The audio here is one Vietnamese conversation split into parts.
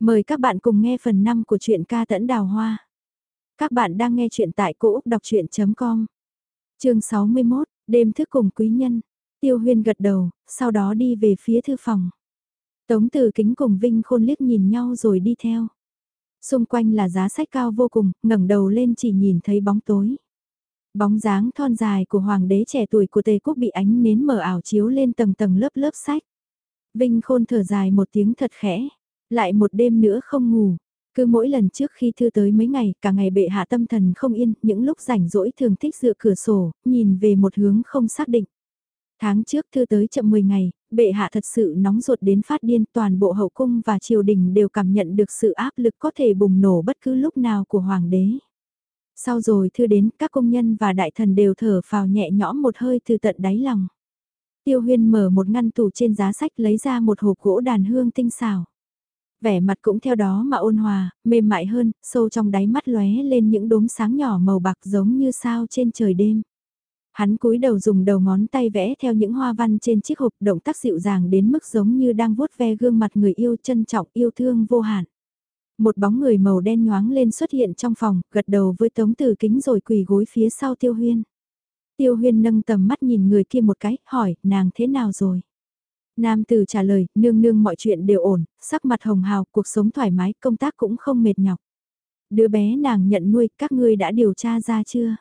Mời các bạn cùng nghe phần 5 của truyện ca tẫn đào hoa. Các bạn đang nghe truyện tại cỗ Úc Đọc Chuyện.com Trường 61, đêm thức cùng quý nhân. Tiêu huyên gật đầu, sau đó đi về phía thư phòng. Tống từ kính cùng Vinh khôn liếc nhìn nhau rồi đi theo. Xung quanh là giá sách cao vô cùng, ngẩng đầu lên chỉ nhìn thấy bóng tối. Bóng dáng thon dài của hoàng đế trẻ tuổi của Tề Quốc bị ánh nến mờ ảo chiếu lên tầng tầng lớp lớp sách. Vinh khôn thở dài một tiếng thật khẽ. Lại một đêm nữa không ngủ. Cứ mỗi lần trước khi thư tới mấy ngày, cả ngày bệ hạ tâm thần không yên, những lúc rảnh rỗi thường thích dựa cửa sổ, nhìn về một hướng không xác định. Tháng trước thư tới chậm 10 ngày, bệ hạ thật sự nóng ruột đến phát điên toàn bộ hậu cung và triều đình đều cảm nhận được sự áp lực có thể bùng nổ bất cứ lúc nào của hoàng đế. Sau rồi thư đến các công nhân và đại thần đều thở phào nhẹ nhõm một hơi từ tận đáy lòng. Tiêu huyên mở một ngăn tủ trên giá sách lấy ra một hộp gỗ đàn hương tinh xảo vẻ mặt cũng theo đó mà ôn hòa, mềm mại hơn, sâu trong đáy mắt lóe lên những đốm sáng nhỏ màu bạc giống như sao trên trời đêm. Hắn cúi đầu dùng đầu ngón tay vẽ theo những hoa văn trên chiếc hộp động tác dịu dàng đến mức giống như đang vuốt ve gương mặt người yêu trân trọng yêu thương vô hạn. Một bóng người màu đen nhoáng lên xuất hiện trong phòng, gật đầu với tống tử kính rồi quỳ gối phía sau tiêu huyên. Tiêu huyên nâng tầm mắt nhìn người kia một cái, hỏi, nàng thế nào rồi? Nam tử trả lời, nương nương mọi chuyện đều ổn, sắc mặt hồng hào, cuộc sống thoải mái, công tác cũng không mệt nhọc. Đứa bé nàng nhận nuôi, các ngươi đã điều tra ra chưa?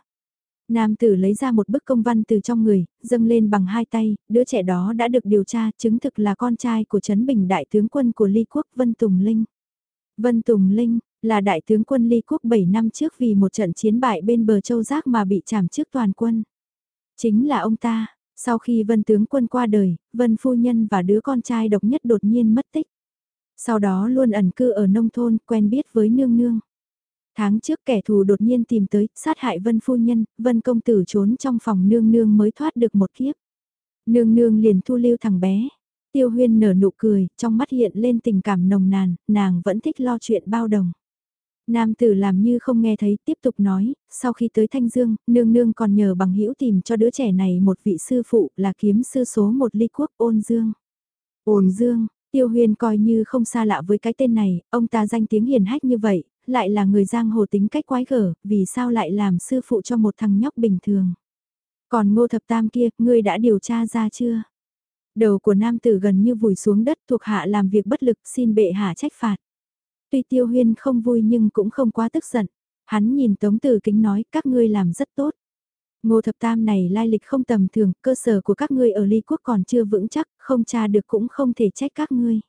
Nam tử lấy ra một bức công văn từ trong người, dâng lên bằng hai tay, đứa trẻ đó đã được điều tra, chứng thực là con trai của Trấn Bình đại tướng quân của Ly Quốc Vân Tùng Linh. Vân Tùng Linh, là đại tướng quân Ly Quốc 7 năm trước vì một trận chiến bại bên bờ châu giác mà bị trảm trước toàn quân. Chính là ông ta, sau khi vân tướng quân qua đời, vân phu nhân và đứa con trai độc nhất đột nhiên mất tích. Sau đó luôn ẩn cư ở nông thôn, quen biết với nương nương. Tháng trước kẻ thù đột nhiên tìm tới, sát hại vân phu nhân, vân công tử trốn trong phòng nương nương mới thoát được một kiếp. Nương nương liền thu lưu thằng bé. Tiêu huyên nở nụ cười, trong mắt hiện lên tình cảm nồng nàn, nàng vẫn thích lo chuyện bao đồng. Nam tử làm như không nghe thấy, tiếp tục nói, sau khi tới Thanh Dương, nương nương còn nhờ bằng hữu tìm cho đứa trẻ này một vị sư phụ là kiếm sư số một ly quốc ôn dương. Ôn dương, tiêu huyền coi như không xa lạ với cái tên này, ông ta danh tiếng hiền hách như vậy, lại là người giang hồ tính cách quái gở, vì sao lại làm sư phụ cho một thằng nhóc bình thường. Còn ngô thập tam kia, ngươi đã điều tra ra chưa? Đầu của nam tử gần như vùi xuống đất thuộc hạ làm việc bất lực xin bệ hạ trách phạt. Tuy tiêu huyên không vui nhưng cũng không quá tức giận. Hắn nhìn Tống Tử Kính nói các ngươi làm rất tốt. Ngô thập tam này lai lịch không tầm thường, cơ sở của các ngươi ở ly quốc còn chưa vững chắc, không tra được cũng không thể trách các ngươi.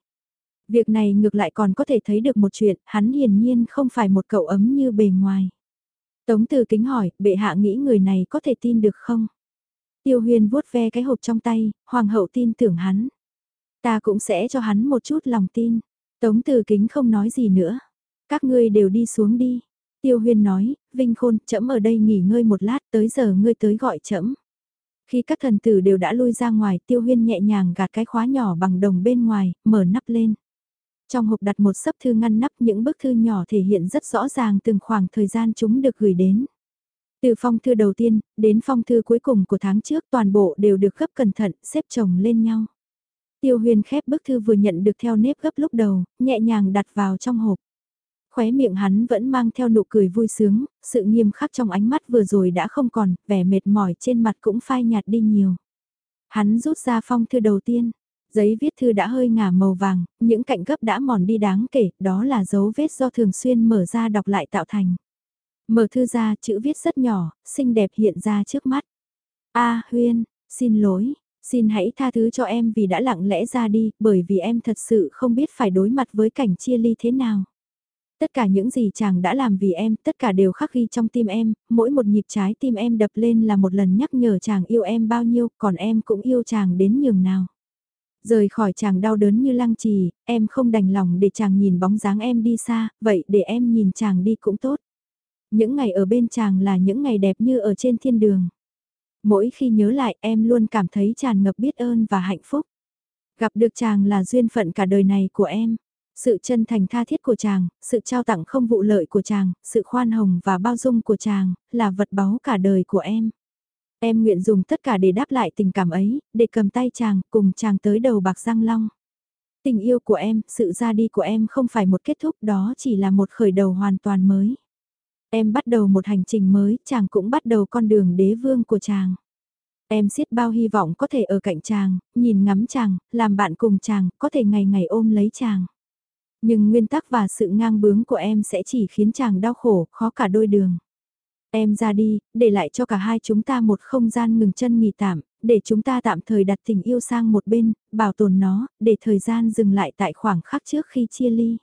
Việc này ngược lại còn có thể thấy được một chuyện, hắn hiển nhiên không phải một cậu ấm như bề ngoài. Tống Tử Kính hỏi, bệ hạ nghĩ người này có thể tin được không? Tiêu huyền vuốt ve cái hộp trong tay, hoàng hậu tin tưởng hắn. Ta cũng sẽ cho hắn một chút lòng tin. Tống từ kính không nói gì nữa. Các ngươi đều đi xuống đi. Tiêu huyên nói, Vinh Khôn, chậm ở đây nghỉ ngơi một lát, tới giờ ngươi tới gọi chậm. Khi các thần tử đều đã lui ra ngoài, tiêu huyên nhẹ nhàng gạt cái khóa nhỏ bằng đồng bên ngoài, mở nắp lên. Trong hộp đặt một sấp thư ngăn nắp những bức thư nhỏ thể hiện rất rõ ràng từng khoảng thời gian chúng được gửi đến. Từ phong thư đầu tiên, đến phong thư cuối cùng của tháng trước toàn bộ đều được gấp cẩn thận, xếp chồng lên nhau. Tiêu huyền khép bức thư vừa nhận được theo nếp gấp lúc đầu, nhẹ nhàng đặt vào trong hộp. Khóe miệng hắn vẫn mang theo nụ cười vui sướng, sự nghiêm khắc trong ánh mắt vừa rồi đã không còn, vẻ mệt mỏi trên mặt cũng phai nhạt đi nhiều. Hắn rút ra phong thư đầu tiên, giấy viết thư đã hơi ngả màu vàng, những cạnh gấp đã mòn đi đáng kể, đó là dấu vết do thường xuyên mở ra đọc lại tạo thành. Mở thư ra, chữ viết rất nhỏ, xinh đẹp hiện ra trước mắt. A Huyên, xin lỗi, Xin hãy tha thứ cho em vì đã lặng lẽ ra đi, bởi vì em thật sự không biết phải đối mặt với cảnh chia ly thế nào. Tất cả những gì chàng đã làm vì em, tất cả đều khắc ghi trong tim em, mỗi một nhịp trái tim em đập lên là một lần nhắc nhở chàng yêu em bao nhiêu, còn em cũng yêu chàng đến nhường nào. Rời khỏi chàng đau đớn như lăng trì, em không đành lòng để chàng nhìn bóng dáng em đi xa, vậy để em nhìn chàng đi cũng tốt. Những ngày ở bên chàng là những ngày đẹp như ở trên thiên đường. Mỗi khi nhớ lại em luôn cảm thấy tràn ngập biết ơn và hạnh phúc. Gặp được chàng là duyên phận cả đời này của em. Sự chân thành tha thiết của chàng, sự trao tặng không vụ lợi của chàng, sự khoan hồng và bao dung của chàng, là vật báu cả đời của em. Em nguyện dùng tất cả để đáp lại tình cảm ấy, để cầm tay chàng, cùng chàng tới đầu bạc răng long. Tình yêu của em, sự ra đi của em không phải một kết thúc đó chỉ là một khởi đầu hoàn toàn mới. Em bắt đầu một hành trình mới, chàng cũng bắt đầu con đường đế vương của chàng. Em siết bao hy vọng có thể ở cạnh chàng, nhìn ngắm chàng, làm bạn cùng chàng, có thể ngày ngày ôm lấy chàng. Nhưng nguyên tắc và sự ngang bướng của em sẽ chỉ khiến chàng đau khổ, khó cả đôi đường. Em ra đi, để lại cho cả hai chúng ta một không gian ngừng chân nghỉ tạm, để chúng ta tạm thời đặt tình yêu sang một bên, bảo tồn nó, để thời gian dừng lại tại khoảng khắc trước khi chia ly.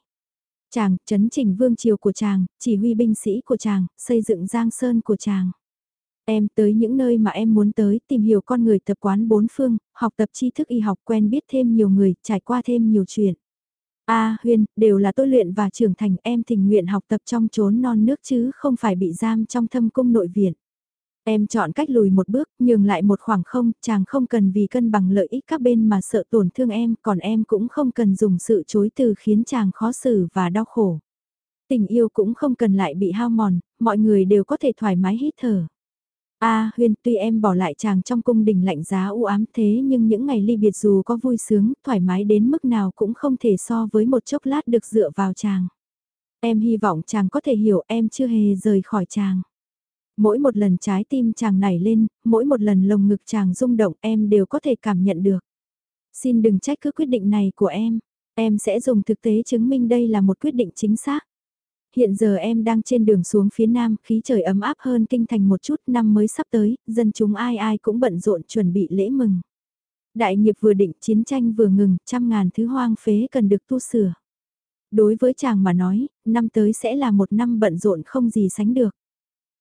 Chàng, chấn chỉnh vương triều của chàng, chỉ huy binh sĩ của chàng, xây dựng giang sơn của chàng. Em tới những nơi mà em muốn tới, tìm hiểu con người tập quán bốn phương, học tập tri thức y học quen biết thêm nhiều người, trải qua thêm nhiều chuyện. A à, Huyên, đều là tôi luyện và trưởng thành em tình nguyện học tập trong chốn non nước chứ không phải bị giam trong thâm cung nội viện. Em chọn cách lùi một bước, nhường lại một khoảng không, chàng không cần vì cân bằng lợi ích các bên mà sợ tổn thương em, còn em cũng không cần dùng sự chối từ khiến chàng khó xử và đau khổ. Tình yêu cũng không cần lại bị hao mòn, mọi người đều có thể thoải mái hít thở. A à, Huyên, tuy em bỏ lại chàng trong cung đình lạnh giá u ám thế nhưng những ngày ly biệt dù có vui sướng, thoải mái đến mức nào cũng không thể so với một chốc lát được dựa vào chàng. Em hy vọng chàng có thể hiểu em chưa hề rời khỏi chàng. Mỗi một lần trái tim chàng nảy lên, mỗi một lần lồng ngực chàng rung động em đều có thể cảm nhận được. Xin đừng trách cứ quyết định này của em, em sẽ dùng thực tế chứng minh đây là một quyết định chính xác. Hiện giờ em đang trên đường xuống phía nam, khí trời ấm áp hơn kinh thành một chút, năm mới sắp tới, dân chúng ai ai cũng bận rộn chuẩn bị lễ mừng. Đại nghiệp vừa định, chiến tranh vừa ngừng, trăm ngàn thứ hoang phế cần được tu sửa. Đối với chàng mà nói, năm tới sẽ là một năm bận rộn không gì sánh được.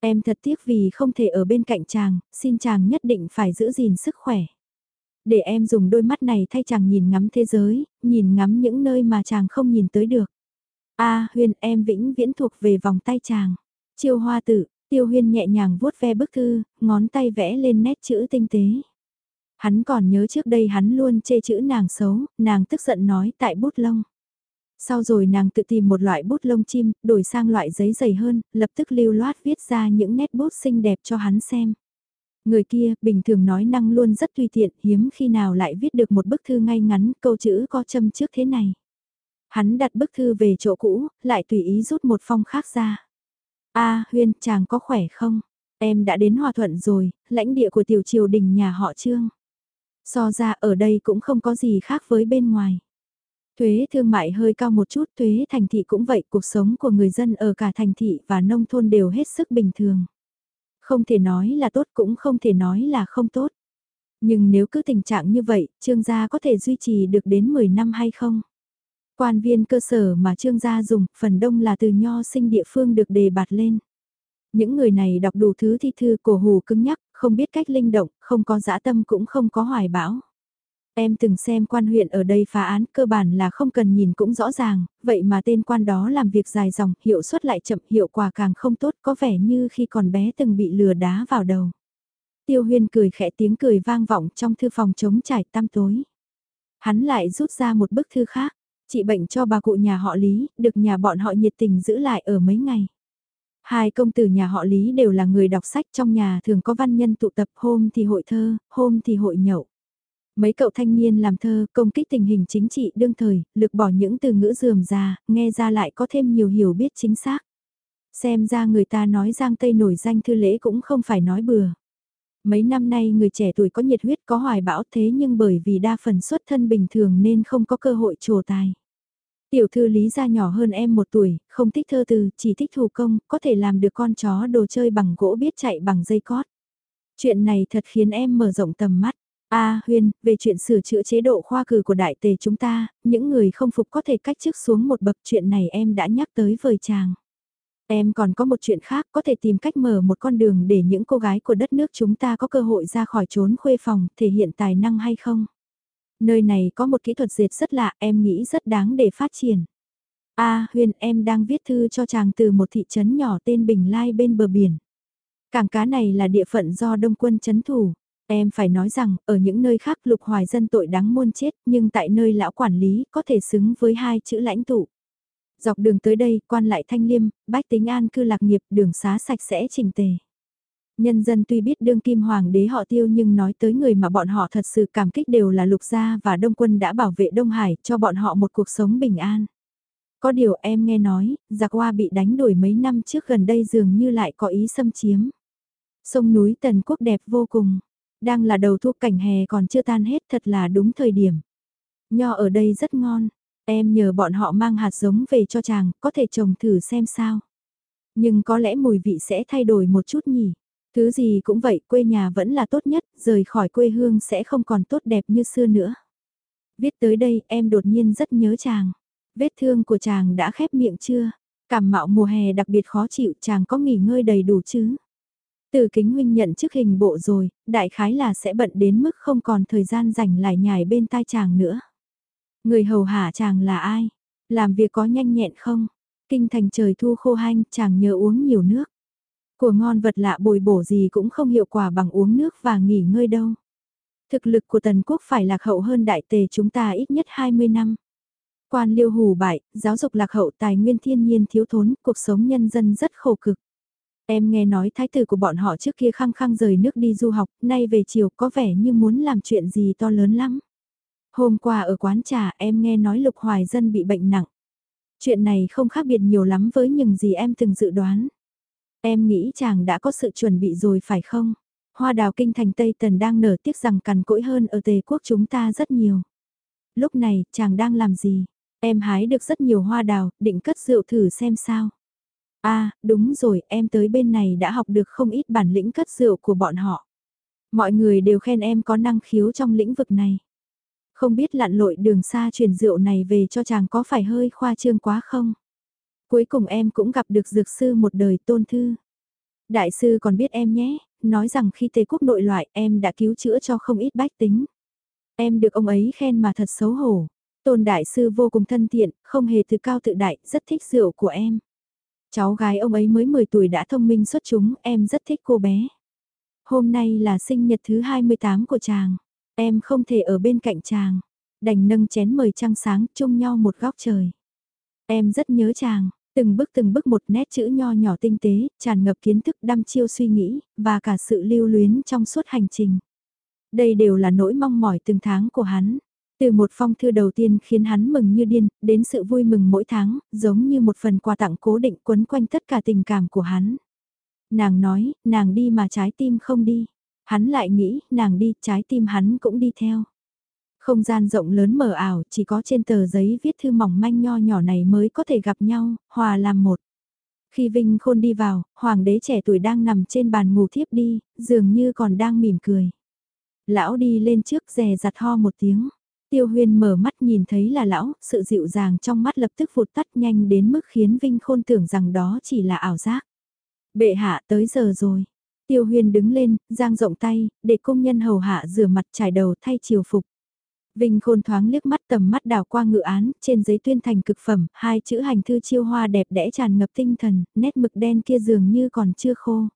Em thật tiếc vì không thể ở bên cạnh chàng, xin chàng nhất định phải giữ gìn sức khỏe. Để em dùng đôi mắt này thay chàng nhìn ngắm thế giới, nhìn ngắm những nơi mà chàng không nhìn tới được. A Huyên em vĩnh viễn thuộc về vòng tay chàng. Chiêu hoa tử, tiêu huyên nhẹ nhàng vuốt ve bức thư, ngón tay vẽ lên nét chữ tinh tế. Hắn còn nhớ trước đây hắn luôn chê chữ nàng xấu, nàng tức giận nói tại bút lông. Sau rồi nàng tự tìm một loại bút lông chim, đổi sang loại giấy dày hơn, lập tức lưu loát viết ra những nét bút xinh đẹp cho hắn xem. Người kia, bình thường nói năng luôn rất tùy tiện, hiếm khi nào lại viết được một bức thư ngay ngắn, câu chữ có châm trước thế này. Hắn đặt bức thư về chỗ cũ, lại tùy ý rút một phong khác ra. a Huyên, chàng có khỏe không? Em đã đến Hòa Thuận rồi, lãnh địa của tiểu triều đình nhà họ Trương. So ra ở đây cũng không có gì khác với bên ngoài. Thuế thương mại hơi cao một chút, thuế thành thị cũng vậy, cuộc sống của người dân ở cả thành thị và nông thôn đều hết sức bình thường. Không thể nói là tốt cũng không thể nói là không tốt. Nhưng nếu cứ tình trạng như vậy, trương gia có thể duy trì được đến 10 năm hay không? Quan viên cơ sở mà trương gia dùng, phần đông là từ nho sinh địa phương được đề bạt lên. Những người này đọc đủ thứ thi thư cổ hù cứng nhắc, không biết cách linh động, không có dã tâm cũng không có hoài bão. Em từng xem quan huyện ở đây phá án cơ bản là không cần nhìn cũng rõ ràng, vậy mà tên quan đó làm việc dài dòng, hiệu suất lại chậm, hiệu quả càng không tốt, có vẻ như khi còn bé từng bị lừa đá vào đầu. Tiêu huyên cười khẽ tiếng cười vang vọng trong thư phòng chống trải tăm tối. Hắn lại rút ra một bức thư khác, trị bệnh cho bà cụ nhà họ Lý, được nhà bọn họ nhiệt tình giữ lại ở mấy ngày. Hai công tử nhà họ Lý đều là người đọc sách trong nhà thường có văn nhân tụ tập hôm thì hội thơ, hôm thì hội nhậu. Mấy cậu thanh niên làm thơ công kích tình hình chính trị đương thời, lực bỏ những từ ngữ dườm già, nghe ra lại có thêm nhiều hiểu biết chính xác. Xem ra người ta nói Giang Tây nổi danh thư lễ cũng không phải nói bừa. Mấy năm nay người trẻ tuổi có nhiệt huyết có hoài bão thế nhưng bởi vì đa phần xuất thân bình thường nên không có cơ hội trổ tài. Tiểu thư lý gia nhỏ hơn em một tuổi, không thích thơ từ, chỉ thích thủ công, có thể làm được con chó đồ chơi bằng gỗ biết chạy bằng dây cót. Chuyện này thật khiến em mở rộng tầm mắt. A à, Huyên, về chuyện sửa chữa chế độ khoa cử của đại tề chúng ta, những người không phục có thể cách chức xuống một bậc chuyện này em đã nhắc tới vời chàng. Em còn có một chuyện khác có thể tìm cách mở một con đường để những cô gái của đất nước chúng ta có cơ hội ra khỏi trốn khuê phòng, thể hiện tài năng hay không? Nơi này có một kỹ thuật dệt rất lạ, em nghĩ rất đáng để phát triển. A à, Huyên, em đang viết thư cho chàng từ một thị trấn nhỏ tên Bình Lai bên bờ biển. Cảng cá này là địa phận do Đông quân chấn thủ. Em phải nói rằng, ở những nơi khác lục hoài dân tội đáng muôn chết, nhưng tại nơi lão quản lý có thể xứng với hai chữ lãnh tụ. Dọc đường tới đây, quan lại thanh liêm, bách tính an cư lạc nghiệp, đường xá sạch sẽ chỉnh tề. Nhân dân tuy biết đương kim hoàng đế họ tiêu nhưng nói tới người mà bọn họ thật sự cảm kích đều là lục gia và đông quân đã bảo vệ Đông Hải cho bọn họ một cuộc sống bình an. Có điều em nghe nói, giặc hoa bị đánh đuổi mấy năm trước gần đây dường như lại có ý xâm chiếm. Sông núi Tần Quốc đẹp vô cùng, đang là đầu thu cảnh hè còn chưa tan hết thật là đúng thời điểm. Nho ở đây rất ngon, em nhờ bọn họ mang hạt giống về cho chàng, có thể trồng thử xem sao. Nhưng có lẽ mùi vị sẽ thay đổi một chút nhỉ. Thứ gì cũng vậy, quê nhà vẫn là tốt nhất, rời khỏi quê hương sẽ không còn tốt đẹp như xưa nữa. Viết tới đây em đột nhiên rất nhớ chàng. Vết thương của chàng đã khép miệng chưa? Cảm mạo mùa hè đặc biệt khó chịu chàng có nghỉ ngơi đầy đủ chứ? Từ kính huynh nhận chức hình bộ rồi, đại khái là sẽ bận đến mức không còn thời gian rảnh lại nhài bên tai chàng nữa. Người hầu hạ chàng là ai? Làm việc có nhanh nhẹn không? Kinh thành trời thu khô hanh, chàng nhớ uống nhiều nước. Của ngon vật lạ bồi bổ gì cũng không hiệu quả bằng uống nước và nghỉ ngơi đâu. Thực lực của tần quốc phải lạc hậu hơn đại tề chúng ta ít nhất 20 năm. Quan liêu hù bại, giáo dục lạc hậu tài nguyên thiên nhiên thiếu thốn, cuộc sống nhân dân rất khổ cực. Em nghe nói thái tử của bọn họ trước kia khăng khăng rời nước đi du học, nay về chiều có vẻ như muốn làm chuyện gì to lớn lắm. Hôm qua ở quán trà em nghe nói lục hoài dân bị bệnh nặng. Chuyện này không khác biệt nhiều lắm với những gì em từng dự đoán. Em nghĩ chàng đã có sự chuẩn bị rồi phải không? Hoa đào kinh thành Tây Tần đang nở tiếc rằng cằn cỗi hơn ở Tề quốc chúng ta rất nhiều. Lúc này, chàng đang làm gì? Em hái được rất nhiều hoa đào, định cất rượu thử xem sao. À, đúng rồi, em tới bên này đã học được không ít bản lĩnh cất rượu của bọn họ. Mọi người đều khen em có năng khiếu trong lĩnh vực này. Không biết lặn lội đường xa truyền rượu này về cho chàng có phải hơi khoa trương quá không? Cuối cùng em cũng gặp được dược sư một đời tôn thư. Đại sư còn biết em nhé, nói rằng khi tề quốc nội loại em đã cứu chữa cho không ít bách tính. Em được ông ấy khen mà thật xấu hổ. Tôn đại sư vô cùng thân thiện, không hề từ cao tự đại, rất thích rượu của em. Cháu gái ông ấy mới 10 tuổi đã thông minh xuất chúng, em rất thích cô bé. Hôm nay là sinh nhật thứ 28 của chàng. Em không thể ở bên cạnh chàng. Đành nâng chén mời trăng sáng chung nhau một góc trời. Em rất nhớ chàng, từng bước từng bước một nét chữ nho nhỏ tinh tế, tràn ngập kiến thức đăm chiêu suy nghĩ, và cả sự lưu luyến trong suốt hành trình. Đây đều là nỗi mong mỏi từng tháng của hắn. Từ một phong thư đầu tiên khiến hắn mừng như điên, đến sự vui mừng mỗi tháng, giống như một phần quà tặng cố định quấn quanh tất cả tình cảm của hắn. Nàng nói, nàng đi mà trái tim không đi. Hắn lại nghĩ, nàng đi, trái tim hắn cũng đi theo. Không gian rộng lớn mờ ảo, chỉ có trên tờ giấy viết thư mỏng manh nho nhỏ này mới có thể gặp nhau, hòa làm một. Khi Vinh Khôn đi vào, hoàng đế trẻ tuổi đang nằm trên bàn ngủ thiếp đi, dường như còn đang mỉm cười. Lão đi lên trước rè giặt ho một tiếng. Tiêu huyên mở mắt nhìn thấy là lão, sự dịu dàng trong mắt lập tức vụt tắt nhanh đến mức khiến Vinh Khôn tưởng rằng đó chỉ là ảo giác. Bệ hạ tới giờ rồi. Tiêu huyên đứng lên, giang rộng tay, để công nhân hầu hạ rửa mặt trải đầu thay chiều phục. Vinh Khôn thoáng liếc mắt tầm mắt đào qua ngự án, trên giấy tuyên thành cực phẩm, hai chữ hành thư chiêu hoa đẹp đẽ tràn ngập tinh thần, nét mực đen kia dường như còn chưa khô.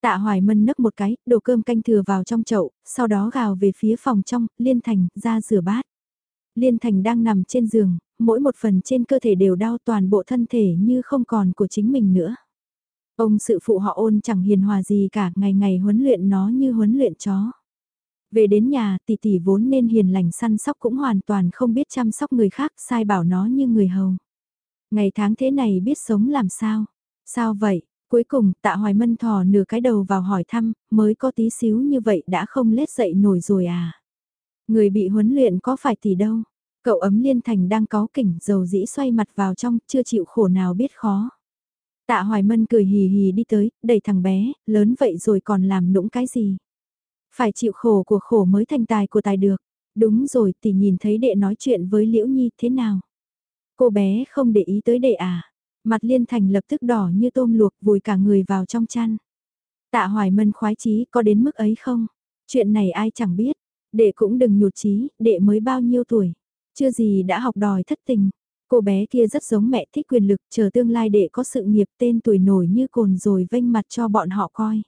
Tạ Hoài Mân nấc một cái, đổ cơm canh thừa vào trong chậu, sau đó gào về phía phòng trong, Liên Thành, ra rửa bát. Liên Thành đang nằm trên giường, mỗi một phần trên cơ thể đều đau toàn bộ thân thể như không còn của chính mình nữa. Ông sự phụ họ ôn chẳng hiền hòa gì cả, ngày ngày huấn luyện nó như huấn luyện chó. Về đến nhà, tỷ tỷ vốn nên hiền lành săn sóc cũng hoàn toàn không biết chăm sóc người khác, sai bảo nó như người hầu. Ngày tháng thế này biết sống làm sao? Sao vậy? Cuối cùng, tạ hoài mân thò nửa cái đầu vào hỏi thăm, mới có tí xíu như vậy đã không lết dậy nổi rồi à? Người bị huấn luyện có phải tỷ đâu? Cậu ấm liên thành đang có kỉnh dầu dĩ xoay mặt vào trong, chưa chịu khổ nào biết khó. Tạ Hoài Mân cười hì hì đi tới, đẩy thằng bé, lớn vậy rồi còn làm nũng cái gì? Phải chịu khổ của khổ mới thành tài của tài được. Đúng rồi, tỷ nhìn thấy đệ nói chuyện với Liễu Nhi thế nào? Cô bé không để ý tới đệ à? Mặt Liên Thành lập tức đỏ như tôm luộc vùi cả người vào trong chăn. Tạ Hoài Mân khoái chí có đến mức ấy không? Chuyện này ai chẳng biết. Đệ cũng đừng nhụt chí, đệ mới bao nhiêu tuổi. Chưa gì đã học đòi thất tình. Cô bé kia rất giống mẹ thích quyền lực, chờ tương lai đệ có sự nghiệp tên tuổi nổi như cồn rồi vênh mặt cho bọn họ coi.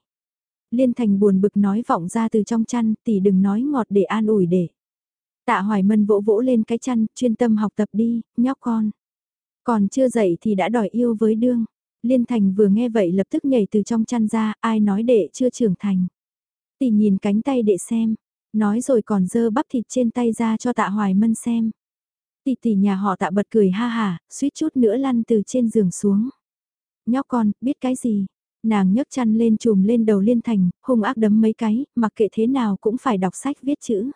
Liên Thành buồn bực nói vọng ra từ trong chăn, tỷ đừng nói ngọt để an ủi để. Tạ Hoài Mân vỗ vỗ lên cái chăn, chuyên tâm học tập đi, nhóc con. Còn chưa dậy thì đã đòi yêu với đương. Liên Thành vừa nghe vậy lập tức nhảy từ trong chăn ra, ai nói đệ chưa trưởng thành. Tỷ nhìn cánh tay đệ xem, nói rồi còn dơ bắp thịt trên tay ra cho tạ hoài mân xem. Tỷ tỷ nhà họ tạ bật cười ha hà, suýt chút nữa lăn từ trên giường xuống. Nhóc con, biết cái gì? Nàng nhấc chăn lên chùm lên đầu Liên Thành, hung ác đấm mấy cái, mặc kệ thế nào cũng phải đọc sách viết chữ.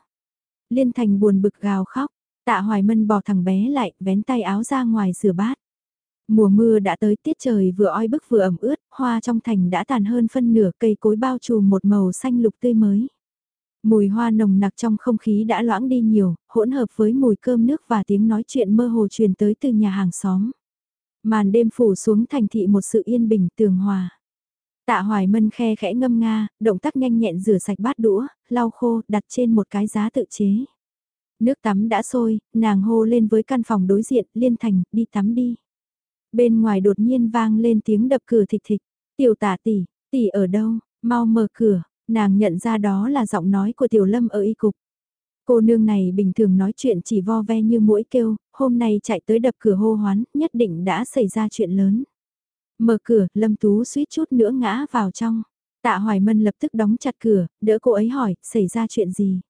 Liên Thành buồn bực gào khóc, tạ hoài mân bỏ thằng bé lại, vén tay áo ra ngoài rửa bát. Mùa mưa đã tới tiết trời vừa oi bức vừa ẩm ướt, hoa trong thành đã tàn hơn phân nửa cây cối bao trùm một màu xanh lục tươi mới. Mùi hoa nồng nặc trong không khí đã loãng đi nhiều, hỗn hợp với mùi cơm nước và tiếng nói chuyện mơ hồ truyền tới từ nhà hàng xóm. Màn đêm phủ xuống thành thị một sự yên bình tường hòa. Tạ Hoài Mân khe khẽ ngâm nga, động tác nhanh nhẹn rửa sạch bát đũa, lau khô, đặt trên một cái giá tự chế. Nước tắm đã sôi, nàng hô lên với căn phòng đối diện, liên thành, đi tắm đi. Bên ngoài đột nhiên vang lên tiếng đập cửa thịch thịch. Tiểu tả tỷ, tỷ ở đâu, mau mở cửa, nàng nhận ra đó là giọng nói của tiểu lâm ở y cục. Cô nương này bình thường nói chuyện chỉ vo ve như mũi kêu, hôm nay chạy tới đập cửa hô hoán, nhất định đã xảy ra chuyện lớn. Mở cửa, Lâm Tú suýt chút nữa ngã vào trong. Tạ Hoài Mân lập tức đóng chặt cửa, đỡ cô ấy hỏi, xảy ra chuyện gì?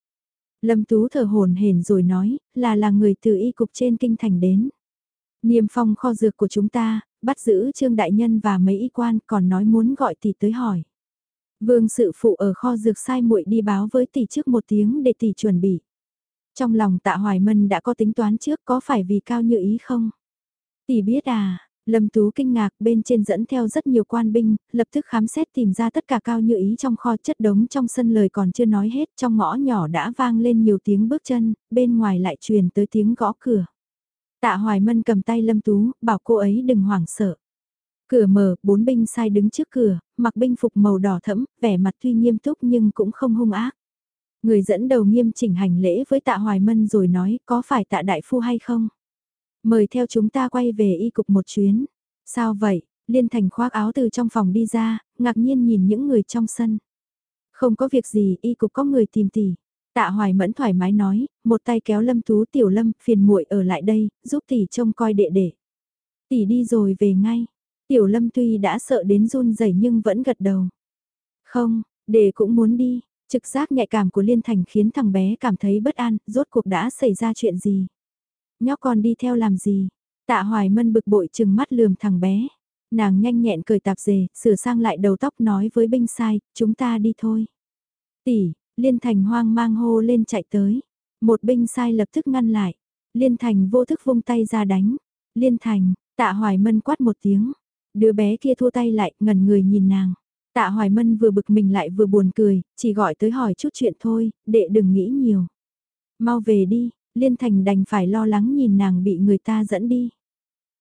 Lâm Tú thở hồn hển rồi nói, là là người từ y cục trên kinh thành đến. Niêm phong kho dược của chúng ta, bắt giữ Trương Đại Nhân và mấy y quan còn nói muốn gọi tỷ tới hỏi. Vương sự phụ ở kho dược sai muội đi báo với tỷ trước một tiếng để tỷ chuẩn bị. Trong lòng tạ Hoài Mân đã có tính toán trước có phải vì cao như ý không? Tỷ biết à, Lâm Tú kinh ngạc bên trên dẫn theo rất nhiều quan binh, lập tức khám xét tìm ra tất cả cao như ý trong kho chất đống trong sân lời còn chưa nói hết trong ngõ nhỏ đã vang lên nhiều tiếng bước chân, bên ngoài lại truyền tới tiếng gõ cửa. Tạ Hoài Mân cầm tay Lâm Tú, bảo cô ấy đừng hoảng sợ. Cửa mở, bốn binh sai đứng trước cửa, mặc binh phục màu đỏ thẫm, vẻ mặt tuy nghiêm túc nhưng cũng không hung ác. Người dẫn đầu nghiêm chỉnh hành lễ với tạ Hoài Mân rồi nói có phải tạ đại phu hay không? Mời theo chúng ta quay về y cục một chuyến. Sao vậy? Liên Thành khoác áo từ trong phòng đi ra, ngạc nhiên nhìn những người trong sân. Không có việc gì, y cục có người tìm tỷ. Tạ Hoài Mẫn thoải mái nói, một tay kéo Lâm Tú Tiểu Lâm, phiền muội ở lại đây, giúp tỷ trông coi đệ đệ. Tỷ đi rồi về ngay. Tiểu Lâm tuy đã sợ đến run rẩy nhưng vẫn gật đầu. Không, đệ cũng muốn đi. Trực giác nhạy cảm của Liên Thành khiến thằng bé cảm thấy bất an, rốt cuộc đã xảy ra chuyện gì. Nhóc con đi theo làm gì? Tạ Hoài Mân bực bội chừng mắt lườm thằng bé. Nàng nhanh nhẹn cười tạp dề, sửa sang lại đầu tóc nói với binh sai, chúng ta đi thôi. Tỷ, Liên Thành hoang mang hô lên chạy tới. Một binh sai lập tức ngăn lại. Liên Thành vô thức vung tay ra đánh. Liên Thành, tạ Hoài Mân quát một tiếng. Đứa bé kia thua tay lại, ngẩn người nhìn nàng. Tạ Hoài Mân vừa bực mình lại vừa buồn cười, chỉ gọi tới hỏi chút chuyện thôi, đệ đừng nghĩ nhiều. Mau về đi, Liên Thành đành phải lo lắng nhìn nàng bị người ta dẫn đi.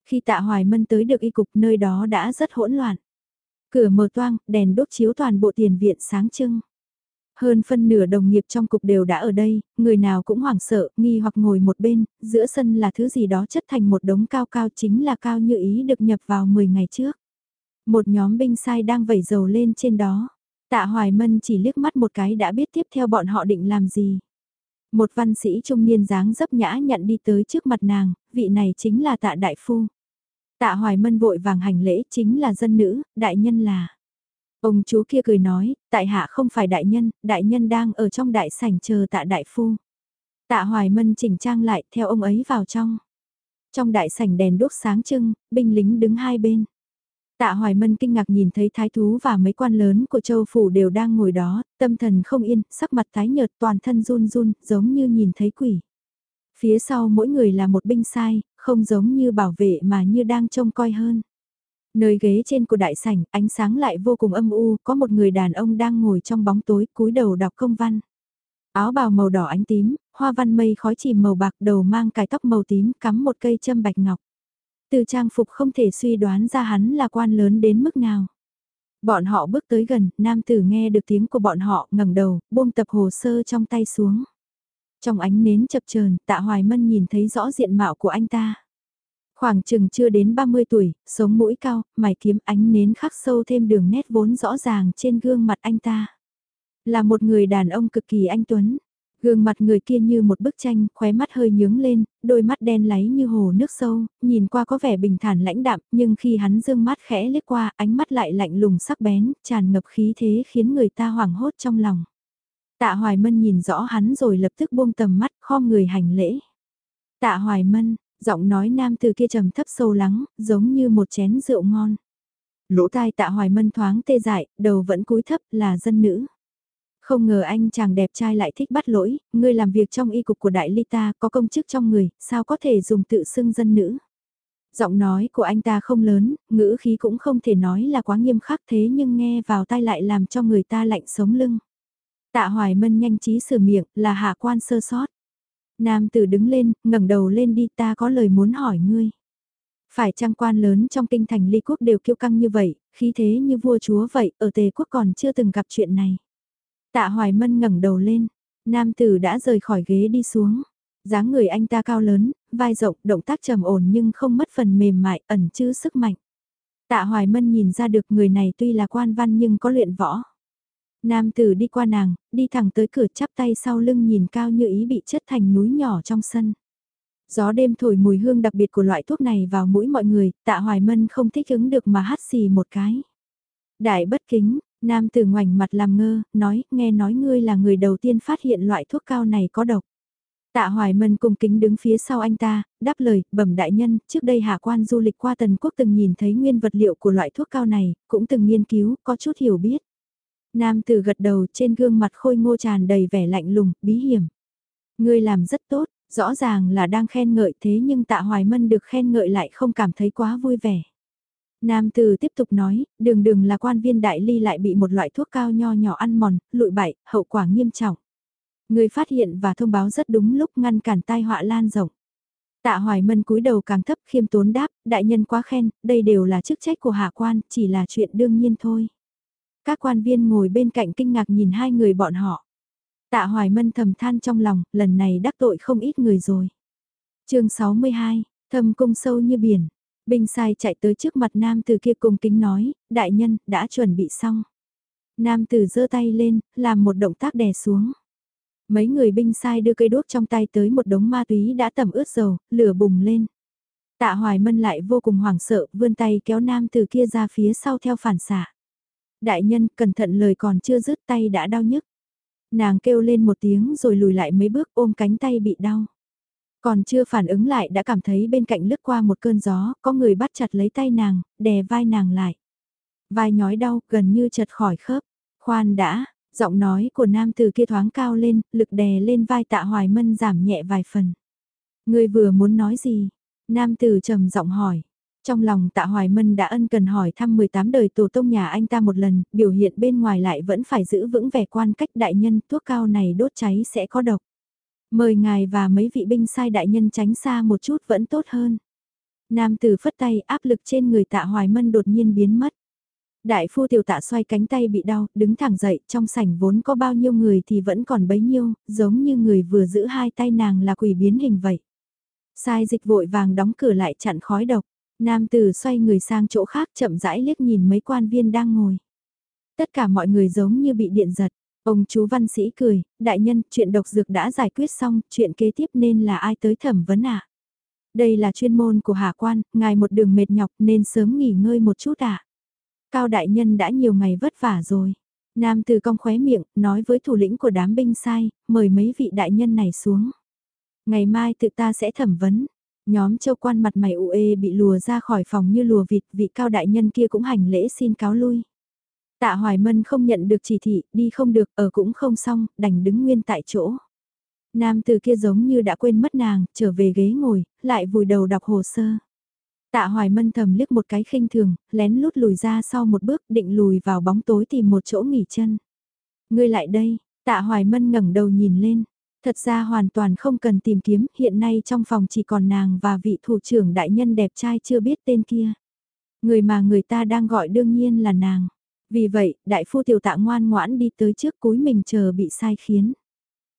Khi tạ Hoài Mân tới được y cục nơi đó đã rất hỗn loạn. Cửa mở toang, đèn đốt chiếu toàn bộ tiền viện sáng trưng. Hơn phân nửa đồng nghiệp trong cục đều đã ở đây, người nào cũng hoảng sợ, nghi hoặc ngồi một bên, giữa sân là thứ gì đó chất thành một đống cao cao chính là cao như ý được nhập vào 10 ngày trước. Một nhóm binh sai đang vẩy dầu lên trên đó. Tạ Hoài Mân chỉ liếc mắt một cái đã biết tiếp theo bọn họ định làm gì. Một văn sĩ trung niên dáng dấp nhã nhận đi tới trước mặt nàng, vị này chính là tạ đại phu. Tạ Hoài Mân vội vàng hành lễ chính là dân nữ, đại nhân là. Ông chú kia cười nói, tại hạ không phải đại nhân, đại nhân đang ở trong đại sảnh chờ tạ đại phu. Tạ Hoài Mân chỉnh trang lại theo ông ấy vào trong. Trong đại sảnh đèn đốt sáng trưng, binh lính đứng hai bên. Tạ Hoài Mân kinh ngạc nhìn thấy thái thú và mấy quan lớn của châu phủ đều đang ngồi đó, tâm thần không yên, sắc mặt tái nhợt toàn thân run run, giống như nhìn thấy quỷ. Phía sau mỗi người là một binh sai, không giống như bảo vệ mà như đang trông coi hơn. Nơi ghế trên của đại sảnh, ánh sáng lại vô cùng âm u, có một người đàn ông đang ngồi trong bóng tối, cúi đầu đọc công văn. Áo bào màu đỏ ánh tím, hoa văn mây khói chìm màu bạc đầu mang cài tóc màu tím cắm một cây châm bạch ngọc. Từ trang phục không thể suy đoán ra hắn là quan lớn đến mức nào. Bọn họ bước tới gần, nam tử nghe được tiếng của bọn họ, ngẩng đầu, buông tập hồ sơ trong tay xuống. Trong ánh nến chập chờn, tạ hoài mân nhìn thấy rõ diện mạo của anh ta. Khoảng chừng chưa đến 30 tuổi, sống mũi cao, mày kiếm ánh nến khắc sâu thêm đường nét vốn rõ ràng trên gương mặt anh ta. Là một người đàn ông cực kỳ anh tuấn. Gương mặt người kia như một bức tranh, khóe mắt hơi nhướng lên, đôi mắt đen láy như hồ nước sâu, nhìn qua có vẻ bình thản lãnh đạm, nhưng khi hắn dương mắt khẽ liếc qua, ánh mắt lại lạnh lùng sắc bén, tràn ngập khí thế khiến người ta hoảng hốt trong lòng. Tạ Hoài Mân nhìn rõ hắn rồi lập tức buông tầm mắt, khom người hành lễ. Tạ Hoài Mân, giọng nói nam từ kia trầm thấp sâu lắng, giống như một chén rượu ngon. Lỗ tai Tạ Hoài Mân thoáng tê dại, đầu vẫn cúi thấp là dân nữ. Không ngờ anh chàng đẹp trai lại thích bắt lỗi, ngươi làm việc trong y cục của đại ly ta có công chức trong người, sao có thể dùng tự xưng dân nữ. Giọng nói của anh ta không lớn, ngữ khí cũng không thể nói là quá nghiêm khắc thế nhưng nghe vào tai lại làm cho người ta lạnh sống lưng. Tạ Hoài Mân nhanh trí sửa miệng là hạ quan sơ sót. Nam tử đứng lên, ngẩng đầu lên đi ta có lời muốn hỏi ngươi. Phải trang quan lớn trong kinh thành ly quốc đều kiêu căng như vậy, khí thế như vua chúa vậy, ở tề quốc còn chưa từng gặp chuyện này. Tạ Hoài Mân ngẩng đầu lên, nam tử đã rời khỏi ghế đi xuống. dáng người anh ta cao lớn, vai rộng, động tác trầm ổn nhưng không mất phần mềm mại, ẩn chứa sức mạnh. Tạ Hoài Mân nhìn ra được người này tuy là quan văn nhưng có luyện võ. Nam tử đi qua nàng, đi thẳng tới cửa chắp tay sau lưng nhìn cao như ý bị chất thành núi nhỏ trong sân. Gió đêm thổi mùi hương đặc biệt của loại thuốc này vào mũi mọi người, tạ hoài mân không thích ứng được mà hát xì một cái. Đại bất kính, nam tử ngoảnh mặt làm ngơ, nói, nghe nói ngươi là người đầu tiên phát hiện loại thuốc cao này có độc. Tạ Hoài Mân cùng kính đứng phía sau anh ta, đáp lời, bẩm đại nhân, trước đây hạ quan du lịch qua Tần Quốc từng nhìn thấy nguyên vật liệu của loại thuốc cao này, cũng từng nghiên cứu, có chút hiểu biết. Nam tử gật đầu trên gương mặt khôi ngô tràn đầy vẻ lạnh lùng, bí hiểm. Ngươi làm rất tốt, rõ ràng là đang khen ngợi thế nhưng tạ hoài mân được khen ngợi lại không cảm thấy quá vui vẻ. Nam Từ tiếp tục nói, đường đường là quan viên đại ly lại bị một loại thuốc cao nho nhỏ ăn mòn, lụi bại, hậu quả nghiêm trọng. Người phát hiện và thông báo rất đúng lúc ngăn cản tai họa lan rộng. Tạ Hoài Mân cúi đầu càng thấp khiêm tốn đáp, đại nhân quá khen, đây đều là chức trách của hạ quan, chỉ là chuyện đương nhiên thôi. Các quan viên ngồi bên cạnh kinh ngạc nhìn hai người bọn họ. Tạ Hoài Mân thầm than trong lòng, lần này đắc tội không ít người rồi. chương 62, thâm cung sâu như biển. Binh sai chạy tới trước mặt nam tử kia cùng kính nói, đại nhân, đã chuẩn bị xong. Nam tử giơ tay lên, làm một động tác đè xuống. Mấy người binh sai đưa cây đốt trong tay tới một đống ma túy đã tẩm ướt dầu, lửa bùng lên. Tạ Hoài Mân lại vô cùng hoảng sợ, vươn tay kéo nam từ kia ra phía sau theo phản xạ đại nhân cẩn thận lời còn chưa dứt tay đã đau nhức. Nàng kêu lên một tiếng rồi lùi lại mấy bước ôm cánh tay bị đau. Còn chưa phản ứng lại đã cảm thấy bên cạnh lướt qua một cơn gió, có người bắt chặt lấy tay nàng, đè vai nàng lại. Vai nhói đau, gần như chật khỏi khớp. Khoan đã, giọng nói của nam từ kia thoáng cao lên, lực đè lên vai tạ hoài mân giảm nhẹ vài phần. Người vừa muốn nói gì? Nam từ trầm giọng hỏi. Trong lòng tạ Hoài Mân đã ân cần hỏi thăm 18 đời tổ tông nhà anh ta một lần, biểu hiện bên ngoài lại vẫn phải giữ vững vẻ quan cách đại nhân thuốc cao này đốt cháy sẽ có độc. Mời ngài và mấy vị binh sai đại nhân tránh xa một chút vẫn tốt hơn. Nam tử phất tay áp lực trên người tạ Hoài Mân đột nhiên biến mất. Đại phu tiểu tạ xoay cánh tay bị đau, đứng thẳng dậy, trong sảnh vốn có bao nhiêu người thì vẫn còn bấy nhiêu, giống như người vừa giữ hai tay nàng là quỷ biến hình vậy. Sai dịch vội vàng đóng cửa lại chặn khói độc. Nam tử xoay người sang chỗ khác chậm rãi liếc nhìn mấy quan viên đang ngồi. Tất cả mọi người giống như bị điện giật. Ông chú văn sĩ cười, đại nhân, chuyện độc dược đã giải quyết xong, chuyện kế tiếp nên là ai tới thẩm vấn ạ? À? Đây là chuyên môn của hạ quan, ngài một đường mệt nhọc nên sớm nghỉ ngơi một chút ạ. À? Cao đại nhân đã nhiều ngày vất vả rồi. Nam từ cong khóe miệng, nói với thủ lĩnh của đám binh sai, mời mấy vị đại nhân này xuống. Ngày mai tự ta sẽ thẩm vấn, Nhóm châu quan mặt mày ụ ê bị lùa ra khỏi phòng như lùa vịt, vị cao đại nhân kia cũng hành lễ xin cáo lui. Tạ Hoài Mân không nhận được chỉ thị, đi không được, ở cũng không xong, đành đứng nguyên tại chỗ. Nam từ kia giống như đã quên mất nàng, trở về ghế ngồi, lại vùi đầu đọc hồ sơ. Tạ Hoài Mân thầm liếc một cái khinh thường, lén lút lùi ra sau một bước định lùi vào bóng tối tìm một chỗ nghỉ chân. Ngươi lại đây, Tạ Hoài Mân ngẩng đầu nhìn lên, Thật ra hoàn toàn không cần tìm kiếm, hiện nay trong phòng chỉ còn nàng và vị thủ trưởng đại nhân đẹp trai chưa biết tên kia. Người mà người ta đang gọi đương nhiên là nàng. Vì vậy, đại phu tiểu tạ ngoan ngoãn đi tới trước cúi mình chờ bị sai khiến.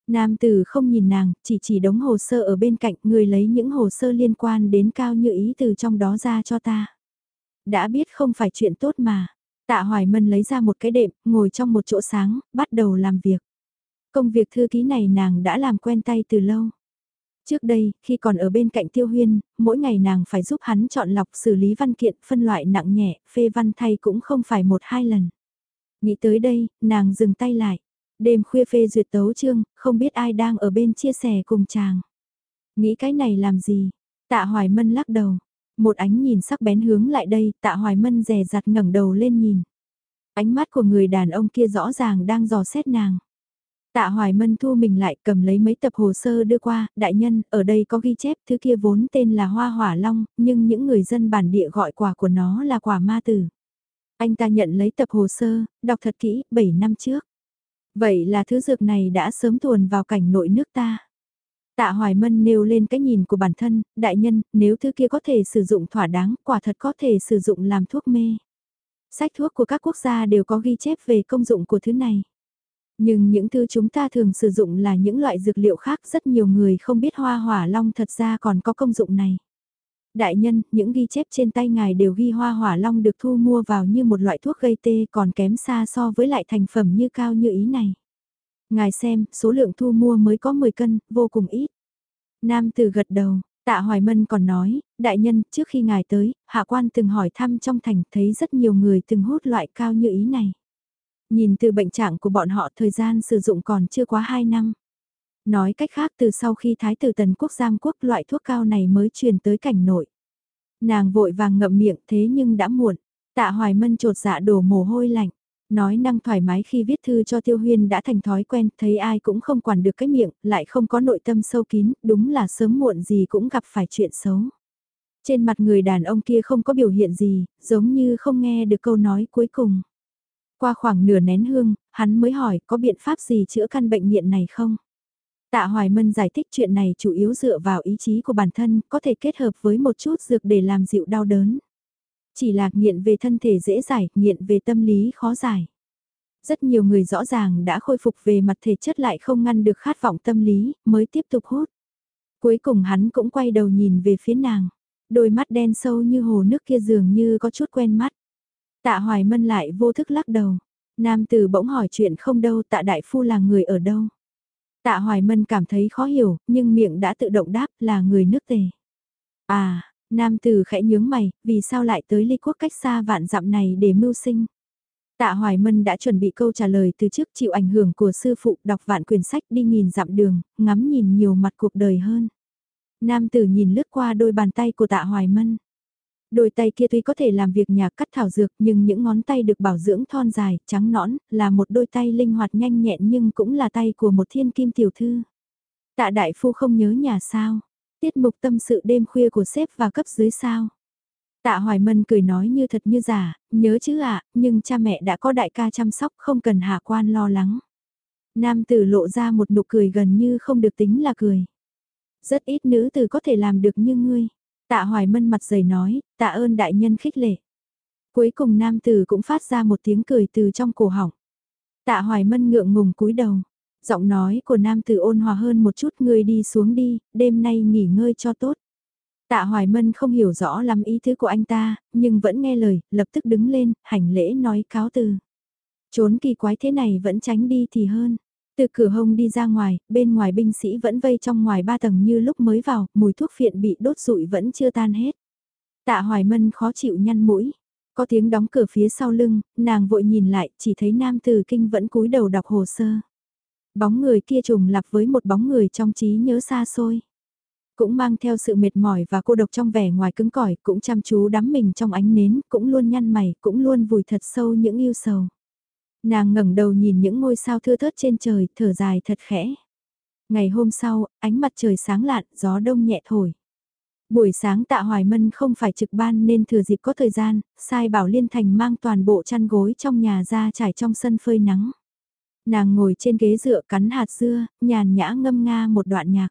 Nam tử không nhìn nàng, chỉ chỉ đống hồ sơ ở bên cạnh người lấy những hồ sơ liên quan đến cao như ý từ trong đó ra cho ta. Đã biết không phải chuyện tốt mà. Tạ Hoài Mân lấy ra một cái đệm, ngồi trong một chỗ sáng, bắt đầu làm việc. Công việc thư ký này nàng đã làm quen tay từ lâu. Trước đây, khi còn ở bên cạnh Tiêu Huyên, mỗi ngày nàng phải giúp hắn chọn lọc xử lý văn kiện, phân loại nặng nhẹ, phê văn thay cũng không phải một hai lần. Nghĩ tới đây, nàng dừng tay lại. Đêm khuya phê duyệt tấu chương, không biết ai đang ở bên chia sẻ cùng chàng. Nghĩ cái này làm gì? Tạ Hoài Mân lắc đầu. Một ánh nhìn sắc bén hướng lại đây, tạ Hoài Mân rè rặt ngẩng đầu lên nhìn. Ánh mắt của người đàn ông kia rõ ràng đang dò xét nàng. Tạ Hoài Mân thu mình lại cầm lấy mấy tập hồ sơ đưa qua, đại nhân, ở đây có ghi chép thứ kia vốn tên là hoa hỏa long, nhưng những người dân bản địa gọi quả của nó là quả ma tử. Anh ta nhận lấy tập hồ sơ, đọc thật kỹ, 7 năm trước. Vậy là thứ dược này đã sớm tuồn vào cảnh nội nước ta. Tạ Hoài Mân nêu lên cái nhìn của bản thân, đại nhân, nếu thứ kia có thể sử dụng thỏa đáng, quả thật có thể sử dụng làm thuốc mê. Sách thuốc của các quốc gia đều có ghi chép về công dụng của thứ này. Nhưng những thứ chúng ta thường sử dụng là những loại dược liệu khác rất nhiều người không biết hoa hỏa long thật ra còn có công dụng này. Đại nhân, những ghi chép trên tay ngài đều ghi hoa hỏa long được thu mua vào như một loại thuốc gây tê còn kém xa so với lại thành phẩm như cao như ý này. Ngài xem, số lượng thu mua mới có 10 cân, vô cùng ít. Nam từ gật đầu, tạ Hoài Mân còn nói, đại nhân, trước khi ngài tới, hạ quan từng hỏi thăm trong thành thấy rất nhiều người từng hút loại cao như ý này. Nhìn từ bệnh trạng của bọn họ thời gian sử dụng còn chưa quá 2 năm. Nói cách khác từ sau khi Thái tử Tần Quốc Giam Quốc loại thuốc cao này mới truyền tới cảnh nội. Nàng vội vàng ngậm miệng thế nhưng đã muộn. Tạ Hoài Mân trột dạ đổ mồ hôi lạnh. Nói năng thoải mái khi viết thư cho Tiêu Huyên đã thành thói quen, thấy ai cũng không quản được cái miệng, lại không có nội tâm sâu kín, đúng là sớm muộn gì cũng gặp phải chuyện xấu. Trên mặt người đàn ông kia không có biểu hiện gì, giống như không nghe được câu nói cuối cùng. Qua khoảng nửa nén hương, hắn mới hỏi có biện pháp gì chữa căn bệnh nghiện này không? Tạ Hoài Mân giải thích chuyện này chủ yếu dựa vào ý chí của bản thân, có thể kết hợp với một chút dược để làm dịu đau đớn. Chỉ là nghiện về thân thể dễ giải, nghiện về tâm lý khó giải. Rất nhiều người rõ ràng đã khôi phục về mặt thể chất lại không ngăn được khát vọng tâm lý, mới tiếp tục hút. Cuối cùng hắn cũng quay đầu nhìn về phía nàng. Đôi mắt đen sâu như hồ nước kia dường như có chút quen mắt. Tạ Hoài Mân lại vô thức lắc đầu. Nam tử bỗng hỏi chuyện không đâu tạ đại phu là người ở đâu. Tạ Hoài Mân cảm thấy khó hiểu, nhưng miệng đã tự động đáp là người nước tề. À, nam tử khẽ nhướng mày, vì sao lại tới ly quốc cách xa vạn dặm này để mưu sinh. Tạ Hoài Mân đã chuẩn bị câu trả lời từ trước chịu ảnh hưởng của sư phụ đọc vạn quyển sách đi nghìn dặm đường, ngắm nhìn nhiều mặt cuộc đời hơn. Nam tử nhìn lướt qua đôi bàn tay của tạ Hoài Mân. Đôi tay kia tuy có thể làm việc nhà cắt thảo dược nhưng những ngón tay được bảo dưỡng thon dài, trắng nõn, là một đôi tay linh hoạt nhanh nhẹn nhưng cũng là tay của một thiên kim tiểu thư. Tạ đại phu không nhớ nhà sao, tiết mục tâm sự đêm khuya của sếp và cấp dưới sao. Tạ Hoài Mân cười nói như thật như giả, nhớ chứ ạ, nhưng cha mẹ đã có đại ca chăm sóc không cần hạ quan lo lắng. Nam tử lộ ra một nụ cười gần như không được tính là cười. Rất ít nữ tử có thể làm được như ngươi. Tạ Hoài Mân mặt dày nói, tạ ơn đại nhân khích lệ. Cuối cùng nam tử cũng phát ra một tiếng cười từ trong cổ họng. Tạ Hoài Mân ngượng ngùng cúi đầu. Giọng nói của nam tử ôn hòa hơn một chút người đi xuống đi, đêm nay nghỉ ngơi cho tốt. Tạ Hoài Mân không hiểu rõ lắm ý thứ của anh ta, nhưng vẫn nghe lời, lập tức đứng lên, hành lễ nói cáo từ. Trốn kỳ quái thế này vẫn tránh đi thì hơn. Từ cửa hông đi ra ngoài, bên ngoài binh sĩ vẫn vây trong ngoài ba tầng như lúc mới vào, mùi thuốc phiện bị đốt rụi vẫn chưa tan hết. Tạ Hoài Mân khó chịu nhăn mũi. Có tiếng đóng cửa phía sau lưng, nàng vội nhìn lại, chỉ thấy nam từ kinh vẫn cúi đầu đọc hồ sơ. Bóng người kia trùng lặp với một bóng người trong trí nhớ xa xôi. Cũng mang theo sự mệt mỏi và cô độc trong vẻ ngoài cứng cỏi, cũng chăm chú đắm mình trong ánh nến, cũng luôn nhăn mày, cũng luôn vùi thật sâu những yêu sầu. Nàng ngẩng đầu nhìn những ngôi sao thưa thớt trên trời, thở dài thật khẽ. Ngày hôm sau, ánh mặt trời sáng lạn, gió đông nhẹ thổi. Buổi sáng tạ Hoài Mân không phải trực ban nên thừa dịp có thời gian, sai bảo Liên Thành mang toàn bộ chăn gối trong nhà ra trải trong sân phơi nắng. Nàng ngồi trên ghế dựa cắn hạt dưa, nhàn nhã ngâm nga một đoạn nhạc.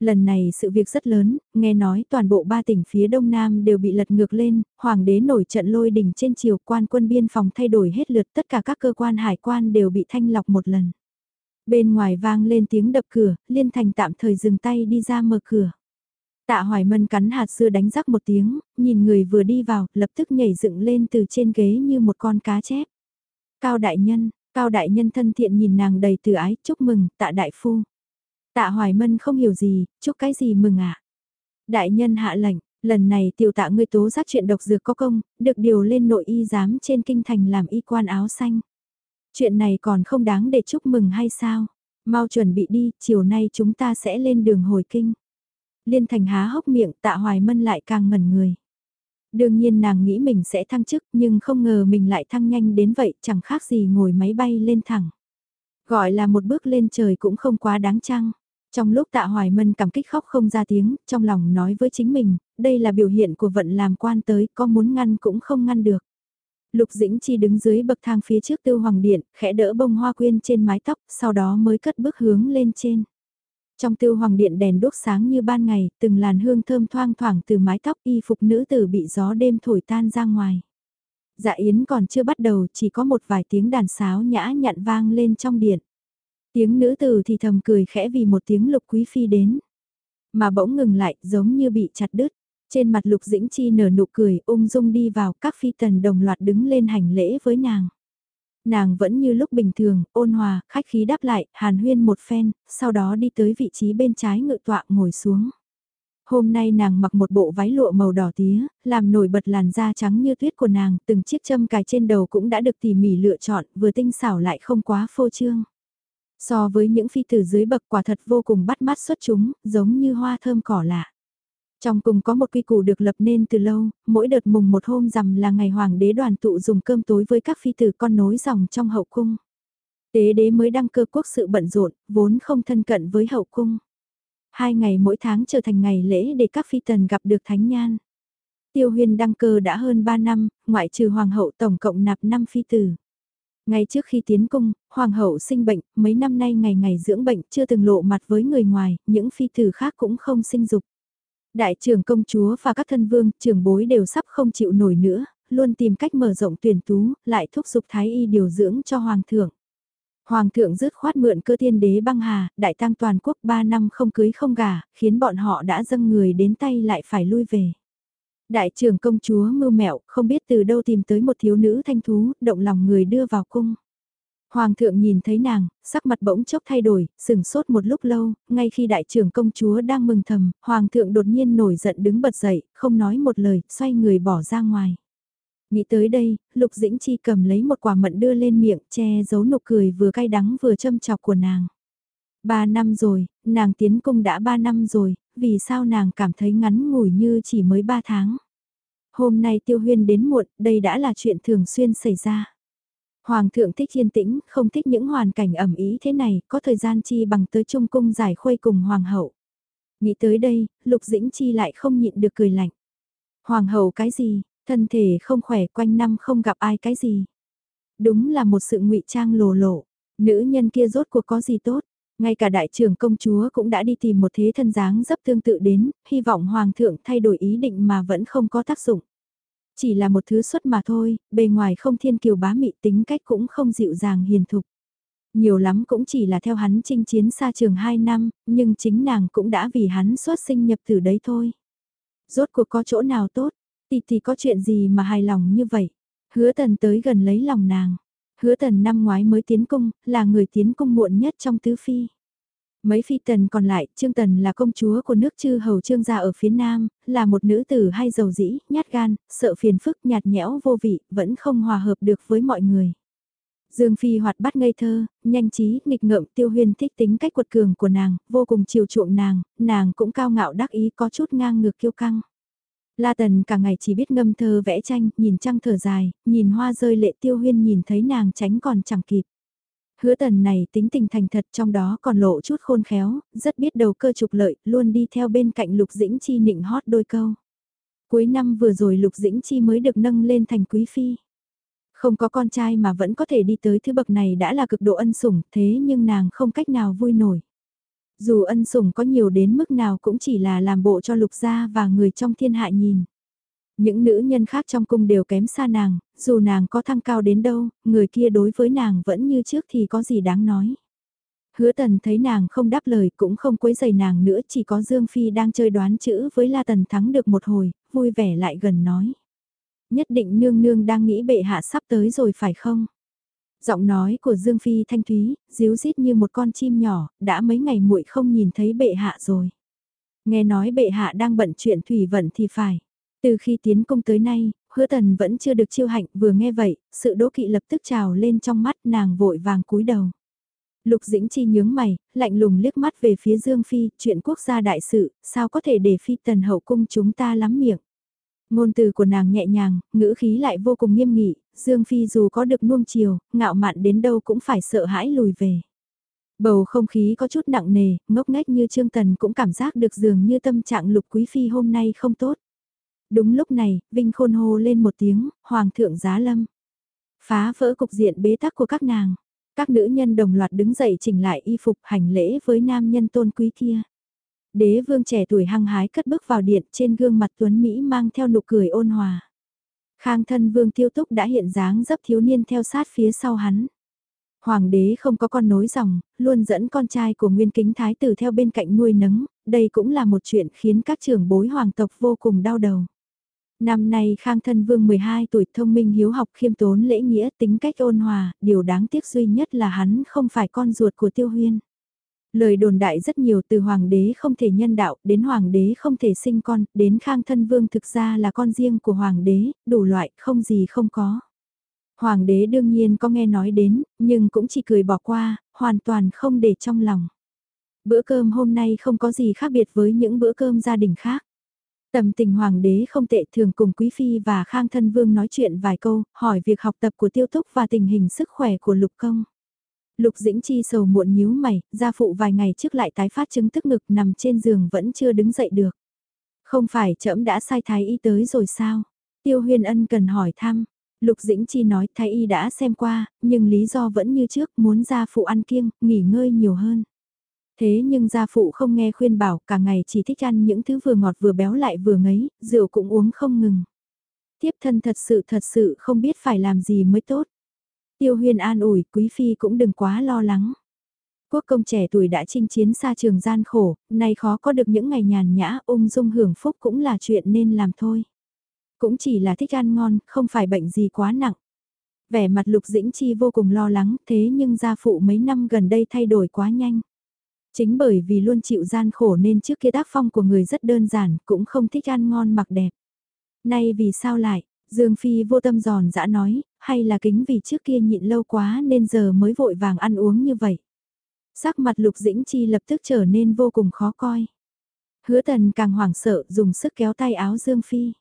Lần này sự việc rất lớn, nghe nói toàn bộ ba tỉnh phía đông nam đều bị lật ngược lên, hoàng đế nổi trận lôi đỉnh trên chiều quan quân biên phòng thay đổi hết lượt tất cả các cơ quan hải quan đều bị thanh lọc một lần. Bên ngoài vang lên tiếng đập cửa, liên thành tạm thời dừng tay đi ra mở cửa. Tạ Hoài Mân cắn hạt dưa đánh rắc một tiếng, nhìn người vừa đi vào, lập tức nhảy dựng lên từ trên ghế như một con cá chép. Cao đại nhân, Cao đại nhân thân thiện nhìn nàng đầy từ ái, chúc mừng, tạ đại phu. Tạ hoài mân không hiểu gì, chúc cái gì mừng ạ. À? Đại nhân hạ lệnh, lần này tiểu tạ ngươi tố giác chuyện độc dược có công, được điều lên nội y giám trên kinh thành làm y quan áo xanh. Chuyện này còn không đáng để chúc mừng hay sao? Mau chuẩn bị đi, chiều nay chúng ta sẽ lên đường hồi kinh. Liên thành há hốc miệng tạ hoài mân lại càng ngẩn người. Đương nhiên nàng nghĩ mình sẽ thăng chức nhưng không ngờ mình lại thăng nhanh đến vậy chẳng khác gì ngồi máy bay lên thẳng. Gọi là một bước lên trời cũng không quá đáng chăng. Trong lúc tạ hoài mân cảm kích khóc không ra tiếng, trong lòng nói với chính mình, đây là biểu hiện của vận làm quan tới, có muốn ngăn cũng không ngăn được. Lục Dĩnh Chi đứng dưới bậc thang phía trước tư hoàng điện, khẽ đỡ bông hoa quyên trên mái tóc, sau đó mới cất bước hướng lên trên. Trong tiêu hoàng điện đèn đốt sáng như ban ngày, từng làn hương thơm thoang thoảng từ mái tóc y phục nữ tử bị gió đêm thổi tan ra ngoài. Dạ yến còn chưa bắt đầu, chỉ có một vài tiếng đàn sáo nhã nhặn vang lên trong điện. Tiếng nữ tử thì thầm cười khẽ vì một tiếng lục quý phi đến. Mà bỗng ngừng lại giống như bị chặt đứt. Trên mặt lục dĩnh chi nở nụ cười ung dung đi vào các phi tần đồng loạt đứng lên hành lễ với nàng. Nàng vẫn như lúc bình thường, ôn hòa, khách khí đáp lại, hàn huyên một phen, sau đó đi tới vị trí bên trái ngự tọa ngồi xuống. Hôm nay nàng mặc một bộ váy lụa màu đỏ tía, làm nổi bật làn da trắng như tuyết của nàng, từng chiếc châm cài trên đầu cũng đã được tỉ mỉ lựa chọn, vừa tinh xảo lại không quá phô trương. So với những phi tử dưới bậc quả thật vô cùng bắt mắt xuất chúng, giống như hoa thơm cỏ lạ. Trong cùng có một quy củ được lập nên từ lâu, mỗi đợt mùng một hôm rằm là ngày hoàng đế đoàn tụ dùng cơm tối với các phi tử con nối dòng trong hậu cung. Tế đế mới đăng cơ quốc sự bận rộn, vốn không thân cận với hậu cung. Hai ngày mỗi tháng trở thành ngày lễ để các phi tần gặp được thánh nhan. Tiêu huyền đăng cơ đã hơn 3 năm, ngoại trừ hoàng hậu tổng cộng nạp 5 phi tử. Ngay trước khi tiến cung, hoàng hậu sinh bệnh, mấy năm nay ngày ngày dưỡng bệnh chưa từng lộ mặt với người ngoài, những phi tử khác cũng không sinh dục. Đại trưởng công chúa và các thân vương, trưởng bối đều sắp không chịu nổi nữa, luôn tìm cách mở rộng tuyển tú, lại thúc giục thái y điều dưỡng cho hoàng thượng. Hoàng thượng dứt khoát mượn cơ thiên đế băng hà, đại tăng toàn quốc 3 năm không cưới không gả, khiến bọn họ đã dâng người đến tay lại phải lui về. Đại trưởng công chúa mưu mẹo, không biết từ đâu tìm tới một thiếu nữ thanh thú, động lòng người đưa vào cung. Hoàng thượng nhìn thấy nàng, sắc mặt bỗng chốc thay đổi, sừng sốt một lúc lâu, ngay khi đại trưởng công chúa đang mừng thầm, hoàng thượng đột nhiên nổi giận đứng bật dậy, không nói một lời, xoay người bỏ ra ngoài. Nghĩ tới đây, Lục Dĩnh Chi cầm lấy một quả mận đưa lên miệng, che giấu nụ cười vừa cay đắng vừa châm chọc của nàng. Ba năm rồi, nàng tiến cung đã ba năm rồi, vì sao nàng cảm thấy ngắn ngủi như chỉ mới ba tháng. Hôm nay tiêu huyên đến muộn, đây đã là chuyện thường xuyên xảy ra. Hoàng thượng thích yên tĩnh, không thích những hoàn cảnh ẩm ý thế này, có thời gian chi bằng tới trung cung giải khuây cùng hoàng hậu. Nghĩ tới đây, lục dĩnh chi lại không nhịn được cười lạnh. Hoàng hậu cái gì, thân thể không khỏe quanh năm không gặp ai cái gì. Đúng là một sự ngụy trang lồ lộ, nữ nhân kia rốt cuộc có gì tốt. Ngay cả đại trưởng công chúa cũng đã đi tìm một thế thân dáng dấp tương tự đến, hy vọng hoàng thượng thay đổi ý định mà vẫn không có tác dụng. Chỉ là một thứ xuất mà thôi, bề ngoài không thiên kiều bá mị tính cách cũng không dịu dàng hiền thục. Nhiều lắm cũng chỉ là theo hắn chinh chiến xa trường 2 năm, nhưng chính nàng cũng đã vì hắn xuất sinh nhập từ đấy thôi. Rốt cuộc có chỗ nào tốt, thì thì có chuyện gì mà hài lòng như vậy. Hứa tần tới gần lấy lòng nàng. Hứa tần năm ngoái mới tiến cung, là người tiến cung muộn nhất trong tứ phi. Mấy phi tần còn lại, Trương Tần là công chúa của nước chư hầu Trương gia ở phía nam, là một nữ tử hay giàu dĩ, nhát gan, sợ phiền phức nhạt nhẽo vô vị, vẫn không hòa hợp được với mọi người. Dương Phi hoạt bát ngây thơ, nhanh trí, nghịch ngợm tiêu huyền thích tính cách quật cường của nàng, vô cùng chiều chuộng nàng, nàng cũng cao ngạo đắc ý có chút ngang ngược kiêu căng. La Tần cả ngày chỉ biết ngâm thơ vẽ tranh, nhìn trăng thở dài, nhìn hoa rơi lệ tiêu huyên nhìn thấy nàng tránh còn chẳng kịp. Hứa tần này tính tình thành thật trong đó còn lộ chút khôn khéo, rất biết đầu cơ trục lợi, luôn đi theo bên cạnh Lục Dĩnh Chi nịnh hót đôi câu. Cuối năm vừa rồi Lục Dĩnh Chi mới được nâng lên thành quý phi. Không có con trai mà vẫn có thể đi tới thứ bậc này đã là cực độ ân sủng, thế nhưng nàng không cách nào vui nổi. Dù ân sủng có nhiều đến mức nào cũng chỉ là làm bộ cho lục gia và người trong thiên hạ nhìn. Những nữ nhân khác trong cung đều kém xa nàng, dù nàng có thăng cao đến đâu, người kia đối với nàng vẫn như trước thì có gì đáng nói. Hứa tần thấy nàng không đáp lời cũng không quấy giày nàng nữa chỉ có Dương Phi đang chơi đoán chữ với La Tần thắng được một hồi, vui vẻ lại gần nói. Nhất định nương nương đang nghĩ bệ hạ sắp tới rồi phải không? Giọng nói của Dương Phi thanh thúy, díu dít như một con chim nhỏ, đã mấy ngày muội không nhìn thấy bệ hạ rồi. Nghe nói bệ hạ đang bận chuyện thủy vận thì phải. Từ khi tiến công tới nay, hứa tần vẫn chưa được chiêu hạnh vừa nghe vậy, sự đố kỵ lập tức trào lên trong mắt nàng vội vàng cúi đầu. Lục Dĩnh Chi nhướng mày, lạnh lùng liếc mắt về phía Dương Phi, chuyện quốc gia đại sự, sao có thể để Phi tần hậu cung chúng ta lắm miệng. Ngôn từ của nàng nhẹ nhàng, ngữ khí lại vô cùng nghiêm nghị, Dương Phi dù có được nuông chiều, ngạo mạn đến đâu cũng phải sợ hãi lùi về. Bầu không khí có chút nặng nề, ngốc nghếch như Trương Tần cũng cảm giác được dường như tâm trạng lục quý phi hôm nay không tốt. Đúng lúc này, Vinh Khôn hô lên một tiếng, Hoàng thượng giá lâm. Phá vỡ cục diện bế tắc của các nàng. Các nữ nhân đồng loạt đứng dậy chỉnh lại y phục hành lễ với nam nhân tôn quý kia. Đế vương trẻ tuổi hăng hái cất bước vào điện trên gương mặt tuấn Mỹ mang theo nụ cười ôn hòa. Khang thân vương tiêu túc đã hiện dáng dấp thiếu niên theo sát phía sau hắn. Hoàng đế không có con nối dòng, luôn dẫn con trai của nguyên kính thái tử theo bên cạnh nuôi nấng, đây cũng là một chuyện khiến các trưởng bối hoàng tộc vô cùng đau đầu. Năm nay Khang Thân Vương 12 tuổi thông minh hiếu học khiêm tốn lễ nghĩa tính cách ôn hòa, điều đáng tiếc duy nhất là hắn không phải con ruột của Tiêu Huyên. Lời đồn đại rất nhiều từ hoàng đế không thể nhân đạo, đến hoàng đế không thể sinh con, đến khang thân vương thực ra là con riêng của hoàng đế, đủ loại, không gì không có. Hoàng đế đương nhiên có nghe nói đến, nhưng cũng chỉ cười bỏ qua, hoàn toàn không để trong lòng. Bữa cơm hôm nay không có gì khác biệt với những bữa cơm gia đình khác. Tầm tình hoàng đế không tệ thường cùng quý phi và khang thân vương nói chuyện vài câu, hỏi việc học tập của tiêu túc và tình hình sức khỏe của lục công. Lục Dĩnh Chi sầu muộn nhíu mày, gia phụ vài ngày trước lại tái phát chứng tức ngực nằm trên giường vẫn chưa đứng dậy được. Không phải trẫm đã sai thái y tới rồi sao? Tiêu huyền ân cần hỏi thăm. Lục Dĩnh Chi nói thái y đã xem qua, nhưng lý do vẫn như trước muốn gia phụ ăn kiêng, nghỉ ngơi nhiều hơn. Thế nhưng gia phụ không nghe khuyên bảo cả ngày chỉ thích ăn những thứ vừa ngọt vừa béo lại vừa ngấy, rượu cũng uống không ngừng. Tiếp thân thật sự thật sự không biết phải làm gì mới tốt. Tiêu huyên an ủi, quý phi cũng đừng quá lo lắng. Quốc công trẻ tuổi đã chinh chiến xa trường gian khổ, nay khó có được những ngày nhàn nhã ung dung hưởng phúc cũng là chuyện nên làm thôi. Cũng chỉ là thích ăn ngon, không phải bệnh gì quá nặng. Vẻ mặt lục dĩnh chi vô cùng lo lắng thế nhưng gia phụ mấy năm gần đây thay đổi quá nhanh. Chính bởi vì luôn chịu gian khổ nên trước kia tác phong của người rất đơn giản, cũng không thích ăn ngon mặc đẹp. Nay vì sao lại, Dương Phi vô tâm giòn dã nói, hay là kính vì trước kia nhịn lâu quá nên giờ mới vội vàng ăn uống như vậy. Sắc mặt Lục Dĩnh Chi lập tức trở nên vô cùng khó coi. Hứa tần càng hoảng sợ dùng sức kéo tay áo Dương Phi.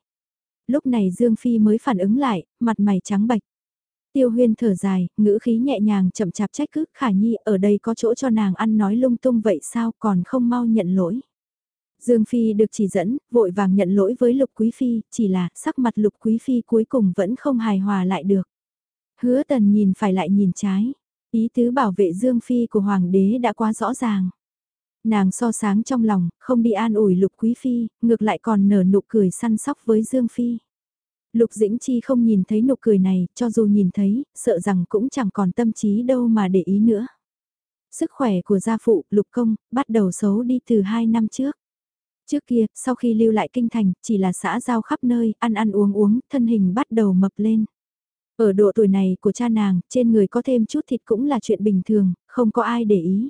Lúc này Dương Phi mới phản ứng lại, mặt mày trắng bạch. Tiêu huyên thở dài, ngữ khí nhẹ nhàng chậm chạp trách cứ khả nhi ở đây có chỗ cho nàng ăn nói lung tung vậy sao còn không mau nhận lỗi. Dương Phi được chỉ dẫn, vội vàng nhận lỗi với Lục Quý Phi, chỉ là sắc mặt Lục Quý Phi cuối cùng vẫn không hài hòa lại được. Hứa tần nhìn phải lại nhìn trái, ý tứ bảo vệ Dương Phi của Hoàng đế đã quá rõ ràng. Nàng so sáng trong lòng, không đi an ủi Lục Quý Phi, ngược lại còn nở nụ cười săn sóc với Dương Phi. Lục Dĩnh Chi không nhìn thấy nụ cười này, cho dù nhìn thấy, sợ rằng cũng chẳng còn tâm trí đâu mà để ý nữa. Sức khỏe của gia phụ, Lục Công, bắt đầu xấu đi từ hai năm trước. Trước kia, sau khi lưu lại kinh thành, chỉ là xã giao khắp nơi, ăn ăn uống uống, thân hình bắt đầu mập lên. Ở độ tuổi này của cha nàng, trên người có thêm chút thịt cũng là chuyện bình thường, không có ai để ý.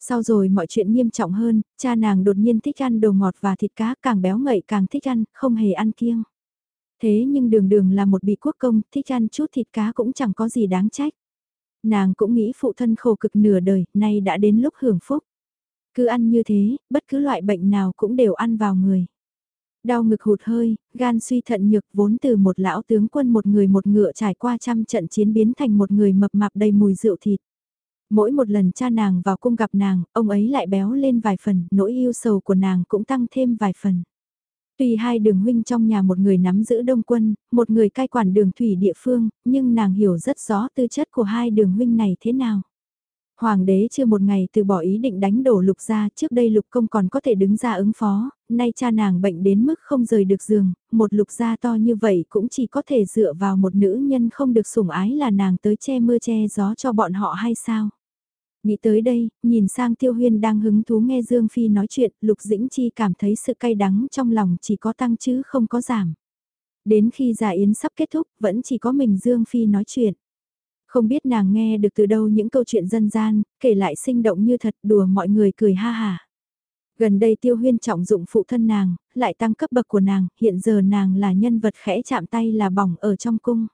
Sau rồi mọi chuyện nghiêm trọng hơn, cha nàng đột nhiên thích ăn đồ ngọt và thịt cá càng béo ngậy càng thích ăn, không hề ăn kiêng. Thế nhưng đường đường là một bị quốc công, thích ăn chút thịt cá cũng chẳng có gì đáng trách. Nàng cũng nghĩ phụ thân khổ cực nửa đời, nay đã đến lúc hưởng phúc. Cứ ăn như thế, bất cứ loại bệnh nào cũng đều ăn vào người. Đau ngực hụt hơi, gan suy thận nhược vốn từ một lão tướng quân một người một ngựa trải qua trăm trận chiến biến thành một người mập mạp đầy mùi rượu thịt. Mỗi một lần cha nàng vào cung gặp nàng, ông ấy lại béo lên vài phần, nỗi yêu sầu của nàng cũng tăng thêm vài phần. Tuy hai đường huynh trong nhà một người nắm giữ đông quân, một người cai quản đường thủy địa phương, nhưng nàng hiểu rất rõ tư chất của hai đường huynh này thế nào. Hoàng đế chưa một ngày từ bỏ ý định đánh đổ lục ra, trước đây lục công còn có thể đứng ra ứng phó, nay cha nàng bệnh đến mức không rời được giường, một lục gia to như vậy cũng chỉ có thể dựa vào một nữ nhân không được sủng ái là nàng tới che mưa che gió cho bọn họ hay sao. Nghĩ tới đây, nhìn sang Tiêu Huyên đang hứng thú nghe Dương Phi nói chuyện, Lục Dĩnh Chi cảm thấy sự cay đắng trong lòng chỉ có tăng chứ không có giảm. Đến khi giả yến sắp kết thúc, vẫn chỉ có mình Dương Phi nói chuyện. Không biết nàng nghe được từ đâu những câu chuyện dân gian, kể lại sinh động như thật đùa mọi người cười ha hà. Gần đây tiêu huyên trọng dụng phụ thân nàng, lại tăng cấp bậc của nàng, hiện giờ nàng là nhân vật khẽ chạm tay là bỏng ở trong cung.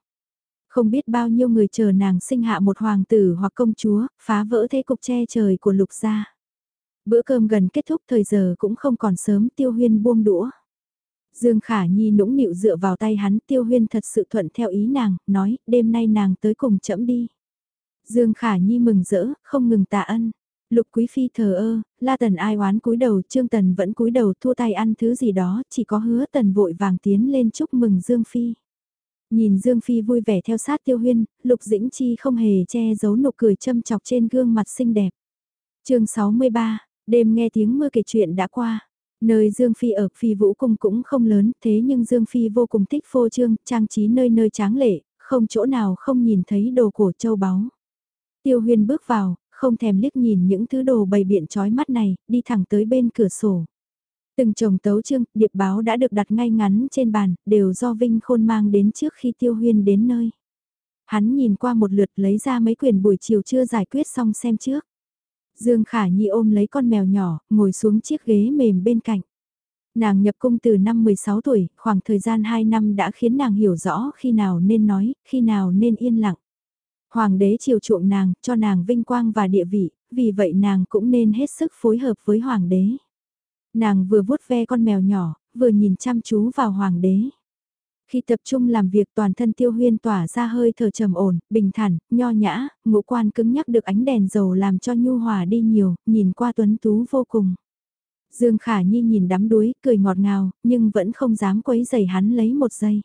Không biết bao nhiêu người chờ nàng sinh hạ một hoàng tử hoặc công chúa, phá vỡ thế cục che trời của lục gia. Bữa cơm gần kết thúc thời giờ cũng không còn sớm tiêu huyên buông đũa. Dương Khả Nhi nũng nịu dựa vào tay hắn tiêu huyên thật sự thuận theo ý nàng, nói đêm nay nàng tới cùng chậm đi. Dương Khả Nhi mừng rỡ, không ngừng tạ ân. Lục Quý Phi thờ ơ, La Tần ai oán cúi đầu, Trương Tần vẫn cúi đầu thua tay ăn thứ gì đó, chỉ có hứa Tần vội vàng tiến lên chúc mừng Dương Phi. Nhìn Dương Phi vui vẻ theo sát Tiêu Huyên, Lục Dĩnh Chi không hề che giấu nụ cười châm chọc trên gương mặt xinh đẹp. chương 63, đêm nghe tiếng mưa kể chuyện đã qua. Nơi Dương Phi ở Phi Vũ Cung cũng không lớn, thế nhưng Dương Phi vô cùng thích phô trương, trang trí nơi nơi tráng lệ, không chỗ nào không nhìn thấy đồ cổ châu báu. Tiêu Huyên bước vào, không thèm liếc nhìn những thứ đồ bày biện trói mắt này, đi thẳng tới bên cửa sổ. Từng chồng tấu chương, điệp báo đã được đặt ngay ngắn trên bàn, đều do Vinh Khôn mang đến trước khi Tiêu Huyên đến nơi. Hắn nhìn qua một lượt lấy ra mấy quyển buổi chiều chưa giải quyết xong xem trước. Dương Khả Nhi ôm lấy con mèo nhỏ, ngồi xuống chiếc ghế mềm bên cạnh. Nàng nhập cung từ năm 16 tuổi, khoảng thời gian 2 năm đã khiến nàng hiểu rõ khi nào nên nói, khi nào nên yên lặng. Hoàng đế chiều chuộng nàng, cho nàng vinh quang và địa vị, vì vậy nàng cũng nên hết sức phối hợp với hoàng đế. Nàng vừa vuốt ve con mèo nhỏ, vừa nhìn chăm chú vào hoàng đế. Khi tập trung làm việc toàn thân tiêu huyên tỏa ra hơi thở trầm ổn, bình thản, nho nhã, ngũ quan cứng nhắc được ánh đèn dầu làm cho nhu hòa đi nhiều, nhìn qua tuấn tú vô cùng. Dương Khả Nhi nhìn đắm đuối, cười ngọt ngào, nhưng vẫn không dám quấy giày hắn lấy một giây.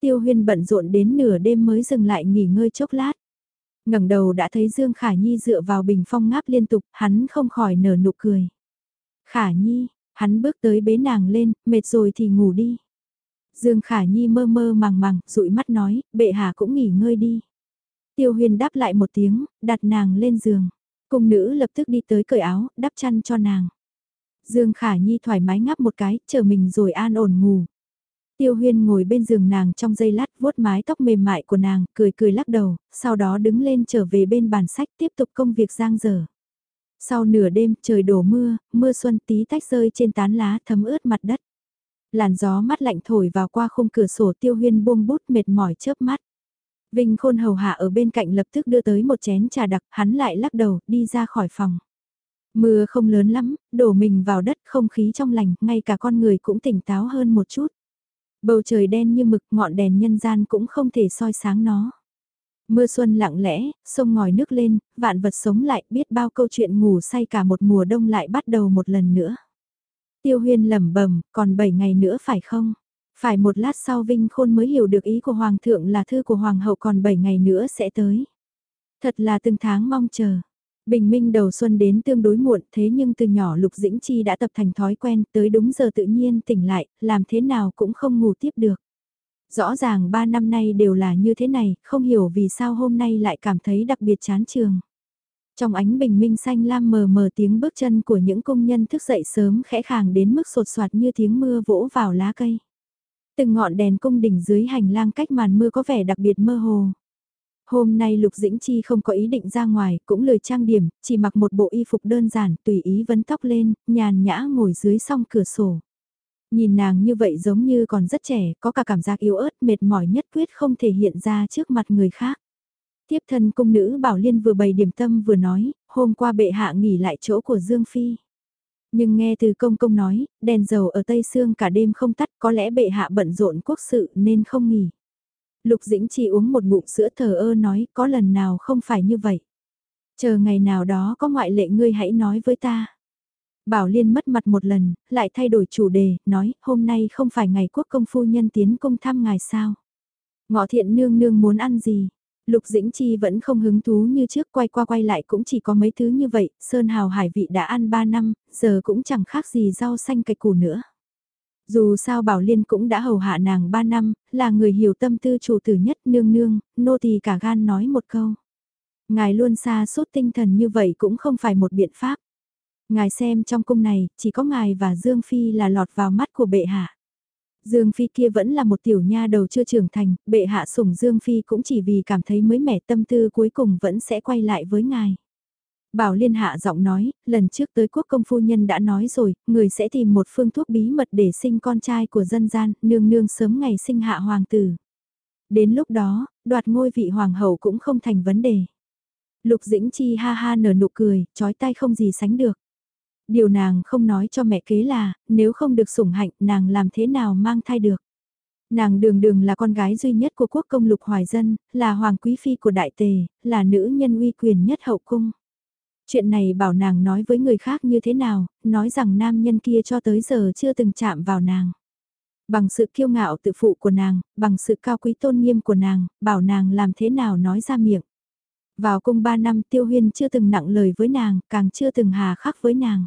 Tiêu huyên bận rộn đến nửa đêm mới dừng lại nghỉ ngơi chốc lát ngẩng đầu đã thấy Dương Khả Nhi dựa vào bình phong ngáp liên tục, hắn không khỏi nở nụ cười. Khả Nhi, hắn bước tới bế nàng lên, mệt rồi thì ngủ đi. Dương Khả Nhi mơ mơ màng màng, dụi mắt nói, bệ hạ cũng nghỉ ngơi đi. Tiêu huyền đáp lại một tiếng, đặt nàng lên giường. Cung nữ lập tức đi tới cởi áo, đắp chăn cho nàng. Dương Khả Nhi thoải mái ngáp một cái, chờ mình rồi an ổn ngủ. Tiêu huyên ngồi bên giường nàng trong giây lát vuốt mái tóc mềm mại của nàng, cười cười lắc đầu, sau đó đứng lên trở về bên bàn sách tiếp tục công việc giang dở. Sau nửa đêm trời đổ mưa, mưa xuân tí tách rơi trên tán lá thấm ướt mặt đất. Làn gió mắt lạnh thổi vào qua khung cửa sổ tiêu huyên buông bút mệt mỏi chớp mắt. Vinh khôn hầu hạ ở bên cạnh lập tức đưa tới một chén trà đặc, hắn lại lắc đầu, đi ra khỏi phòng. Mưa không lớn lắm, đổ mình vào đất không khí trong lành, ngay cả con người cũng tỉnh táo hơn một chút. Bầu trời đen như mực ngọn đèn nhân gian cũng không thể soi sáng nó. Mưa xuân lặng lẽ, sông ngòi nước lên, vạn vật sống lại biết bao câu chuyện ngủ say cả một mùa đông lại bắt đầu một lần nữa. Tiêu huyên lẩm bẩm còn 7 ngày nữa phải không? Phải một lát sau Vinh Khôn mới hiểu được ý của Hoàng thượng là thư của Hoàng hậu còn 7 ngày nữa sẽ tới. Thật là từng tháng mong chờ. Bình minh đầu xuân đến tương đối muộn thế nhưng từ nhỏ Lục Dĩnh Chi đã tập thành thói quen tới đúng giờ tự nhiên tỉnh lại, làm thế nào cũng không ngủ tiếp được. Rõ ràng ba năm nay đều là như thế này, không hiểu vì sao hôm nay lại cảm thấy đặc biệt chán trường. Trong ánh bình minh xanh lam mờ mờ tiếng bước chân của những công nhân thức dậy sớm khẽ khàng đến mức sột soạt như tiếng mưa vỗ vào lá cây. Từng ngọn đèn cung đỉnh dưới hành lang cách màn mưa có vẻ đặc biệt mơ hồ. Hôm nay Lục Dĩnh Chi không có ý định ra ngoài, cũng lười trang điểm, chỉ mặc một bộ y phục đơn giản, tùy ý vấn tóc lên, nhàn nhã ngồi dưới song cửa sổ. Nhìn nàng như vậy giống như còn rất trẻ, có cả cảm giác yếu ớt, mệt mỏi nhất quyết không thể hiện ra trước mặt người khác. Tiếp thân cung nữ Bảo Liên vừa bày điểm tâm vừa nói, hôm qua bệ hạ nghỉ lại chỗ của Dương Phi. Nhưng nghe từ công công nói, đèn dầu ở Tây Sương cả đêm không tắt có lẽ bệ hạ bận rộn quốc sự nên không nghỉ. Lục Dĩnh chỉ uống một ngụm sữa thờ ơ nói có lần nào không phải như vậy. Chờ ngày nào đó có ngoại lệ ngươi hãy nói với ta. Bảo Liên mất mặt một lần, lại thay đổi chủ đề, nói hôm nay không phải ngày quốc công phu nhân tiến công thăm ngài sao. Ngọ thiện nương nương muốn ăn gì? Lục Dĩnh Chi vẫn không hứng thú như trước quay qua quay lại cũng chỉ có mấy thứ như vậy, Sơn Hào Hải Vị đã ăn 3 năm, giờ cũng chẳng khác gì rau xanh cạch củ nữa. Dù sao Bảo Liên cũng đã hầu hạ nàng 3 năm, là người hiểu tâm tư chủ tử nhất nương nương, nô tỳ cả gan nói một câu. Ngài luôn xa suốt tinh thần như vậy cũng không phải một biện pháp. Ngài xem trong cung này, chỉ có ngài và Dương Phi là lọt vào mắt của bệ hạ. Dương Phi kia vẫn là một tiểu nha đầu chưa trưởng thành, bệ hạ sủng Dương Phi cũng chỉ vì cảm thấy mới mẻ tâm tư cuối cùng vẫn sẽ quay lại với ngài. Bảo Liên hạ giọng nói, lần trước tới quốc công phu nhân đã nói rồi, người sẽ tìm một phương thuốc bí mật để sinh con trai của dân gian, nương nương sớm ngày sinh hạ hoàng tử. Đến lúc đó, đoạt ngôi vị hoàng hậu cũng không thành vấn đề. Lục Dĩnh Chi ha ha nở nụ cười, chói tay không gì sánh được. Điều nàng không nói cho mẹ kế là, nếu không được sủng hạnh, nàng làm thế nào mang thai được. Nàng đường đường là con gái duy nhất của quốc công lục hoài dân, là hoàng quý phi của đại tề, là nữ nhân uy quyền nhất hậu cung. Chuyện này bảo nàng nói với người khác như thế nào, nói rằng nam nhân kia cho tới giờ chưa từng chạm vào nàng. Bằng sự kiêu ngạo tự phụ của nàng, bằng sự cao quý tôn nghiêm của nàng, bảo nàng làm thế nào nói ra miệng. Vào cung 3 năm tiêu huyên chưa từng nặng lời với nàng, càng chưa từng hà khắc với nàng.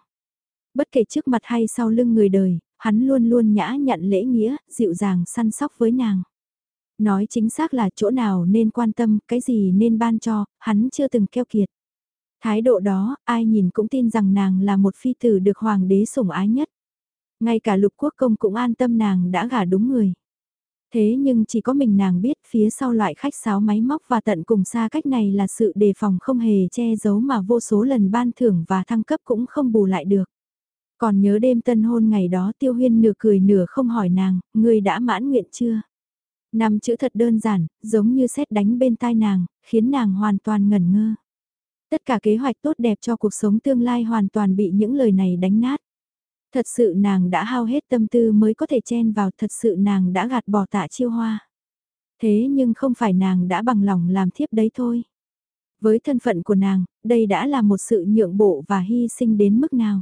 Bất kể trước mặt hay sau lưng người đời, hắn luôn luôn nhã nhận lễ nghĩa, dịu dàng săn sóc với nàng. Nói chính xác là chỗ nào nên quan tâm, cái gì nên ban cho, hắn chưa từng keo kiệt. Thái độ đó, ai nhìn cũng tin rằng nàng là một phi tử được hoàng đế sủng ái nhất. Ngay cả lục quốc công cũng an tâm nàng đã gả đúng người. Thế nhưng chỉ có mình nàng biết phía sau loại khách sáo máy móc và tận cùng xa cách này là sự đề phòng không hề che giấu mà vô số lần ban thưởng và thăng cấp cũng không bù lại được. Còn nhớ đêm tân hôn ngày đó tiêu huyên nửa cười nửa không hỏi nàng, người đã mãn nguyện chưa? Năm chữ thật đơn giản, giống như xét đánh bên tai nàng, khiến nàng hoàn toàn ngẩn ngơ. Tất cả kế hoạch tốt đẹp cho cuộc sống tương lai hoàn toàn bị những lời này đánh nát. Thật sự nàng đã hao hết tâm tư mới có thể chen vào, thật sự nàng đã gạt bỏ tạ chiêu hoa. Thế nhưng không phải nàng đã bằng lòng làm thiếp đấy thôi. Với thân phận của nàng, đây đã là một sự nhượng bộ và hy sinh đến mức nào.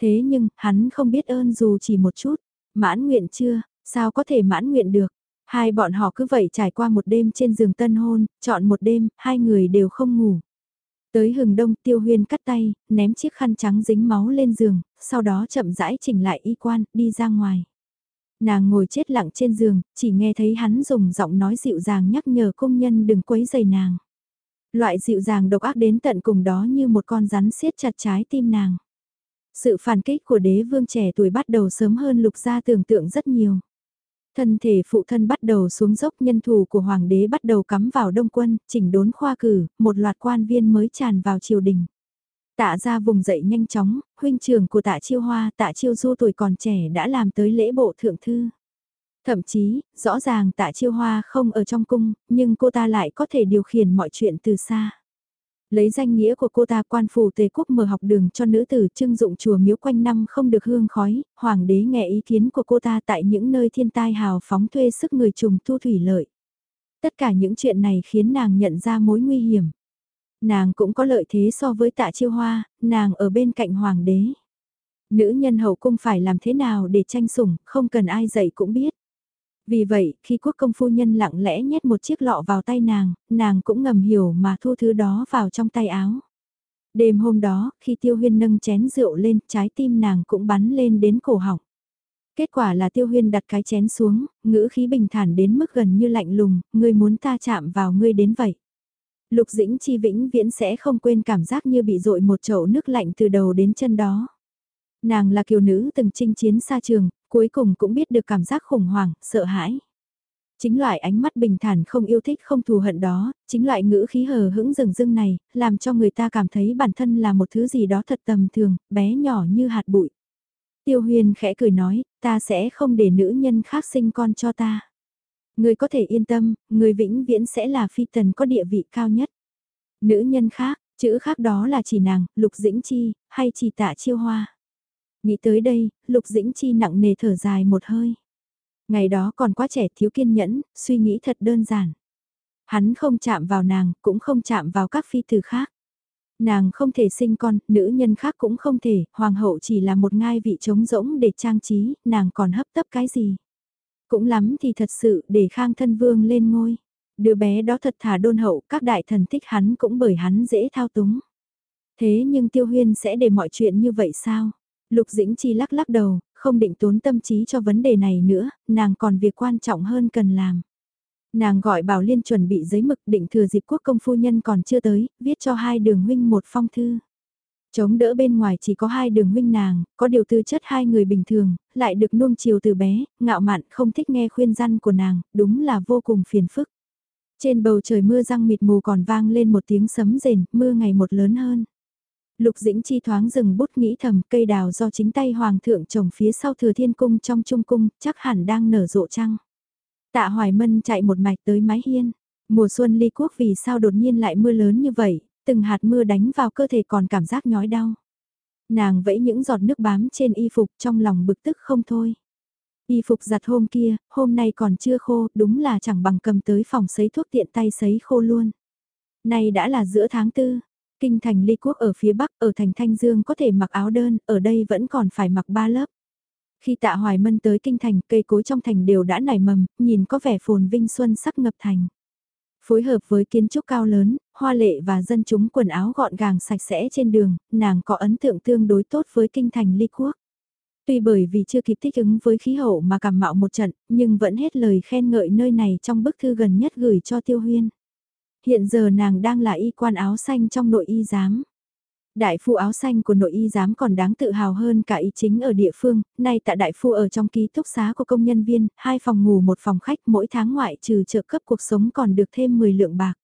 Thế nhưng, hắn không biết ơn dù chỉ một chút. Mãn nguyện chưa, sao có thể mãn nguyện được. Hai bọn họ cứ vậy trải qua một đêm trên giường tân hôn, chọn một đêm, hai người đều không ngủ. Tới hừng đông tiêu huyên cắt tay, ném chiếc khăn trắng dính máu lên giường, sau đó chậm rãi chỉnh lại y quan, đi ra ngoài. Nàng ngồi chết lặng trên giường, chỉ nghe thấy hắn dùng giọng nói dịu dàng nhắc nhở công nhân đừng quấy giày nàng. Loại dịu dàng độc ác đến tận cùng đó như một con rắn siết chặt trái tim nàng. Sự phản kích của đế vương trẻ tuổi bắt đầu sớm hơn lục gia tưởng tượng rất nhiều. Thân thể phụ thân bắt đầu xuống dốc nhân thủ của hoàng đế bắt đầu cắm vào đông quân, chỉnh đốn khoa cử, một loạt quan viên mới tràn vào triều đình. Tạ ra vùng dậy nhanh chóng, huynh trưởng của tạ chiêu hoa, tạ chiêu du tuổi còn trẻ đã làm tới lễ bộ thượng thư. Thậm chí, rõ ràng tạ chiêu hoa không ở trong cung, nhưng cô ta lại có thể điều khiển mọi chuyện từ xa. Lấy danh nghĩa của cô ta quan phủ tề quốc mở học đường cho nữ tử trưng dụng chùa miếu quanh năm không được hương khói, hoàng đế nghe ý kiến của cô ta tại những nơi thiên tai hào phóng thuê sức người trùng thu thủy lợi. Tất cả những chuyện này khiến nàng nhận ra mối nguy hiểm. Nàng cũng có lợi thế so với tạ chiêu hoa, nàng ở bên cạnh hoàng đế. Nữ nhân hậu cung phải làm thế nào để tranh sủng, không cần ai dạy cũng biết. Vì vậy, khi quốc công phu nhân lặng lẽ nhét một chiếc lọ vào tay nàng, nàng cũng ngầm hiểu mà thu thứ đó vào trong tay áo. Đêm hôm đó, khi tiêu huyên nâng chén rượu lên, trái tim nàng cũng bắn lên đến cổ họng. Kết quả là tiêu huyên đặt cái chén xuống, ngữ khí bình thản đến mức gần như lạnh lùng, ngươi muốn ta chạm vào ngươi đến vậy. Lục dĩnh chi vĩnh viễn sẽ không quên cảm giác như bị dội một chậu nước lạnh từ đầu đến chân đó. Nàng là kiều nữ từng chinh chiến xa trường, cuối cùng cũng biết được cảm giác khủng hoảng, sợ hãi. Chính loại ánh mắt bình thản không yêu thích không thù hận đó, chính loại ngữ khí hờ hững rừng rưng này, làm cho người ta cảm thấy bản thân là một thứ gì đó thật tầm thường, bé nhỏ như hạt bụi. Tiêu huyền khẽ cười nói, ta sẽ không để nữ nhân khác sinh con cho ta. Người có thể yên tâm, người vĩnh viễn sẽ là phi tần có địa vị cao nhất. Nữ nhân khác, chữ khác đó là chỉ nàng, lục dĩnh chi, hay chỉ tạ chiêu hoa. Nghĩ tới đây, Lục Dĩnh Chi nặng nề thở dài một hơi. Ngày đó còn quá trẻ thiếu kiên nhẫn, suy nghĩ thật đơn giản. Hắn không chạm vào nàng, cũng không chạm vào các phi tử khác. Nàng không thể sinh con, nữ nhân khác cũng không thể, hoàng hậu chỉ là một ngai vị trống rỗng để trang trí, nàng còn hấp tấp cái gì. Cũng lắm thì thật sự để khang thân vương lên ngôi. Đứa bé đó thật thà đôn hậu, các đại thần thích hắn cũng bởi hắn dễ thao túng. Thế nhưng tiêu huyên sẽ để mọi chuyện như vậy sao? Lục Dĩnh Chi lắc lắc đầu, không định tốn tâm trí cho vấn đề này nữa, nàng còn việc quan trọng hơn cần làm. Nàng gọi Bảo Liên chuẩn bị giấy mực định thừa dịp quốc công phu nhân còn chưa tới, viết cho hai đường huynh một phong thư. Chống đỡ bên ngoài chỉ có hai đường huynh nàng, có điều tư chất hai người bình thường, lại được nuông chiều từ bé, ngạo mạn không thích nghe khuyên răn của nàng, đúng là vô cùng phiền phức. Trên bầu trời mưa răng mịt mù còn vang lên một tiếng sấm rền, mưa ngày một lớn hơn. Lục Dĩnh Chi thoáng dừng bút nghĩ thầm cây đào do chính tay Hoàng thượng trồng phía sau thừa thiên cung trong trung cung, chắc hẳn đang nở rộ trăng. Tạ Hoài Mân chạy một mạch tới mái hiên. Mùa xuân ly quốc vì sao đột nhiên lại mưa lớn như vậy, từng hạt mưa đánh vào cơ thể còn cảm giác nhói đau. Nàng vẫy những giọt nước bám trên y phục trong lòng bực tức không thôi. Y phục giặt hôm kia, hôm nay còn chưa khô, đúng là chẳng bằng cầm tới phòng sấy thuốc tiện tay sấy khô luôn. Nay đã là giữa tháng tư, kinh thành ly quốc ở phía bắc, ở thành Thanh Dương có thể mặc áo đơn, ở đây vẫn còn phải mặc ba lớp. Khi tạ hoài mân tới kinh thành, cây cối trong thành đều đã nảy mầm, nhìn có vẻ phồn vinh xuân sắc ngập thành. Phối hợp với kiến trúc cao lớn, hoa lệ và dân chúng quần áo gọn gàng sạch sẽ trên đường, nàng có ấn tượng tương đối tốt với kinh thành ly quốc. Tuy bởi vì chưa kịp thích ứng với khí hậu mà cảm mạo một trận, nhưng vẫn hết lời khen ngợi nơi này trong bức thư gần nhất gửi cho Tiêu Huyên. Hiện giờ nàng đang là y quan áo xanh trong nội y giám. Đại phu áo xanh của nội y giám còn đáng tự hào hơn cả y chính ở địa phương, nay tại đại phu ở trong ký túc xá của công nhân viên, hai phòng ngủ một phòng khách mỗi tháng ngoại trừ trợ cấp cuộc sống còn được thêm 10 lượng bạc.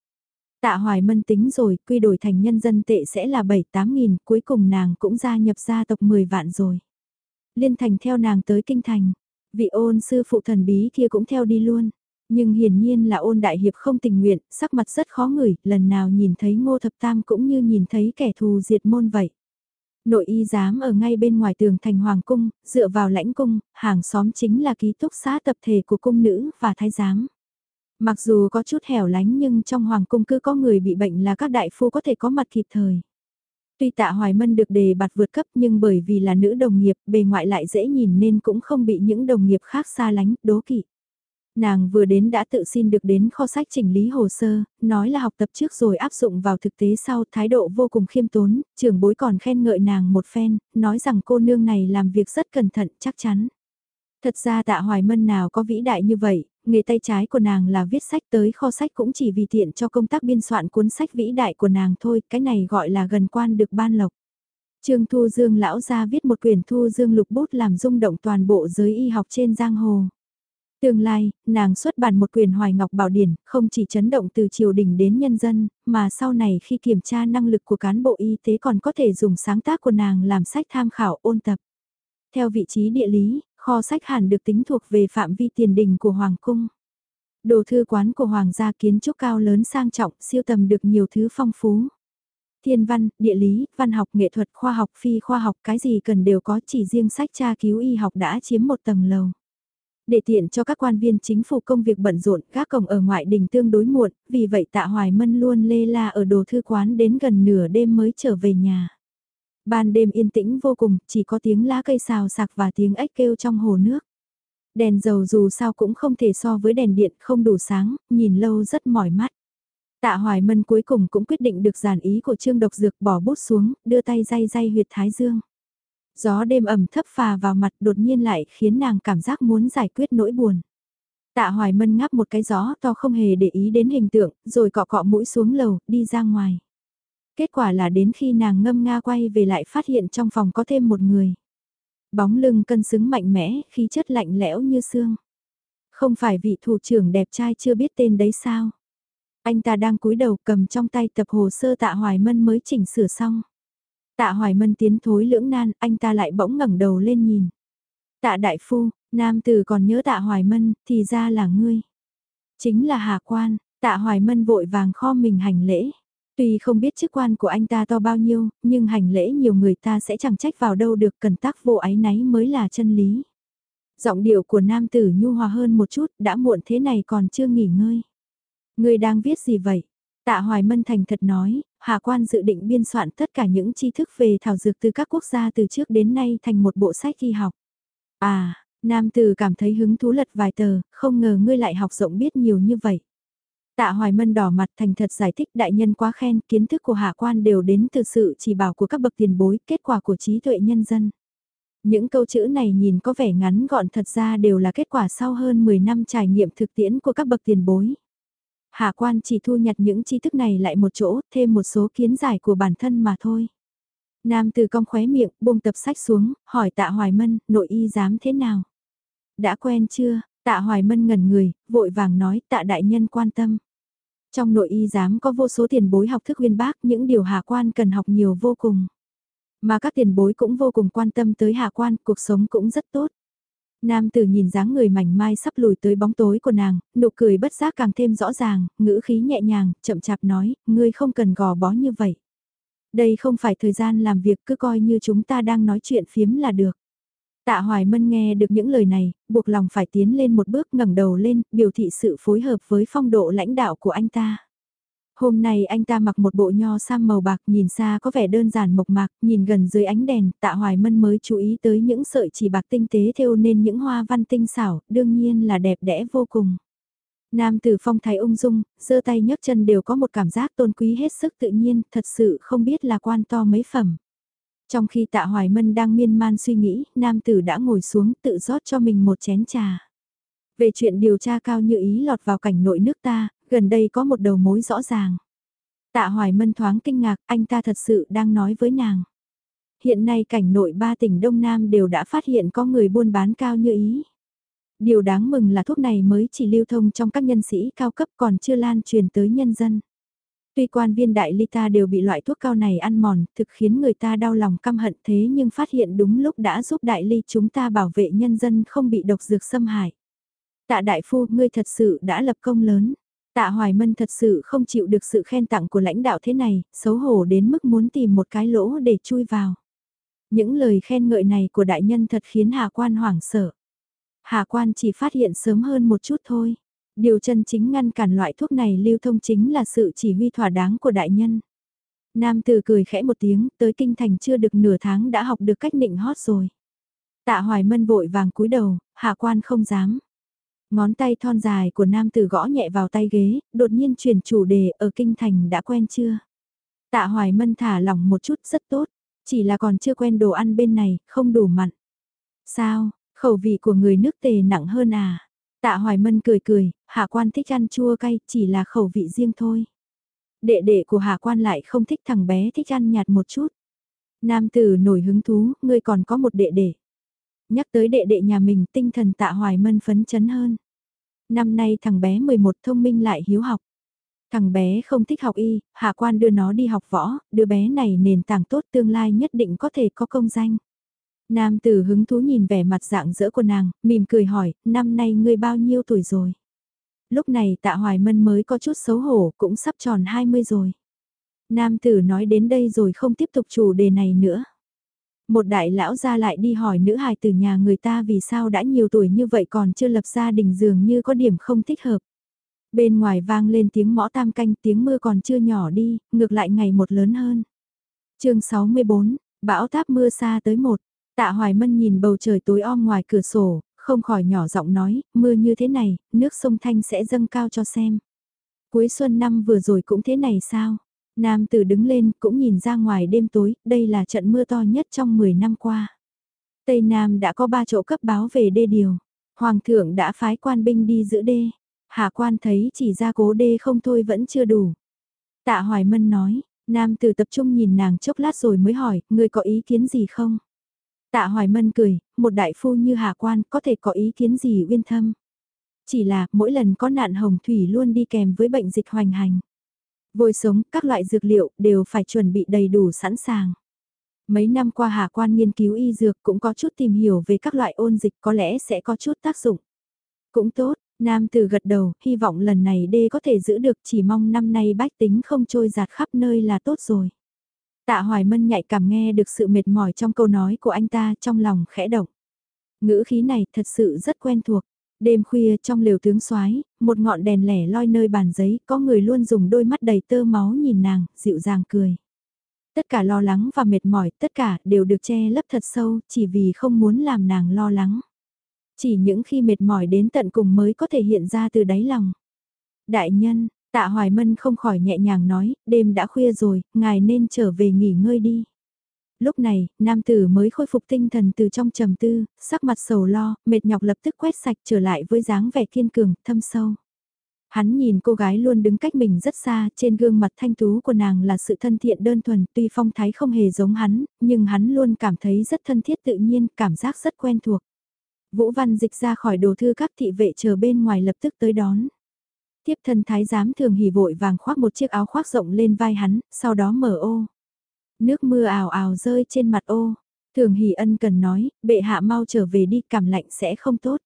Tạ hoài mân tính rồi, quy đổi thành nhân dân tệ sẽ là 7-8 nghìn, cuối cùng nàng cũng gia nhập gia tộc 10 vạn rồi. Liên thành theo nàng tới kinh thành, vị ôn sư phụ thần bí kia cũng theo đi luôn. Nhưng hiển nhiên là ôn đại hiệp không tình nguyện, sắc mặt rất khó ngửi, lần nào nhìn thấy ngô thập tam cũng như nhìn thấy kẻ thù diệt môn vậy. Nội y giám ở ngay bên ngoài tường thành hoàng cung, dựa vào lãnh cung, hàng xóm chính là ký túc xá tập thể của cung nữ và thái giám. Mặc dù có chút hẻo lánh nhưng trong hoàng cung cứ có người bị bệnh là các đại phu có thể có mặt kịp thời. Tuy tạ Hoài Mân được đề bạt vượt cấp nhưng bởi vì là nữ đồng nghiệp bề ngoại lại dễ nhìn nên cũng không bị những đồng nghiệp khác xa lánh, đố kỵ. Nàng vừa đến đã tự xin được đến kho sách chỉnh lý hồ sơ, nói là học tập trước rồi áp dụng vào thực tế sau thái độ vô cùng khiêm tốn, trưởng bối còn khen ngợi nàng một phen, nói rằng cô nương này làm việc rất cẩn thận chắc chắn. Thật ra tạ hoài mân nào có vĩ đại như vậy, nghề tay trái của nàng là viết sách tới kho sách cũng chỉ vì tiện cho công tác biên soạn cuốn sách vĩ đại của nàng thôi, cái này gọi là gần quan được ban lộc. Trương Thu Dương lão ra viết một quyển Thu Dương lục bút làm rung động toàn bộ giới y học trên giang hồ. Tương lai, nàng xuất bản một quyền hoài ngọc bảo điển, không chỉ chấn động từ triều đình đến nhân dân, mà sau này khi kiểm tra năng lực của cán bộ y tế còn có thể dùng sáng tác của nàng làm sách tham khảo ôn tập. Theo vị trí địa lý, kho sách hẳn được tính thuộc về phạm vi tiền đình của Hoàng cung. Đồ thư quán của Hoàng gia kiến trúc cao lớn sang trọng, siêu tầm được nhiều thứ phong phú. Thiên văn, địa lý, văn học, nghệ thuật, khoa học, phi khoa học, cái gì cần đều có chỉ riêng sách tra cứu y học đã chiếm một tầng lầu. Để tiện cho các quan viên chính phủ công việc bận rộn, các cổng ở ngoại đình tương đối muộn, vì vậy tạ hoài mân luôn lê la ở đồ thư quán đến gần nửa đêm mới trở về nhà. Ban đêm yên tĩnh vô cùng, chỉ có tiếng lá cây xào sạc và tiếng ếch kêu trong hồ nước. Đèn dầu dù sao cũng không thể so với đèn điện không đủ sáng, nhìn lâu rất mỏi mắt. Tạ Hoài Mân cuối cùng cũng quyết định được giản ý của Trương Độc Dược bỏ bút xuống, đưa tay day day huyệt thái dương. Gió đêm ẩm thấp phà vào mặt đột nhiên lại khiến nàng cảm giác muốn giải quyết nỗi buồn. Tạ Hoài Mân ngáp một cái gió to không hề để ý đến hình tượng, rồi cọ cọ mũi xuống lầu, đi ra ngoài. Kết quả là đến khi nàng ngâm nga quay về lại phát hiện trong phòng có thêm một người. Bóng lưng cân xứng mạnh mẽ, khí chất lạnh lẽo như xương. Không phải vị thủ trưởng đẹp trai chưa biết tên đấy sao? Anh ta đang cúi đầu cầm trong tay tập hồ sơ tạ Hoài Mân mới chỉnh sửa xong. Tạ Hoài Mân tiến thối lưỡng nan, anh ta lại bỗng ngẩng đầu lên nhìn. Tạ Đại Phu, nam tử còn nhớ Tạ Hoài Mân, thì ra là ngươi. Chính là Hà Quan, Tạ Hoài Mân vội vàng kho mình hành lễ. Tuy không biết chức quan của anh ta to bao nhiêu, nhưng hành lễ nhiều người ta sẽ chẳng trách vào đâu được cần tác vô ái náy mới là chân lý. Giọng điệu của nam tử nhu hòa hơn một chút, đã muộn thế này còn chưa nghỉ ngơi. Người đang viết gì vậy? Tạ Hoài Mân thành thật nói, Hạ quan dự định biên soạn tất cả những tri thức về thảo dược từ các quốc gia từ trước đến nay thành một bộ sách y học. À, nam Từ cảm thấy hứng thú lật vài tờ, không ngờ ngươi lại học rộng biết nhiều như vậy. Tạ Hoài Mân đỏ mặt thành thật giải thích đại nhân quá khen, kiến thức của hạ quan đều đến từ sự chỉ bảo của các bậc tiền bối, kết quả của trí tuệ nhân dân. Những câu chữ này nhìn có vẻ ngắn gọn thật ra đều là kết quả sau hơn 10 năm trải nghiệm thực tiễn của các bậc tiền bối. Hạ quan chỉ thu nhặt những tri thức này lại một chỗ, thêm một số kiến giải của bản thân mà thôi. Nam từ cong khóe miệng, buông tập sách xuống, hỏi tạ Hoài Mân, nội y dám thế nào? Đã quen chưa? Tạ Hoài Mân ngẩn người, vội vàng nói tạ đại nhân quan tâm. Trong nội y giám có vô số tiền bối học thức uyên bác, những điều hạ quan cần học nhiều vô cùng. Mà các tiền bối cũng vô cùng quan tâm tới hạ quan, cuộc sống cũng rất tốt. Nam tử nhìn dáng người mảnh mai sắp lùi tới bóng tối của nàng, nụ cười bất giác càng thêm rõ ràng, ngữ khí nhẹ nhàng, chậm chạp nói, ngươi không cần gò bó như vậy. Đây không phải thời gian làm việc cứ coi như chúng ta đang nói chuyện phiếm là được. Tạ Hoài Mân nghe được những lời này, buộc lòng phải tiến lên một bước ngẩng đầu lên, biểu thị sự phối hợp với phong độ lãnh đạo của anh ta. Hôm nay anh ta mặc một bộ nho sam màu bạc nhìn xa có vẻ đơn giản mộc mạc, nhìn gần dưới ánh đèn, tạ hoài mân mới chú ý tới những sợi chỉ bạc tinh tế thêu nên những hoa văn tinh xảo, đương nhiên là đẹp đẽ vô cùng. Nam tử phong thái ung dung, giơ tay nhấc chân đều có một cảm giác tôn quý hết sức tự nhiên, thật sự không biết là quan to mấy phẩm. Trong khi tạ hoài mân đang miên man suy nghĩ, nam tử đã ngồi xuống tự rót cho mình một chén trà. Về chuyện điều tra cao như ý lọt vào cảnh nội nước ta, gần đây có một đầu mối rõ ràng. Tạ Hoài Mân thoáng kinh ngạc, anh ta thật sự đang nói với nàng. Hiện nay cảnh nội ba tỉnh Đông Nam đều đã phát hiện có người buôn bán cao như ý. Điều đáng mừng là thuốc này mới chỉ lưu thông trong các nhân sĩ cao cấp còn chưa lan truyền tới nhân dân. Tuy quan viên đại ly ta đều bị loại thuốc cao này ăn mòn, thực khiến người ta đau lòng căm hận thế nhưng phát hiện đúng lúc đã giúp đại ly chúng ta bảo vệ nhân dân không bị độc dược xâm hại. Tạ đại phu, ngươi thật sự đã lập công lớn. Tạ Hoài Mân thật sự không chịu được sự khen tặng của lãnh đạo thế này, xấu hổ đến mức muốn tìm một cái lỗ để chui vào. Những lời khen ngợi này của đại nhân thật khiến Hà Quan hoảng sợ. Hà Quan chỉ phát hiện sớm hơn một chút thôi. Điều chân chính ngăn cản loại thuốc này lưu thông chính là sự chỉ huy thỏa đáng của đại nhân. Nam tử cười khẽ một tiếng, tới kinh thành chưa được nửa tháng đã học được cách nịnh hót rồi. Tạ Hoài Mân vội vàng cúi đầu, Hà Quan không dám. Ngón tay thon dài của nam tử gõ nhẹ vào tay ghế, đột nhiên chuyển chủ đề ở kinh thành đã quen chưa? Tạ Hoài Mân thả lỏng một chút rất tốt, chỉ là còn chưa quen đồ ăn bên này, không đủ mặn. Sao, khẩu vị của người nước tề nặng hơn à? Tạ Hoài Mân cười cười, hạ quan thích ăn chua cay, chỉ là khẩu vị riêng thôi. Đệ đệ của hạ quan lại không thích thằng bé thích ăn nhạt một chút. Nam tử nổi hứng thú, ngươi còn có một đệ đệ. Nhắc tới đệ đệ nhà mình tinh thần tạ hoài mân phấn chấn hơn. Năm nay thằng bé 11 thông minh lại hiếu học. Thằng bé không thích học y, hạ quan đưa nó đi học võ, đứa bé này nền tảng tốt tương lai nhất định có thể có công danh. Nam tử hứng thú nhìn vẻ mặt dạng dỡ của nàng, mỉm cười hỏi, năm nay ngươi bao nhiêu tuổi rồi? Lúc này tạ hoài mân mới có chút xấu hổ, cũng sắp tròn 20 rồi. Nam tử nói đến đây rồi không tiếp tục chủ đề này nữa. Một đại lão ra lại đi hỏi nữ hài từ nhà người ta vì sao đã nhiều tuổi như vậy còn chưa lập gia đình dường như có điểm không thích hợp. Bên ngoài vang lên tiếng mõ tam canh tiếng mưa còn chưa nhỏ đi, ngược lại ngày một lớn hơn. chương 64, bão táp mưa xa tới một, tạ hoài mân nhìn bầu trời tối om ngoài cửa sổ, không khỏi nhỏ giọng nói, mưa như thế này, nước sông Thanh sẽ dâng cao cho xem. Cuối xuân năm vừa rồi cũng thế này sao? Nam tử đứng lên cũng nhìn ra ngoài đêm tối, đây là trận mưa to nhất trong 10 năm qua. Tây Nam đã có ba chỗ cấp báo về đê điều. Hoàng thượng đã phái quan binh đi giữ đê. Hạ quan thấy chỉ ra cố đê không thôi vẫn chưa đủ. Tạ Hoài Mân nói, Nam tử tập trung nhìn nàng chốc lát rồi mới hỏi, người có ý kiến gì không? Tạ Hoài Mân cười, một đại phu như Hạ quan có thể có ý kiến gì uyên thâm. Chỉ là mỗi lần có nạn hồng thủy luôn đi kèm với bệnh dịch hoành hành. Vôi sống, các loại dược liệu đều phải chuẩn bị đầy đủ sẵn sàng. Mấy năm qua Hà Quan nghiên cứu y dược cũng có chút tìm hiểu về các loại ôn dịch có lẽ sẽ có chút tác dụng. Cũng tốt, Nam từ gật đầu, hy vọng lần này đê có thể giữ được chỉ mong năm nay bách tính không trôi giạt khắp nơi là tốt rồi. Tạ Hoài Mân nhạy cảm nghe được sự mệt mỏi trong câu nói của anh ta trong lòng khẽ động. Ngữ khí này thật sự rất quen thuộc. Đêm khuya trong lều tướng soái một ngọn đèn lẻ loi nơi bàn giấy, có người luôn dùng đôi mắt đầy tơ máu nhìn nàng, dịu dàng cười. Tất cả lo lắng và mệt mỏi, tất cả đều được che lấp thật sâu, chỉ vì không muốn làm nàng lo lắng. Chỉ những khi mệt mỏi đến tận cùng mới có thể hiện ra từ đáy lòng. Đại nhân, tạ Hoài Mân không khỏi nhẹ nhàng nói, đêm đã khuya rồi, ngài nên trở về nghỉ ngơi đi. Lúc này, nam tử mới khôi phục tinh thần từ trong trầm tư, sắc mặt sầu lo, mệt nhọc lập tức quét sạch trở lại với dáng vẻ kiên cường, thâm sâu. Hắn nhìn cô gái luôn đứng cách mình rất xa, trên gương mặt thanh tú của nàng là sự thân thiện đơn thuần, tuy phong thái không hề giống hắn, nhưng hắn luôn cảm thấy rất thân thiết tự nhiên, cảm giác rất quen thuộc. Vũ Văn dịch ra khỏi đồ thư các thị vệ chờ bên ngoài lập tức tới đón. Tiếp thân thái giám thường hỉ vội vàng khoác một chiếc áo khoác rộng lên vai hắn, sau đó mở ô. Nước mưa ào ào rơi trên mặt ô. Thường hỉ ân cần nói, bệ hạ mau trở về đi, cảm lạnh sẽ không tốt.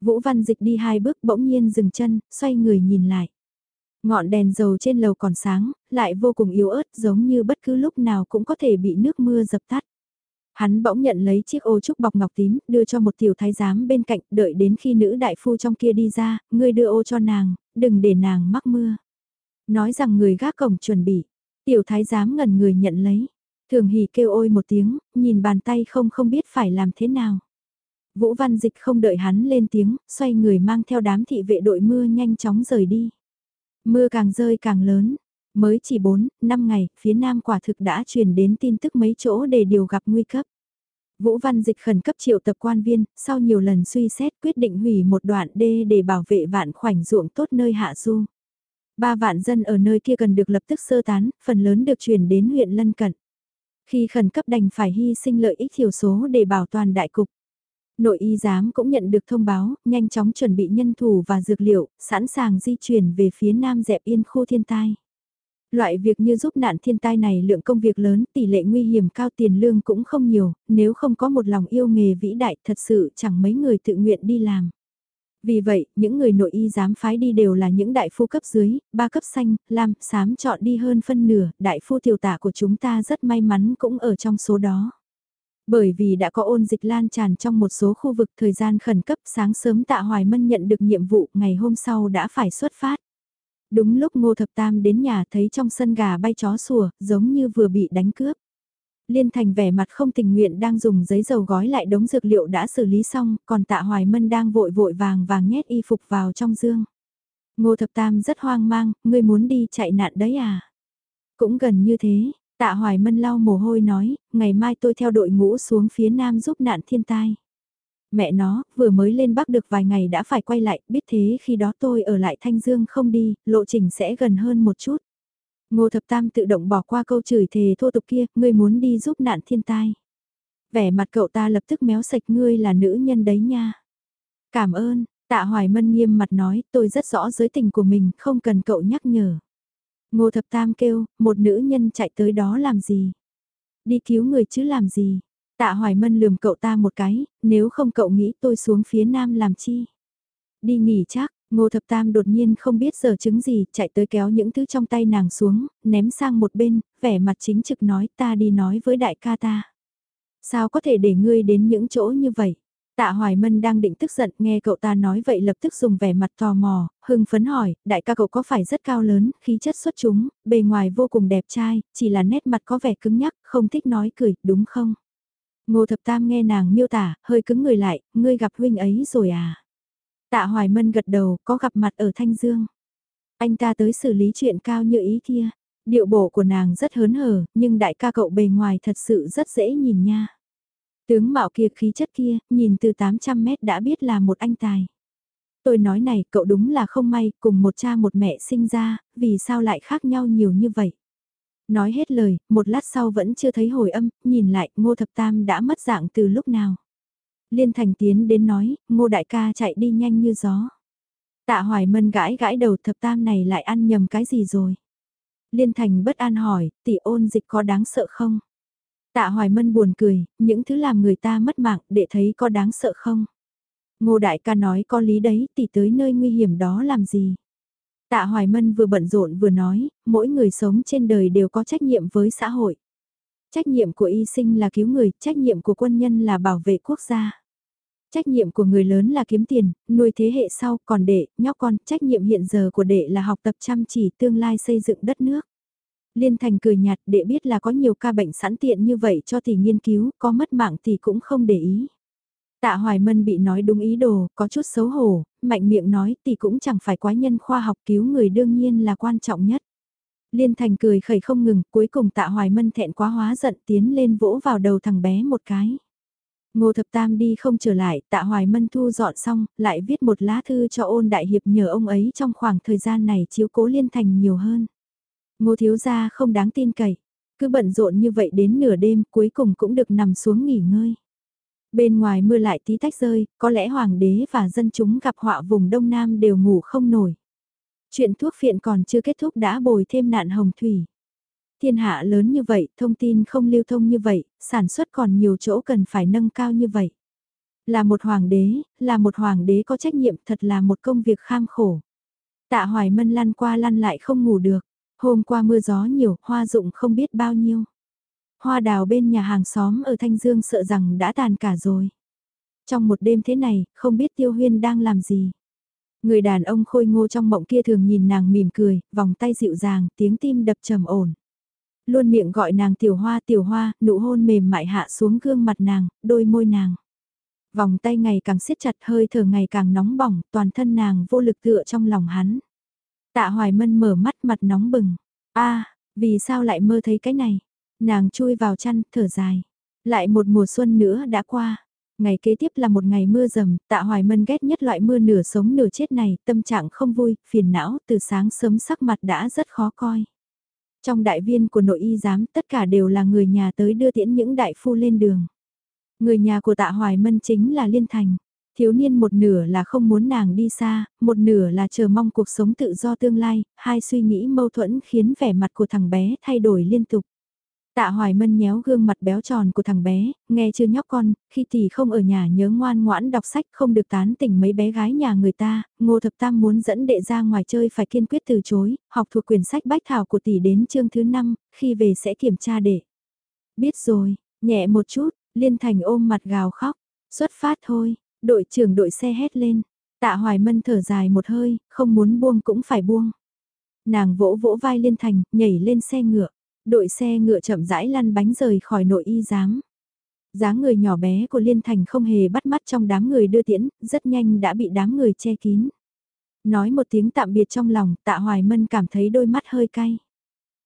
Vũ Văn Dịch đi hai bước bỗng nhiên dừng chân, xoay người nhìn lại. Ngọn đèn dầu trên lầu còn sáng, lại vô cùng yếu ớt giống như bất cứ lúc nào cũng có thể bị nước mưa dập tắt. Hắn bỗng nhận lấy chiếc ô trúc bọc ngọc tím, đưa cho một tiểu thái giám bên cạnh, đợi đến khi nữ đại phu trong kia đi ra, ngươi đưa ô cho nàng, đừng để nàng mắc mưa. Nói rằng người gác cổng chuẩn bị, tiểu thái giám ngẩn người nhận lấy. Thường hỉ kêu ôi một tiếng, nhìn bàn tay không không biết phải làm thế nào. Vũ Văn Dịch không đợi hắn lên tiếng, xoay người mang theo đám thị vệ đội mưa nhanh chóng rời đi. Mưa càng rơi càng lớn, mới chỉ 4, 5 ngày, phía nam quả thực đã truyền đến tin tức mấy chỗ để điều gặp nguy cấp. Vũ Văn Dịch khẩn cấp triệu tập quan viên, sau nhiều lần suy xét quyết định hủy một đoạn đê để bảo vệ vạn khoảnh ruộng tốt nơi hạ du. Ba vạn dân ở nơi kia cần được lập tức sơ tán, phần lớn được chuyển đến huyện lân cận. Khi khẩn cấp đành phải hy sinh lợi ích thiểu số để bảo toàn đại cục. Nội y giám cũng nhận được thông báo, nhanh chóng chuẩn bị nhân thủ và dược liệu, sẵn sàng di chuyển về phía nam dẹp yên khu thiên tai. Loại việc như giúp nạn thiên tai này lượng công việc lớn, tỷ lệ nguy hiểm cao tiền lương cũng không nhiều, nếu không có một lòng yêu nghề vĩ đại thật sự chẳng mấy người tự nguyện đi làm. Vì vậy, những người nội y dám phái đi đều là những đại phu cấp dưới, ba cấp xanh, lam, xám chọn đi hơn phân nửa, đại phu tiểu tả của chúng ta rất may mắn cũng ở trong số đó. Bởi vì đã có ôn dịch lan tràn trong một số khu vực thời gian khẩn cấp sáng sớm tạ Hoài Mân nhận được nhiệm vụ ngày hôm sau đã phải xuất phát. Đúng lúc ngô thập tam đến nhà thấy trong sân gà bay chó sủa giống như vừa bị đánh cướp. Liên thành vẻ mặt không tình nguyện đang dùng giấy dầu gói lại đống dược liệu đã xử lý xong, còn tạ Hoài Mân đang vội vội vàng vàng nhét y phục vào trong dương. Ngô thập tam rất hoang mang, ngươi muốn đi chạy nạn đấy à? Cũng gần như thế, Tạ Hoài Mân lau mồ hôi nói, ngày mai tôi theo đội ngũ xuống phía nam giúp nạn thiên tai. Mẹ nó, vừa mới lên Bắc được vài ngày đã phải quay lại, biết thế khi đó tôi ở lại Thanh Dương không đi, lộ trình sẽ gần hơn một chút. Ngô Thập Tam tự động bỏ qua câu chửi thề thô tục kia, ngươi muốn đi giúp nạn thiên tai. Vẻ mặt cậu ta lập tức méo sạch ngươi là nữ nhân đấy nha. Cảm ơn, tạ Hoài Mân nghiêm mặt nói, tôi rất rõ giới tình của mình, không cần cậu nhắc nhở. Ngô Thập Tam kêu, một nữ nhân chạy tới đó làm gì? Đi cứu người chứ làm gì? Tạ Hoài Mân lườm cậu ta một cái, nếu không cậu nghĩ tôi xuống phía nam làm chi? Đi nghỉ chắc, Ngô Thập Tam đột nhiên không biết giờ chứng gì, chạy tới kéo những thứ trong tay nàng xuống, ném sang một bên, vẻ mặt chính trực nói ta đi nói với đại ca ta. Sao có thể để ngươi đến những chỗ như vậy? Tạ Hoài Mân đang định tức giận nghe cậu ta nói vậy lập tức dùng vẻ mặt tò mò, hưng phấn hỏi, đại ca cậu có phải rất cao lớn, khí chất xuất chúng, bề ngoài vô cùng đẹp trai, chỉ là nét mặt có vẻ cứng nhắc, không thích nói cười, đúng không? Ngô Thập Tam nghe nàng miêu tả, hơi cứng người lại, ngươi gặp huynh ấy rồi à? Tạ Hoài Mân gật đầu, có gặp mặt ở Thanh Dương. Anh ta tới xử lý chuyện cao như ý kia. Điệu bộ của nàng rất hớn hở, nhưng đại ca cậu bề ngoài thật sự rất dễ nhìn nha. Tướng mạo kia khí chất kia, nhìn từ 800 mét đã biết là một anh tài. Tôi nói này, cậu đúng là không may, cùng một cha một mẹ sinh ra, vì sao lại khác nhau nhiều như vậy? Nói hết lời, một lát sau vẫn chưa thấy hồi âm, nhìn lại, ngô thập tam đã mất dạng từ lúc nào. Liên thành tiến đến nói, ngô đại ca chạy đi nhanh như gió. Tạ hoài mân gãi gãi đầu thập tam này lại ăn nhầm cái gì rồi? Liên thành bất an hỏi, tỷ ôn dịch có đáng sợ không? Tạ Hoài Mân buồn cười, những thứ làm người ta mất mạng để thấy có đáng sợ không? Ngô Đại ca nói có lý đấy, tỷ tới nơi nguy hiểm đó làm gì? Tạ Hoài Mân vừa bận rộn vừa nói, mỗi người sống trên đời đều có trách nhiệm với xã hội. Trách nhiệm của y sinh là cứu người, trách nhiệm của quân nhân là bảo vệ quốc gia. Trách nhiệm của người lớn là kiếm tiền, nuôi thế hệ sau, còn đệ, nhóc con, trách nhiệm hiện giờ của đệ là học tập chăm chỉ tương lai xây dựng đất nước. Liên Thành cười nhạt để biết là có nhiều ca bệnh sẵn tiện như vậy cho thì nghiên cứu, có mất mạng thì cũng không để ý. Tạ Hoài Mân bị nói đúng ý đồ, có chút xấu hổ, mạnh miệng nói thì cũng chẳng phải quái nhân khoa học cứu người đương nhiên là quan trọng nhất. Liên Thành cười khẩy không ngừng, cuối cùng Tạ Hoài Mân thẹn quá hóa giận tiến lên vỗ vào đầu thằng bé một cái. Ngô Thập Tam đi không trở lại, tạ Hoài Mân thu dọn xong, lại viết một lá thư cho ôn đại hiệp nhờ ông ấy trong khoảng thời gian này chiếu cố liên thành nhiều hơn. Ngô Thiếu Gia không đáng tin cậy, cứ bận rộn như vậy đến nửa đêm cuối cùng cũng được nằm xuống nghỉ ngơi. Bên ngoài mưa lại tí tách rơi, có lẽ hoàng đế và dân chúng gặp họa vùng Đông Nam đều ngủ không nổi. Chuyện thuốc phiện còn chưa kết thúc đã bồi thêm nạn hồng thủy. Thiên hạ lớn như vậy, thông tin không lưu thông như vậy, sản xuất còn nhiều chỗ cần phải nâng cao như vậy. Là một hoàng đế, là một hoàng đế có trách nhiệm thật là một công việc kham khổ. Tạ Hoài Mân lăn qua lăn lại không ngủ được, hôm qua mưa gió nhiều, hoa dụng không biết bao nhiêu. Hoa đào bên nhà hàng xóm ở Thanh Dương sợ rằng đã tàn cả rồi. Trong một đêm thế này, không biết Tiêu Huyên đang làm gì. Người đàn ông khôi ngô trong mộng kia thường nhìn nàng mỉm cười, vòng tay dịu dàng, tiếng tim đập trầm ổn. Luôn miệng gọi nàng tiểu hoa tiểu hoa, nụ hôn mềm mại hạ xuống gương mặt nàng, đôi môi nàng. Vòng tay ngày càng siết chặt hơi thở ngày càng nóng bỏng, toàn thân nàng vô lực tựa trong lòng hắn. Tạ Hoài Mân mở mắt mặt nóng bừng. a vì sao lại mơ thấy cái này? Nàng chui vào chăn, thở dài. Lại một mùa xuân nữa đã qua. Ngày kế tiếp là một ngày mưa rầm, tạ hoài mân ghét nhất loại mưa nửa sống nửa chết này, tâm trạng không vui, phiền não, từ sáng sớm sắc mặt đã rất khó coi. Trong đại viên của nội y giám tất cả đều là người nhà tới đưa tiễn những đại phu lên đường. Người nhà của tạ hoài mân chính là Liên Thành. Thiếu niên một nửa là không muốn nàng đi xa, một nửa là chờ mong cuộc sống tự do tương lai, hai suy nghĩ mâu thuẫn khiến vẻ mặt của thằng bé thay đổi liên tục. Tạ Hoài Mân nhéo gương mặt béo tròn của thằng bé, nghe chưa nhóc con, khi tỷ không ở nhà nhớ ngoan ngoãn đọc sách không được tán tỉnh mấy bé gái nhà người ta, ngô thập tam muốn dẫn đệ ra ngoài chơi phải kiên quyết từ chối, học thuộc quyển sách bách thảo của tỷ đến chương thứ 5, khi về sẽ kiểm tra đệ. Biết rồi, nhẹ một chút, Liên Thành ôm mặt gào khóc, xuất phát thôi, đội trưởng đội xe hét lên, tạ Hoài Mân thở dài một hơi, không muốn buông cũng phải buông. Nàng vỗ vỗ vai Liên Thành, nhảy lên xe ngựa đội xe ngựa chậm rãi lăn bánh rời khỏi nội y giám. dáng người nhỏ bé của Liên Thành không hề bắt mắt trong đám người đưa tiễn, rất nhanh đã bị đám người che kín. Nói một tiếng tạm biệt trong lòng, tạ hoài mân cảm thấy đôi mắt hơi cay.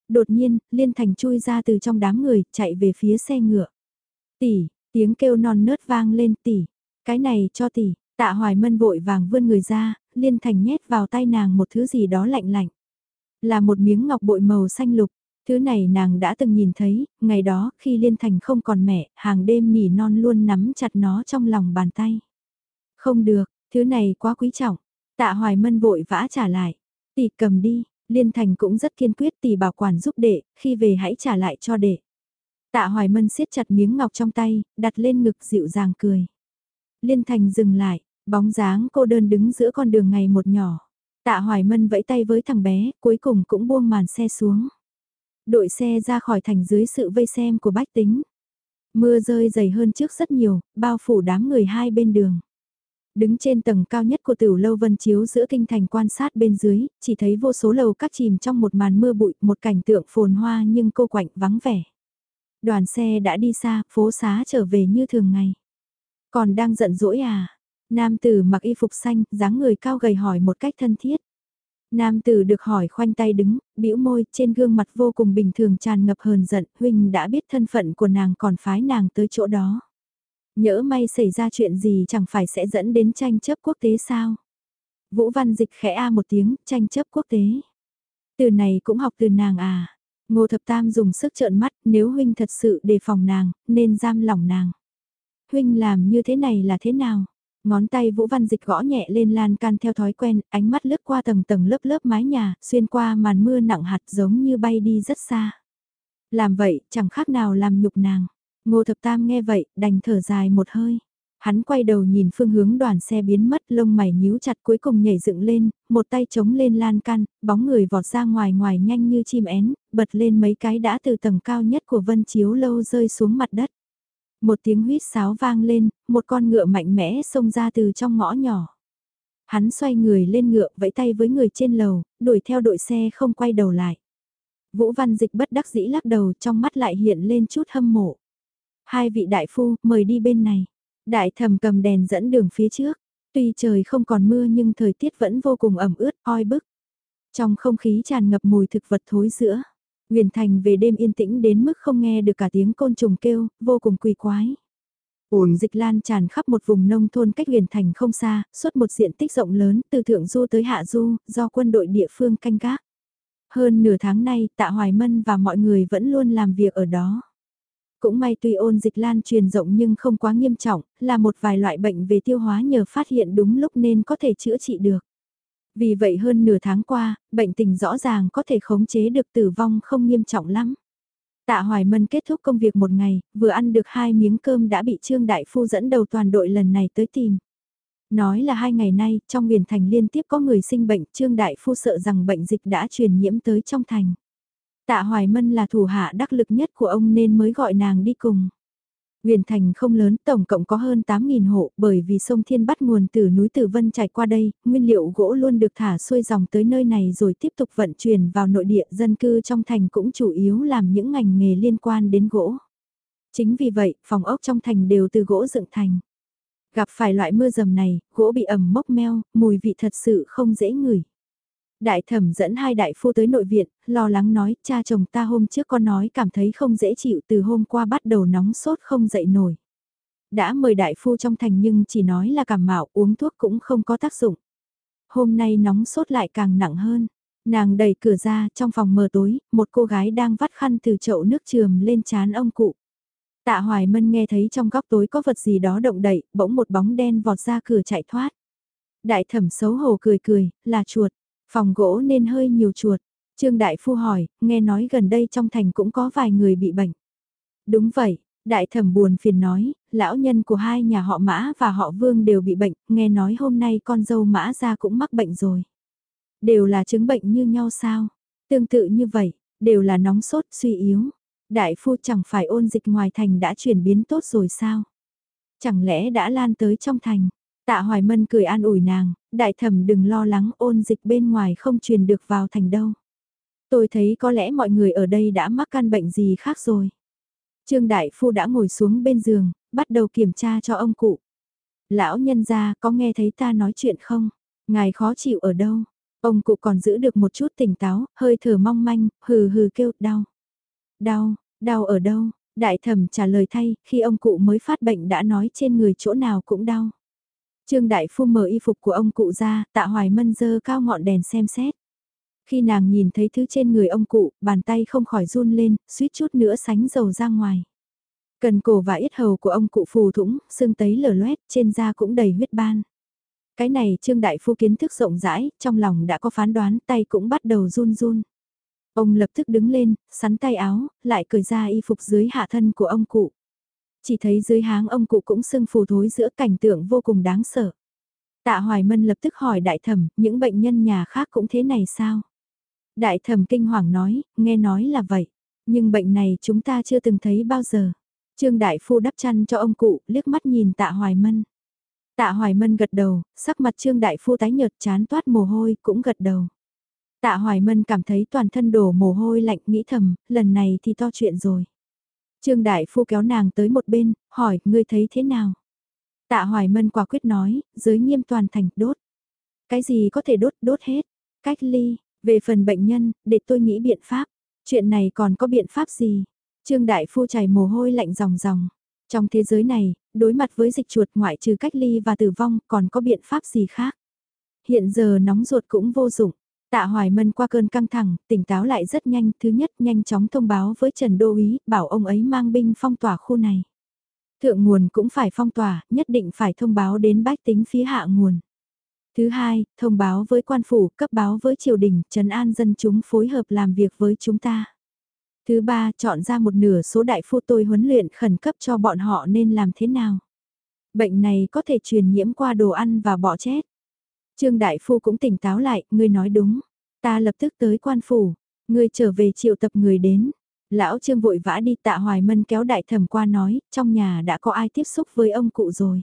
Đột nhiên, Liên Thành chui ra từ trong đám người, chạy về phía xe ngựa. Tỷ, tiếng kêu non nớt vang lên tỷ, cái này cho tỷ, tạ hoài mân vội vàng vươn người ra, Liên Thành nhét vào tay nàng một thứ gì đó lạnh lạnh. Là một miếng ngọc bội màu xanh lục, Thứ này nàng đã từng nhìn thấy, ngày đó khi Liên Thành không còn mẹ, hàng đêm nỉ non luôn nắm chặt nó trong lòng bàn tay. Không được, thứ này quá quý trọng. Tạ Hoài Mân vội vã trả lại. Tỷ cầm đi, Liên Thành cũng rất kiên quyết tỷ bảo quản giúp đệ, khi về hãy trả lại cho đệ. Tạ Hoài Mân siết chặt miếng ngọc trong tay, đặt lên ngực dịu dàng cười. Liên Thành dừng lại, bóng dáng cô đơn đứng giữa con đường ngày một nhỏ. Tạ Hoài Mân vẫy tay với thằng bé, cuối cùng cũng buông màn xe xuống đội xe ra khỏi thành dưới sự vây xem của bách tính. Mưa rơi dày hơn trước rất nhiều, bao phủ đám người hai bên đường. Đứng trên tầng cao nhất của tiểu lâu vân chiếu giữa kinh thành quan sát bên dưới, chỉ thấy vô số lầu các chìm trong một màn mưa bụi, một cảnh tượng phồn hoa nhưng cô quạnh vắng vẻ. Đoàn xe đã đi xa, phố xá trở về như thường ngày. Còn đang giận dỗi à? Nam tử mặc y phục xanh, dáng người cao gầy hỏi một cách thân thiết. Nam tử được hỏi khoanh tay đứng, bĩu môi, trên gương mặt vô cùng bình thường tràn ngập hờn giận, huynh đã biết thân phận của nàng còn phái nàng tới chỗ đó. Nhỡ may xảy ra chuyện gì chẳng phải sẽ dẫn đến tranh chấp quốc tế sao? Vũ Văn Dịch khẽ a một tiếng, tranh chấp quốc tế. Từ này cũng học từ nàng à. Ngô Thập Tam dùng sức trợn mắt, nếu huynh thật sự đề phòng nàng, nên giam lỏng nàng. Huynh làm như thế này là thế nào? Ngón tay Vũ Văn Dịch gõ nhẹ lên lan can theo thói quen, ánh mắt lướt qua tầng tầng lớp lớp mái nhà, xuyên qua màn mưa nặng hạt giống như bay đi rất xa. Làm vậy, chẳng khác nào làm nhục nàng. Ngô Thập Tam nghe vậy, đành thở dài một hơi. Hắn quay đầu nhìn phương hướng đoàn xe biến mất lông mày nhíu chặt cuối cùng nhảy dựng lên, một tay chống lên lan can, bóng người vọt ra ngoài ngoài nhanh như chim én, bật lên mấy cái đã từ tầng cao nhất của vân chiếu lâu rơi xuống mặt đất. Một tiếng huýt sáo vang lên, một con ngựa mạnh mẽ xông ra từ trong ngõ nhỏ. Hắn xoay người lên ngựa vẫy tay với người trên lầu, đuổi theo đội xe không quay đầu lại. Vũ Văn Dịch bất đắc dĩ lắc đầu trong mắt lại hiện lên chút hâm mộ. Hai vị đại phu, mời đi bên này. Đại thầm cầm đèn dẫn đường phía trước. Tuy trời không còn mưa nhưng thời tiết vẫn vô cùng ẩm ướt, oi bức. Trong không khí tràn ngập mùi thực vật thối giữa. Huyền Thành về đêm yên tĩnh đến mức không nghe được cả tiếng côn trùng kêu, vô cùng quỳ quái. Ổn dịch lan tràn khắp một vùng nông thôn cách huyền thành không xa, suốt một diện tích rộng lớn từ thượng du tới hạ du, do quân đội địa phương canh gác. Hơn nửa tháng nay, tạ Hoài Mân và mọi người vẫn luôn làm việc ở đó. Cũng may tuy ôn dịch lan truyền rộng nhưng không quá nghiêm trọng, là một vài loại bệnh về tiêu hóa nhờ phát hiện đúng lúc nên có thể chữa trị được. Vì vậy hơn nửa tháng qua, bệnh tình rõ ràng có thể khống chế được tử vong không nghiêm trọng lắm. Tạ Hoài Mân kết thúc công việc một ngày, vừa ăn được hai miếng cơm đã bị Trương Đại Phu dẫn đầu toàn đội lần này tới tìm. Nói là hai ngày nay, trong biển thành liên tiếp có người sinh bệnh, Trương Đại Phu sợ rằng bệnh dịch đã truyền nhiễm tới trong thành. Tạ Hoài Mân là thủ hạ đắc lực nhất của ông nên mới gọi nàng đi cùng. Huyền thành không lớn, tổng cộng có hơn 8.000 hộ, bởi vì sông Thiên bắt nguồn từ núi Tử Vân chảy qua đây, nguyên liệu gỗ luôn được thả xuôi dòng tới nơi này rồi tiếp tục vận chuyển vào nội địa, dân cư trong thành cũng chủ yếu làm những ngành nghề liên quan đến gỗ. Chính vì vậy, phòng ốc trong thành đều từ gỗ dựng thành. Gặp phải loại mưa dầm này, gỗ bị ẩm mốc meo, mùi vị thật sự không dễ ngửi. Đại thẩm dẫn hai đại phu tới nội viện, lo lắng nói, cha chồng ta hôm trước con nói cảm thấy không dễ chịu từ hôm qua bắt đầu nóng sốt không dậy nổi. Đã mời đại phu trong thành nhưng chỉ nói là cảm mạo uống thuốc cũng không có tác dụng. Hôm nay nóng sốt lại càng nặng hơn. Nàng đẩy cửa ra trong phòng mờ tối, một cô gái đang vắt khăn từ chậu nước trường lên chán ông cụ. Tạ Hoài Mân nghe thấy trong góc tối có vật gì đó động đậy, bỗng một bóng đen vọt ra cửa chạy thoát. Đại thẩm xấu hổ cười cười, là chuột. Phòng gỗ nên hơi nhiều chuột. Trương Đại Phu hỏi, nghe nói gần đây trong thành cũng có vài người bị bệnh. Đúng vậy, Đại Thẩm buồn phiền nói, lão nhân của hai nhà họ Mã và họ Vương đều bị bệnh, nghe nói hôm nay con dâu Mã ra cũng mắc bệnh rồi. Đều là chứng bệnh như nhau sao? Tương tự như vậy, đều là nóng sốt, suy yếu. Đại Phu chẳng phải ôn dịch ngoài thành đã chuyển biến tốt rồi sao? Chẳng lẽ đã lan tới trong thành? Tạ Hoài Mân cười an ủi nàng, đại thẩm đừng lo lắng ôn dịch bên ngoài không truyền được vào thành đâu. Tôi thấy có lẽ mọi người ở đây đã mắc căn bệnh gì khác rồi. Trương Đại Phu đã ngồi xuống bên giường, bắt đầu kiểm tra cho ông cụ. Lão nhân gia có nghe thấy ta nói chuyện không? Ngài khó chịu ở đâu? Ông cụ còn giữ được một chút tỉnh táo, hơi thở mong manh, hừ hừ kêu, đau. Đau, đau ở đâu? Đại thẩm trả lời thay, khi ông cụ mới phát bệnh đã nói trên người chỗ nào cũng đau. Trương Đại Phu mở y phục của ông cụ ra, tạ hoài mân dơ cao ngọn đèn xem xét. Khi nàng nhìn thấy thứ trên người ông cụ, bàn tay không khỏi run lên, suýt chút nữa sánh dầu ra ngoài. Cần cổ và yết hầu của ông cụ phù thủng, xương tấy lở loét, trên da cũng đầy huyết ban. Cái này Trương Đại Phu kiến thức rộng rãi, trong lòng đã có phán đoán, tay cũng bắt đầu run run. Ông lập tức đứng lên, sắn tay áo, lại cởi ra y phục dưới hạ thân của ông cụ chỉ thấy dưới háng ông cụ cũng sưng phù thối giữa cảnh tượng vô cùng đáng sợ. Tạ Hoài Mân lập tức hỏi đại thẩm, những bệnh nhân nhà khác cũng thế này sao? Đại thẩm kinh hoàng nói, nghe nói là vậy, nhưng bệnh này chúng ta chưa từng thấy bao giờ. Trương Đại Phu đắp chăn cho ông cụ, liếc mắt nhìn Tạ Hoài Mân. Tạ Hoài Mân gật đầu, sắc mặt Trương Đại Phu tái nhợt chán toát mồ hôi, cũng gật đầu. Tạ Hoài Mân cảm thấy toàn thân đổ mồ hôi lạnh nghĩ thầm, lần này thì to chuyện rồi. Trương Đại Phu kéo nàng tới một bên, hỏi, ngươi thấy thế nào? Tạ Hoài Mân quả quyết nói, giới nghiêm toàn thành, đốt. Cái gì có thể đốt, đốt hết. Cách ly, về phần bệnh nhân, để tôi nghĩ biện pháp. Chuyện này còn có biện pháp gì? Trương Đại Phu chảy mồ hôi lạnh ròng ròng. Trong thế giới này, đối mặt với dịch chuột ngoại trừ cách ly và tử vong còn có biện pháp gì khác? Hiện giờ nóng ruột cũng vô dụng. Tạ Hoài Mân qua cơn căng thẳng, tỉnh táo lại rất nhanh, thứ nhất nhanh chóng thông báo với Trần Đô Ý, bảo ông ấy mang binh phong tỏa khu này. Thượng nguồn cũng phải phong tỏa, nhất định phải thông báo đến bách tính phía hạ nguồn. Thứ hai, thông báo với quan phủ, cấp báo với triều đình, trấn an dân chúng phối hợp làm việc với chúng ta. Thứ ba, chọn ra một nửa số đại phu tôi huấn luyện khẩn cấp cho bọn họ nên làm thế nào. Bệnh này có thể truyền nhiễm qua đồ ăn và bọ chết. Trương Đại Phu cũng tỉnh táo lại, ngươi nói đúng. Ta lập tức tới quan phủ, ngươi trở về triệu tập người đến. Lão Trương vội vã đi tạ hoài mân kéo đại thẩm qua nói, trong nhà đã có ai tiếp xúc với ông cụ rồi.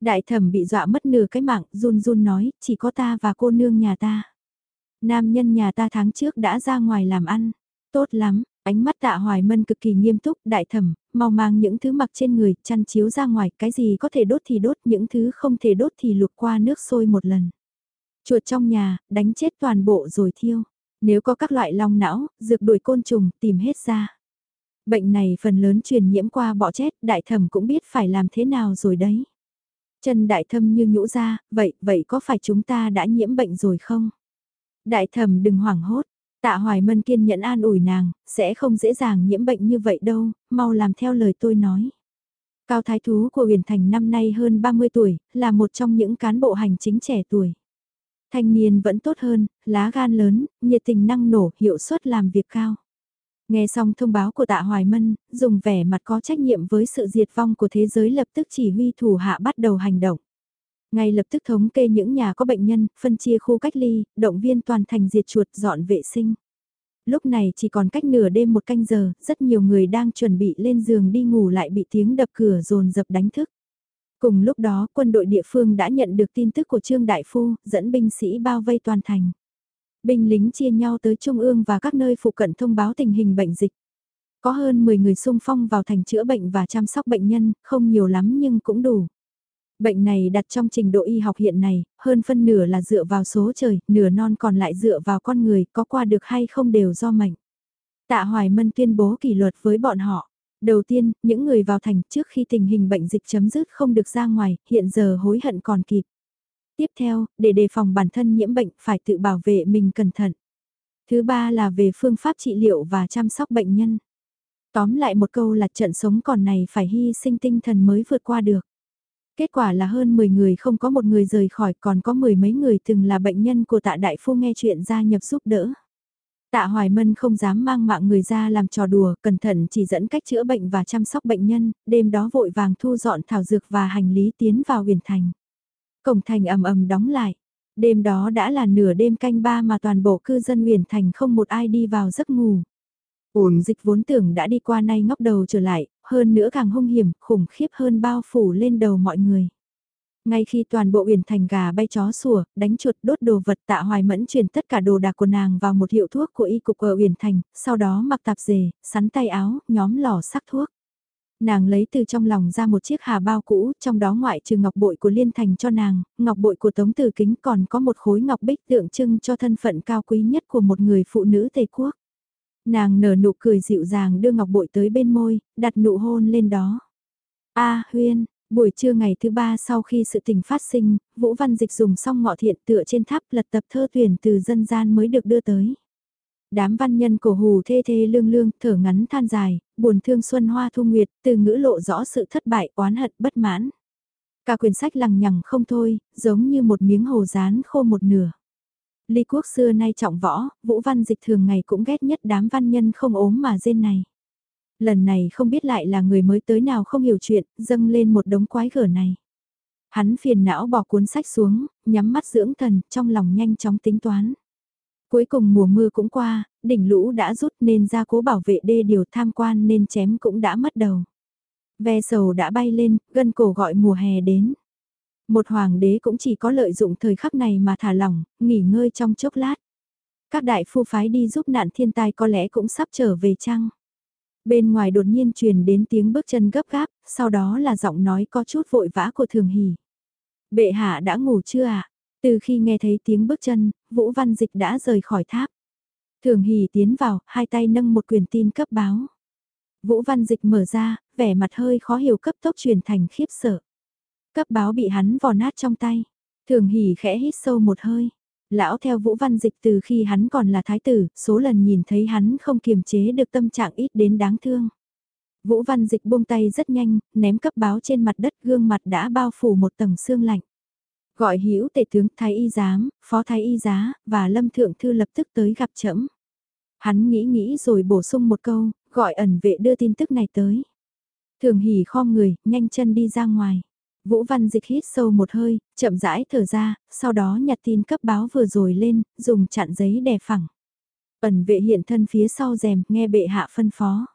Đại thẩm bị dọa mất nửa cái mạng, run run nói, chỉ có ta và cô nương nhà ta. Nam nhân nhà ta tháng trước đã ra ngoài làm ăn. Tốt lắm, ánh mắt tạ hoài mân cực kỳ nghiêm túc, đại thẩm, mau mang những thứ mặc trên người, chăn chiếu ra ngoài, cái gì có thể đốt thì đốt, những thứ không thể đốt thì lục qua nước sôi một lần. Chuột trong nhà, đánh chết toàn bộ rồi thiêu. Nếu có các loại long não, dược đuổi côn trùng, tìm hết ra. Bệnh này phần lớn truyền nhiễm qua bọ chết, đại thẩm cũng biết phải làm thế nào rồi đấy. Chân đại thâm như nhũ ra, vậy, vậy có phải chúng ta đã nhiễm bệnh rồi không? Đại thẩm đừng hoảng hốt, tạ hoài mân kiên nhẫn an ủi nàng, sẽ không dễ dàng nhiễm bệnh như vậy đâu, mau làm theo lời tôi nói. Cao Thái Thú của Huyền Thành năm nay hơn 30 tuổi, là một trong những cán bộ hành chính trẻ tuổi. Thanh niên vẫn tốt hơn, lá gan lớn, nhiệt tình năng nổ, hiệu suất làm việc cao. Nghe xong thông báo của tạ Hoài Mân, dùng vẻ mặt có trách nhiệm với sự diệt vong của thế giới lập tức chỉ huy thủ hạ bắt đầu hành động. Ngay lập tức thống kê những nhà có bệnh nhân, phân chia khu cách ly, động viên toàn thành diệt chuột dọn vệ sinh. Lúc này chỉ còn cách nửa đêm một canh giờ, rất nhiều người đang chuẩn bị lên giường đi ngủ lại bị tiếng đập cửa rồn dập đánh thức. Cùng lúc đó, quân đội địa phương đã nhận được tin tức của Trương Đại Phu, dẫn binh sĩ bao vây toàn thành. Binh lính chia nhau tới Trung ương và các nơi phụ cận thông báo tình hình bệnh dịch. Có hơn 10 người xung phong vào thành chữa bệnh và chăm sóc bệnh nhân, không nhiều lắm nhưng cũng đủ. Bệnh này đặt trong trình độ y học hiện này, hơn phân nửa là dựa vào số trời, nửa non còn lại dựa vào con người, có qua được hay không đều do mệnh. Tạ Hoài Mân tuyên bố kỷ luật với bọn họ. Đầu tiên, những người vào thành trước khi tình hình bệnh dịch chấm dứt không được ra ngoài, hiện giờ hối hận còn kịp. Tiếp theo, để đề phòng bản thân nhiễm bệnh phải tự bảo vệ mình cẩn thận. Thứ ba là về phương pháp trị liệu và chăm sóc bệnh nhân. Tóm lại một câu là trận sống còn này phải hy sinh tinh thần mới vượt qua được. Kết quả là hơn 10 người không có một người rời khỏi còn có mười mấy người từng là bệnh nhân của tạ đại phu nghe chuyện gia nhập giúp đỡ. Tạ Hoài Mân không dám mang mạng người ra làm trò đùa, cẩn thận chỉ dẫn cách chữa bệnh và chăm sóc bệnh nhân, đêm đó vội vàng thu dọn thảo dược và hành lý tiến vào huyền thành. Cổng thành ầm ầm đóng lại. Đêm đó đã là nửa đêm canh ba mà toàn bộ cư dân huyền thành không một ai đi vào giấc ngủ. Ổn dịch vốn tưởng đã đi qua nay ngóc đầu trở lại, hơn nữa càng hung hiểm, khủng khiếp hơn bao phủ lên đầu mọi người. Ngay khi toàn bộ uyển thành gà bay chó sủa, đánh chuột đốt đồ vật tạ hoài mẫn chuyển tất cả đồ đạc của nàng vào một hiệu thuốc của y cục ở uyển thành, sau đó mặc tạp dề, sắn tay áo, nhóm lò sắc thuốc. Nàng lấy từ trong lòng ra một chiếc hà bao cũ, trong đó ngoại trừ ngọc bội của Liên Thành cho nàng, ngọc bội của Tống Tử Kính còn có một khối ngọc bích tượng trưng cho thân phận cao quý nhất của một người phụ nữ Tây Quốc. Nàng nở nụ cười dịu dàng đưa ngọc bội tới bên môi, đặt nụ hôn lên đó. A Huyên, buổi trưa ngày thứ ba sau khi sự tình phát sinh, Vũ Văn Dịch dùng xong ngọ thiện tựa trên tháp lật tập thơ tuyển từ dân gian mới được đưa tới. Đám văn nhân cổ hù thê thê lương lương, thở ngắn than dài, buồn thương xuân hoa thu nguyệt, từ ngữ lộ rõ sự thất bại, oán hận, bất mãn. Cả quyển sách lằng nhằng không thôi, giống như một miếng hồ rán khô một nửa. Ly quốc xưa nay trọng võ, Vũ Văn Dịch thường ngày cũng ghét nhất đám văn nhân không ốm mà rên này. Lần này không biết lại là người mới tới nào không hiểu chuyện, dâng lên một đống quái gở này. Hắn phiền não bỏ cuốn sách xuống, nhắm mắt dưỡng thần, trong lòng nhanh chóng tính toán. Cuối cùng mùa mưa cũng qua, đỉnh lũ đã rút nên ra cố bảo vệ đê điều tham quan nên chém cũng đã mất đầu. Ve sầu đã bay lên, gân cổ gọi mùa hè đến. Một hoàng đế cũng chỉ có lợi dụng thời khắc này mà thả lỏng, nghỉ ngơi trong chốc lát. Các đại phu phái đi giúp nạn thiên tai có lẽ cũng sắp trở về chăng. Bên ngoài đột nhiên truyền đến tiếng bước chân gấp gáp, sau đó là giọng nói có chút vội vã của thường hỉ. Bệ hạ đã ngủ chưa ạ? À? Từ khi nghe thấy tiếng bước chân, Vũ Văn Dịch đã rời khỏi tháp. Thường hỉ tiến vào, hai tay nâng một quyền tin cấp báo. Vũ Văn Dịch mở ra, vẻ mặt hơi khó hiểu cấp tốc truyền thành khiếp sợ. Cấp báo bị hắn vò nát trong tay. Thường hỉ khẽ hít sâu một hơi. Lão theo Vũ Văn Dịch từ khi hắn còn là thái tử, số lần nhìn thấy hắn không kiềm chế được tâm trạng ít đến đáng thương. Vũ Văn Dịch buông tay rất nhanh, ném cấp báo trên mặt đất gương mặt đã bao phủ một tầng xương lạnh. Gọi hữu tể tướng Thái Y Giám, Phó Thái Y Giá, và Lâm Thượng Thư lập tức tới gặp trẫm Hắn nghĩ nghĩ rồi bổ sung một câu, gọi ẩn vệ đưa tin tức này tới. Thường hỉ khom người, nhanh chân đi ra ngoài. Vũ Văn Dịch hít sâu một hơi, chậm rãi thở ra, sau đó nhặt tin cấp báo vừa rồi lên, dùng chặn giấy đè phẳng. Ẩn vệ hiện thân phía sau rèm, nghe bệ hạ phân phó.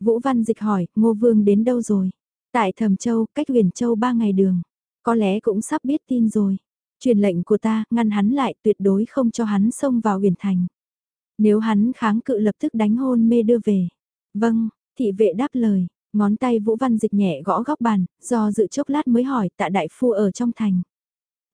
Vũ Văn Dịch hỏi, Ngô Vương đến đâu rồi? Tại Thẩm Châu, cách huyền Châu ba ngày đường. Có lẽ cũng sắp biết tin rồi. Truyền lệnh của ta, ngăn hắn lại, tuyệt đối không cho hắn xông vào huyền thành. Nếu hắn kháng cự lập tức đánh hôn mê đưa về. Vâng, thị vệ đáp lời. Ngón tay Vũ Văn Dịch nhẹ gõ góc bàn, do dự chốc lát mới hỏi tạ đại phu ở trong thành.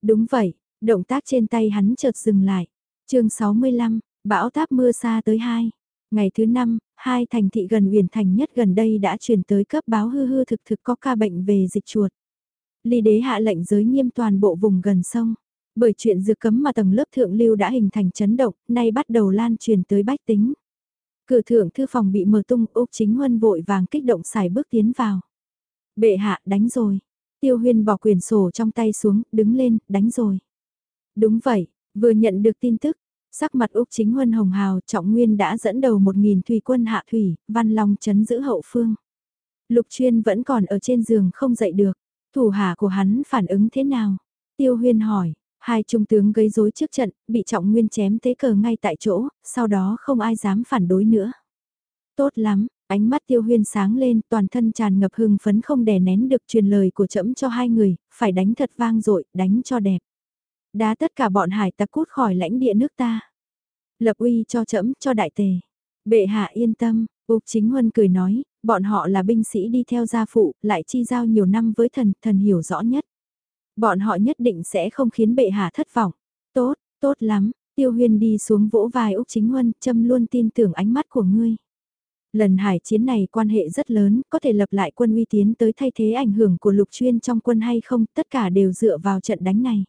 Đúng vậy, động tác trên tay hắn chợt dừng lại. chương 65, bão táp mưa xa tới 2. Ngày thứ năm, hai thành thị gần Uyển Thành nhất gần đây đã truyền tới cấp báo hư hư thực thực có ca bệnh về dịch chuột. Ly đế hạ lệnh giới nghiêm toàn bộ vùng gần sông. Bởi chuyện dược cấm mà tầng lớp thượng lưu đã hình thành chấn động, nay bắt đầu lan truyền tới bách tính. Cửa thượng thư phòng bị mở tung, Úc Chính Huân vội vàng kích động xài bước tiến vào. Bệ hạ, đánh rồi. Tiêu huyên bỏ quyền sổ trong tay xuống, đứng lên, đánh rồi. Đúng vậy, vừa nhận được tin tức, sắc mặt Úc Chính Huân hồng hào, trọng nguyên đã dẫn đầu một nghìn thủy quân hạ thủy, văn long chấn giữ hậu phương. Lục chuyên vẫn còn ở trên giường không dậy được, thủ hạ của hắn phản ứng thế nào? Tiêu huyên hỏi, Hai trung tướng gây rối trước trận, bị trọng nguyên chém tế cờ ngay tại chỗ, sau đó không ai dám phản đối nữa. Tốt lắm, ánh mắt tiêu huyên sáng lên, toàn thân tràn ngập hưng phấn không đè nén được truyền lời của trẫm cho hai người, phải đánh thật vang dội, đánh cho đẹp. Đá tất cả bọn hải tặc cút khỏi lãnh địa nước ta. Lập uy cho trẫm cho đại tề. Bệ hạ yên tâm, Úc Chính Huân cười nói, bọn họ là binh sĩ đi theo gia phụ, lại chi giao nhiều năm với thần, thần hiểu rõ nhất. Bọn họ nhất định sẽ không khiến bệ hạ thất vọng. Tốt, tốt lắm, tiêu huyền đi xuống vỗ vai Úc Chính Huân, châm luôn tin tưởng ánh mắt của ngươi. Lần hải chiến này quan hệ rất lớn, có thể lập lại quân uy tiến tới thay thế ảnh hưởng của lục chuyên trong quân hay không, tất cả đều dựa vào trận đánh này.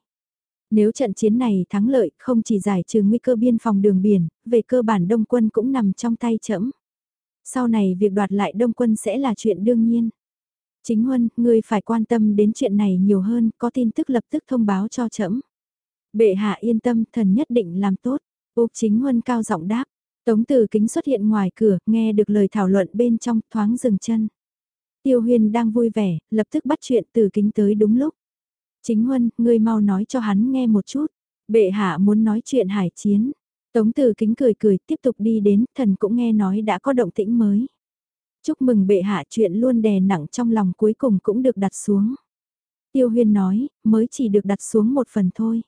Nếu trận chiến này thắng lợi, không chỉ giải trừ nguy cơ biên phòng đường biển, về cơ bản đông quân cũng nằm trong tay chẫm. Sau này việc đoạt lại đông quân sẽ là chuyện đương nhiên. Chính Huân, ngươi phải quan tâm đến chuyện này nhiều hơn, có tin tức lập tức thông báo cho trẫm. Bệ hạ yên tâm, thần nhất định làm tốt. Úc Chính Huân cao giọng đáp. Tống Tử Kính xuất hiện ngoài cửa, nghe được lời thảo luận bên trong, thoáng dừng chân. Tiêu Huyền đang vui vẻ, lập tức bắt chuyện Tử Kính tới đúng lúc. Chính Huân, ngươi mau nói cho hắn nghe một chút. Bệ hạ muốn nói chuyện hải chiến. Tống Tử Kính cười cười, tiếp tục đi đến, thần cũng nghe nói đã có động tĩnh mới. Chúc mừng bệ hạ chuyện luôn đè nặng trong lòng cuối cùng cũng được đặt xuống. Tiêu huyên nói, mới chỉ được đặt xuống một phần thôi.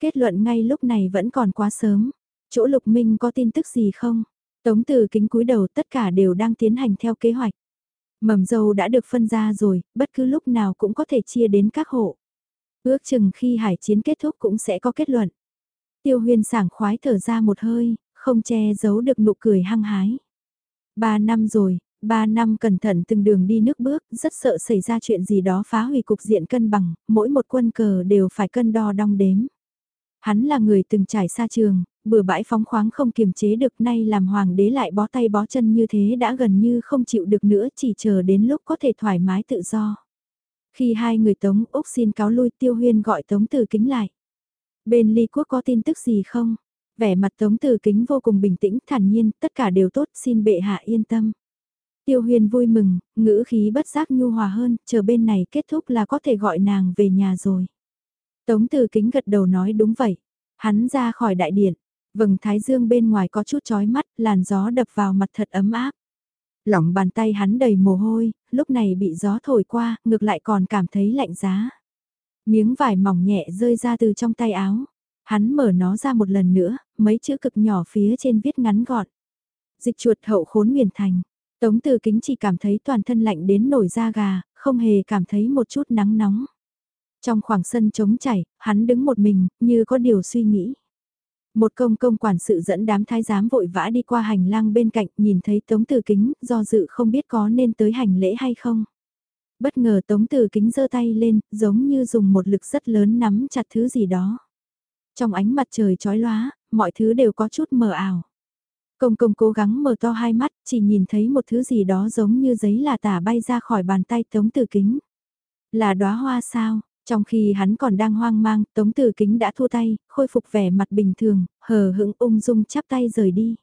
Kết luận ngay lúc này vẫn còn quá sớm. Chỗ lục minh có tin tức gì không? Tống từ kính cúi đầu tất cả đều đang tiến hành theo kế hoạch. Mầm dâu đã được phân ra rồi, bất cứ lúc nào cũng có thể chia đến các hộ. Ước chừng khi hải chiến kết thúc cũng sẽ có kết luận. Tiêu huyên sảng khoái thở ra một hơi, không che giấu được nụ cười hăng hái. Ba năm rồi, Ba năm cẩn thận từng đường đi nước bước, rất sợ xảy ra chuyện gì đó phá hủy cục diện cân bằng, mỗi một quân cờ đều phải cân đo đong đếm. Hắn là người từng trải xa trường, bừa bãi phóng khoáng không kiềm chế được nay làm hoàng đế lại bó tay bó chân như thế đã gần như không chịu được nữa chỉ chờ đến lúc có thể thoải mái tự do. Khi hai người Tống Úc xin cáo lui Tiêu Huyên gọi Tống Từ Kính lại. Bên Ly Quốc có tin tức gì không? Vẻ mặt Tống Từ Kính vô cùng bình tĩnh thản nhiên, tất cả đều tốt, xin bệ hạ yên tâm. Tiêu huyền vui mừng, ngữ khí bất giác nhu hòa hơn, chờ bên này kết thúc là có thể gọi nàng về nhà rồi. Tống từ kính gật đầu nói đúng vậy. Hắn ra khỏi đại điện, vầng thái dương bên ngoài có chút chói mắt, làn gió đập vào mặt thật ấm áp. Lỏng bàn tay hắn đầy mồ hôi, lúc này bị gió thổi qua, ngược lại còn cảm thấy lạnh giá. Miếng vải mỏng nhẹ rơi ra từ trong tay áo. Hắn mở nó ra một lần nữa, mấy chữ cực nhỏ phía trên viết ngắn gọn. Dịch chuột hậu khốn nguyền thành. Tống từ kính chỉ cảm thấy toàn thân lạnh đến nổi da gà, không hề cảm thấy một chút nắng nóng. Trong khoảng sân trống chảy, hắn đứng một mình, như có điều suy nghĩ. Một công công quản sự dẫn đám thái giám vội vã đi qua hành lang bên cạnh, nhìn thấy Tống Từ Kính, do dự không biết có nên tới hành lễ hay không. Bất ngờ Tống Từ Kính giơ tay lên, giống như dùng một lực rất lớn nắm chặt thứ gì đó. Trong ánh mặt trời chói lóa, mọi thứ đều có chút mờ ảo. Công công cố gắng mở to hai mắt, chỉ nhìn thấy một thứ gì đó giống như giấy là tả bay ra khỏi bàn tay Tống Tử Kính. Là đóa hoa sao? Trong khi hắn còn đang hoang mang, Tống Tử Kính đã thua tay, khôi phục vẻ mặt bình thường, hờ hững ung dung chắp tay rời đi.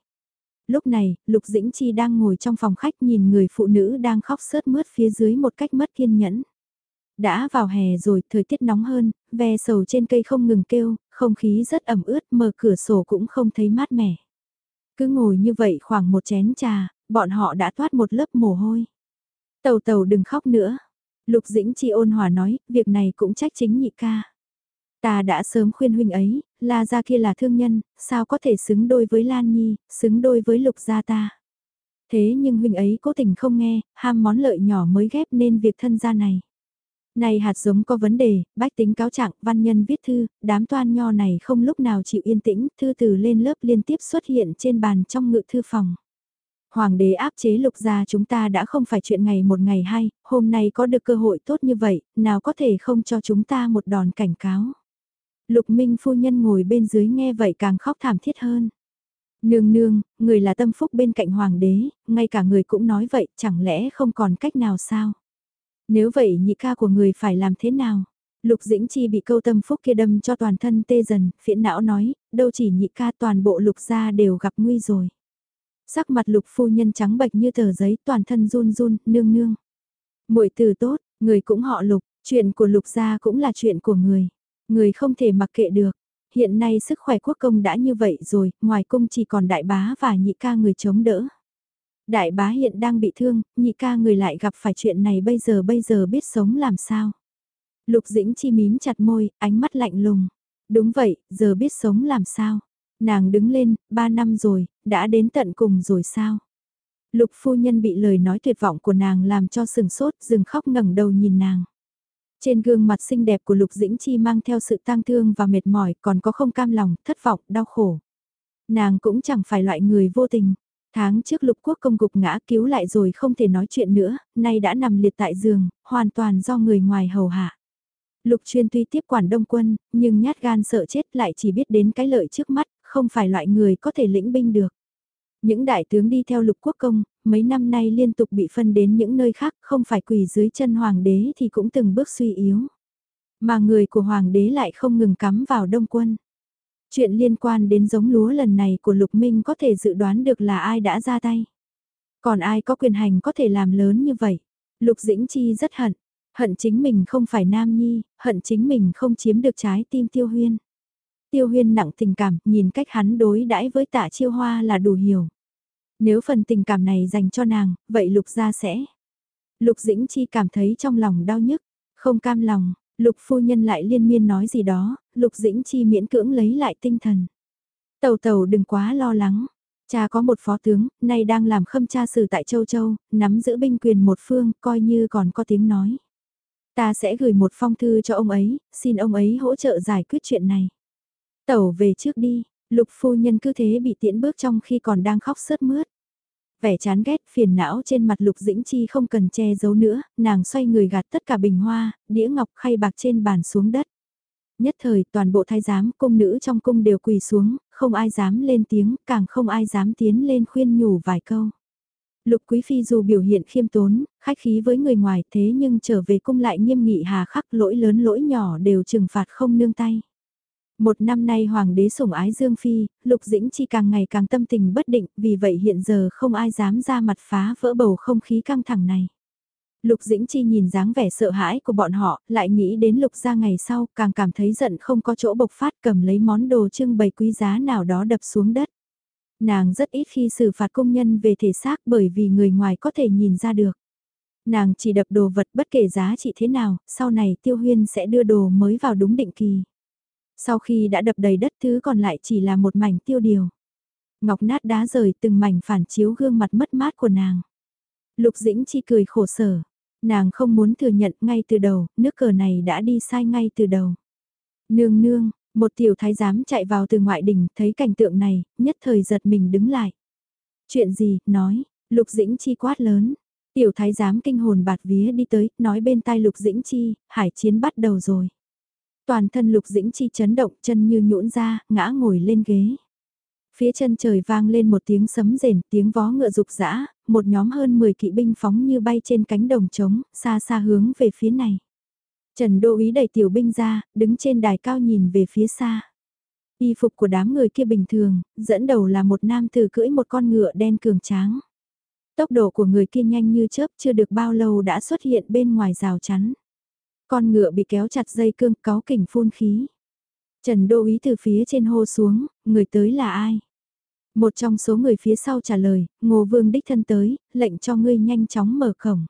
Lúc này, Lục Dĩnh Chi đang ngồi trong phòng khách nhìn người phụ nữ đang khóc sớt mướt phía dưới một cách mất kiên nhẫn. Đã vào hè rồi, thời tiết nóng hơn, ve sầu trên cây không ngừng kêu, không khí rất ẩm ướt, mở cửa sổ cũng không thấy mát mẻ. Cứ ngồi như vậy khoảng một chén trà, bọn họ đã thoát một lớp mồ hôi. Tàu tàu đừng khóc nữa. Lục dĩnh chi ôn hòa nói, việc này cũng trách chính nhị ca. Ta đã sớm khuyên huynh ấy, La gia kia là thương nhân, sao có thể xứng đôi với Lan Nhi, xứng đôi với lục gia ta. Thế nhưng huynh ấy cố tình không nghe, ham món lợi nhỏ mới ghép nên việc thân gia này. Này hạt giống có vấn đề, bách tính cáo trạng, văn nhân viết thư, đám toan nho này không lúc nào chịu yên tĩnh, thư từ lên lớp liên tiếp xuất hiện trên bàn trong ngự thư phòng. Hoàng đế áp chế lục gia chúng ta đã không phải chuyện ngày một ngày hai, hôm nay có được cơ hội tốt như vậy, nào có thể không cho chúng ta một đòn cảnh cáo. Lục Minh phu nhân ngồi bên dưới nghe vậy càng khóc thảm thiết hơn. Nương nương, người là tâm phúc bên cạnh hoàng đế, ngay cả người cũng nói vậy, chẳng lẽ không còn cách nào sao? Nếu vậy nhị ca của người phải làm thế nào? Lục Dĩnh Chi bị câu tâm phúc kia đâm cho toàn thân tê dần, phiện não nói, đâu chỉ nhị ca toàn bộ lục gia đều gặp nguy rồi. Sắc mặt lục phu nhân trắng bệch như tờ giấy toàn thân run run, nương nương. muội từ tốt, người cũng họ lục, chuyện của lục gia cũng là chuyện của người. Người không thể mặc kệ được. Hiện nay sức khỏe quốc công đã như vậy rồi, ngoài cung chỉ còn đại bá và nhị ca người chống đỡ. Đại bá hiện đang bị thương, nhị ca người lại gặp phải chuyện này bây giờ bây giờ biết sống làm sao. Lục dĩnh chi mím chặt môi, ánh mắt lạnh lùng. Đúng vậy, giờ biết sống làm sao. Nàng đứng lên, ba năm rồi, đã đến tận cùng rồi sao? Lục phu nhân bị lời nói tuyệt vọng của nàng làm cho sừng sốt, dừng khóc ngẩng đầu nhìn nàng. Trên gương mặt xinh đẹp của Lục Dĩnh Chi mang theo sự tang thương và mệt mỏi, còn có không cam lòng, thất vọng, đau khổ. Nàng cũng chẳng phải loại người vô tình. Tháng trước lục quốc công gục ngã cứu lại rồi không thể nói chuyện nữa, nay đã nằm liệt tại giường, hoàn toàn do người ngoài hầu hạ. Lục chuyên tuy tiếp quản đông quân, nhưng nhát gan sợ chết lại chỉ biết đến cái lợi trước mắt, không phải loại người có thể lĩnh binh được. Những đại tướng đi theo lục quốc công, mấy năm nay liên tục bị phân đến những nơi khác, không phải quỳ dưới chân hoàng đế thì cũng từng bước suy yếu. Mà người của hoàng đế lại không ngừng cắm vào đông quân. Chuyện liên quan đến giống lúa lần này của Lục Minh có thể dự đoán được là ai đã ra tay. Còn ai có quyền hành có thể làm lớn như vậy. Lục Dĩnh Chi rất hận. Hận chính mình không phải nam nhi, hận chính mình không chiếm được trái tim tiêu huyên. Tiêu huyên nặng tình cảm, nhìn cách hắn đối đãi với tạ chiêu hoa là đủ hiểu. Nếu phần tình cảm này dành cho nàng, vậy lục gia sẽ. Lục dĩnh chi cảm thấy trong lòng đau nhức, không cam lòng, lục phu nhân lại liên miên nói gì đó, lục dĩnh chi miễn cưỡng lấy lại tinh thần. Tàu tàu đừng quá lo lắng, cha có một phó tướng, nay đang làm khâm cha sử tại Châu Châu, nắm giữ binh quyền một phương, coi như còn có tiếng nói. Ta sẽ gửi một phong thư cho ông ấy, xin ông ấy hỗ trợ giải quyết chuyện này. Tẩu về trước đi, lục phu nhân cứ thế bị tiễn bước trong khi còn đang khóc sớt mướt. Vẻ chán ghét phiền não trên mặt lục dĩnh chi không cần che giấu nữa, nàng xoay người gạt tất cả bình hoa, đĩa ngọc khay bạc trên bàn xuống đất. Nhất thời toàn bộ thái giám cung nữ trong cung đều quỳ xuống, không ai dám lên tiếng, càng không ai dám tiến lên khuyên nhủ vài câu. Lục Quý Phi dù biểu hiện khiêm tốn, khách khí với người ngoài thế nhưng trở về cung lại nghiêm nghị hà khắc lỗi lớn lỗi nhỏ đều trừng phạt không nương tay. Một năm nay hoàng đế sủng ái Dương Phi, Lục Dĩnh Chi càng ngày càng tâm tình bất định, vì vậy hiện giờ không ai dám ra mặt phá vỡ bầu không khí căng thẳng này. Lục Dĩnh Chi nhìn dáng vẻ sợ hãi của bọn họ, lại nghĩ đến Lục ra ngày sau, càng cảm thấy giận không có chỗ bộc phát cầm lấy món đồ trưng bày quý giá nào đó đập xuống đất. Nàng rất ít khi xử phạt công nhân về thể xác bởi vì người ngoài có thể nhìn ra được. Nàng chỉ đập đồ vật bất kể giá trị thế nào, sau này Tiêu Huyên sẽ đưa đồ mới vào đúng định kỳ. Sau khi đã đập đầy đất thứ còn lại chỉ là một mảnh tiêu điều. Ngọc nát đá rời từng mảnh phản chiếu gương mặt mất mát của nàng. Lục dĩnh chi cười khổ sở. Nàng không muốn thừa nhận ngay từ đầu, nước cờ này đã đi sai ngay từ đầu. Nương nương, một tiểu thái giám chạy vào từ ngoại đình, thấy cảnh tượng này, nhất thời giật mình đứng lại. Chuyện gì, nói, lục dĩnh chi quát lớn. Tiểu thái giám kinh hồn bạt vía đi tới, nói bên tai lục dĩnh chi, hải chiến bắt đầu rồi. Toàn thân lục dĩnh chi chấn động chân như nhũn ra, ngã ngồi lên ghế. Phía chân trời vang lên một tiếng sấm rền, tiếng vó ngựa rục rã, một nhóm hơn 10 kỵ binh phóng như bay trên cánh đồng trống, xa xa hướng về phía này. Trần Đô Ý đẩy tiểu binh ra, đứng trên đài cao nhìn về phía xa. Y phục của đám người kia bình thường, dẫn đầu là một nam tử cưỡi một con ngựa đen cường tráng. Tốc độ của người kia nhanh như chớp chưa được bao lâu đã xuất hiện bên ngoài rào chắn. Con ngựa bị kéo chặt dây cương cáo kỉnh phun khí. Trần Đô Ý từ phía trên hô xuống, người tới là ai? Một trong số người phía sau trả lời, Ngô Vương đích thân tới, lệnh cho ngươi nhanh chóng mở cổng.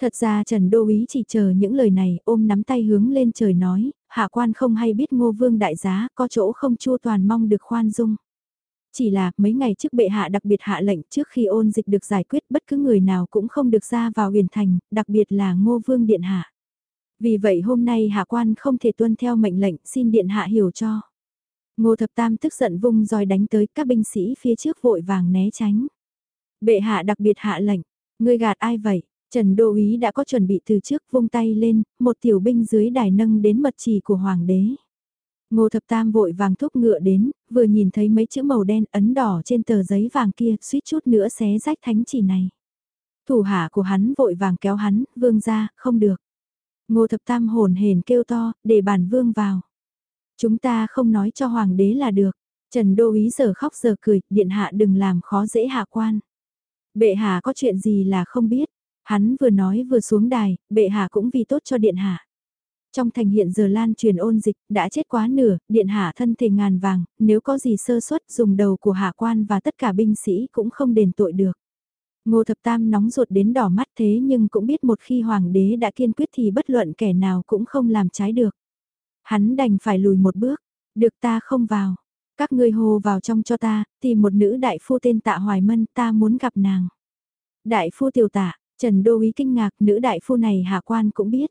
Thật ra Trần Đô Ý chỉ chờ những lời này, ôm nắm tay hướng lên trời nói, hạ quan không hay biết Ngô Vương đại giá, có chỗ không chua toàn mong được khoan dung. Chỉ là, mấy ngày trước bệ hạ đặc biệt hạ lệnh trước khi ôn dịch được giải quyết bất cứ người nào cũng không được ra vào huyền thành, đặc biệt là Ngô Vương điện hạ. Vì vậy hôm nay hạ quan không thể tuân theo mệnh lệnh xin điện hạ hiểu cho. Ngô thập tam tức giận vung roi đánh tới các binh sĩ phía trước vội vàng né tránh. Bệ hạ đặc biệt hạ lệnh, ngươi gạt ai vậy? Trần Đô Ý đã có chuẩn bị từ trước vung tay lên, một tiểu binh dưới đài nâng đến mật trì của Hoàng đế. Ngô Thập Tam vội vàng thúc ngựa đến, vừa nhìn thấy mấy chữ màu đen ấn đỏ trên tờ giấy vàng kia, suýt chút nữa xé rách thánh chỉ này. Thủ hạ của hắn vội vàng kéo hắn, vương ra, không được. Ngô Thập Tam hồn hền kêu to, để bản vương vào. Chúng ta không nói cho Hoàng đế là được. Trần Đô Ý giờ khóc giờ cười, điện hạ đừng làm khó dễ hạ quan. Bệ hạ có chuyện gì là không biết. Hắn vừa nói vừa xuống đài, bệ hạ cũng vì tốt cho điện hạ. Trong thành hiện giờ lan truyền ôn dịch, đã chết quá nửa, điện hạ thân thể ngàn vàng, nếu có gì sơ suất dùng đầu của hạ quan và tất cả binh sĩ cũng không đền tội được. Ngô Thập Tam nóng ruột đến đỏ mắt thế nhưng cũng biết một khi hoàng đế đã kiên quyết thì bất luận kẻ nào cũng không làm trái được. Hắn đành phải lùi một bước, được ta không vào. Các ngươi hô vào trong cho ta, tìm một nữ đại phu tên tạ Hoài Mân ta muốn gặp nàng. Đại phu tiểu tạ, Trần Đô Ý kinh ngạc nữ đại phu này hạ quan cũng biết.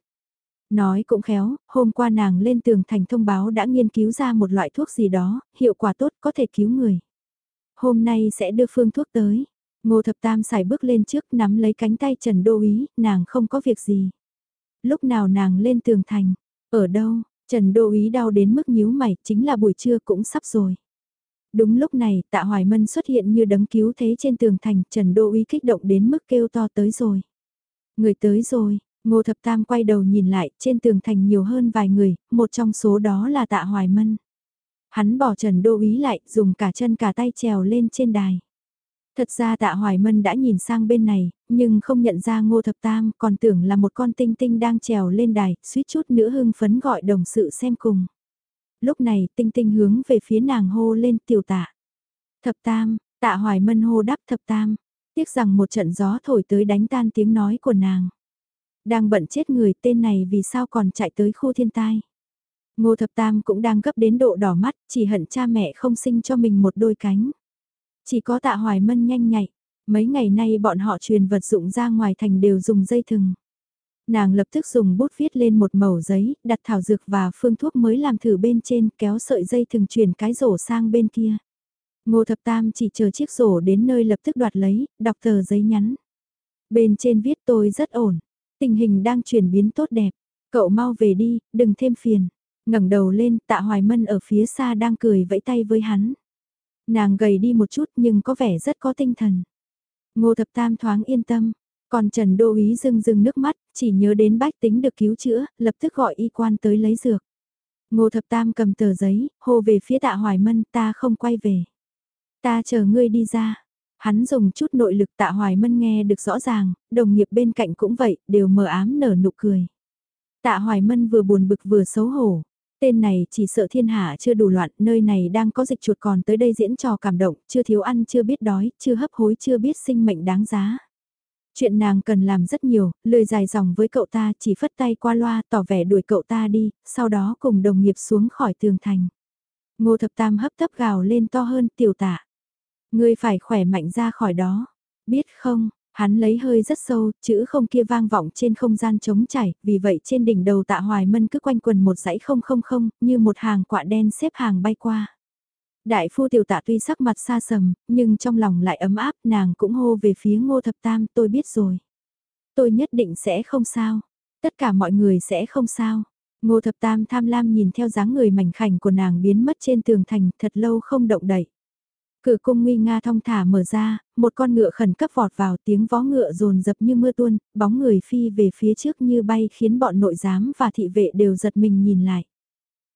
Nói cũng khéo, hôm qua nàng lên tường thành thông báo đã nghiên cứu ra một loại thuốc gì đó, hiệu quả tốt có thể cứu người. Hôm nay sẽ đưa phương thuốc tới. Ngô Thập Tam xài bước lên trước nắm lấy cánh tay Trần Đô Ý, nàng không có việc gì. Lúc nào nàng lên tường thành, ở đâu, Trần Đô Ý đau đến mức nhíu mày, chính là buổi trưa cũng sắp rồi. Đúng lúc này, tạ Hoài Mân xuất hiện như đấng cứu thế trên tường thành, Trần Đô Ý kích động đến mức kêu to tới rồi. Người tới rồi, Ngô Thập Tam quay đầu nhìn lại, trên tường thành nhiều hơn vài người, một trong số đó là tạ Hoài Mân. Hắn bỏ Trần Đô Ý lại, dùng cả chân cả tay trèo lên trên đài. Thật ra tạ Hoài Mân đã nhìn sang bên này, nhưng không nhận ra Ngô Thập Tam, còn tưởng là một con tinh tinh đang trèo lên đài, suýt chút nữa hưng phấn gọi đồng sự xem cùng. Lúc này tinh tinh hướng về phía nàng hô lên tiểu tạ. Thập Tam, tạ Hoài Mân hô đáp Thập Tam, tiếc rằng một trận gió thổi tới đánh tan tiếng nói của nàng. Đang bận chết người tên này vì sao còn chạy tới khu thiên tai. Ngô Thập Tam cũng đang gấp đến độ đỏ mắt, chỉ hận cha mẹ không sinh cho mình một đôi cánh. Chỉ có tạ hoài mân nhanh nhạy, mấy ngày nay bọn họ truyền vật dụng ra ngoài thành đều dùng dây thừng. Nàng lập tức dùng bút viết lên một mẩu giấy, đặt thảo dược và phương thuốc mới làm thử bên trên kéo sợi dây thừng truyền cái rổ sang bên kia. Ngô Thập Tam chỉ chờ chiếc rổ đến nơi lập tức đoạt lấy, đọc tờ giấy nhắn. Bên trên viết tôi rất ổn, tình hình đang chuyển biến tốt đẹp, cậu mau về đi, đừng thêm phiền. ngẩng đầu lên, tạ Hoài Mân ở phía xa đang cười vẫy tay với hắn. Nàng gầy đi một chút nhưng có vẻ rất có tinh thần. Ngô Thập Tam thoáng yên tâm, còn Trần Đô Ý rưng rưng nước mắt, chỉ nhớ đến bách tính được cứu chữa, lập tức gọi y quan tới lấy dược. Ngô Thập Tam cầm tờ giấy, hô về phía tạ Hoài Mân ta không quay về. Ta chờ ngươi đi ra. Hắn dùng chút nội lực tạ Hoài Mân nghe được rõ ràng, đồng nghiệp bên cạnh cũng vậy, đều mờ ám nở nụ cười. Tạ Hoài Mân vừa buồn bực vừa xấu hổ, Tên này chỉ sợ thiên hạ chưa đủ loạn, nơi này đang có dịch chuột còn tới đây diễn trò cảm động, chưa thiếu ăn chưa biết đói, chưa hấp hối chưa biết sinh mệnh đáng giá. Chuyện nàng cần làm rất nhiều, lời dài dòng với cậu ta chỉ phất tay qua loa tỏ vẻ đuổi cậu ta đi, sau đó cùng đồng nghiệp xuống khỏi tường thành. Ngô thập tam hấp tấp gào lên to hơn tiểu tạ. Ngươi phải khỏe mạnh ra khỏi đó, biết không, Hắn lấy hơi rất sâu, chữ không kia vang vọng trên không gian trống trải, vì vậy trên đỉnh đầu tạ hoài mân cứ quanh quần một dãy không không không, như một hàng quạ đen xếp hàng bay qua. Đại phu tiểu tạ tuy sắc mặt xa sầm, nhưng trong lòng lại ấm áp, nàng cũng hô về phía ngô thập tam, tôi biết rồi. Tôi nhất định sẽ không sao. Tất cả mọi người sẽ không sao. Ngô thập tam tham lam nhìn theo dáng người mảnh khảnh của nàng biến mất trên tường thành thật lâu không động đậy. Cửa cung nguy nga thong thả mở ra, một con ngựa khẩn cấp vọt vào tiếng vó ngựa rồn dập như mưa tuôn, bóng người phi về phía trước như bay khiến bọn nội giám và thị vệ đều giật mình nhìn lại.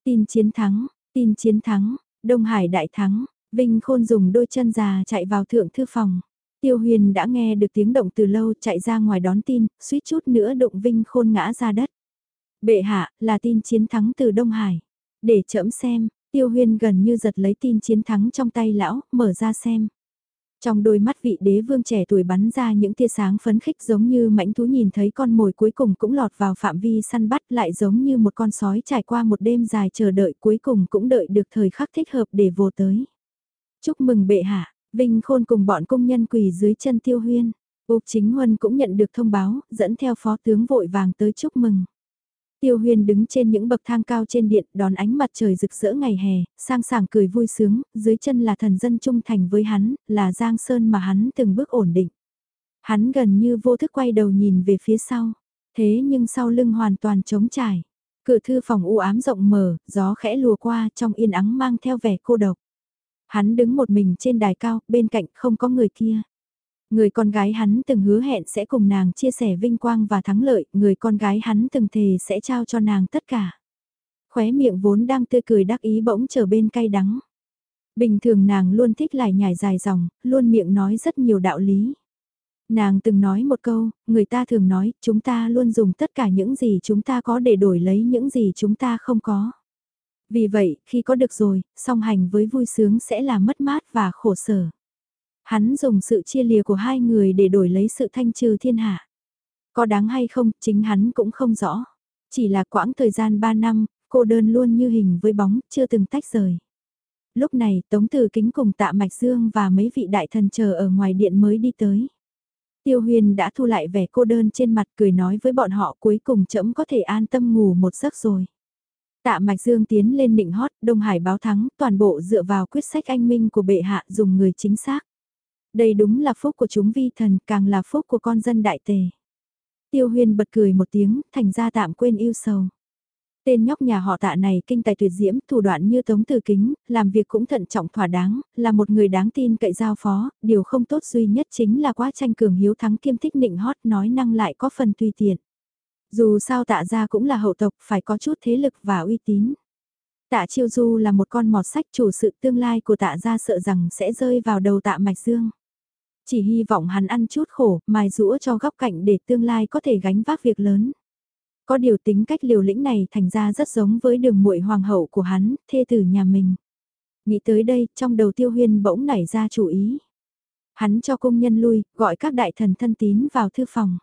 Tin chiến thắng, tin chiến thắng, Đông Hải đại thắng, Vinh Khôn dùng đôi chân già chạy vào thượng thư phòng. Tiêu huyền đã nghe được tiếng động từ lâu chạy ra ngoài đón tin, suýt chút nữa đụng Vinh Khôn ngã ra đất. Bệ hạ, là tin chiến thắng từ Đông Hải. Để chậm xem, Tiêu huyên gần như giật lấy tin chiến thắng trong tay lão, mở ra xem. Trong đôi mắt vị đế vương trẻ tuổi bắn ra những tia sáng phấn khích giống như mãnh thú nhìn thấy con mồi cuối cùng cũng lọt vào phạm vi săn bắt lại giống như một con sói trải qua một đêm dài chờ đợi cuối cùng cũng đợi được thời khắc thích hợp để vô tới. Chúc mừng bệ hạ, Vinh Khôn cùng bọn công nhân quỳ dưới chân tiêu huyên. Úc Chính Huân cũng nhận được thông báo, dẫn theo phó tướng vội vàng tới chúc mừng. Tiêu Huyên đứng trên những bậc thang cao trên điện đón ánh mặt trời rực rỡ ngày hè, sang sảng cười vui sướng, dưới chân là thần dân trung thành với hắn, là Giang Sơn mà hắn từng bước ổn định. Hắn gần như vô thức quay đầu nhìn về phía sau, thế nhưng sau lưng hoàn toàn trống trải. Cửa thư phòng u ám rộng mở, gió khẽ lùa qua trong yên ắng mang theo vẻ cô độc. Hắn đứng một mình trên đài cao, bên cạnh không có người kia. Người con gái hắn từng hứa hẹn sẽ cùng nàng chia sẻ vinh quang và thắng lợi, người con gái hắn từng thề sẽ trao cho nàng tất cả. Khóe miệng vốn đang tươi cười đắc ý bỗng trở bên cay đắng. Bình thường nàng luôn thích lải nhải dài dòng, luôn miệng nói rất nhiều đạo lý. Nàng từng nói một câu, người ta thường nói, chúng ta luôn dùng tất cả những gì chúng ta có để đổi lấy những gì chúng ta không có. Vì vậy, khi có được rồi, song hành với vui sướng sẽ là mất mát và khổ sở. Hắn dùng sự chia lìa của hai người để đổi lấy sự thanh trừ thiên hạ. Có đáng hay không, chính hắn cũng không rõ. Chỉ là quãng thời gian 3 năm, cô đơn luôn như hình với bóng, chưa từng tách rời. Lúc này, Tống Từ Kính cùng Tạ Mạch Dương và mấy vị đại thần chờ ở ngoài điện mới đi tới. Tiêu Huyền đã thu lại vẻ cô đơn trên mặt cười nói với bọn họ cuối cùng chậm có thể an tâm ngủ một giấc rồi. Tạ Mạch Dương tiến lên định hót, Đông Hải báo thắng, toàn bộ dựa vào quyết sách anh minh của bệ hạ dùng người chính xác. Đây đúng là phúc của chúng vi thần, càng là phúc của con dân đại tề. Tiêu Huyền bật cười một tiếng, thành ra tạm quên yêu sầu. Tên nhóc nhà họ tạ này kinh tài tuyệt diễm, thủ đoạn như tống từ kính, làm việc cũng thận trọng thỏa đáng, là một người đáng tin cậy giao phó, điều không tốt duy nhất chính là quá tranh cường hiếu thắng kiêm thích nịnh hót nói năng lại có phần tùy tiện. Dù sao tạ ra cũng là hậu tộc, phải có chút thế lực và uy tín. Tạ Chiêu Du là một con mọt sách chủ sự tương lai của tạ gia sợ rằng sẽ rơi vào đầu tạ mạch dương. Chỉ hy vọng hắn ăn chút khổ, mài rũa cho góc cạnh để tương lai có thể gánh vác việc lớn. Có điều tính cách liều lĩnh này thành ra rất giống với đường muội hoàng hậu của hắn, thê tử nhà mình. Nghĩ tới đây, trong đầu tiêu huyên bỗng nảy ra chủ ý. Hắn cho công nhân lui, gọi các đại thần thân tín vào thư phòng.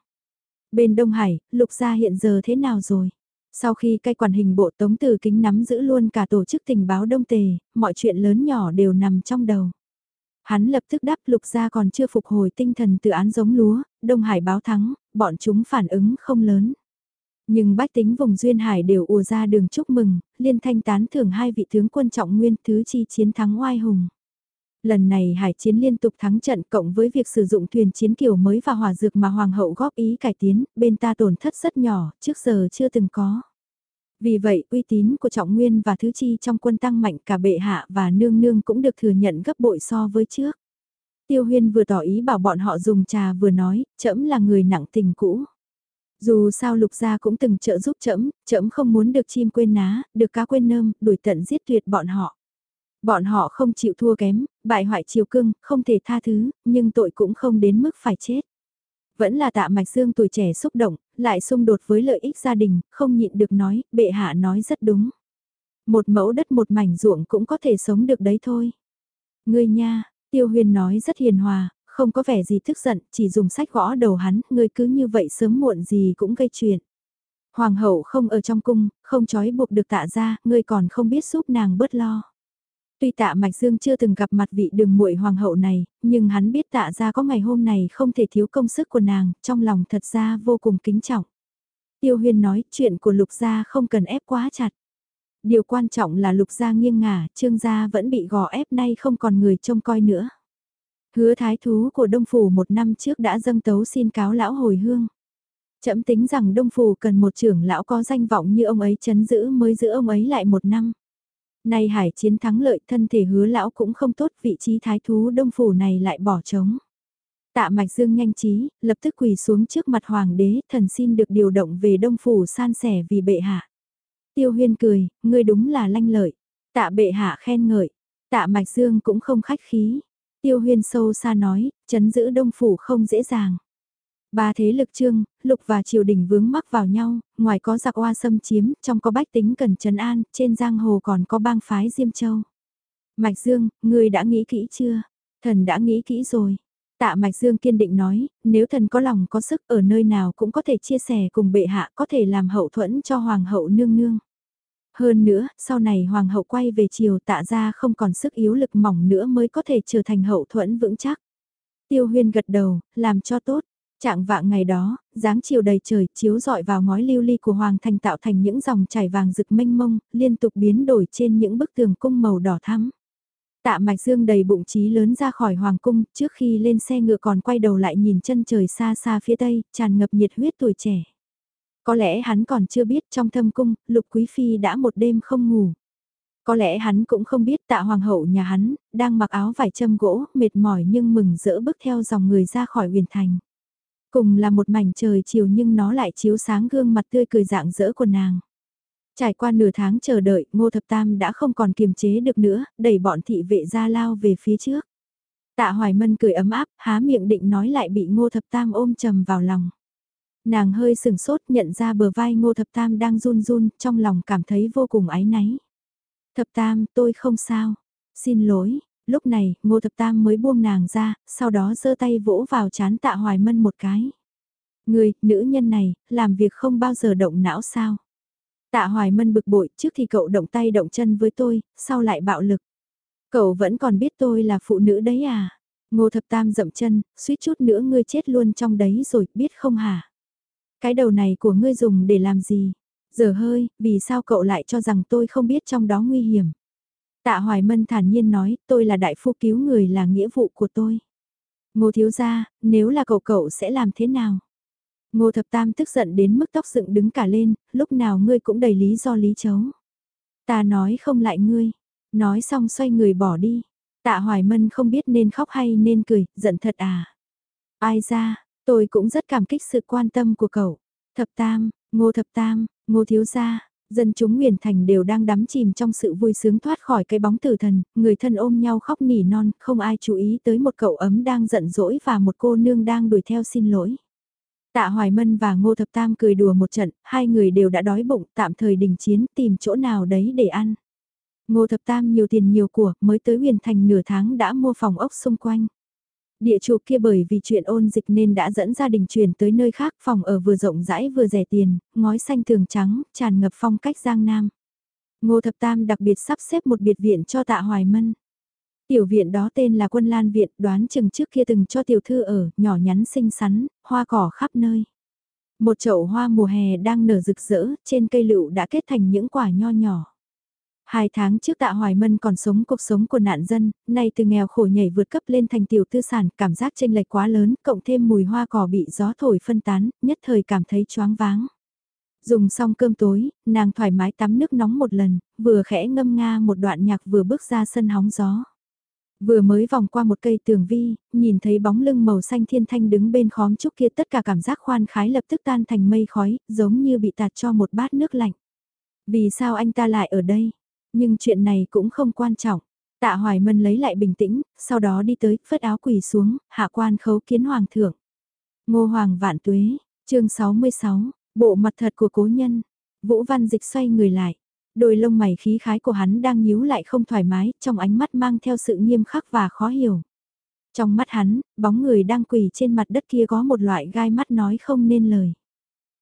Bên Đông Hải, lục gia hiện giờ thế nào rồi? Sau khi cai quản hình bộ tống từ kính nắm giữ luôn cả tổ chức tình báo đông tề, mọi chuyện lớn nhỏ đều nằm trong đầu. Hắn lập tức đáp lục gia còn chưa phục hồi tinh thần từ án giống lúa, Đông Hải báo thắng, bọn chúng phản ứng không lớn. Nhưng bách tính vùng Duyên Hải đều ùa ra đường chúc mừng, liên thanh tán thưởng hai vị tướng quân trọng nguyên thứ chi chiến thắng oai hùng. Lần này hải chiến liên tục thắng trận cộng với việc sử dụng thuyền chiến kiểu mới và hỏa dược mà hoàng hậu góp ý cải tiến, bên ta tổn thất rất nhỏ, trước giờ chưa từng có. Vì vậy, uy tín của trọng nguyên và thứ chi trong quân tăng mạnh cả bệ hạ và nương nương cũng được thừa nhận gấp bội so với trước. Tiêu huyên vừa tỏ ý bảo bọn họ dùng trà vừa nói, trẫm là người nặng tình cũ. Dù sao lục gia cũng từng trợ giúp trẫm, trẫm không muốn được chim quên ná, được cá quên nơm, đuổi tận giết tuyệt bọn họ. Bọn họ không chịu thua kém, bại hoại chiều cưng, không thể tha thứ, nhưng tội cũng không đến mức phải chết. Vẫn là tạ mạch dương tuổi trẻ xúc động, lại xung đột với lợi ích gia đình, không nhịn được nói, bệ hạ nói rất đúng. Một mẫu đất một mảnh ruộng cũng có thể sống được đấy thôi. Ngươi nha, tiêu huyền nói rất hiền hòa, không có vẻ gì tức giận, chỉ dùng sách gõ đầu hắn, ngươi cứ như vậy sớm muộn gì cũng gây chuyện. Hoàng hậu không ở trong cung, không trói buộc được tạ ra, ngươi còn không biết giúp nàng bớt lo. Tuy tạ Mạch Dương chưa từng gặp mặt vị đường muội hoàng hậu này, nhưng hắn biết tạ ra có ngày hôm này không thể thiếu công sức của nàng, trong lòng thật ra vô cùng kính trọng. Tiêu huyên nói chuyện của lục gia không cần ép quá chặt. Điều quan trọng là lục gia nghiêng ngả, trương gia vẫn bị gò ép nay không còn người trông coi nữa. Hứa thái thú của Đông Phủ một năm trước đã dâng tấu xin cáo lão hồi hương. Chậm tính rằng Đông Phủ cần một trưởng lão có danh vọng như ông ấy chấn giữ mới giữ ông ấy lại một năm. Nay hải chiến thắng lợi thân thể hứa lão cũng không tốt vị trí thái thú Đông Phủ này lại bỏ trống. Tạ Mạch Dương nhanh trí, lập tức quỳ xuống trước mặt hoàng đế, thần xin được điều động về Đông Phủ san sẻ vì bệ hạ. Tiêu huyên cười, ngươi đúng là lanh lợi. Tạ bệ hạ khen ngợi. Tạ Mạch Dương cũng không khách khí. Tiêu huyên sâu xa nói, chấn giữ đông phủ không dễ dàng. Ba thế lực trương, lục và triều đình vướng mắc vào nhau, ngoài có giặc oa xâm chiếm, trong có bách tính cần trấn an, trên giang hồ còn có bang phái Diêm Châu. Mạch Dương, ngươi đã nghĩ kỹ chưa? Thần đã nghĩ kỹ rồi. Tạ Mạch Dương kiên định nói, nếu thần có lòng có sức ở nơi nào cũng có thể chia sẻ cùng bệ hạ có thể làm hậu thuẫn cho hoàng hậu nương nương. Hơn nữa, sau này hoàng hậu quay về triều tạ ra không còn sức yếu lực mỏng nữa mới có thể trở thành hậu thuẫn vững chắc. Tiêu huyên gật đầu, làm cho tốt. Trạng vạng ngày đó, dáng chiều đầy trời chiếu dọi vào ngói lưu ly của Hoàng Thành tạo thành những dòng chảy vàng rực mênh mông, liên tục biến đổi trên những bức tường cung màu đỏ thắm. Tạ Mạch Dương đầy bụng trí lớn ra khỏi Hoàng Cung, trước khi lên xe ngựa còn quay đầu lại nhìn chân trời xa xa phía tây, tràn ngập nhiệt huyết tuổi trẻ. Có lẽ hắn còn chưa biết trong thâm cung, Lục Quý Phi đã một đêm không ngủ. Có lẽ hắn cũng không biết tạ hoàng hậu nhà hắn, đang mặc áo vải châm gỗ, mệt mỏi nhưng mừng rỡ bước theo dòng người ra khỏi huyền thành. Cùng là một mảnh trời chiều nhưng nó lại chiếu sáng gương mặt tươi cười dạng dỡ của nàng. Trải qua nửa tháng chờ đợi, Ngô Thập Tam đã không còn kiềm chế được nữa, đẩy bọn thị vệ ra lao về phía trước. Tạ Hoài Mân cười ấm áp, há miệng định nói lại bị Ngô Thập Tam ôm trầm vào lòng. Nàng hơi sừng sốt nhận ra bờ vai Ngô Thập Tam đang run run, trong lòng cảm thấy vô cùng áy náy. Thập Tam, tôi không sao. Xin lỗi, lúc này, Ngô Thập Tam mới buông nàng ra, sau đó giơ tay vỗ vào chán Tạ Hoài Mân một cái. Người, nữ nhân này, làm việc không bao giờ động não sao. Tạ Hoài Mân bực bội, trước thì cậu động tay động chân với tôi, sau lại bạo lực. Cậu vẫn còn biết tôi là phụ nữ đấy à? Ngô Thập Tam dậm chân, suýt chút nữa ngươi chết luôn trong đấy rồi, biết không hả? Cái đầu này của ngươi dùng để làm gì? Giờ hơi, vì sao cậu lại cho rằng tôi không biết trong đó nguy hiểm? Tạ Hoài Mân thản nhiên nói, tôi là đại phu cứu người là nghĩa vụ của tôi. Ngô thiếu gia, nếu là cậu cậu sẽ làm thế nào? Ngô thập tam tức giận đến mức tóc dựng đứng cả lên, lúc nào ngươi cũng đầy lý do lý chấu. Ta nói không lại ngươi. Nói xong xoay người bỏ đi. Tạ Hoài Mân không biết nên khóc hay nên cười, giận thật à. Ai ra, tôi cũng rất cảm kích sự quan tâm của cậu. Thập tam, ngô thập tam, ngô thiếu gia, dân chúng huyền thành đều đang đắm chìm trong sự vui sướng thoát khỏi cái bóng tử thần, người thân ôm nhau khóc nỉ non, không ai chú ý tới một cậu ấm đang giận dỗi và một cô nương đang đuổi theo xin lỗi. Tạ Hoài Mân và Ngô Thập Tam cười đùa một trận, hai người đều đã đói bụng, tạm thời đình chiến, tìm chỗ nào đấy để ăn. Ngô Thập Tam nhiều tiền nhiều của, mới tới huyền thành nửa tháng đã mua phòng ốc xung quanh. Địa chủ kia bởi vì chuyện ôn dịch nên đã dẫn gia đình chuyển tới nơi khác, phòng ở vừa rộng rãi vừa rẻ tiền, ngói xanh tường trắng, tràn ngập phong cách giang nam. Ngô Thập Tam đặc biệt sắp xếp một biệt viện cho Tạ Hoài Mân. Tiểu viện đó tên là quân lan viện, đoán chừng trước kia từng cho tiểu thư ở, nhỏ nhắn xinh xắn, hoa cỏ khắp nơi. Một chậu hoa mùa hè đang nở rực rỡ, trên cây lựu đã kết thành những quả nho nhỏ. Hai tháng trước tạ Hoài Mân còn sống cuộc sống của nạn dân, nay từ nghèo khổ nhảy vượt cấp lên thành tiểu tư sản, cảm giác tranh lệch quá lớn, cộng thêm mùi hoa cỏ bị gió thổi phân tán, nhất thời cảm thấy choáng váng. Dùng xong cơm tối, nàng thoải mái tắm nước nóng một lần, vừa khẽ ngâm nga một đoạn nhạc vừa bước ra sân hóng gió. Vừa mới vòng qua một cây tường vi, nhìn thấy bóng lưng màu xanh thiên thanh đứng bên khóm trúc kia tất cả cảm giác khoan khái lập tức tan thành mây khói, giống như bị tạt cho một bát nước lạnh. Vì sao anh ta lại ở đây? Nhưng chuyện này cũng không quan trọng. Tạ Hoài Mân lấy lại bình tĩnh, sau đó đi tới, phất áo quỳ xuống, hạ quan khấu kiến hoàng thượng. Ngô Hoàng Vạn Tuế, chương 66, bộ mặt thật của cố nhân. Vũ Văn Dịch xoay người lại. Đôi lông mày khí khái của hắn đang nhíu lại không thoải mái, trong ánh mắt mang theo sự nghiêm khắc và khó hiểu. Trong mắt hắn, bóng người đang quỳ trên mặt đất kia có một loại gai mắt nói không nên lời.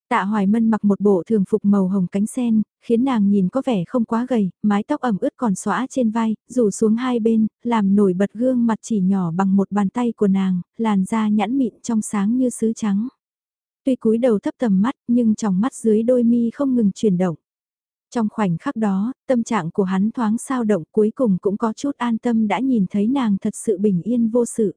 Tạ Hoài Mân mặc một bộ thường phục màu hồng cánh sen, khiến nàng nhìn có vẻ không quá gầy, mái tóc ẩm ướt còn xõa trên vai, rủ xuống hai bên, làm nổi bật gương mặt chỉ nhỏ bằng một bàn tay của nàng, làn da nhẵn mịn trong sáng như sứ trắng. Tuy cúi đầu thấp tầm mắt nhưng trong mắt dưới đôi mi không ngừng chuyển động. Trong khoảnh khắc đó, tâm trạng của hắn thoáng sao động cuối cùng cũng có chút an tâm đã nhìn thấy nàng thật sự bình yên vô sự.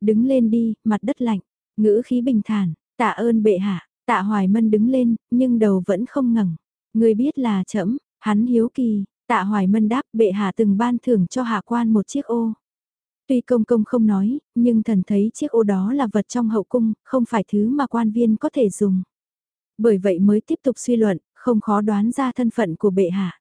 Đứng lên đi, mặt đất lạnh, ngữ khí bình thản, tạ ơn bệ hạ, tạ hoài mân đứng lên, nhưng đầu vẫn không ngẩng. Người biết là chậm, hắn hiếu kỳ, tạ hoài mân đáp bệ hạ từng ban thưởng cho hạ quan một chiếc ô. Tuy công công không nói, nhưng thần thấy chiếc ô đó là vật trong hậu cung, không phải thứ mà quan viên có thể dùng. Bởi vậy mới tiếp tục suy luận, không khó đoán ra thân phận của bệ hạ.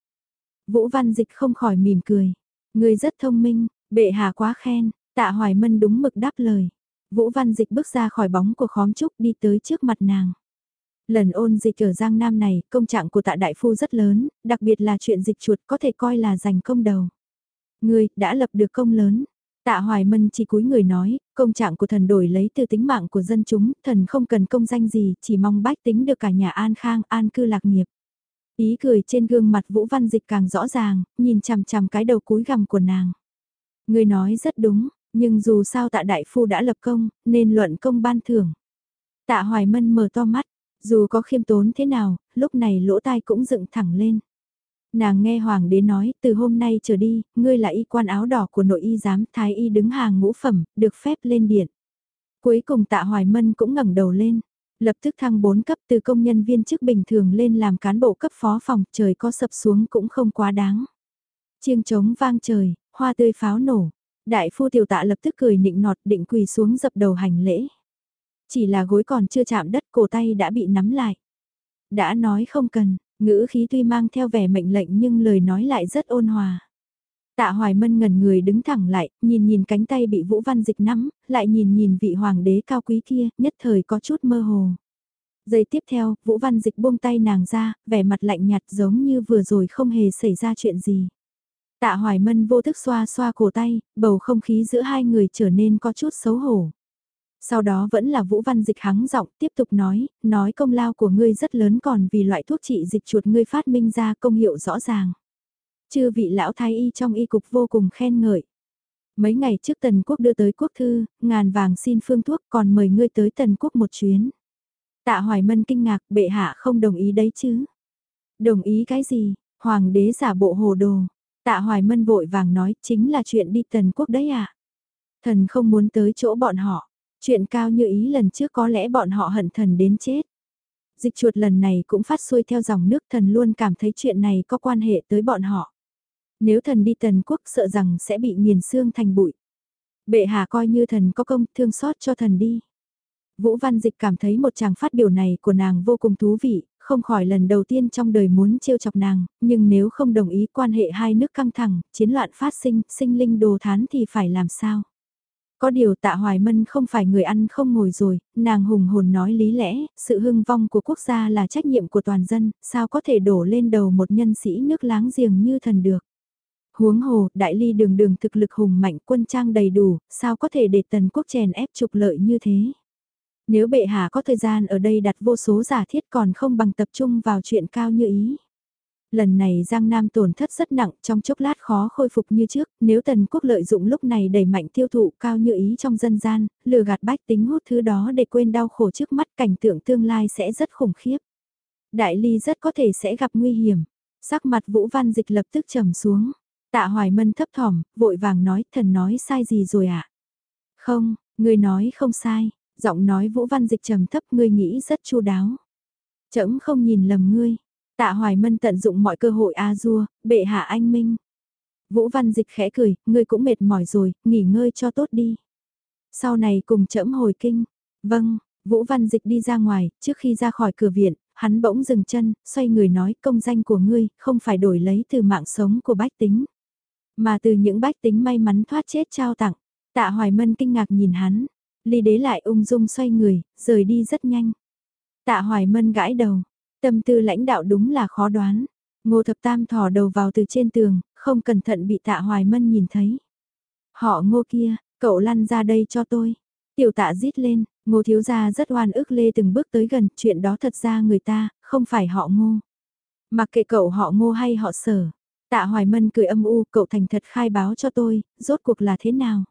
Vũ Văn Dịch không khỏi mỉm cười. Người rất thông minh, bệ hạ quá khen, tạ hoài mân đúng mực đáp lời. Vũ Văn Dịch bước ra khỏi bóng của khóm trúc đi tới trước mặt nàng. Lần ôn dịch ở Giang Nam này, công trạng của tạ đại phu rất lớn, đặc biệt là chuyện dịch chuột có thể coi là giành công đầu. Người đã lập được công lớn, Tạ Hoài Mân chỉ cúi người nói, công trạng của thần đổi lấy từ tính mạng của dân chúng, thần không cần công danh gì, chỉ mong bách tính được cả nhà an khang, an cư lạc nghiệp. Ý cười trên gương mặt Vũ Văn Dịch càng rõ ràng, nhìn chằm chằm cái đầu cúi gằm của nàng. Người nói rất đúng, nhưng dù sao tạ đại phu đã lập công, nên luận công ban thưởng. Tạ Hoài Mân mở to mắt, dù có khiêm tốn thế nào, lúc này lỗ tai cũng dựng thẳng lên. Nàng nghe hoàng đế nói, từ hôm nay trở đi, ngươi là y quan áo đỏ của nội y giám, thái y đứng hàng ngũ phẩm, được phép lên điện. Cuối cùng tạ Hoài Mân cũng ngẩng đầu lên, lập tức thăng 4 cấp từ công nhân viên chức bình thường lên làm cán bộ cấp phó phòng, trời có sập xuống cũng không quá đáng. Chiêng trống vang trời, hoa tươi pháo nổ, đại phu tiểu tạ lập tức cười nịnh nọt định quỳ xuống dập đầu hành lễ. Chỉ là gối còn chưa chạm đất cổ tay đã bị nắm lại. Đã nói không cần, ngữ khí tuy mang theo vẻ mệnh lệnh nhưng lời nói lại rất ôn hòa. Tạ Hoài Mân ngẩn người đứng thẳng lại, nhìn nhìn cánh tay bị Vũ Văn Dịch nắm, lại nhìn nhìn vị hoàng đế cao quý kia, nhất thời có chút mơ hồ. Giây tiếp theo, Vũ Văn Dịch buông tay nàng ra, vẻ mặt lạnh nhạt giống như vừa rồi không hề xảy ra chuyện gì. Tạ Hoài Mân vô thức xoa xoa cổ tay, bầu không khí giữa hai người trở nên có chút xấu hổ. Sau đó vẫn là Vũ Văn Dịch hắng giọng tiếp tục nói, nói công lao của ngươi rất lớn còn vì loại thuốc trị dịch chuột ngươi phát minh ra công hiệu rõ ràng. Chư vị lão thái y trong y cục vô cùng khen ngợi. Mấy ngày trước Tần Quốc đưa tới quốc thư, ngàn vàng xin phương thuốc còn mời ngươi tới Tần Quốc một chuyến. Tạ Hoài Mân kinh ngạc bệ hạ không đồng ý đấy chứ. Đồng ý cái gì, hoàng đế giả bộ hồ đồ. Tạ Hoài Mân vội vàng nói chính là chuyện đi Tần Quốc đấy à. Thần không muốn tới chỗ bọn họ. Chuyện cao như ý lần trước có lẽ bọn họ hận thần đến chết. Dịch chuột lần này cũng phát xuôi theo dòng nước thần luôn cảm thấy chuyện này có quan hệ tới bọn họ. Nếu thần đi tần quốc sợ rằng sẽ bị nghiền xương thành bụi. Bệ hạ coi như thần có công thương xót cho thần đi. Vũ Văn Dịch cảm thấy một chàng phát biểu này của nàng vô cùng thú vị, không khỏi lần đầu tiên trong đời muốn trêu chọc nàng, nhưng nếu không đồng ý quan hệ hai nước căng thẳng, chiến loạn phát sinh, sinh linh đồ thán thì phải làm sao? Có điều tạ Hoài Mân không phải người ăn không ngồi rồi, nàng hùng hồn nói lý lẽ, sự hưng vong của quốc gia là trách nhiệm của toàn dân, sao có thể đổ lên đầu một nhân sĩ nước láng giềng như thần được. Huống hồ, đại ly đường đường thực lực hùng mạnh quân trang đầy đủ, sao có thể để tần quốc chèn ép trục lợi như thế. Nếu bệ hạ có thời gian ở đây đặt vô số giả thiết còn không bằng tập trung vào chuyện cao như ý. Lần này Giang Nam tổn thất rất nặng trong chốc lát khó khôi phục như trước, nếu Tần Quốc lợi dụng lúc này đẩy mạnh tiêu thụ cao như ý trong dân gian, lừa gạt bách tính hút thứ đó để quên đau khổ trước mắt cảnh tượng tương lai sẽ rất khủng khiếp. Đại ly rất có thể sẽ gặp nguy hiểm. Sắc mặt Vũ Văn Dịch lập tức trầm xuống. Tạ Hoài Mân thấp thỏm, vội vàng nói, thần nói sai gì rồi ạ? À? Không, người nói không sai, giọng nói Vũ Văn Dịch trầm thấp ngươi nghĩ rất chu đáo. Chấm không nhìn lầm ngươi, Tạ Hoài Mân tận dụng mọi cơ hội a dua, bệ hạ anh minh. Vũ Văn Dịch khẽ cười, ngươi cũng mệt mỏi rồi, nghỉ ngơi cho tốt đi. Sau này cùng trẫm hồi kinh. Vâng, Vũ Văn Dịch đi ra ngoài, trước khi ra khỏi cửa viện, hắn bỗng dừng chân, xoay người nói công danh của ngươi, không phải đổi lấy từ mạng sống của bách tính. Mà từ những bách tính may mắn thoát chết trao tặng. Tạ Hoài Mân kinh ngạc nhìn hắn, ly đế lại ung dung xoay người, rời đi rất nhanh. Tạ Hoài Mân gãi đầu, Tâm tư lãnh đạo đúng là khó đoán. Ngô thập tam thò đầu vào từ trên tường, không cẩn thận bị tạ hoài mân nhìn thấy. Họ ngô kia, cậu lăn ra đây cho tôi. Tiểu tạ rít lên, ngô thiếu gia rất oan ức lê từng bước tới gần, chuyện đó thật ra người ta, không phải họ ngô. Mặc kệ cậu họ ngô hay họ sở. Tạ hoài mân cười âm u, cậu thành thật khai báo cho tôi, rốt cuộc là thế nào.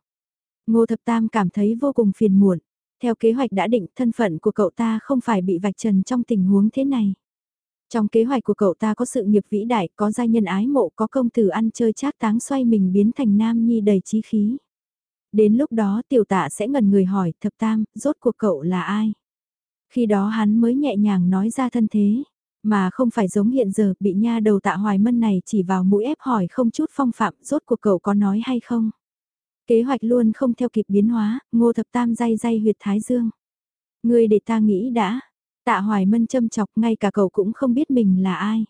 Ngô thập tam cảm thấy vô cùng phiền muộn. Theo kế hoạch đã định thân phận của cậu ta không phải bị vạch trần trong tình huống thế này. Trong kế hoạch của cậu ta có sự nghiệp vĩ đại, có gia nhân ái mộ, có công tử ăn chơi trác táng xoay mình biến thành nam nhi đầy trí khí. Đến lúc đó tiểu tạ sẽ ngần người hỏi, thập tam, rốt cuộc cậu là ai? Khi đó hắn mới nhẹ nhàng nói ra thân thế, mà không phải giống hiện giờ bị nha đầu tạ hoài mân này chỉ vào mũi ép hỏi không chút phong phạm, rốt cuộc cậu có nói hay không? Kế hoạch luôn không theo kịp biến hóa, ngô thập tam day day huyệt thái dương. Người để ta nghĩ đã, tạ hoài mân châm chọc ngay cả cậu cũng không biết mình là ai.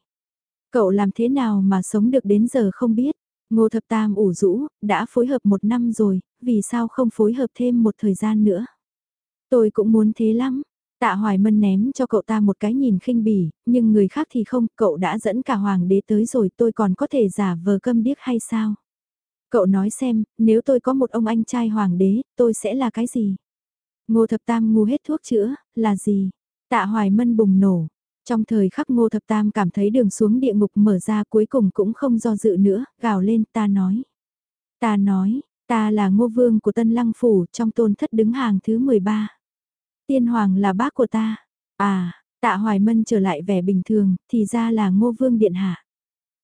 Cậu làm thế nào mà sống được đến giờ không biết. Ngô thập tam ủ rũ, đã phối hợp một năm rồi, vì sao không phối hợp thêm một thời gian nữa. Tôi cũng muốn thế lắm. Tạ Hoài Mân ném cho cậu ta một cái nhìn khinh bỉ, nhưng người khác thì không, cậu đã dẫn cả hoàng đế tới rồi tôi còn có thể giả vờ câm điếc hay sao? Cậu nói xem, nếu tôi có một ông anh trai hoàng đế, tôi sẽ là cái gì? Ngô thập tam ngu hết thuốc chữa, là gì? Tạ hoài mân bùng nổ. Trong thời khắc ngô thập tam cảm thấy đường xuống địa ngục mở ra cuối cùng cũng không do dự nữa, gào lên ta nói. Ta nói, ta là ngô vương của tân lăng phủ trong tôn thất đứng hàng thứ 13. Tiên hoàng là bác của ta. À, tạ hoài mân trở lại vẻ bình thường, thì ra là ngô vương điện hạ.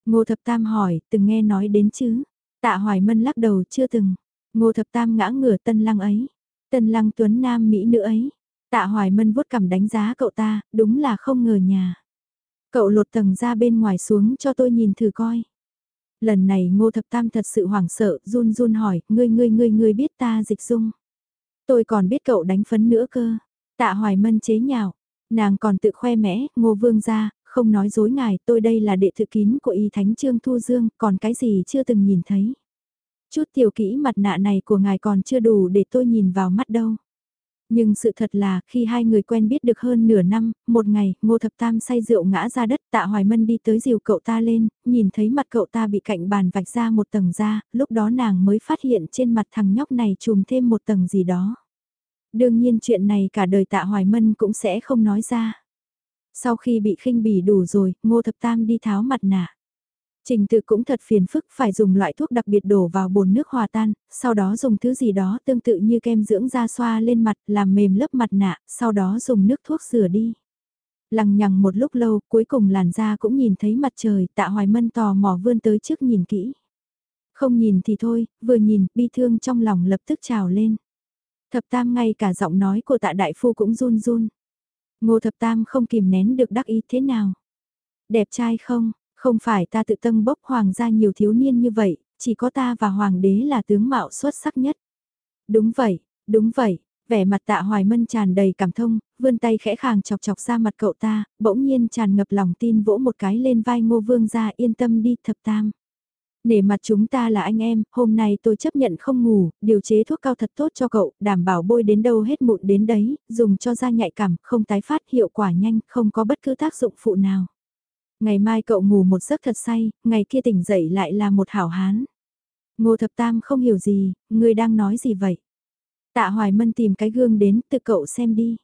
Ngô thập tam hỏi, từng nghe nói đến chứ? Tạ hoài mân lắc đầu chưa từng. Ngô thập tam ngã ngửa tân lăng ấy. Tân lăng tuấn nam mỹ nữ ấy. Tạ hoài mân vuốt cầm đánh giá cậu ta, đúng là không ngờ nhà. Cậu lột tầng ra bên ngoài xuống cho tôi nhìn thử coi. Lần này ngô thập tam thật sự hoảng sợ, run run hỏi, ngươi ngươi ngươi ngươi biết ta dịch dung. Tôi còn biết cậu đánh phấn nữa cơ. Tạ hoài mân chế nhạo, nàng còn tự khoe mẽ, ngô vương ra, không nói dối ngài, tôi đây là đệ thực kín của y thánh trương thu dương, còn cái gì chưa từng nhìn thấy. Chút tiểu kỹ mặt nạ này của ngài còn chưa đủ để tôi nhìn vào mắt đâu. Nhưng sự thật là, khi hai người quen biết được hơn nửa năm, một ngày, ngô thập tam say rượu ngã ra đất tạ hoài mân đi tới dìu cậu ta lên, nhìn thấy mặt cậu ta bị cạnh bàn vạch ra một tầng da, lúc đó nàng mới phát hiện trên mặt thằng nhóc này trùm thêm một tầng gì đó. Đương nhiên chuyện này cả đời tạ hoài mân cũng sẽ không nói ra. Sau khi bị khinh bỉ đủ rồi, ngô thập tam đi tháo mặt nạ. Trình tự cũng thật phiền phức phải dùng loại thuốc đặc biệt đổ vào bồn nước hòa tan, sau đó dùng thứ gì đó tương tự như kem dưỡng da xoa lên mặt làm mềm lớp mặt nạ, sau đó dùng nước thuốc rửa đi. Lằng nhằng một lúc lâu, cuối cùng làn da cũng nhìn thấy mặt trời, tạ hoài mân tò mò vươn tới trước nhìn kỹ. Không nhìn thì thôi, vừa nhìn, bi thương trong lòng lập tức trào lên. Thập tam ngay cả giọng nói của tạ đại phu cũng run run. Ngô thập tam không kìm nén được đắc ý thế nào. Đẹp trai không, không phải ta tự tâm bốc hoàng gia nhiều thiếu niên như vậy, chỉ có ta và hoàng đế là tướng mạo xuất sắc nhất. Đúng vậy, đúng vậy, vẻ mặt tạ hoài mân tràn đầy cảm thông, vươn tay khẽ khàng chọc chọc ra mặt cậu ta, bỗng nhiên tràn ngập lòng tin vỗ một cái lên vai ngô vương ra yên tâm đi thập tam nể mặt chúng ta là anh em, hôm nay tôi chấp nhận không ngủ, điều chế thuốc cao thật tốt cho cậu, đảm bảo bôi đến đâu hết mụn đến đấy, dùng cho da nhạy cảm, không tái phát hiệu quả nhanh, không có bất cứ tác dụng phụ nào. Ngày mai cậu ngủ một giấc thật say, ngày kia tỉnh dậy lại là một hảo hán. Ngô thập tam không hiểu gì, người đang nói gì vậy? Tạ hoài mân tìm cái gương đến, tự cậu xem đi.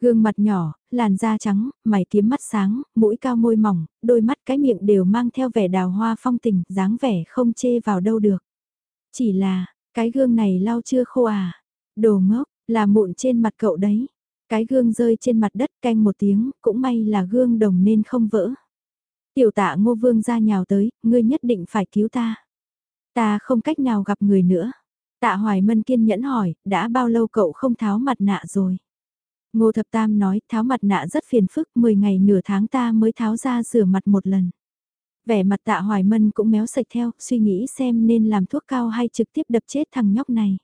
Gương mặt nhỏ, làn da trắng, mày kiếm mắt sáng, mũi cao môi mỏng, đôi mắt cái miệng đều mang theo vẻ đào hoa phong tình, dáng vẻ không chê vào đâu được. Chỉ là, cái gương này lau chưa khô à? Đồ ngốc, là mụn trên mặt cậu đấy. Cái gương rơi trên mặt đất canh một tiếng, cũng may là gương đồng nên không vỡ. Tiểu tạ ngô vương ra nhào tới, ngươi nhất định phải cứu ta. Ta không cách nào gặp người nữa. Tạ hoài mân kiên nhẫn hỏi, đã bao lâu cậu không tháo mặt nạ rồi? Ngô Thập Tam nói, tháo mặt nạ rất phiền phức, 10 ngày nửa tháng ta mới tháo ra rửa mặt một lần. Vẻ mặt tạ hoài mân cũng méo sạch theo, suy nghĩ xem nên làm thuốc cao hay trực tiếp đập chết thằng nhóc này.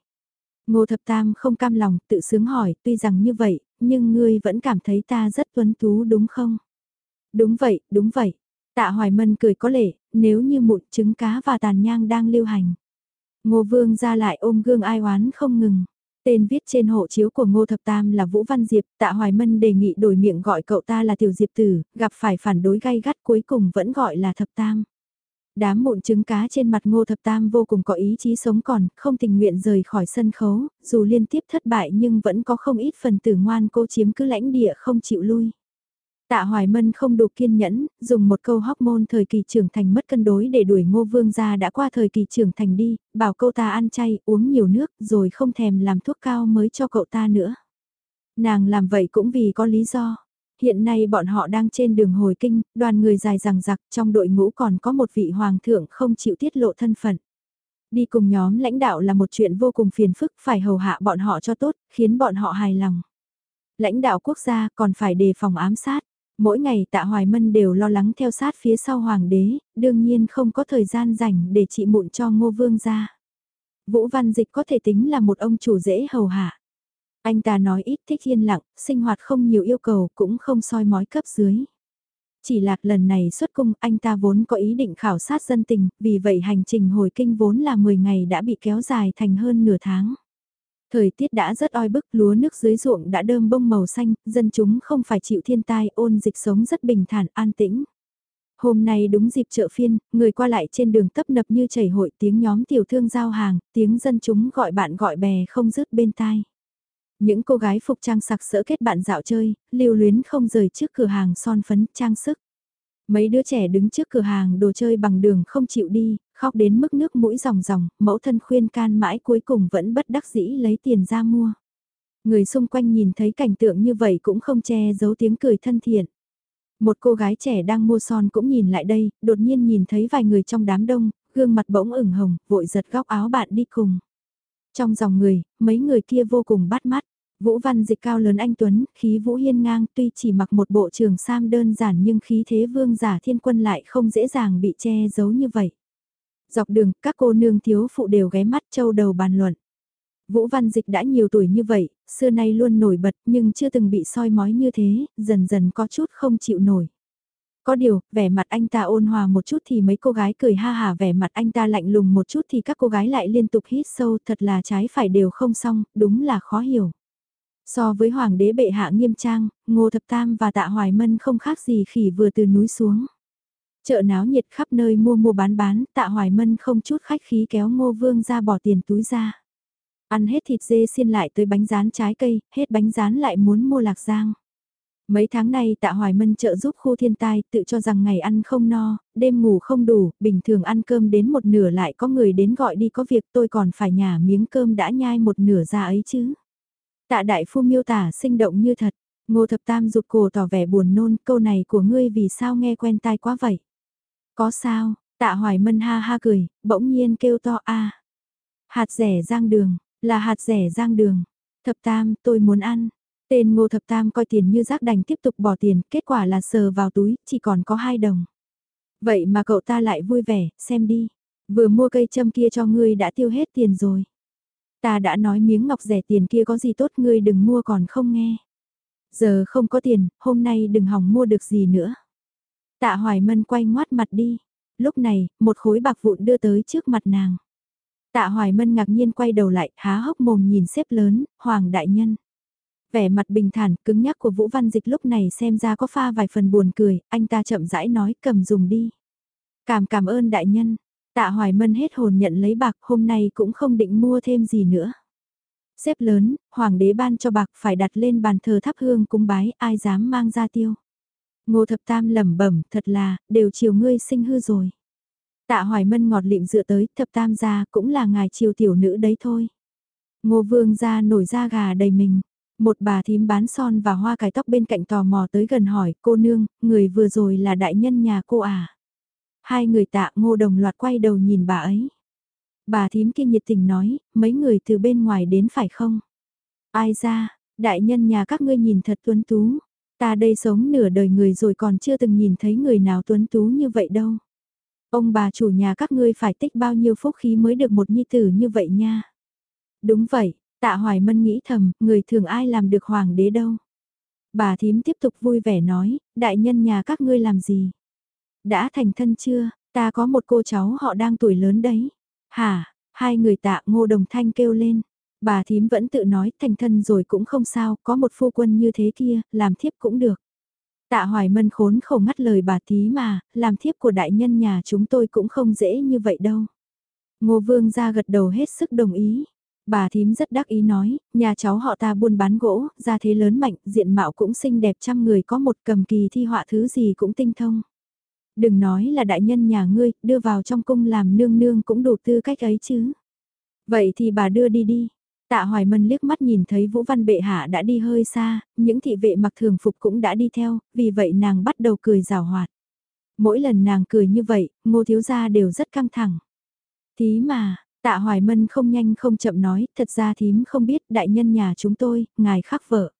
Ngô Thập Tam không cam lòng, tự sướng hỏi, tuy rằng như vậy, nhưng ngươi vẫn cảm thấy ta rất tuấn tú đúng không? Đúng vậy, đúng vậy. Tạ Hoài Mân cười có lệ, nếu như mụn trứng cá và tàn nhang đang lưu hành. Ngô Vương ra lại ôm gương ai oán không ngừng. Tên viết trên hộ chiếu của Ngô Thập Tam là Vũ Văn Diệp, Tạ Hoài Mân đề nghị đổi miệng gọi cậu ta là Tiểu Diệp Tử, gặp phải phản đối gay gắt cuối cùng vẫn gọi là Thập Tam. Đám mụn trứng cá trên mặt Ngô Thập Tam vô cùng có ý chí sống còn, không tình nguyện rời khỏi sân khấu, dù liên tiếp thất bại nhưng vẫn có không ít phần tử ngoan cô chiếm cứ lãnh địa không chịu lui. Tạ Hoài Mân không đủ kiên nhẫn, dùng một câu hormone thời kỳ trưởng thành mất cân đối để đuổi ngô vương ra đã qua thời kỳ trưởng thành đi, bảo cậu ta ăn chay, uống nhiều nước, rồi không thèm làm thuốc cao mới cho cậu ta nữa. Nàng làm vậy cũng vì có lý do. Hiện nay bọn họ đang trên đường hồi kinh, đoàn người dài rằng giặc trong đội ngũ còn có một vị hoàng thượng không chịu tiết lộ thân phận. Đi cùng nhóm lãnh đạo là một chuyện vô cùng phiền phức, phải hầu hạ bọn họ cho tốt, khiến bọn họ hài lòng. Lãnh đạo quốc gia còn phải đề phòng ám sát. Mỗi ngày tạ Hoài Mân đều lo lắng theo sát phía sau hoàng đế, đương nhiên không có thời gian rảnh để trị mụn cho ngô vương ra. Vũ Văn Dịch có thể tính là một ông chủ dễ hầu hạ. Anh ta nói ít thích yên lặng, sinh hoạt không nhiều yêu cầu cũng không soi mói cấp dưới. Chỉ lạc lần này xuất cung anh ta vốn có ý định khảo sát dân tình, vì vậy hành trình hồi kinh vốn là 10 ngày đã bị kéo dài thành hơn nửa tháng. Thời tiết đã rất oi bức, lúa nước dưới ruộng đã đơm bông màu xanh, dân chúng không phải chịu thiên tai, ôn dịch sống rất bình thản, an tĩnh. Hôm nay đúng dịp chợ phiên, người qua lại trên đường tấp nập như chảy hội tiếng nhóm tiểu thương giao hàng, tiếng dân chúng gọi bạn gọi bè không dứt bên tai. Những cô gái phục trang sặc sỡ kết bạn dạo chơi, lưu luyến không rời trước cửa hàng son phấn trang sức. Mấy đứa trẻ đứng trước cửa hàng đồ chơi bằng đường không chịu đi, khóc đến mức nước mũi ròng ròng, mẫu thân khuyên can mãi cuối cùng vẫn bất đắc dĩ lấy tiền ra mua. Người xung quanh nhìn thấy cảnh tượng như vậy cũng không che giấu tiếng cười thân thiện. Một cô gái trẻ đang mua son cũng nhìn lại đây, đột nhiên nhìn thấy vài người trong đám đông, gương mặt bỗng ửng hồng, vội giật góc áo bạn đi cùng. Trong dòng người, mấy người kia vô cùng bắt mắt. Vũ Văn Dịch cao lớn anh Tuấn, khí vũ hiên ngang tuy chỉ mặc một bộ trường sam đơn giản nhưng khí thế vương giả thiên quân lại không dễ dàng bị che giấu như vậy. Dọc đường, các cô nương thiếu phụ đều ghé mắt châu đầu bàn luận. Vũ Văn Dịch đã nhiều tuổi như vậy, xưa nay luôn nổi bật nhưng chưa từng bị soi mói như thế, dần dần có chút không chịu nổi. Có điều, vẻ mặt anh ta ôn hòa một chút thì mấy cô gái cười ha hà vẻ mặt anh ta lạnh lùng một chút thì các cô gái lại liên tục hít sâu thật là trái phải đều không xong, đúng là khó hiểu. So với hoàng đế bệ hạ nghiêm trang, ngô thập tam và tạ hoài mân không khác gì khỉ vừa từ núi xuống. Chợ náo nhiệt khắp nơi mua mua bán bán, tạ hoài mân không chút khách khí kéo ngô vương ra bỏ tiền túi ra. Ăn hết thịt dê xiên lại tới bánh rán trái cây, hết bánh rán lại muốn mua lạc giang. Mấy tháng nay tạ hoài mân trợ giúp khu thiên tai tự cho rằng ngày ăn không no, đêm ngủ không đủ, bình thường ăn cơm đến một nửa lại có người đến gọi đi có việc tôi còn phải nhả miếng cơm đã nhai một nửa ra ấy chứ. Tạ đại phu miêu tả sinh động như thật, ngô thập tam rụt cổ tỏ vẻ buồn nôn câu này của ngươi vì sao nghe quen tai quá vậy. Có sao, tạ hoài mân ha ha cười, bỗng nhiên kêu to a Hạt rẻ giang đường, là hạt rẻ giang đường. Thập tam, tôi muốn ăn. Tên ngô thập tam coi tiền như rác đành tiếp tục bỏ tiền, kết quả là sờ vào túi, chỉ còn có hai đồng. Vậy mà cậu ta lại vui vẻ, xem đi. Vừa mua cây châm kia cho ngươi đã tiêu hết tiền rồi. Ta đã nói miếng ngọc rẻ tiền kia có gì tốt ngươi đừng mua còn không nghe. Giờ không có tiền, hôm nay đừng hỏng mua được gì nữa. Tạ Hoài Mân quay ngoát mặt đi. Lúc này, một khối bạc vụn đưa tới trước mặt nàng. Tạ Hoài Mân ngạc nhiên quay đầu lại, há hốc mồm nhìn xếp lớn, Hoàng Đại Nhân. Vẻ mặt bình thản, cứng nhắc của Vũ Văn Dịch lúc này xem ra có pha vài phần buồn cười, anh ta chậm rãi nói cầm dùng đi. Cảm cảm ơn đại nhân, tạ hoài mân hết hồn nhận lấy bạc hôm nay cũng không định mua thêm gì nữa. Xếp lớn, hoàng đế ban cho bạc phải đặt lên bàn thờ thắp hương cúng bái, ai dám mang ra tiêu. Ngô thập tam lẩm bẩm thật là, đều chiều ngươi sinh hư rồi. Tạ hoài mân ngọt lịm dựa tới, thập tam gia cũng là ngài chiều tiểu nữ đấy thôi. Ngô vương gia nổi da gà đầy mình. Một bà thím bán son và hoa cải tóc bên cạnh tò mò tới gần hỏi cô nương, người vừa rồi là đại nhân nhà cô à? Hai người tạ ngô đồng loạt quay đầu nhìn bà ấy. Bà thím kia nhiệt tình nói, mấy người từ bên ngoài đến phải không? Ai ra, đại nhân nhà các ngươi nhìn thật tuấn tú. Ta đây sống nửa đời người rồi còn chưa từng nhìn thấy người nào tuấn tú như vậy đâu. Ông bà chủ nhà các ngươi phải tích bao nhiêu phúc khí mới được một nhi tử như vậy nha. Đúng vậy, tạ hoài mân nghĩ thầm, người thường ai làm được hoàng đế đâu. Bà thím tiếp tục vui vẻ nói, đại nhân nhà các ngươi làm gì? Đã thành thân chưa, ta có một cô cháu họ đang tuổi lớn đấy. Hả, hai người tạ ngô đồng thanh kêu lên. Bà thím vẫn tự nói thành thân rồi cũng không sao, có một phu quân như thế kia, làm thiếp cũng được. Tạ hoài mân khốn khổ ngắt lời bà tí mà, làm thiếp của đại nhân nhà chúng tôi cũng không dễ như vậy đâu. Ngô vương ra gật đầu hết sức đồng ý. Bà thím rất đắc ý nói, nhà cháu họ ta buôn bán gỗ, ra thế lớn mạnh, diện mạo cũng xinh đẹp trăm người có một cầm kỳ thi họa thứ gì cũng tinh thông. Đừng nói là đại nhân nhà ngươi, đưa vào trong cung làm nương nương cũng đủ tư cách ấy chứ. Vậy thì bà đưa đi đi. Tạ Hoài Mân liếc mắt nhìn thấy Vũ Văn Bệ Hạ đã đi hơi xa, những thị vệ mặc thường phục cũng đã đi theo, vì vậy nàng bắt đầu cười rào hoạt. Mỗi lần nàng cười như vậy, ngô thiếu gia đều rất căng thẳng. Tí mà, tạ Hoài Mân không nhanh không chậm nói, thật ra thím không biết đại nhân nhà chúng tôi, ngài khắc vợ.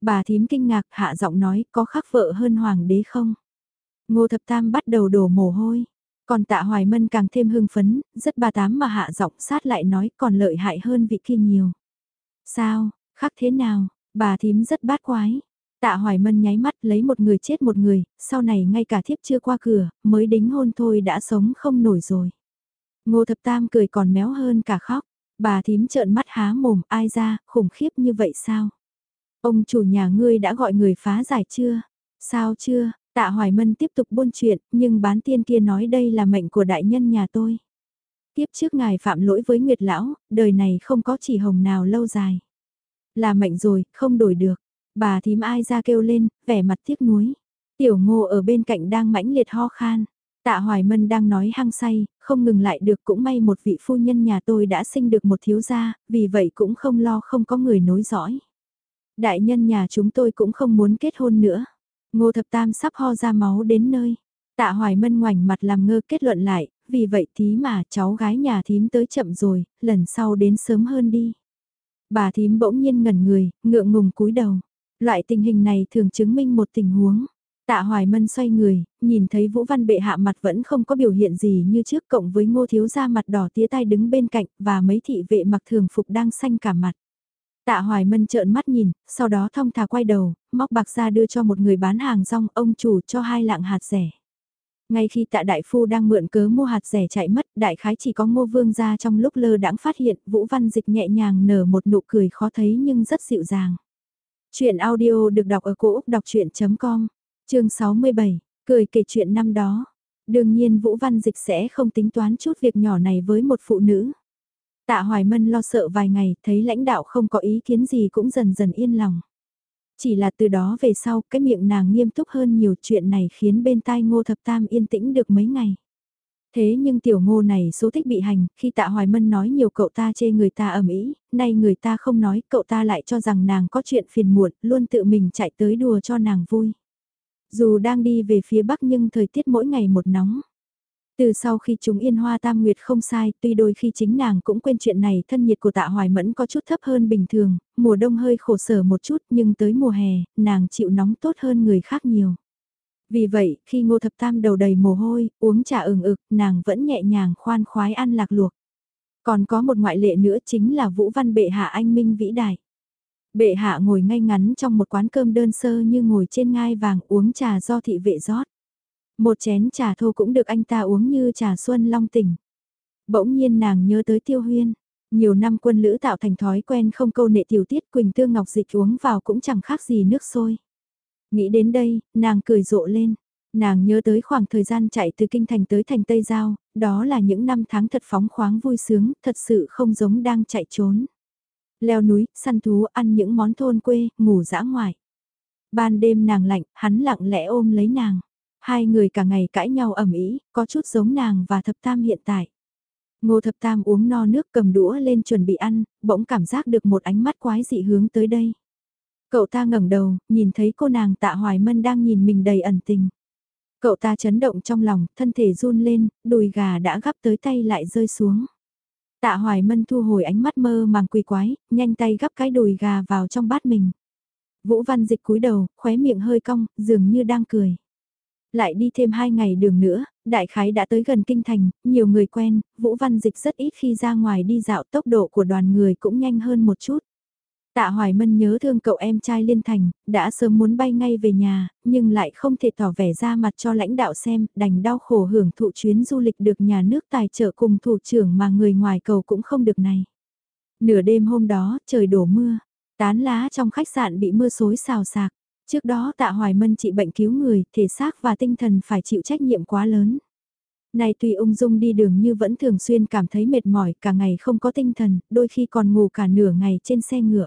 Bà thím kinh ngạc hạ giọng nói, có khắc vợ hơn hoàng đế không? Ngô Thập Tam bắt đầu đổ mồ hôi. Còn tạ Hoài Mân càng thêm hưng phấn, rất bà tám mà hạ giọng sát lại nói còn lợi hại hơn vị kia nhiều. Sao, khác thế nào, bà thím rất bát quái. Tạ Hoài Mân nháy mắt lấy một người chết một người, sau này ngay cả thiếp chưa qua cửa, mới đính hôn thôi đã sống không nổi rồi. Ngô Thập Tam cười còn méo hơn cả khóc, bà thím trợn mắt há mồm ai ra, khủng khiếp như vậy sao? Ông chủ nhà ngươi đã gọi người phá giải chưa? Sao chưa? Tạ Hoài Mân tiếp tục buôn chuyện, nhưng bán tiên kia nói đây là mệnh của đại nhân nhà tôi. Tiếp trước ngài phạm lỗi với Nguyệt Lão, đời này không có chỉ hồng nào lâu dài. Là mệnh rồi, không đổi được. Bà thím ai ra kêu lên, vẻ mặt tiếc nuối. Tiểu ngô ở bên cạnh đang mãnh liệt ho khan. Tạ Hoài Mân đang nói hăng say, không ngừng lại được cũng may một vị phu nhân nhà tôi đã sinh được một thiếu gia, vì vậy cũng không lo không có người nối dõi. Đại nhân nhà chúng tôi cũng không muốn kết hôn nữa. Ngô thập tam sắp ho ra máu đến nơi. Tạ Hoài Mân ngoảnh mặt làm ngơ kết luận lại, vì vậy tí mà cháu gái nhà thím tới chậm rồi, lần sau đến sớm hơn đi. Bà thím bỗng nhiên ngẩn người, ngượng ngùng cúi đầu. Loại tình hình này thường chứng minh một tình huống. Tạ Hoài Mân xoay người, nhìn thấy Vũ Văn Bệ hạ mặt vẫn không có biểu hiện gì như trước cộng với ngô thiếu gia mặt đỏ tía tai đứng bên cạnh và mấy thị vệ mặc thường phục đang xanh cả mặt. Tạ Hoài Mân trợn mắt nhìn, sau đó thong thả quay đầu, móc bạc ra đưa cho một người bán hàng rong ông chủ cho hai lạng hạt rẻ. Ngay khi tạ đại phu đang mượn cớ mua hạt rẻ chạy mất, đại khái chỉ có ngô vương ra trong lúc lơ đãng phát hiện, Vũ Văn Dịch nhẹ nhàng nở một nụ cười khó thấy nhưng rất dịu dàng. Chuyện audio được đọc ở cổ Úc đọc chuyện.com, chương 67, cười kể chuyện năm đó. Đương nhiên Vũ Văn Dịch sẽ không tính toán chút việc nhỏ này với một phụ nữ. Tạ Hoài Mân lo sợ vài ngày, thấy lãnh đạo không có ý kiến gì cũng dần dần yên lòng. Chỉ là từ đó về sau, cái miệng nàng nghiêm túc hơn nhiều chuyện này khiến bên tai ngô thập tam yên tĩnh được mấy ngày. Thế nhưng tiểu ngô này số thích bị hành, khi tạ hoài mân nói nhiều cậu ta chê người ta ẩm ý, nay người ta không nói, cậu ta lại cho rằng nàng có chuyện phiền muộn, luôn tự mình chạy tới đùa cho nàng vui. Dù đang đi về phía bắc nhưng thời tiết mỗi ngày một nóng. Từ sau khi chúng yên hoa tam nguyệt không sai, tuy đôi khi chính nàng cũng quên chuyện này thân nhiệt của tạ hoài mẫn có chút thấp hơn bình thường, mùa đông hơi khổ sở một chút nhưng tới mùa hè, nàng chịu nóng tốt hơn người khác nhiều. Vì vậy, khi ngô thập tam đầu đầy mồ hôi, uống trà ửng ực, nàng vẫn nhẹ nhàng khoan khoái ăn lạc luộc. Còn có một ngoại lệ nữa chính là Vũ Văn Bệ Hạ Anh Minh vĩ đại. Bệ Hạ ngồi ngay ngắn trong một quán cơm đơn sơ như ngồi trên ngai vàng uống trà do thị vệ rót. Một chén trà thô cũng được anh ta uống như trà xuân long tỉnh. Bỗng nhiên nàng nhớ tới tiêu huyên. Nhiều năm quân lữ tạo thành thói quen không câu nệ tiểu tiết Quỳnh Tương Ngọc dịch uống vào cũng chẳng khác gì nước sôi. Nghĩ đến đây, nàng cười rộ lên. Nàng nhớ tới khoảng thời gian chạy từ Kinh Thành tới Thành Tây Giao, đó là những năm tháng thật phóng khoáng vui sướng, thật sự không giống đang chạy trốn. Leo núi, săn thú, ăn những món thôn quê, ngủ dã ngoại. Ban đêm nàng lạnh, hắn lặng lẽ ôm lấy nàng. Hai người cả ngày cãi nhau ẩm ý, có chút giống nàng và thập tam hiện tại. Ngô thập tam uống no nước cầm đũa lên chuẩn bị ăn, bỗng cảm giác được một ánh mắt quái dị hướng tới đây. Cậu ta ngẩng đầu, nhìn thấy cô nàng tạ hoài mân đang nhìn mình đầy ẩn tình. Cậu ta chấn động trong lòng, thân thể run lên, đùi gà đã gắp tới tay lại rơi xuống. Tạ hoài mân thu hồi ánh mắt mơ màng quỳ quái, nhanh tay gắp cái đùi gà vào trong bát mình. Vũ văn dịch cúi đầu, khóe miệng hơi cong, dường như đang cười. Lại đi thêm hai ngày đường nữa, đại khái đã tới gần kinh thành, nhiều người quen, Vũ Văn Dịch rất ít khi ra ngoài đi dạo tốc độ của đoàn người cũng nhanh hơn một chút. Tạ Hoài Mân nhớ thương cậu em trai Liên Thành, đã sớm muốn bay ngay về nhà, nhưng lại không thể tỏ vẻ ra mặt cho lãnh đạo xem, đành đau khổ hưởng thụ chuyến du lịch được nhà nước tài trợ cùng thủ trưởng mà người ngoài cầu cũng không được này. Nửa đêm hôm đó, trời đổ mưa, tán lá trong khách sạn bị mưa xối xào sạc. Trước đó tạ hoài mân trị bệnh cứu người, thể xác và tinh thần phải chịu trách nhiệm quá lớn. Này tuy ung dung đi đường như vẫn thường xuyên cảm thấy mệt mỏi, cả ngày không có tinh thần, đôi khi còn ngủ cả nửa ngày trên xe ngựa.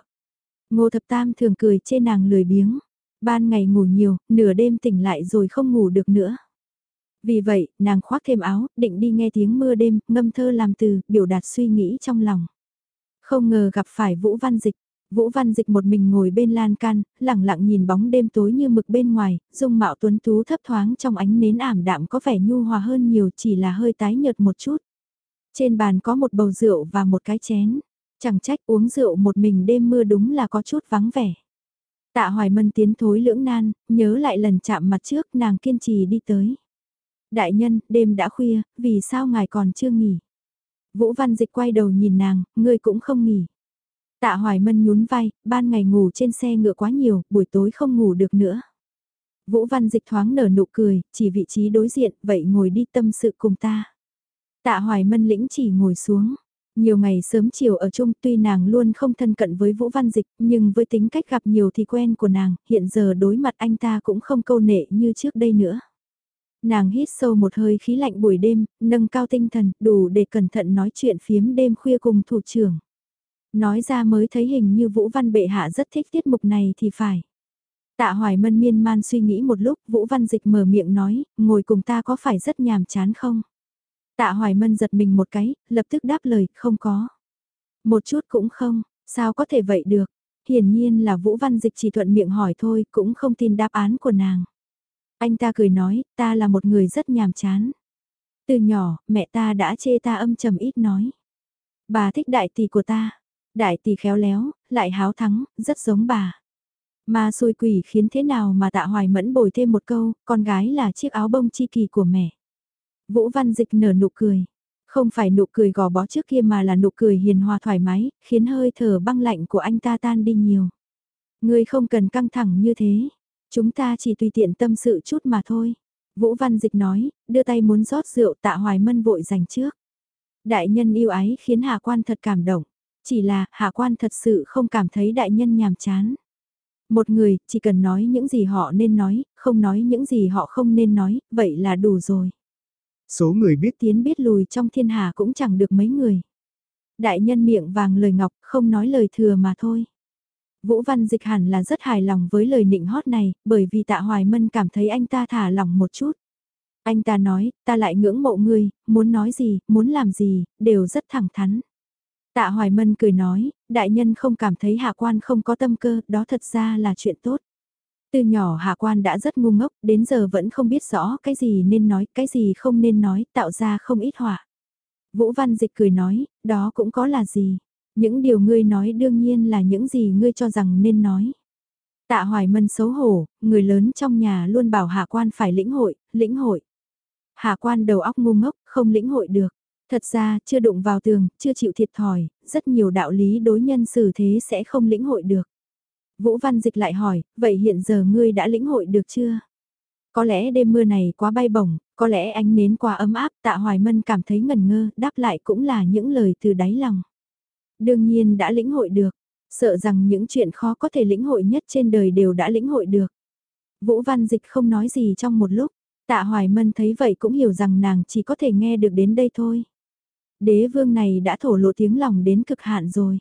Ngô thập tam thường cười chê nàng lười biếng. Ban ngày ngủ nhiều, nửa đêm tỉnh lại rồi không ngủ được nữa. Vì vậy, nàng khoác thêm áo, định đi nghe tiếng mưa đêm, ngâm thơ làm từ, biểu đạt suy nghĩ trong lòng. Không ngờ gặp phải Vũ Văn Dịch, Vũ Văn Dịch một mình ngồi bên lan can, lặng lặng nhìn bóng đêm tối như mực bên ngoài, dung mạo tuấn tú thấp thoáng trong ánh nến ảm đạm có vẻ nhu hòa hơn nhiều chỉ là hơi tái nhợt một chút. Trên bàn có một bầu rượu và một cái chén. Chẳng trách uống rượu một mình đêm mưa đúng là có chút vắng vẻ. Tạ Hoài Mân tiến thối lưỡng nan, nhớ lại lần chạm mặt trước nàng kiên trì đi tới. Đại nhân, đêm đã khuya, vì sao ngài còn chưa nghỉ? Vũ Văn Dịch quay đầu nhìn nàng, ngươi cũng không nghỉ. Tạ Hoài Mân nhún vai, ban ngày ngủ trên xe ngựa quá nhiều, buổi tối không ngủ được nữa. Vũ Văn Dịch thoáng nở nụ cười, chỉ vị trí đối diện, vậy ngồi đi tâm sự cùng ta. Tạ Hoài Mân lĩnh chỉ ngồi xuống. Nhiều ngày sớm chiều ở chung tuy nàng luôn không thân cận với Vũ Văn Dịch, nhưng với tính cách gặp nhiều thì quen của nàng, hiện giờ đối mặt anh ta cũng không câu nệ như trước đây nữa. Nàng hít sâu một hơi khí lạnh buổi đêm, nâng cao tinh thần, đủ để cẩn thận nói chuyện phiếm đêm khuya cùng thủ trưởng. Nói ra mới thấy hình như Vũ Văn Bệ Hạ rất thích tiết mục này thì phải. Tạ Hoài Mân miên man suy nghĩ một lúc, Vũ Văn Dịch mở miệng nói, ngồi cùng ta có phải rất nhàm chán không? Tạ Hoài Mân giật mình một cái, lập tức đáp lời, không có. Một chút cũng không, sao có thể vậy được? hiển nhiên là Vũ Văn Dịch chỉ thuận miệng hỏi thôi, cũng không tin đáp án của nàng. Anh ta cười nói, ta là một người rất nhàm chán. Từ nhỏ, mẹ ta đã chê ta âm trầm ít nói. Bà thích đại tỷ của ta. Đại tỷ khéo léo, lại háo thắng, rất giống bà. Mà xui quỷ khiến thế nào mà tạ hoài mẫn bồi thêm một câu, con gái là chiếc áo bông chi kỳ của mẹ. Vũ Văn Dịch nở nụ cười. Không phải nụ cười gò bó trước kia mà là nụ cười hiền hòa thoải mái, khiến hơi thở băng lạnh của anh ta tan đi nhiều. Ngươi không cần căng thẳng như thế. Chúng ta chỉ tùy tiện tâm sự chút mà thôi. Vũ Văn Dịch nói, đưa tay muốn rót rượu tạ hoài mân vội dành trước. Đại nhân yêu ái khiến Hà Quan thật cảm động. Chỉ là Hà Quan thật sự không cảm thấy đại nhân nhàm chán. Một người, chỉ cần nói những gì họ nên nói, không nói những gì họ không nên nói, vậy là đủ rồi. Số người biết tiến biết lùi trong thiên hà cũng chẳng được mấy người. Đại nhân miệng vàng lời ngọc, không nói lời thừa mà thôi. Vũ Văn Dịch hẳn là rất hài lòng với lời nịnh hót này, bởi vì tạ Hoài Mân cảm thấy anh ta thả lòng một chút. Anh ta nói, ta lại ngưỡng mộ ngươi, muốn nói gì, muốn làm gì, đều rất thẳng thắn. Tạ Hoài Mân cười nói, đại nhân không cảm thấy hạ quan không có tâm cơ, đó thật ra là chuyện tốt. Từ nhỏ hạ quan đã rất ngu ngốc, đến giờ vẫn không biết rõ cái gì nên nói, cái gì không nên nói, tạo ra không ít họa. Vũ Văn Dịch cười nói, đó cũng có là gì. Những điều ngươi nói đương nhiên là những gì ngươi cho rằng nên nói. Tạ Hoài Mân xấu hổ, người lớn trong nhà luôn bảo hạ quan phải lĩnh hội, lĩnh hội. Hạ quan đầu óc ngu ngốc, không lĩnh hội được. Thật ra, chưa đụng vào tường, chưa chịu thiệt thòi, rất nhiều đạo lý đối nhân xử thế sẽ không lĩnh hội được. Vũ Văn Dịch lại hỏi, vậy hiện giờ ngươi đã lĩnh hội được chưa? Có lẽ đêm mưa này quá bay bổng, có lẽ ánh nến quá ấm áp, tạ Hoài Mân cảm thấy ngần ngơ, đáp lại cũng là những lời từ đáy lòng. Đương nhiên đã lĩnh hội được, sợ rằng những chuyện khó có thể lĩnh hội nhất trên đời đều đã lĩnh hội được. Vũ Văn Dịch không nói gì trong một lúc, tạ Hoài Mân thấy vậy cũng hiểu rằng nàng chỉ có thể nghe được đến đây thôi. Đế vương này đã thổ lộ tiếng lòng đến cực hạn rồi.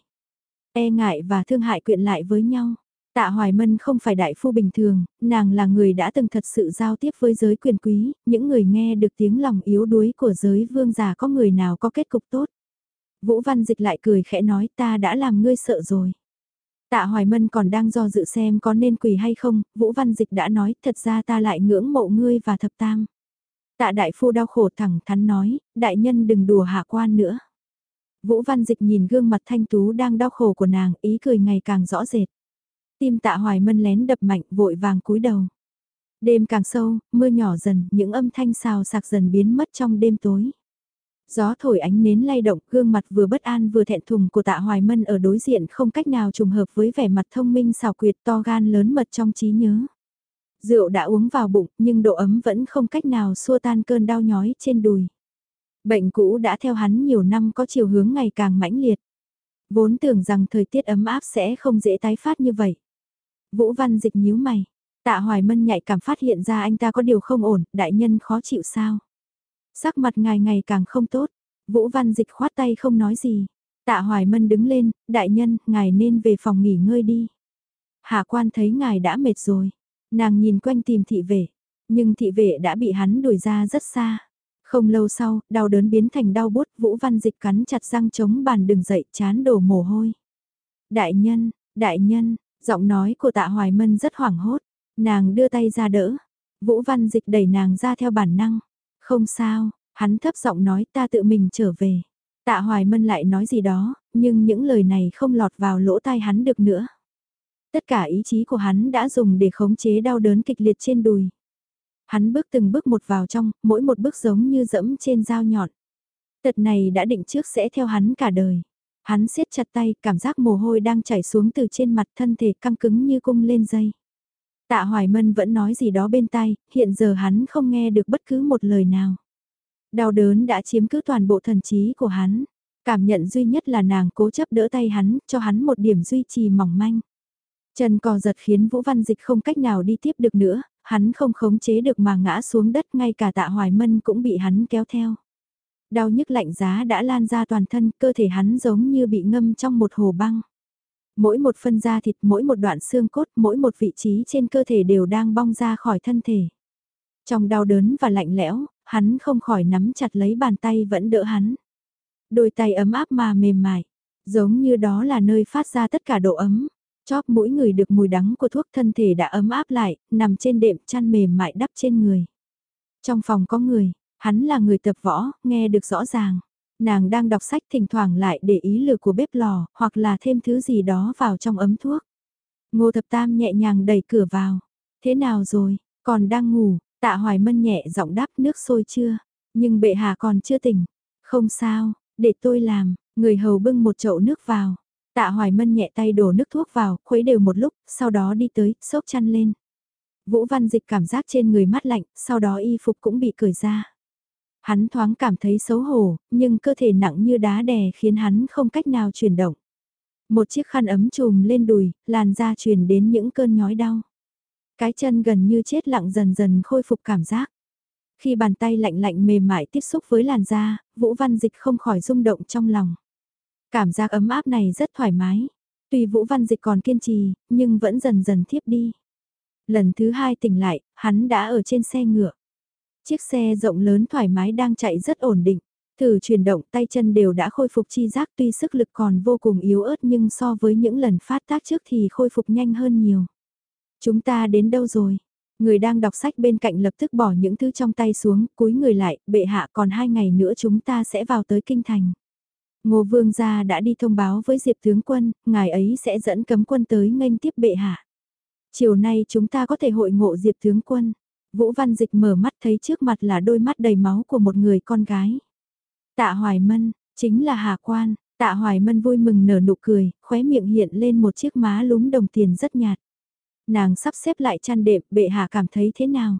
E ngại và thương hại quyện lại với nhau. Tạ Hoài Mân không phải đại phu bình thường, nàng là người đã từng thật sự giao tiếp với giới quyền quý, những người nghe được tiếng lòng yếu đuối của giới vương giả có người nào có kết cục tốt. Vũ Văn Dịch lại cười khẽ nói ta đã làm ngươi sợ rồi. Tạ Hoài Mân còn đang do dự xem có nên quỳ hay không, Vũ Văn Dịch đã nói thật ra ta lại ngưỡng mộ ngươi và thập tam. Tạ đại phu đau khổ thẳng thắn nói, đại nhân đừng đùa hạ quan nữa. Vũ Văn Dịch nhìn gương mặt thanh tú đang đau khổ của nàng, ý cười ngày càng rõ rệt. Tim tạ hoài mân lén đập mạnh vội vàng cúi đầu. Đêm càng sâu, mưa nhỏ dần, những âm thanh xào sạc dần biến mất trong đêm tối. Gió thổi ánh nến lay động, gương mặt vừa bất an vừa thẹn thùng của tạ hoài mân ở đối diện không cách nào trùng hợp với vẻ mặt thông minh xào quyệt to gan lớn mật trong trí nhớ. Rượu đã uống vào bụng, nhưng độ ấm vẫn không cách nào xua tan cơn đau nhói trên đùi. Bệnh cũ đã theo hắn nhiều năm có chiều hướng ngày càng mãnh liệt. Vốn tưởng rằng thời tiết ấm áp sẽ không dễ tái phát như vậy. Vũ Văn Dịch nhíu mày. Tạ Hoài Mân nhạy cảm phát hiện ra anh ta có điều không ổn, đại nhân khó chịu sao. Sắc mặt ngài ngày càng không tốt. Vũ Văn Dịch khoát tay không nói gì. Tạ Hoài Mân đứng lên, đại nhân, ngài nên về phòng nghỉ ngơi đi. Hạ quan thấy ngài đã mệt rồi. Nàng nhìn quanh tìm thị vệ, nhưng thị vệ đã bị hắn đuổi ra rất xa. Không lâu sau, đau đớn biến thành đau bút, Vũ Văn Dịch cắn chặt răng chống bàn đừng dậy, chán đổ mồ hôi. Đại nhân, đại nhân, giọng nói của tạ Hoài Mân rất hoảng hốt, nàng đưa tay ra đỡ. Vũ Văn Dịch đẩy nàng ra theo bản năng. Không sao, hắn thấp giọng nói ta tự mình trở về. Tạ Hoài Mân lại nói gì đó, nhưng những lời này không lọt vào lỗ tai hắn được nữa. Tất cả ý chí của hắn đã dùng để khống chế đau đớn kịch liệt trên đùi. Hắn bước từng bước một vào trong, mỗi một bước giống như dẫm trên dao nhọn. Tật này đã định trước sẽ theo hắn cả đời. Hắn siết chặt tay, cảm giác mồ hôi đang chảy xuống từ trên mặt thân thể căng cứng như cung lên dây. Tạ Hoài Mân vẫn nói gì đó bên tai, hiện giờ hắn không nghe được bất cứ một lời nào. Đau đớn đã chiếm cứ toàn bộ thần trí của hắn. Cảm nhận duy nhất là nàng cố chấp đỡ tay hắn, cho hắn một điểm duy trì mỏng manh. Chân cò giật khiến Vũ Văn Dịch không cách nào đi tiếp được nữa, hắn không khống chế được mà ngã xuống đất ngay cả tạ hoài mân cũng bị hắn kéo theo. Đau nhức lạnh giá đã lan ra toàn thân, cơ thể hắn giống như bị ngâm trong một hồ băng. Mỗi một phân da thịt, mỗi một đoạn xương cốt, mỗi một vị trí trên cơ thể đều đang bong ra khỏi thân thể. Trong đau đớn và lạnh lẽo, hắn không khỏi nắm chặt lấy bàn tay vẫn đỡ hắn. Đôi tay ấm áp mà mềm mại, giống như đó là nơi phát ra tất cả độ ấm. Chóp mũi người được mùi đắng của thuốc thân thể đã ấm áp lại, nằm trên đệm chăn mềm mại đắp trên người. Trong phòng có người, hắn là người tập võ, nghe được rõ ràng. Nàng đang đọc sách thỉnh thoảng lại để ý lửa của bếp lò, hoặc là thêm thứ gì đó vào trong ấm thuốc. Ngô thập tam nhẹ nhàng đẩy cửa vào. Thế nào rồi, còn đang ngủ, tạ hoài mân nhẹ giọng đáp nước sôi chưa, nhưng bệ hạ còn chưa tỉnh. Không sao, để tôi làm, người hầu bưng một chậu nước vào. Tạ hoài mân nhẹ tay đổ nước thuốc vào, khuấy đều một lúc, sau đó đi tới, xốc chăn lên. Vũ Văn Dịch cảm giác trên người mát lạnh, sau đó y phục cũng bị cởi ra. Hắn thoáng cảm thấy xấu hổ, nhưng cơ thể nặng như đá đè khiến hắn không cách nào chuyển động. Một chiếc khăn ấm trùm lên đùi, làn da truyền đến những cơn nhói đau. Cái chân gần như chết lặng dần dần khôi phục cảm giác. Khi bàn tay lạnh lạnh mềm mại tiếp xúc với làn da, Vũ Văn Dịch không khỏi rung động trong lòng. Cảm giác ấm áp này rất thoải mái. Tuy Vũ Văn Dịch còn kiên trì, nhưng vẫn dần dần thiếp đi. Lần thứ hai tỉnh lại, hắn đã ở trên xe ngựa. Chiếc xe rộng lớn thoải mái đang chạy rất ổn định. Thử chuyển động tay chân đều đã khôi phục chi giác tuy sức lực còn vô cùng yếu ớt nhưng so với những lần phát tác trước thì khôi phục nhanh hơn nhiều. Chúng ta đến đâu rồi? Người đang đọc sách bên cạnh lập tức bỏ những thứ trong tay xuống, cúi người lại, bệ hạ còn hai ngày nữa chúng ta sẽ vào tới kinh thành. Ngô Vương gia đã đi thông báo với Diệp tướng quân, ngài ấy sẽ dẫn cấm quân tới nghênh tiếp bệ hạ. Chiều nay chúng ta có thể hội ngộ Diệp tướng quân. Vũ Văn Dịch mở mắt thấy trước mặt là đôi mắt đầy máu của một người con gái. Tạ Hoài Mân, chính là Hà Quan, Tạ Hoài Mân vui mừng nở nụ cười, khóe miệng hiện lên một chiếc má lúm đồng tiền rất nhạt. Nàng sắp xếp lại chăn đệm, bệ hạ cảm thấy thế nào?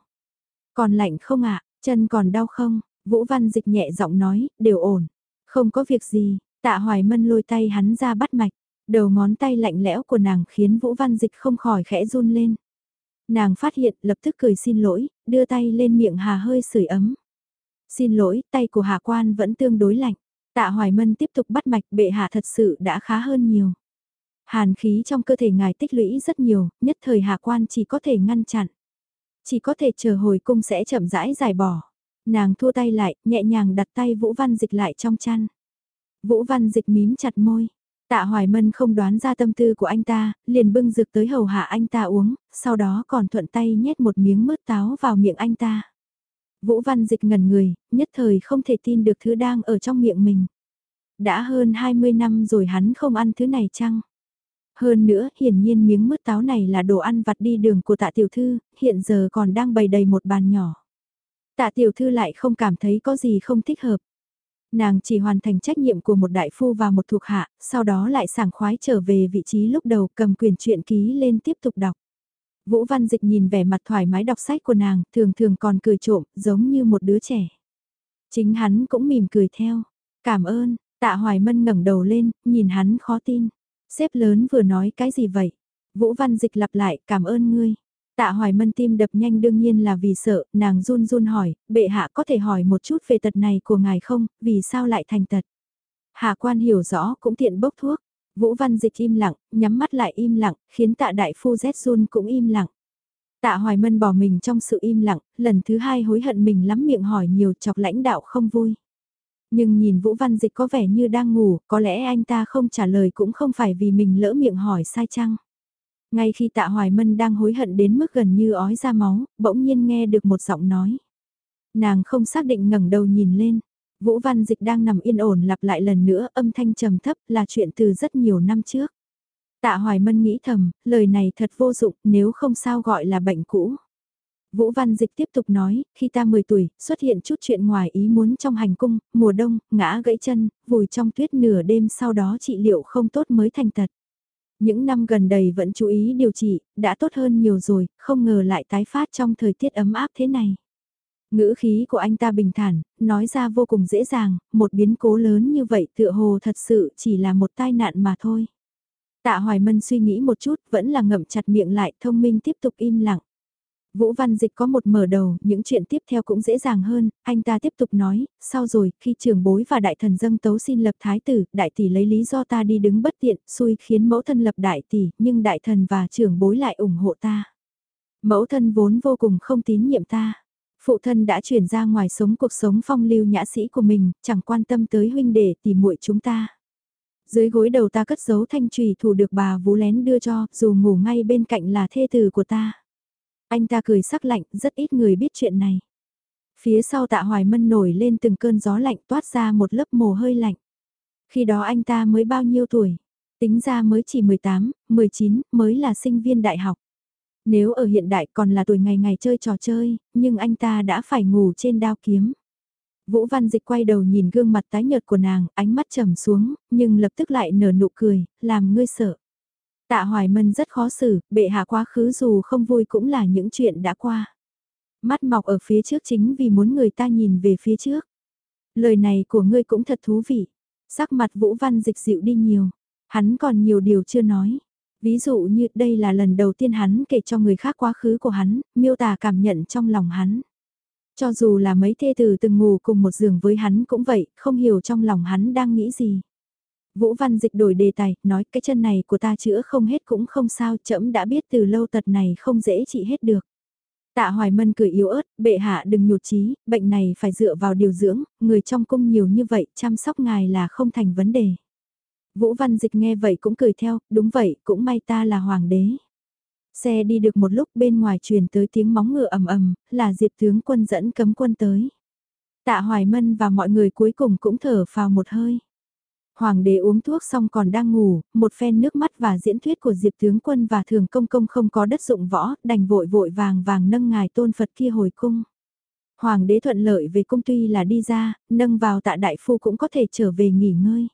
Còn lạnh không ạ, chân còn đau không? Vũ Văn Dịch nhẹ giọng nói, đều ổn. Không có việc gì, tạ hoài mân lôi tay hắn ra bắt mạch, đầu ngón tay lạnh lẽo của nàng khiến Vũ Văn Dịch không khỏi khẽ run lên. Nàng phát hiện lập tức cười xin lỗi, đưa tay lên miệng hà hơi sưởi ấm. Xin lỗi, tay của Hà Quan vẫn tương đối lạnh. Tạ Hoài Mân tiếp tục bắt mạch bệ hạ thật sự đã khá hơn nhiều. Hàn khí trong cơ thể ngài tích lũy rất nhiều, nhất thời Hà Quan chỉ có thể ngăn chặn. Chỉ có thể chờ hồi cung sẽ chậm rãi giải bỏ. Nàng thua tay lại, nhẹ nhàng đặt tay Vũ Văn Dịch lại trong chăn. Vũ Văn Dịch mím chặt môi. Tạ Hoài Mân không đoán ra tâm tư của anh ta, liền bưng rực tới hầu hạ anh ta uống, sau đó còn thuận tay nhét một miếng mứt táo vào miệng anh ta. Vũ Văn Dịch ngẩn người, nhất thời không thể tin được thứ đang ở trong miệng mình. Đã hơn 20 năm rồi hắn không ăn thứ này chăng? Hơn nữa, hiển nhiên miếng mứt táo này là đồ ăn vặt đi đường của tạ tiểu thư, hiện giờ còn đang bày đầy một bàn nhỏ. Tạ tiểu thư lại không cảm thấy có gì không thích hợp. Nàng chỉ hoàn thành trách nhiệm của một đại phu và một thuộc hạ, sau đó lại sảng khoái trở về vị trí lúc đầu cầm quyền truyện ký lên tiếp tục đọc. Vũ Văn Dịch nhìn vẻ mặt thoải mái đọc sách của nàng, thường thường còn cười trộm, giống như một đứa trẻ. Chính hắn cũng mỉm cười theo. Cảm ơn, tạ hoài mân ngẩng đầu lên, nhìn hắn khó tin. Xếp lớn vừa nói cái gì vậy? Vũ Văn Dịch lặp lại, cảm ơn ngươi. Tạ Hoài Mân tim đập nhanh đương nhiên là vì sợ, nàng run run hỏi, bệ hạ có thể hỏi một chút về tật này của ngài không, vì sao lại thành tật? Hạ quan hiểu rõ cũng tiện bốc thuốc. Vũ Văn Dịch im lặng, nhắm mắt lại im lặng, khiến tạ đại phu Z run cũng im lặng. Tạ Hoài Mân bỏ mình trong sự im lặng, lần thứ hai hối hận mình lắm miệng hỏi nhiều chọc lãnh đạo không vui. Nhưng nhìn Vũ Văn Dịch có vẻ như đang ngủ, có lẽ anh ta không trả lời cũng không phải vì mình lỡ miệng hỏi sai chăng. Ngay khi tạ Hoài Mân đang hối hận đến mức gần như ói ra máu, bỗng nhiên nghe được một giọng nói. Nàng không xác định ngẩng đầu nhìn lên. Vũ Văn Dịch đang nằm yên ổn lặp lại lần nữa âm thanh trầm thấp là chuyện từ rất nhiều năm trước. Tạ Hoài Mân nghĩ thầm, lời này thật vô dụng nếu không sao gọi là bệnh cũ. Vũ Văn Dịch tiếp tục nói, khi ta 10 tuổi, xuất hiện chút chuyện ngoài ý muốn trong hành cung, mùa đông, ngã gãy chân, vùi trong tuyết nửa đêm sau đó trị liệu không tốt mới thành tật. Những năm gần đây vẫn chú ý điều trị, đã tốt hơn nhiều rồi, không ngờ lại tái phát trong thời tiết ấm áp thế này. Ngữ khí của anh ta bình thản, nói ra vô cùng dễ dàng, một biến cố lớn như vậy tựa hồ thật sự chỉ là một tai nạn mà thôi. Tạ Hoài Mân suy nghĩ một chút, vẫn là ngậm chặt miệng lại, thông minh tiếp tục im lặng. Vũ Văn Dịch có một mở đầu, những chuyện tiếp theo cũng dễ dàng hơn, anh ta tiếp tục nói, sau rồi, khi trưởng bối và đại thần dâng tấu xin lập thái tử, đại tỷ lấy lý do ta đi đứng bất tiện, xui khiến mẫu thân lập đại tỷ, nhưng đại thần và trưởng bối lại ủng hộ ta. Mẫu thân vốn vô cùng không tín nhiệm ta. Phụ thân đã chuyển ra ngoài sống cuộc sống phong lưu nhã sĩ của mình, chẳng quan tâm tới huynh đệ tỷ muội chúng ta. Dưới gối đầu ta cất giấu thanh trùy thủ được bà vú lén đưa cho, dù ngủ ngay bên cạnh là thê tử của ta. Anh ta cười sắc lạnh, rất ít người biết chuyện này. Phía sau tạ hoài mân nổi lên từng cơn gió lạnh toát ra một lớp mồ hơi lạnh. Khi đó anh ta mới bao nhiêu tuổi? Tính ra mới chỉ 18, 19, mới là sinh viên đại học. Nếu ở hiện đại còn là tuổi ngày ngày chơi trò chơi, nhưng anh ta đã phải ngủ trên đao kiếm. Vũ Văn Dịch quay đầu nhìn gương mặt tái nhợt của nàng, ánh mắt trầm xuống, nhưng lập tức lại nở nụ cười, làm ngươi sợ. Tạ Hoài Mân rất khó xử, bệ hạ quá khứ dù không vui cũng là những chuyện đã qua. Mắt mọc ở phía trước chính vì muốn người ta nhìn về phía trước. Lời này của ngươi cũng thật thú vị. Sắc mặt Vũ Văn Dịch dịu đi nhiều. Hắn còn nhiều điều chưa nói. Ví dụ như đây là lần đầu tiên hắn kể cho người khác quá khứ của hắn, miêu tả cảm nhận trong lòng hắn. Cho dù là mấy thê tử từng ngủ cùng một giường với hắn cũng vậy, không hiểu trong lòng hắn đang nghĩ gì. Vũ Văn Dịch đổi đề tài, nói cái chân này của ta chữa không hết cũng không sao, trẫm đã biết từ lâu tật này không dễ trị hết được. Tạ Hoài Mân cười yếu ớt, bệ hạ đừng nhụt chí, bệnh này phải dựa vào điều dưỡng, người trong cung nhiều như vậy, chăm sóc ngài là không thành vấn đề. Vũ Văn Dịch nghe vậy cũng cười theo, đúng vậy, cũng may ta là hoàng đế. Xe đi được một lúc bên ngoài truyền tới tiếng móng ngựa ầm ầm, là Diệp tướng quân dẫn cấm quân tới. Tạ Hoài Mân và mọi người cuối cùng cũng thở phào một hơi. Hoàng đế uống thuốc xong còn đang ngủ, một phen nước mắt và diễn thuyết của Diệp tướng quân và thường công công không có đất dụng võ, đành vội vội vàng vàng nâng ngài tôn Phật kia hồi cung. Hoàng đế thuận lợi về cung tuy là đi ra, nâng vào tạ đại phu cũng có thể trở về nghỉ ngơi.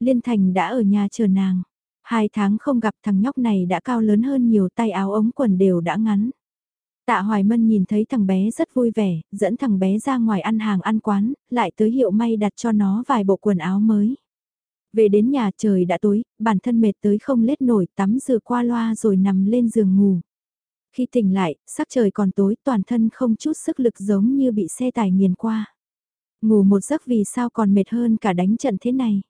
Liên Thành đã ở nhà chờ nàng. Hai tháng không gặp thằng nhóc này đã cao lớn hơn nhiều tay áo ống quần đều đã ngắn. Tạ Hoài Mân nhìn thấy thằng bé rất vui vẻ, dẫn thằng bé ra ngoài ăn hàng ăn quán, lại tới hiệu may đặt cho nó vài bộ quần áo mới. Về đến nhà trời đã tối, bản thân mệt tới không lết nổi tắm rửa qua loa rồi nằm lên giường ngủ. Khi tỉnh lại, sắc trời còn tối toàn thân không chút sức lực giống như bị xe tải nghiền qua. Ngủ một giấc vì sao còn mệt hơn cả đánh trận thế này.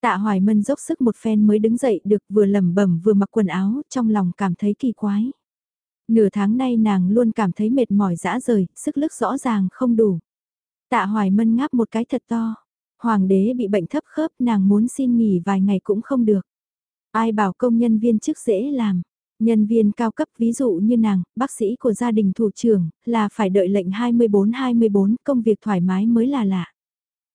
Tạ Hoài Mân dốc sức một phen mới đứng dậy được vừa lẩm bẩm vừa mặc quần áo, trong lòng cảm thấy kỳ quái. Nửa tháng nay nàng luôn cảm thấy mệt mỏi dã rời, sức lực rõ ràng không đủ. Tạ Hoài Mân ngáp một cái thật to. Hoàng đế bị bệnh thấp khớp nàng muốn xin nghỉ vài ngày cũng không được. Ai bảo công nhân viên chức dễ làm. Nhân viên cao cấp ví dụ như nàng, bác sĩ của gia đình thủ trưởng, là phải đợi lệnh 24-24 công việc thoải mái mới là lạ.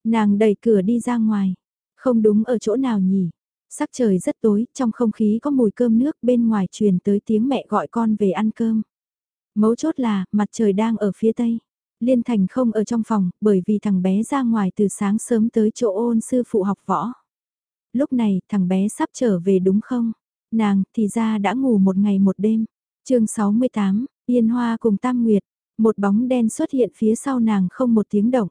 Nàng đẩy cửa đi ra ngoài. Không đúng ở chỗ nào nhỉ? Sắc trời rất tối, trong không khí có mùi cơm nước bên ngoài truyền tới tiếng mẹ gọi con về ăn cơm. Mấu chốt là, mặt trời đang ở phía tây. Liên Thành không ở trong phòng, bởi vì thằng bé ra ngoài từ sáng sớm tới chỗ ôn sư phụ học võ. Lúc này, thằng bé sắp trở về đúng không? Nàng, thì ra đã ngủ một ngày một đêm. chương 68, Yên Hoa cùng Tam Nguyệt, một bóng đen xuất hiện phía sau nàng không một tiếng động.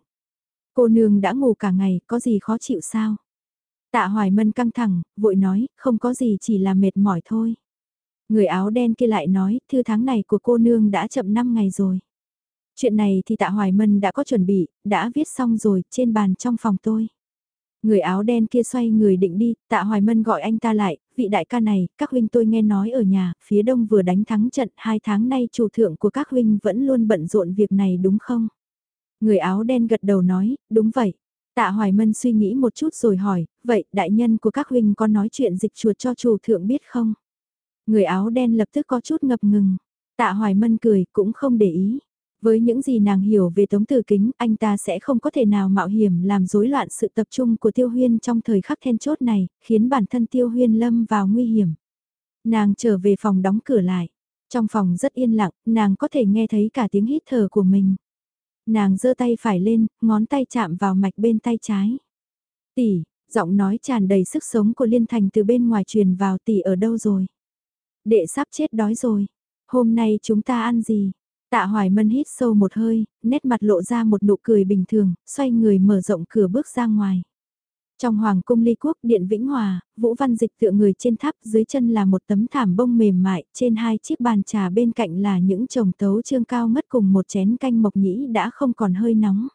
Cô nương đã ngủ cả ngày, có gì khó chịu sao? Tạ Hoài Mân căng thẳng, vội nói, không có gì chỉ là mệt mỏi thôi. Người áo đen kia lại nói, thư tháng này của cô nương đã chậm 5 ngày rồi. Chuyện này thì Tạ Hoài Mân đã có chuẩn bị, đã viết xong rồi, trên bàn trong phòng tôi. Người áo đen kia xoay người định đi, Tạ Hoài Mân gọi anh ta lại, vị đại ca này, các huynh tôi nghe nói ở nhà, phía đông vừa đánh thắng trận, hai tháng nay chủ thượng của các huynh vẫn luôn bận rộn việc này đúng không? Người áo đen gật đầu nói, đúng vậy. Tạ Hoài Mân suy nghĩ một chút rồi hỏi, vậy đại nhân của các huynh có nói chuyện dịch chuột cho chủ thượng biết không? Người áo đen lập tức có chút ngập ngừng. Tạ Hoài Mân cười cũng không để ý. Với những gì nàng hiểu về Tống Tử Kính, anh ta sẽ không có thể nào mạo hiểm làm rối loạn sự tập trung của Tiêu Huyên trong thời khắc then chốt này, khiến bản thân Tiêu Huyên lâm vào nguy hiểm. Nàng trở về phòng đóng cửa lại. Trong phòng rất yên lặng, nàng có thể nghe thấy cả tiếng hít thở của mình. Nàng giơ tay phải lên, ngón tay chạm vào mạch bên tay trái. Tỷ, giọng nói tràn đầy sức sống của Liên Thành từ bên ngoài truyền vào tỷ ở đâu rồi? Đệ sắp chết đói rồi. Hôm nay chúng ta ăn gì? Tạ Hoài Mân hít sâu một hơi, nét mặt lộ ra một nụ cười bình thường, xoay người mở rộng cửa bước ra ngoài. Trong Hoàng cung ly quốc điện Vĩnh Hòa, Vũ Văn Dịch tựa người trên tháp dưới chân là một tấm thảm bông mềm mại, trên hai chiếc bàn trà bên cạnh là những chồng tấu trương cao ngất cùng một chén canh mộc nhĩ đã không còn hơi nóng.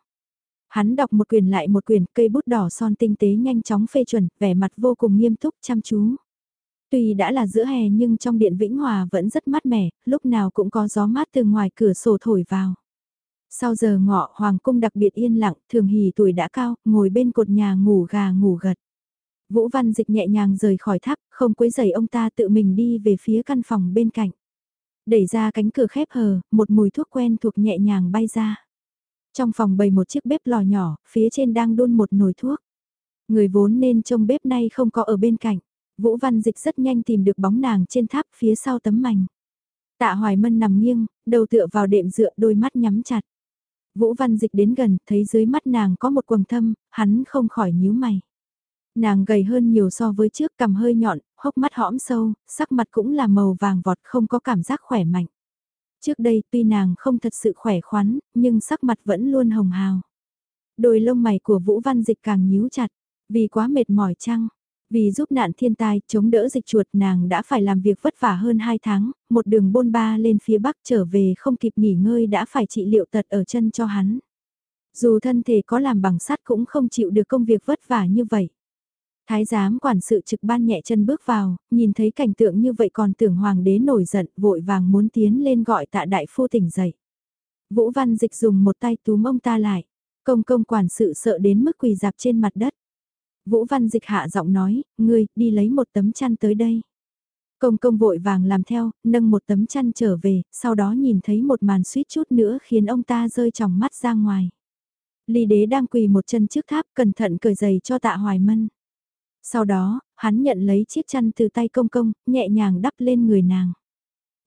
Hắn đọc một quyền lại một quyền, cây bút đỏ son tinh tế nhanh chóng phê chuẩn, vẻ mặt vô cùng nghiêm túc chăm chú. Tuy đã là giữa hè nhưng trong điện Vĩnh Hòa vẫn rất mát mẻ, lúc nào cũng có gió mát từ ngoài cửa sổ thổi vào. Sau giờ ngọ hoàng cung đặc biệt yên lặng, thường hỉ tuổi đã cao, ngồi bên cột nhà ngủ gà ngủ gật. Vũ Văn Dịch nhẹ nhàng rời khỏi tháp, không quấy giày ông ta tự mình đi về phía căn phòng bên cạnh. Đẩy ra cánh cửa khép hờ, một mùi thuốc quen thuộc nhẹ nhàng bay ra. Trong phòng bày một chiếc bếp lò nhỏ, phía trên đang đun một nồi thuốc. Người vốn nên trông bếp nay không có ở bên cạnh. Vũ Văn Dịch rất nhanh tìm được bóng nàng trên tháp phía sau tấm mảnh. Tạ Hoài Mân nằm nghiêng, đầu tựa vào đệm dựa đôi mắt nhắm chặt. Vũ Văn Dịch đến gần, thấy dưới mắt nàng có một quầng thâm, hắn không khỏi nhíu mày. Nàng gầy hơn nhiều so với trước cầm hơi nhọn, hốc mắt hõm sâu, sắc mặt cũng là màu vàng vọt không có cảm giác khỏe mạnh. Trước đây tuy nàng không thật sự khỏe khoắn, nhưng sắc mặt vẫn luôn hồng hào. Đôi lông mày của Vũ Văn Dịch càng nhíu chặt, vì quá mệt mỏi chăng, vì giúp nạn thiên tai, chống đỡ dịch chuột nàng đã phải làm việc vất vả hơn 2 tháng, một đường bôn ba lên phía bắc trở về không kịp nghỉ ngơi đã phải trị liệu tật ở chân cho hắn. Dù thân thể có làm bằng sắt cũng không chịu được công việc vất vả như vậy. Thái giám quản sự trực ban nhẹ chân bước vào, nhìn thấy cảnh tượng như vậy còn tưởng hoàng đế nổi giận vội vàng muốn tiến lên gọi tạ đại phu tỉnh dậy. Vũ Văn Dịch dùng một tay túm ông ta lại, công công quản sự sợ đến mức quỳ dạp trên mặt đất. Vũ Văn Dịch hạ giọng nói, ngươi, đi lấy một tấm chăn tới đây. Công công vội vàng làm theo, nâng một tấm chăn trở về, sau đó nhìn thấy một màn suýt chút nữa khiến ông ta rơi tròng mắt ra ngoài. Ly đế đang quỳ một chân trước tháp cẩn thận cởi giày cho tạ hoài mân. Sau đó, hắn nhận lấy chiếc chăn từ tay công công, nhẹ nhàng đắp lên người nàng.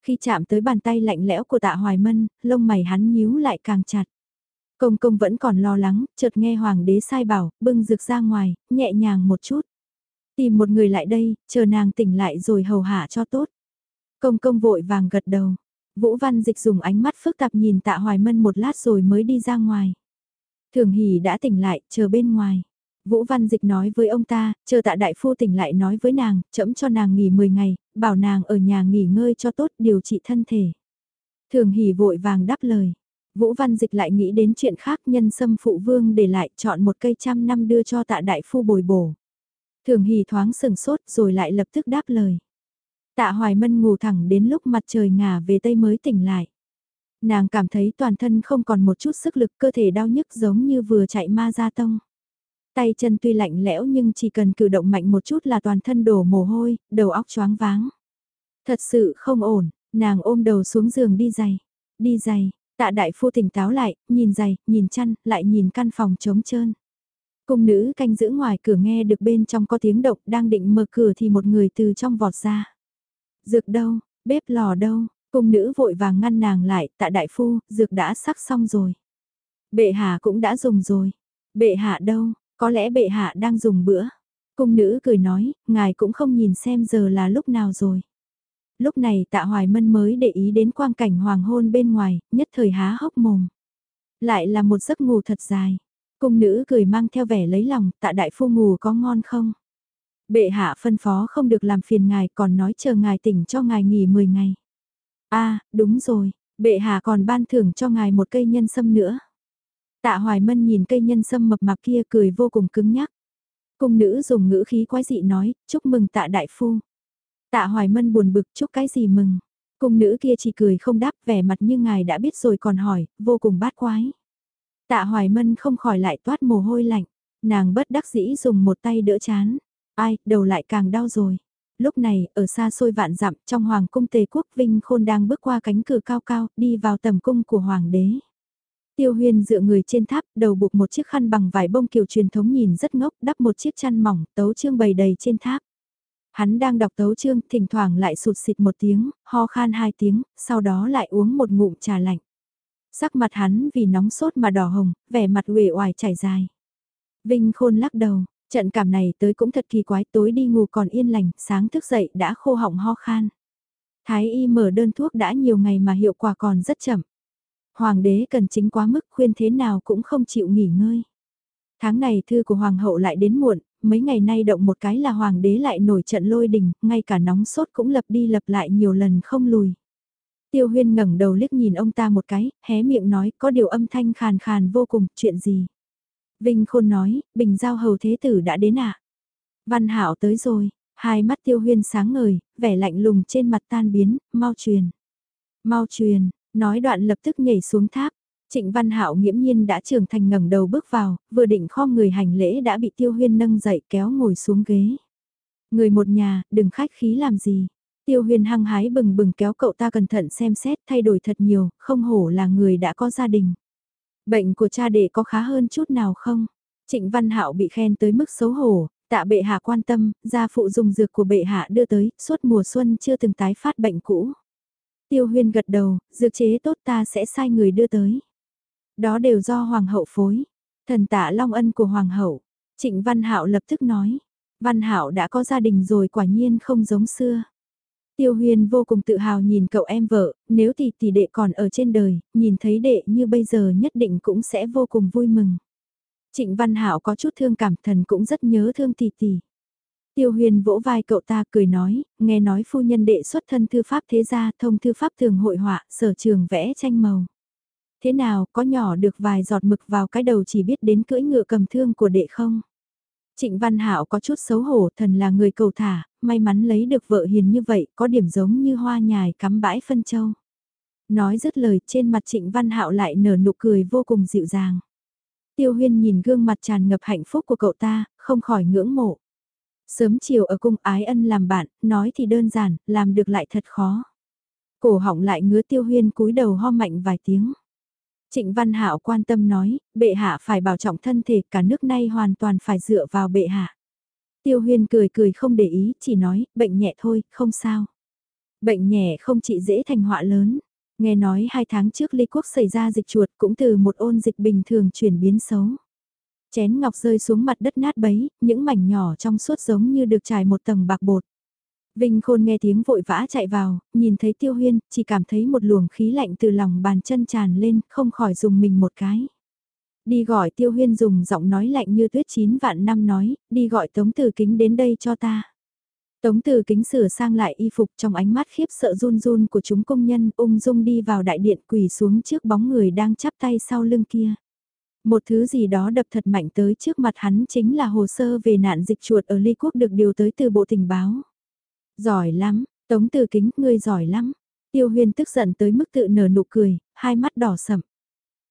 Khi chạm tới bàn tay lạnh lẽo của tạ hoài mân, lông mày hắn nhíu lại càng chặt. Công công vẫn còn lo lắng, chợt nghe hoàng đế sai bảo, bưng rực ra ngoài, nhẹ nhàng một chút. Tìm một người lại đây, chờ nàng tỉnh lại rồi hầu hạ cho tốt. Công công vội vàng gật đầu. Vũ Văn Dịch dùng ánh mắt phức tạp nhìn tạ hoài mân một lát rồi mới đi ra ngoài. Thường hỉ đã tỉnh lại, chờ bên ngoài. Vũ Văn Dịch nói với ông ta, chờ tạ đại phu tỉnh lại nói với nàng, chậm cho nàng nghỉ 10 ngày, bảo nàng ở nhà nghỉ ngơi cho tốt điều trị thân thể. Thường hỉ vội vàng đáp lời. Vũ Văn Dịch lại nghĩ đến chuyện khác nhân sâm phụ vương để lại chọn một cây trăm năm đưa cho tạ đại phu bồi bổ. Thường hỉ thoáng sừng sốt rồi lại lập tức đáp lời. Tạ Hoài Mân ngủ thẳng đến lúc mặt trời ngả về tây mới tỉnh lại. Nàng cảm thấy toàn thân không còn một chút sức lực cơ thể đau nhức giống như vừa chạy ma ra tông. Tay chân tuy lạnh lẽo nhưng chỉ cần cử động mạnh một chút là toàn thân đổ mồ hôi, đầu óc choáng váng. Thật sự không ổn, nàng ôm đầu xuống giường đi giày. Đi giày, tạ đại phu tỉnh táo lại, nhìn giày, nhìn chăn, lại nhìn căn phòng trống trơn. Cung nữ canh giữ ngoài cửa nghe được bên trong có tiếng động đang định mở cửa thì một người từ trong vọt ra. Dược đâu, bếp lò đâu, cung nữ vội vàng ngăn nàng lại, tạ đại phu, dược đã sắc xong rồi. Bệ hạ cũng đã dùng rồi. Bệ hạ đâu, có lẽ bệ hạ đang dùng bữa. Cung nữ cười nói, ngài cũng không nhìn xem giờ là lúc nào rồi. Lúc này tạ hoài mân mới để ý đến quang cảnh hoàng hôn bên ngoài, nhất thời há hốc mồm. Lại là một giấc ngủ thật dài. Cung nữ cười mang theo vẻ lấy lòng, tạ đại phu ngủ có ngon không? Bệ hạ phân phó không được làm phiền ngài còn nói chờ ngài tỉnh cho ngài nghỉ 10 ngày. a à, đúng rồi, bệ hạ còn ban thưởng cho ngài một cây nhân sâm nữa. Tạ Hoài Mân nhìn cây nhân sâm mập mạp kia cười vô cùng cứng nhắc. Cung nữ dùng ngữ khí quái dị nói, chúc mừng tạ đại phu. Tạ Hoài Mân buồn bực chúc cái gì mừng. Cung nữ kia chỉ cười không đáp vẻ mặt như ngài đã biết rồi còn hỏi, vô cùng bát quái. Tạ Hoài Mân không khỏi lại toát mồ hôi lạnh, nàng bất đắc dĩ dùng một tay đỡ chán. Ai, đầu lại càng đau rồi. Lúc này, ở xa xôi vạn dặm, trong hoàng cung tề quốc Vinh Khôn đang bước qua cánh cửa cao cao, đi vào tầm cung của hoàng đế. Tiêu huyền dựa người trên tháp, đầu buộc một chiếc khăn bằng vải bông kiểu truyền thống nhìn rất ngốc, đắp một chiếc chăn mỏng, tấu trương bày đầy trên tháp. Hắn đang đọc tấu chương, thỉnh thoảng lại sụt xịt một tiếng, ho khan hai tiếng, sau đó lại uống một ngụm trà lạnh. Sắc mặt hắn vì nóng sốt mà đỏ hồng, vẻ mặt uể oải chảy dài. Vinh khôn lắc đầu, trận cảm này tới cũng thật kỳ quái, tối đi ngủ còn yên lành, sáng thức dậy đã khô họng ho khan. Thái y mở đơn thuốc đã nhiều ngày mà hiệu quả còn rất chậm. Hoàng đế cần chính quá mức khuyên thế nào cũng không chịu nghỉ ngơi. Tháng này thư của hoàng hậu lại đến muộn, mấy ngày nay động một cái là hoàng đế lại nổi trận lôi đình, ngay cả nóng sốt cũng lập đi lập lại nhiều lần không lùi. Tiêu huyên ngẩng đầu liếc nhìn ông ta một cái, hé miệng nói có điều âm thanh khàn khàn vô cùng, chuyện gì. Vinh Khôn nói, bình giao hầu thế tử đã đến ạ. À? Văn hảo tới rồi, hai mắt tiêu huyên sáng ngời, vẻ lạnh lùng trên mặt tan biến, mau truyền. Mau truyền, Nói đoạn lập tức nhảy xuống tháp. Trịnh Văn Hạo nghiễm nhiên đã trưởng thành ngẩng đầu bước vào, vừa định kho người hành lễ đã bị Tiêu Huyên nâng dậy kéo ngồi xuống ghế. Người một nhà, đừng khách khí làm gì. Tiêu Huyên hăng hái bừng bừng kéo cậu ta cẩn thận xem xét thay đổi thật nhiều, không hổ là người đã có gia đình. Bệnh của cha đệ có khá hơn chút nào không? Trịnh Văn Hạo bị khen tới mức xấu hổ, tạ bệ hạ quan tâm, gia phụ dùng dược của bệ hạ đưa tới, suốt mùa xuân chưa từng tái phát bệnh cũ. Tiêu Huyên gật đầu, dược chế tốt ta sẽ sai người đưa tới. Đó đều do hoàng hậu phối. Thần tạ long ân của hoàng hậu. Trịnh Văn Hạo lập tức nói. Văn Hạo đã có gia đình rồi quả nhiên không giống xưa. Tiêu Huyền vô cùng tự hào nhìn cậu em vợ, nếu tỷ tỷ đệ còn ở trên đời, nhìn thấy đệ như bây giờ nhất định cũng sẽ vô cùng vui mừng. Trịnh Văn Hạo có chút thương cảm thần cũng rất nhớ thương tỷ tỷ. Tiêu Huyền vỗ vai cậu ta cười nói, nghe nói phu nhân đệ xuất thân thư pháp thế gia thông thư pháp thường hội họa, sở trường vẽ tranh màu. Thế nào, có nhỏ được vài giọt mực vào cái đầu chỉ biết đến cưỡi ngựa cầm thương của đệ không? Trịnh Văn Hạo có chút xấu hổ, thần là người cầu thả, may mắn lấy được vợ hiền như vậy, có điểm giống như hoa nhài cắm bãi phân châu. Nói dứt lời, trên mặt Trịnh Văn Hạo lại nở nụ cười vô cùng dịu dàng. Tiêu Huyên nhìn gương mặt tràn ngập hạnh phúc của cậu ta, không khỏi ngưỡng mộ. Sớm chiều ở cung ái ân làm bạn, nói thì đơn giản, làm được lại thật khó. Cổ họng lại ngứa Tiêu Huyên cúi đầu ho mạnh vài tiếng. Trịnh Văn Hạo quan tâm nói, bệ hạ phải bảo trọng thân thể, cả nước nay hoàn toàn phải dựa vào bệ hạ. Tiêu Huyên cười cười không để ý, chỉ nói, bệnh nhẹ thôi, không sao. Bệnh nhẹ không chỉ dễ thành họa lớn. Nghe nói hai tháng trước Ly Quốc xảy ra dịch chuột cũng từ một ôn dịch bình thường chuyển biến xấu. Chén ngọc rơi xuống mặt đất nát bấy, những mảnh nhỏ trong suốt giống như được trải một tầng bạc bột. Vinh Khôn nghe tiếng vội vã chạy vào, nhìn thấy Tiêu Huyên, chỉ cảm thấy một luồng khí lạnh từ lòng bàn chân tràn lên, không khỏi dùng mình một cái. Đi gọi Tiêu Huyên dùng giọng nói lạnh như tuyết chín vạn năm nói, đi gọi Tống Tử Kính đến đây cho ta. Tống Tử Kính sửa sang lại y phục trong ánh mắt khiếp sợ run run của chúng công nhân ung dung đi vào đại điện quỳ xuống trước bóng người đang chắp tay sau lưng kia. Một thứ gì đó đập thật mạnh tới trước mặt hắn chính là hồ sơ về nạn dịch chuột ở Ly Quốc được điều tới từ Bộ Tình báo. Giỏi lắm, Tống Từ Kính, ngươi giỏi lắm. Tiêu Huyên tức giận tới mức tự nở nụ cười, hai mắt đỏ sậm.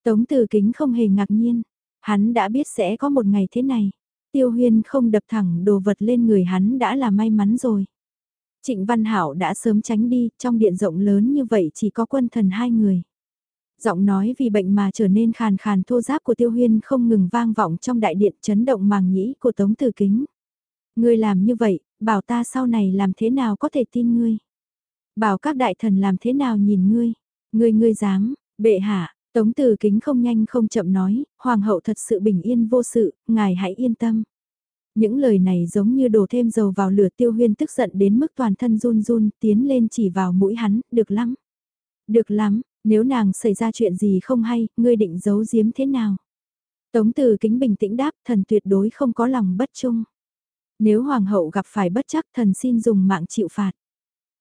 Tống Từ Kính không hề ngạc nhiên, hắn đã biết sẽ có một ngày thế này. Tiêu Huyên không đập thẳng đồ vật lên người hắn đã là may mắn rồi. Trịnh Văn Hảo đã sớm tránh đi, trong điện rộng lớn như vậy chỉ có quân thần hai người. Giọng nói vì bệnh mà trở nên khàn khàn thô giáp của Tiêu Huyên không ngừng vang vọng trong đại điện chấn động màng nhĩ của Tống Từ Kính. Ngươi làm như vậy, bảo ta sau này làm thế nào có thể tin ngươi. Bảo các đại thần làm thế nào nhìn ngươi. Ngươi ngươi dám, bệ hạ, tống từ kính không nhanh không chậm nói, hoàng hậu thật sự bình yên vô sự, ngài hãy yên tâm. Những lời này giống như đổ thêm dầu vào lửa tiêu huyên tức giận đến mức toàn thân run run, tiến lên chỉ vào mũi hắn, được lắm. Được lắm, nếu nàng xảy ra chuyện gì không hay, ngươi định giấu giếm thế nào? Tống từ kính bình tĩnh đáp, thần tuyệt đối không có lòng bất trung. Nếu hoàng hậu gặp phải bất chắc thần xin dùng mạng chịu phạt.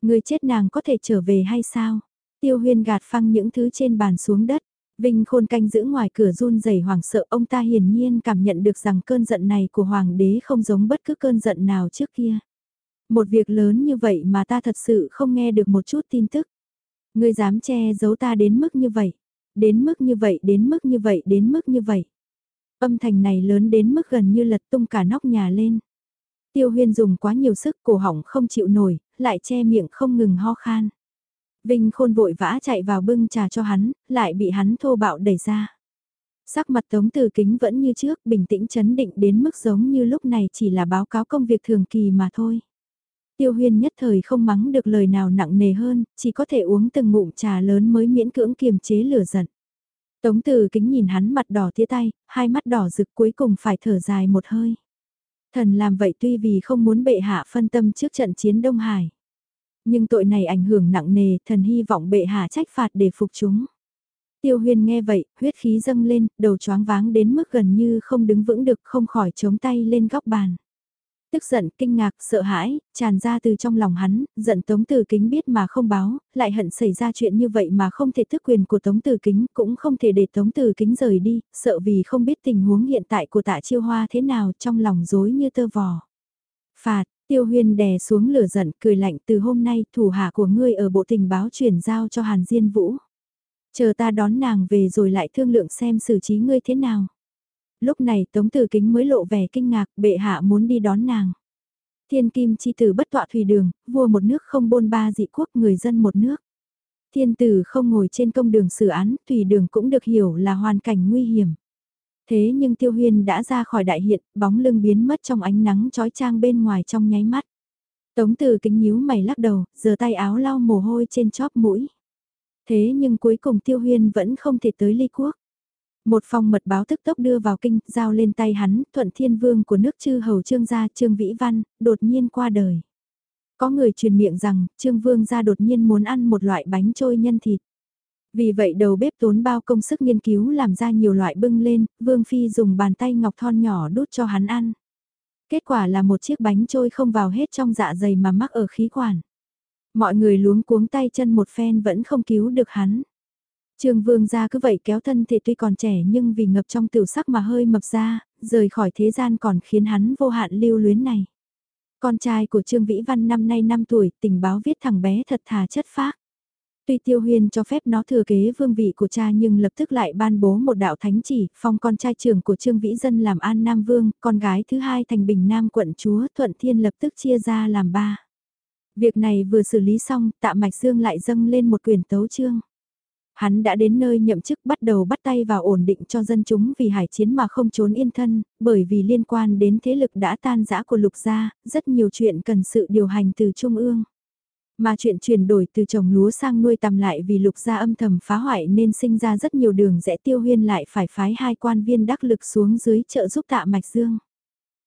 Người chết nàng có thể trở về hay sao? Tiêu huyên gạt phăng những thứ trên bàn xuống đất. Vinh khôn canh giữ ngoài cửa run rẩy hoàng sợ ông ta hiển nhiên cảm nhận được rằng cơn giận này của hoàng đế không giống bất cứ cơn giận nào trước kia. Một việc lớn như vậy mà ta thật sự không nghe được một chút tin tức. Ngươi dám che giấu ta đến mức như vậy. Đến mức như vậy, đến mức như vậy, đến mức như vậy. Âm thanh này lớn đến mức gần như lật tung cả nóc nhà lên. Tiêu huyên dùng quá nhiều sức cổ họng không chịu nổi, lại che miệng không ngừng ho khan. Vinh khôn vội vã chạy vào bưng trà cho hắn, lại bị hắn thô bạo đẩy ra. Sắc mặt tống từ kính vẫn như trước, bình tĩnh chấn định đến mức giống như lúc này chỉ là báo cáo công việc thường kỳ mà thôi. Tiêu huyên nhất thời không mắng được lời nào nặng nề hơn, chỉ có thể uống từng ngụm trà lớn mới miễn cưỡng kiềm chế lửa giận. Tống từ kính nhìn hắn mặt đỏ tía tay, hai mắt đỏ rực cuối cùng phải thở dài một hơi. Thần làm vậy tuy vì không muốn bệ hạ phân tâm trước trận chiến Đông Hải. Nhưng tội này ảnh hưởng nặng nề, thần hy vọng bệ hạ trách phạt để phục chúng. Tiêu huyền nghe vậy, huyết khí dâng lên, đầu choáng váng đến mức gần như không đứng vững được không khỏi chống tay lên góc bàn tức giận, kinh ngạc, sợ hãi, tràn ra từ trong lòng hắn, giận Tống Từ Kính biết mà không báo, lại hận xảy ra chuyện như vậy mà không thể thức quyền của Tống Từ Kính, cũng không thể để Tống Từ Kính rời đi, sợ vì không biết tình huống hiện tại của tạ chiêu hoa thế nào trong lòng dối như tơ vò. Phạt, Tiêu Huyên đè xuống lửa giận, cười lạnh từ hôm nay thủ hạ của ngươi ở bộ tình báo chuyển giao cho Hàn Diên Vũ. Chờ ta đón nàng về rồi lại thương lượng xem xử trí ngươi thế nào. Lúc này Tống Tử Kính mới lộ vẻ kinh ngạc, bệ hạ muốn đi đón nàng. Thiên kim chi tử bất tọa thủy đường, vua một nước không bôn ba dị quốc người dân một nước. Thiên tử không ngồi trên công đường xử án, thủy đường cũng được hiểu là hoàn cảnh nguy hiểm. Thế nhưng Tiêu Huyên đã ra khỏi đại hiện, bóng lưng biến mất trong ánh nắng trói trang bên ngoài trong nháy mắt. Tống từ kính nhíu mày lắc đầu, giơ tay áo lau mồ hôi trên chóp mũi. Thế nhưng cuối cùng Tiêu Huyên vẫn không thể tới ly quốc. Một phòng mật báo tức tốc đưa vào kinh, giao lên tay hắn, thuận thiên vương của nước chư hầu trương gia trương vĩ văn, đột nhiên qua đời. Có người truyền miệng rằng, trương vương gia đột nhiên muốn ăn một loại bánh trôi nhân thịt. Vì vậy đầu bếp tốn bao công sức nghiên cứu làm ra nhiều loại bưng lên, Vương Phi dùng bàn tay ngọc thon nhỏ đút cho hắn ăn. Kết quả là một chiếc bánh trôi không vào hết trong dạ dày mà mắc ở khí quản. Mọi người luống cuống tay chân một phen vẫn không cứu được hắn. Trương Vương gia cứ vậy kéo thân thể tuy còn trẻ nhưng vì ngập trong tiểu sắc mà hơi mập ra, rời khỏi thế gian còn khiến hắn vô hạn lưu luyến này. Con trai của Trương Vĩ Văn năm nay 5 tuổi, tình báo viết thằng bé thật thà chất phác. Tuy Tiêu Huyên cho phép nó thừa kế vương vị của cha nhưng lập tức lại ban bố một đạo thánh chỉ, phong con trai trưởng của Trương Vĩ Dân làm An Nam Vương, con gái thứ hai thành Bình Nam quận chúa Thuận Thiên lập tức chia ra làm ba. Việc này vừa xử lý xong, tạ Mạch Dương lại dâng lên một quyển tấu chương. Hắn đã đến nơi nhậm chức bắt đầu bắt tay vào ổn định cho dân chúng vì hải chiến mà không trốn yên thân, bởi vì liên quan đến thế lực đã tan rã của lục gia, rất nhiều chuyện cần sự điều hành từ trung ương. Mà chuyện chuyển đổi từ trồng lúa sang nuôi tầm lại vì lục gia âm thầm phá hoại nên sinh ra rất nhiều đường rẽ tiêu huyên lại phải phái hai quan viên đắc lực xuống dưới trợ giúp tạ Mạch Dương.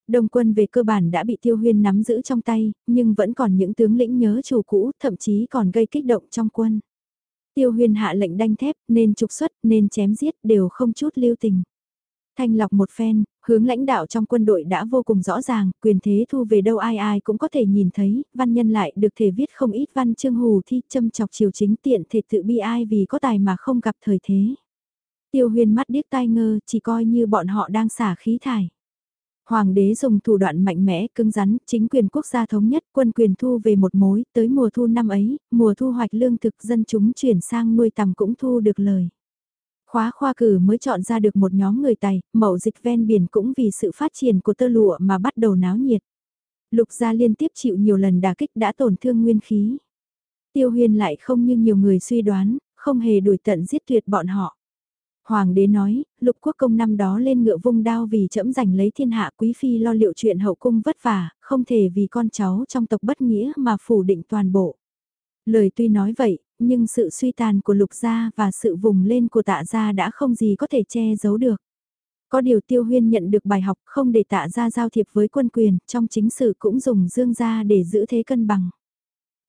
Đông quân về cơ bản đã bị tiêu huyên nắm giữ trong tay, nhưng vẫn còn những tướng lĩnh nhớ chủ cũ, thậm chí còn gây kích động trong quân. Tiêu Huyền hạ lệnh đanh thép, nên trục xuất, nên chém giết, đều không chút lưu tình. Thanh lọc một phen, hướng lãnh đạo trong quân đội đã vô cùng rõ ràng, quyền thế thu về đâu ai ai cũng có thể nhìn thấy, văn nhân lại được thể viết không ít văn chương hù thi châm chọc chiều chính tiện thể tự bi ai vì có tài mà không gặp thời thế. Tiêu huyền mắt điếc tai ngơ, chỉ coi như bọn họ đang xả khí thải. Hoàng đế dùng thủ đoạn mạnh mẽ, cứng rắn, chính quyền quốc gia thống nhất, quân quyền thu về một mối, tới mùa thu năm ấy, mùa thu hoạch lương thực dân chúng chuyển sang nuôi tầm cũng thu được lời. Khóa khoa cử mới chọn ra được một nhóm người tài, mậu dịch ven biển cũng vì sự phát triển của tơ lụa mà bắt đầu náo nhiệt. Lục gia liên tiếp chịu nhiều lần đả kích đã tổn thương nguyên khí. Tiêu huyền lại không như nhiều người suy đoán, không hề đuổi tận giết tuyệt bọn họ. Hoàng đế nói, lục quốc công năm đó lên ngựa vung đao vì chẫm giành lấy thiên hạ quý phi lo liệu chuyện hậu cung vất vả, không thể vì con cháu trong tộc bất nghĩa mà phủ định toàn bộ. Lời tuy nói vậy, nhưng sự suy tàn của lục gia và sự vùng lên của tạ gia đã không gì có thể che giấu được. Có điều tiêu huyên nhận được bài học không để tạ gia giao thiệp với quân quyền, trong chính sự cũng dùng dương gia để giữ thế cân bằng.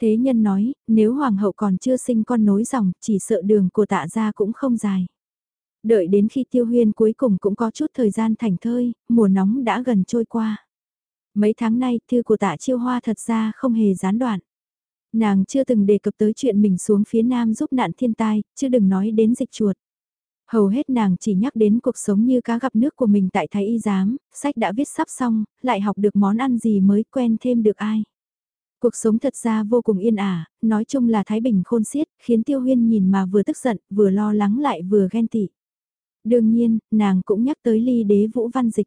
Thế nhân nói, nếu hoàng hậu còn chưa sinh con nối dòng, chỉ sợ đường của tạ gia cũng không dài. Đợi đến khi tiêu huyên cuối cùng cũng có chút thời gian thành thơi, mùa nóng đã gần trôi qua. Mấy tháng nay, thư của tạ chiêu hoa thật ra không hề gián đoạn. Nàng chưa từng đề cập tới chuyện mình xuống phía nam giúp nạn thiên tai, chứ đừng nói đến dịch chuột. Hầu hết nàng chỉ nhắc đến cuộc sống như cá gặp nước của mình tại Thái Y Giám, sách đã viết sắp xong, lại học được món ăn gì mới quen thêm được ai. Cuộc sống thật ra vô cùng yên ả, nói chung là Thái Bình khôn xiết, khiến Tiêu Huyên nhìn mà vừa tức giận, vừa lo lắng lại vừa ghen tị. Đương nhiên, nàng cũng nhắc tới ly đế Vũ Văn Dịch.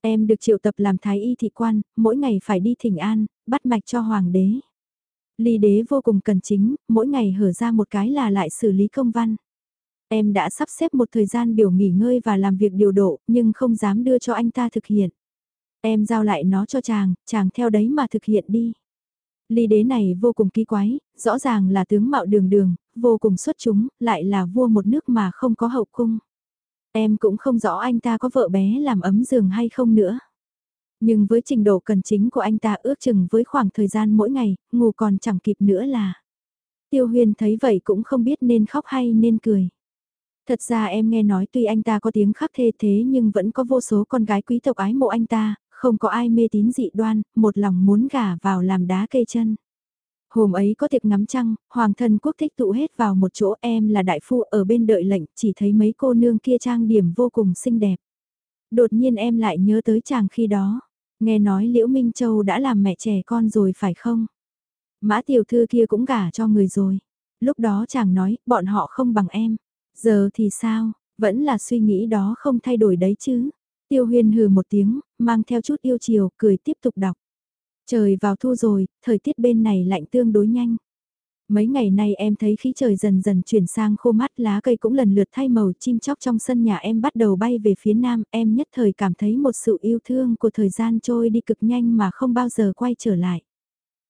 Em được triệu tập làm Thái Y thị quan, mỗi ngày phải đi thỉnh an, bắt mạch cho Hoàng đế. Ly đế vô cùng cần chính, mỗi ngày hở ra một cái là lại xử lý công văn. Em đã sắp xếp một thời gian biểu nghỉ ngơi và làm việc điều độ, nhưng không dám đưa cho anh ta thực hiện. Em giao lại nó cho chàng, chàng theo đấy mà thực hiện đi. Ly đế này vô cùng kỳ quái, rõ ràng là tướng mạo đường đường, vô cùng xuất chúng, lại là vua một nước mà không có hậu cung. Em cũng không rõ anh ta có vợ bé làm ấm giường hay không nữa. Nhưng với trình độ cần chính của anh ta ước chừng với khoảng thời gian mỗi ngày, ngủ còn chẳng kịp nữa là. Tiêu huyền thấy vậy cũng không biết nên khóc hay nên cười. Thật ra em nghe nói tuy anh ta có tiếng khắc thê thế nhưng vẫn có vô số con gái quý tộc ái mộ anh ta, không có ai mê tín dị đoan, một lòng muốn gả vào làm đá cây chân. Hôm ấy có tiệc ngắm trăng, hoàng thân quốc thích tụ hết vào một chỗ em là đại phu ở bên đợi lệnh, chỉ thấy mấy cô nương kia trang điểm vô cùng xinh đẹp. Đột nhiên em lại nhớ tới chàng khi đó. Nghe nói Liễu Minh Châu đã làm mẹ trẻ con rồi phải không? Mã tiểu thư kia cũng gả cho người rồi. Lúc đó chàng nói, bọn họ không bằng em. Giờ thì sao, vẫn là suy nghĩ đó không thay đổi đấy chứ. Tiêu huyền hừ một tiếng, mang theo chút yêu chiều, cười tiếp tục đọc. Trời vào thu rồi, thời tiết bên này lạnh tương đối nhanh. Mấy ngày nay em thấy khí trời dần dần chuyển sang khô mát lá cây cũng lần lượt thay màu chim chóc trong sân nhà em bắt đầu bay về phía nam em nhất thời cảm thấy một sự yêu thương của thời gian trôi đi cực nhanh mà không bao giờ quay trở lại.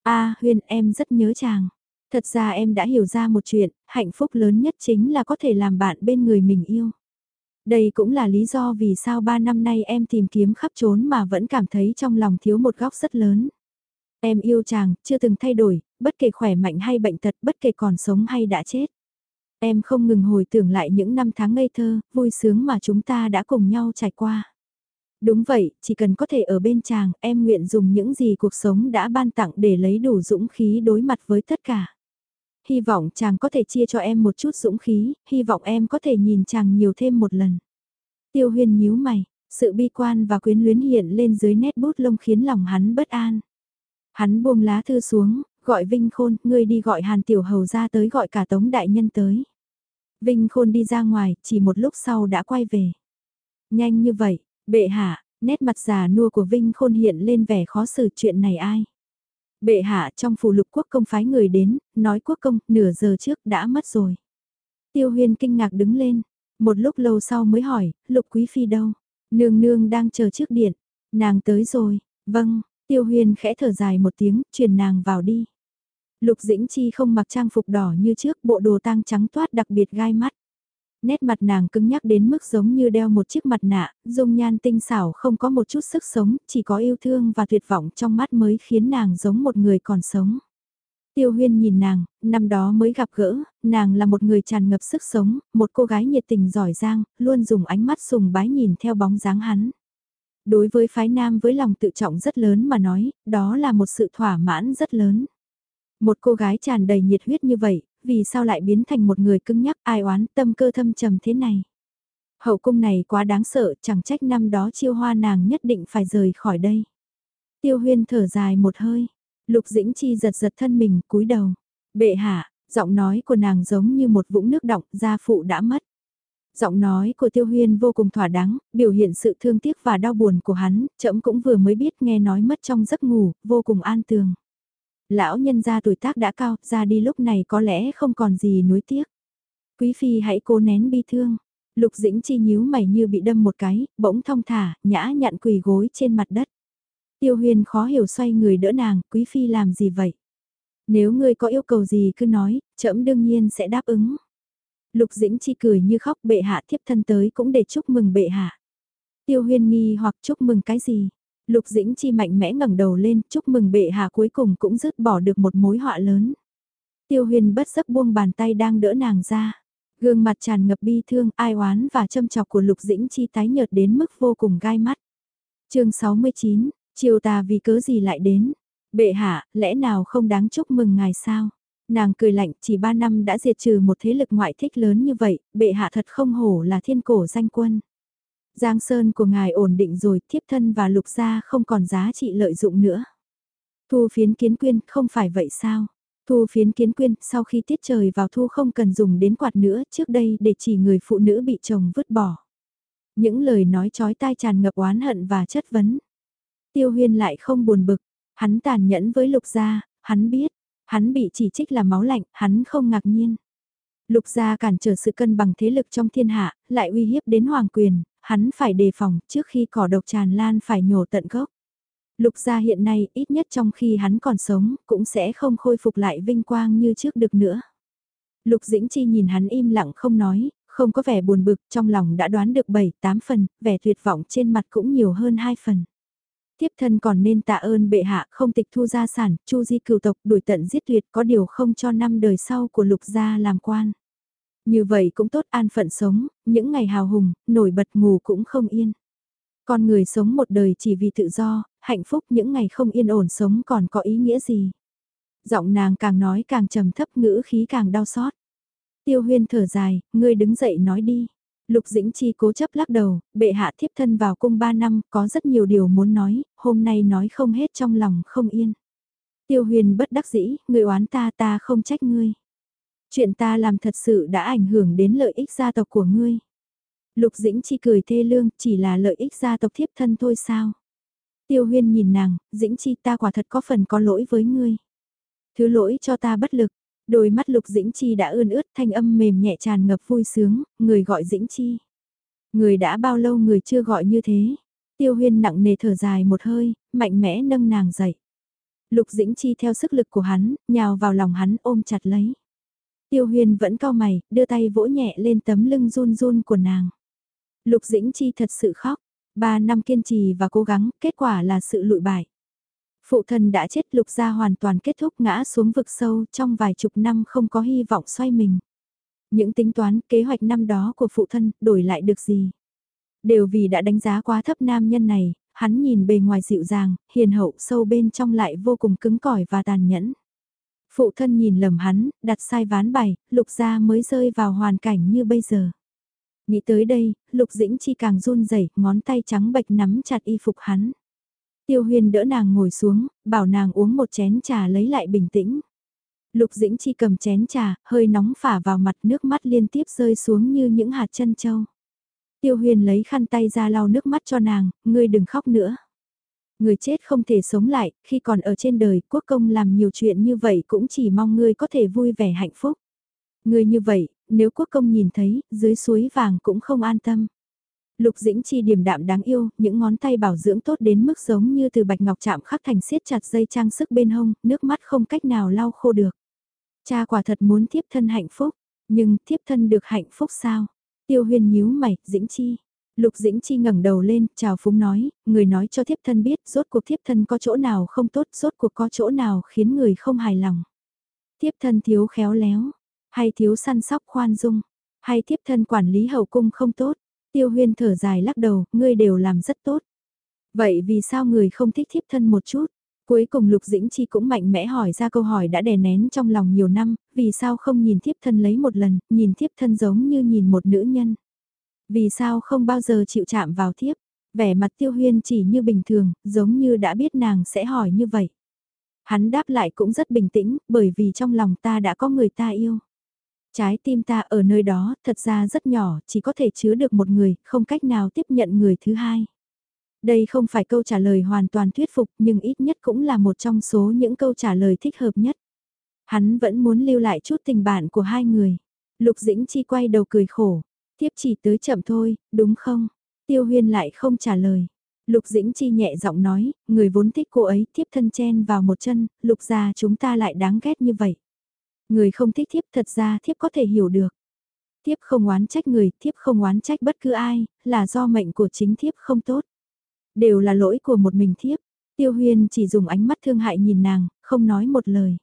a Huyên em rất nhớ chàng. Thật ra em đã hiểu ra một chuyện, hạnh phúc lớn nhất chính là có thể làm bạn bên người mình yêu. Đây cũng là lý do vì sao ba năm nay em tìm kiếm khắp trốn mà vẫn cảm thấy trong lòng thiếu một góc rất lớn. Em yêu chàng, chưa từng thay đổi, bất kể khỏe mạnh hay bệnh tật, bất kể còn sống hay đã chết. Em không ngừng hồi tưởng lại những năm tháng ngây thơ, vui sướng mà chúng ta đã cùng nhau trải qua. Đúng vậy, chỉ cần có thể ở bên chàng, em nguyện dùng những gì cuộc sống đã ban tặng để lấy đủ dũng khí đối mặt với tất cả. Hy vọng chàng có thể chia cho em một chút dũng khí, hy vọng em có thể nhìn chàng nhiều thêm một lần. Tiêu huyền nhíu mày, sự bi quan và quyến luyến hiện lên dưới nét bút lông khiến lòng hắn bất an. Hắn buông lá thư xuống, gọi Vinh Khôn, ngươi đi gọi Hàn Tiểu Hầu ra tới gọi cả Tống Đại Nhân tới. Vinh Khôn đi ra ngoài, chỉ một lúc sau đã quay về. Nhanh như vậy, bệ hạ, nét mặt già nua của Vinh Khôn hiện lên vẻ khó xử chuyện này ai. Bệ hạ trong phủ lục quốc công phái người đến, nói quốc công, nửa giờ trước đã mất rồi. Tiêu huyền kinh ngạc đứng lên, một lúc lâu sau mới hỏi, lục quý phi đâu? Nương nương đang chờ trước điện, nàng tới rồi, vâng, tiêu huyền khẽ thở dài một tiếng, truyền nàng vào đi. Lục Dĩnh Chi không mặc trang phục đỏ như trước, bộ đồ tang trắng toát đặc biệt gai mắt. Nét mặt nàng cứng nhắc đến mức giống như đeo một chiếc mặt nạ, dung nhan tinh xảo không có một chút sức sống, chỉ có yêu thương và tuyệt vọng trong mắt mới khiến nàng giống một người còn sống. Tiêu huyên nhìn nàng, năm đó mới gặp gỡ, nàng là một người tràn ngập sức sống, một cô gái nhiệt tình giỏi giang, luôn dùng ánh mắt sùng bái nhìn theo bóng dáng hắn. Đối với phái nam với lòng tự trọng rất lớn mà nói, đó là một sự thỏa mãn rất lớn. Một cô gái tràn đầy nhiệt huyết như vậy, vì sao lại biến thành một người cứng nhắc ai oán tâm cơ thâm trầm thế này. Hậu cung này quá đáng sợ, chẳng trách năm đó chiêu hoa nàng nhất định phải rời khỏi đây. Tiêu huyên thở dài một hơi, lục dĩnh chi giật giật thân mình, cúi đầu. Bệ hạ, giọng nói của nàng giống như một vũng nước động, gia phụ đã mất. Giọng nói của tiêu huyên vô cùng thỏa đáng, biểu hiện sự thương tiếc và đau buồn của hắn, trẫm cũng vừa mới biết nghe nói mất trong giấc ngủ, vô cùng an tường. Lão nhân gia tuổi tác đã cao, ra đi lúc này có lẽ không còn gì nuối tiếc. Quý phi hãy cố nén bi thương. Lục dĩnh chi nhíu mày như bị đâm một cái, bỗng thong thả, nhã nhặn quỳ gối trên mặt đất. Tiêu huyền khó hiểu xoay người đỡ nàng, quý phi làm gì vậy? Nếu ngươi có yêu cầu gì cứ nói, trẫm đương nhiên sẽ đáp ứng. Lục dĩnh chi cười như khóc bệ hạ thiếp thân tới cũng để chúc mừng bệ hạ. Tiêu Huyên nghi hoặc chúc mừng cái gì? Lục Dĩnh Chi mạnh mẽ ngẩng đầu lên, chúc mừng bệ hạ cuối cùng cũng dứt bỏ được một mối họa lớn. Tiêu Huyên bất giấc buông bàn tay đang đỡ nàng ra. Gương mặt tràn ngập bi thương, ai oán và châm chọc của Lục Dĩnh Chi tái nhợt đến mức vô cùng gai mắt. chương 69, chiều tà vì cớ gì lại đến? Bệ hạ, lẽ nào không đáng chúc mừng ngài sao? Nàng cười lạnh, chỉ ba năm đã diệt trừ một thế lực ngoại thích lớn như vậy, bệ hạ thật không hổ là thiên cổ danh quân. Giang Sơn của ngài ổn định rồi, thiếp thân và lục gia không còn giá trị lợi dụng nữa. Thu phiến kiến quyên, không phải vậy sao? Thu phiến kiến quyên, sau khi tiết trời vào thu không cần dùng đến quạt nữa, trước đây để chỉ người phụ nữ bị chồng vứt bỏ. Những lời nói chói tai tràn ngập oán hận và chất vấn. Tiêu huyên lại không buồn bực, hắn tàn nhẫn với lục gia, hắn biết, hắn bị chỉ trích là máu lạnh, hắn không ngạc nhiên. Lục gia cản trở sự cân bằng thế lực trong thiên hạ, lại uy hiếp đến hoàng quyền, hắn phải đề phòng trước khi cỏ độc tràn lan phải nhổ tận gốc. Lục gia hiện nay, ít nhất trong khi hắn còn sống, cũng sẽ không khôi phục lại vinh quang như trước được nữa. Lục Dĩnh Chi nhìn hắn im lặng không nói, không có vẻ buồn bực, trong lòng đã đoán được 7, 8 phần, vẻ tuyệt vọng trên mặt cũng nhiều hơn 2 phần. Tiếp thân còn nên tạ ơn bệ hạ không tịch thu gia sản, chu di cửu tộc đuổi tận giết tuyệt có điều không cho năm đời sau của lục gia làm quan. Như vậy cũng tốt an phận sống, những ngày hào hùng, nổi bật ngủ cũng không yên. Con người sống một đời chỉ vì tự do, hạnh phúc những ngày không yên ổn sống còn có ý nghĩa gì. Giọng nàng càng nói càng trầm thấp ngữ khí càng đau xót. Tiêu huyên thở dài, ngươi đứng dậy nói đi. Lục Dĩnh Chi cố chấp lắc đầu, bệ hạ thiếp thân vào cung ba năm, có rất nhiều điều muốn nói, hôm nay nói không hết trong lòng không yên. Tiêu huyền bất đắc dĩ, người oán ta ta không trách ngươi. Chuyện ta làm thật sự đã ảnh hưởng đến lợi ích gia tộc của ngươi. Lục Dĩnh Chi cười thê lương, chỉ là lợi ích gia tộc thiếp thân thôi sao? Tiêu huyên nhìn nàng, Dĩnh Chi ta quả thật có phần có lỗi với ngươi. Thứ lỗi cho ta bất lực, đôi mắt Lục Dĩnh Chi đã ươn ướt thanh âm mềm nhẹ tràn ngập vui sướng, người gọi Dĩnh Chi. Người đã bao lâu người chưa gọi như thế? Tiêu huyên nặng nề thở dài một hơi, mạnh mẽ nâng nàng dậy. Lục Dĩnh Chi theo sức lực của hắn, nhào vào lòng hắn ôm chặt lấy. Tiêu huyên vẫn cao mày, đưa tay vỗ nhẹ lên tấm lưng run run của nàng. Lục Dĩnh Chi thật sự khóc, ba năm kiên trì và cố gắng, kết quả là sự lụi bại. Phụ thân đã chết lục gia hoàn toàn kết thúc ngã xuống vực sâu trong vài chục năm không có hy vọng xoay mình. Những tính toán kế hoạch năm đó của phụ thân đổi lại được gì? Đều vì đã đánh giá quá thấp nam nhân này, hắn nhìn bề ngoài dịu dàng, hiền hậu sâu bên trong lại vô cùng cứng cỏi và tàn nhẫn. Phụ thân nhìn lầm hắn, đặt sai ván bài, lục gia mới rơi vào hoàn cảnh như bây giờ. Nghĩ tới đây, lục dĩnh chi càng run rẩy ngón tay trắng bạch nắm chặt y phục hắn. Tiêu huyền đỡ nàng ngồi xuống, bảo nàng uống một chén trà lấy lại bình tĩnh. Lục dĩnh chi cầm chén trà, hơi nóng phả vào mặt nước mắt liên tiếp rơi xuống như những hạt chân châu. Tiêu huyền lấy khăn tay ra lau nước mắt cho nàng, ngươi đừng khóc nữa. Người chết không thể sống lại, khi còn ở trên đời, quốc công làm nhiều chuyện như vậy cũng chỉ mong ngươi có thể vui vẻ hạnh phúc. Ngươi như vậy, nếu quốc công nhìn thấy, dưới suối vàng cũng không an tâm. Lục dĩnh chi điềm đạm đáng yêu, những ngón tay bảo dưỡng tốt đến mức giống như từ bạch ngọc chạm khắc thành siết chặt dây trang sức bên hông, nước mắt không cách nào lau khô được. Cha quả thật muốn thiếp thân hạnh phúc, nhưng thiếp thân được hạnh phúc sao? Tiêu huyền nhíu mày, dĩnh chi. Lục Dĩnh Chi ngẩng đầu lên, chào phúng nói, người nói cho thiếp thân biết rốt cuộc thiếp thân có chỗ nào không tốt, rốt cuộc có chỗ nào khiến người không hài lòng. Thiếp thân thiếu khéo léo, hay thiếu săn sóc khoan dung, hay thiếp thân quản lý hậu cung không tốt. Tiêu huyên thở dài lắc đầu, ngươi đều làm rất tốt. Vậy vì sao người không thích thiếp thân một chút? Cuối cùng Lục Dĩnh Chi cũng mạnh mẽ hỏi ra câu hỏi đã đè nén trong lòng nhiều năm, vì sao không nhìn thiếp thân lấy một lần, nhìn thiếp thân giống như nhìn một nữ nhân. Vì sao không bao giờ chịu chạm vào thiếp, vẻ mặt tiêu huyên chỉ như bình thường, giống như đã biết nàng sẽ hỏi như vậy. Hắn đáp lại cũng rất bình tĩnh, bởi vì trong lòng ta đã có người ta yêu. Trái tim ta ở nơi đó thật ra rất nhỏ, chỉ có thể chứa được một người, không cách nào tiếp nhận người thứ hai. Đây không phải câu trả lời hoàn toàn thuyết phục nhưng ít nhất cũng là một trong số những câu trả lời thích hợp nhất. Hắn vẫn muốn lưu lại chút tình bạn của hai người. Lục Dĩnh Chi quay đầu cười khổ. Tiếp chỉ tới chậm thôi, đúng không? Tiêu huyên lại không trả lời. Lục Dĩnh Chi nhẹ giọng nói, người vốn thích cô ấy tiếp thân chen vào một chân, lục gia chúng ta lại đáng ghét như vậy. Người không thích thiếp thật ra thiếp có thể hiểu được. Thiếp không oán trách người, thiếp không oán trách bất cứ ai, là do mệnh của chính thiếp không tốt. Đều là lỗi của một mình thiếp. Tiêu huyên chỉ dùng ánh mắt thương hại nhìn nàng, không nói một lời.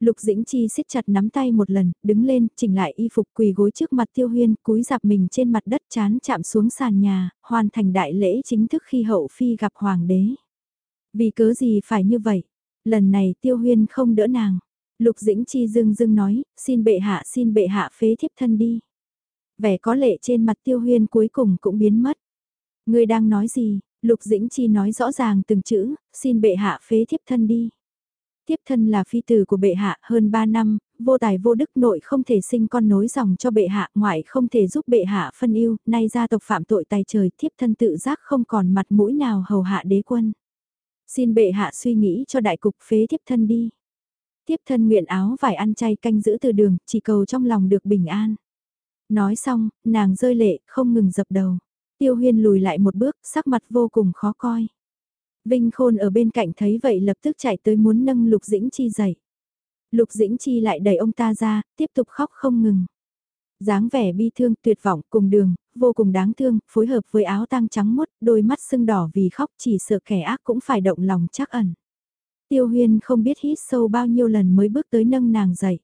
Lục Dĩnh Chi siết chặt nắm tay một lần, đứng lên, chỉnh lại y phục quỳ gối trước mặt Tiêu Huyên, cúi dạp mình trên mặt đất chán chạm xuống sàn nhà, hoàn thành đại lễ chính thức khi hậu phi gặp hoàng đế. Vì cớ gì phải như vậy? Lần này Tiêu Huyên không đỡ nàng. Lục Dĩnh Chi dưng dưng nói, xin bệ hạ xin bệ hạ phế thiếp thân đi. Vẻ có lệ trên mặt Tiêu Huyên cuối cùng cũng biến mất. Người đang nói gì? Lục Dĩnh Chi nói rõ ràng từng chữ, xin bệ hạ phế thiếp thân đi. Thiếp thân là phi tử của bệ hạ hơn 3 năm, vô tài vô đức nội không thể sinh con nối dòng cho bệ hạ, ngoại không thể giúp bệ hạ phân yêu, nay gia tộc phạm tội tài trời, thiếp thân tự giác không còn mặt mũi nào hầu hạ đế quân. Xin bệ hạ suy nghĩ cho đại cục phế thiếp thân đi. Tiếp thân nguyện áo vải ăn chay canh giữ từ đường, chỉ cầu trong lòng được bình an. Nói xong, nàng rơi lệ, không ngừng dập đầu. Tiêu huyên lùi lại một bước, sắc mặt vô cùng khó coi. Vinh Khôn ở bên cạnh thấy vậy lập tức chạy tới muốn nâng Lục Dĩnh Chi dậy. Lục Dĩnh Chi lại đẩy ông ta ra, tiếp tục khóc không ngừng. dáng vẻ bi thương tuyệt vọng cùng đường, vô cùng đáng thương, phối hợp với áo tang trắng mốt, đôi mắt sưng đỏ vì khóc chỉ sợ kẻ ác cũng phải động lòng chắc ẩn. Tiêu huyên không biết hít sâu bao nhiêu lần mới bước tới nâng nàng dậy.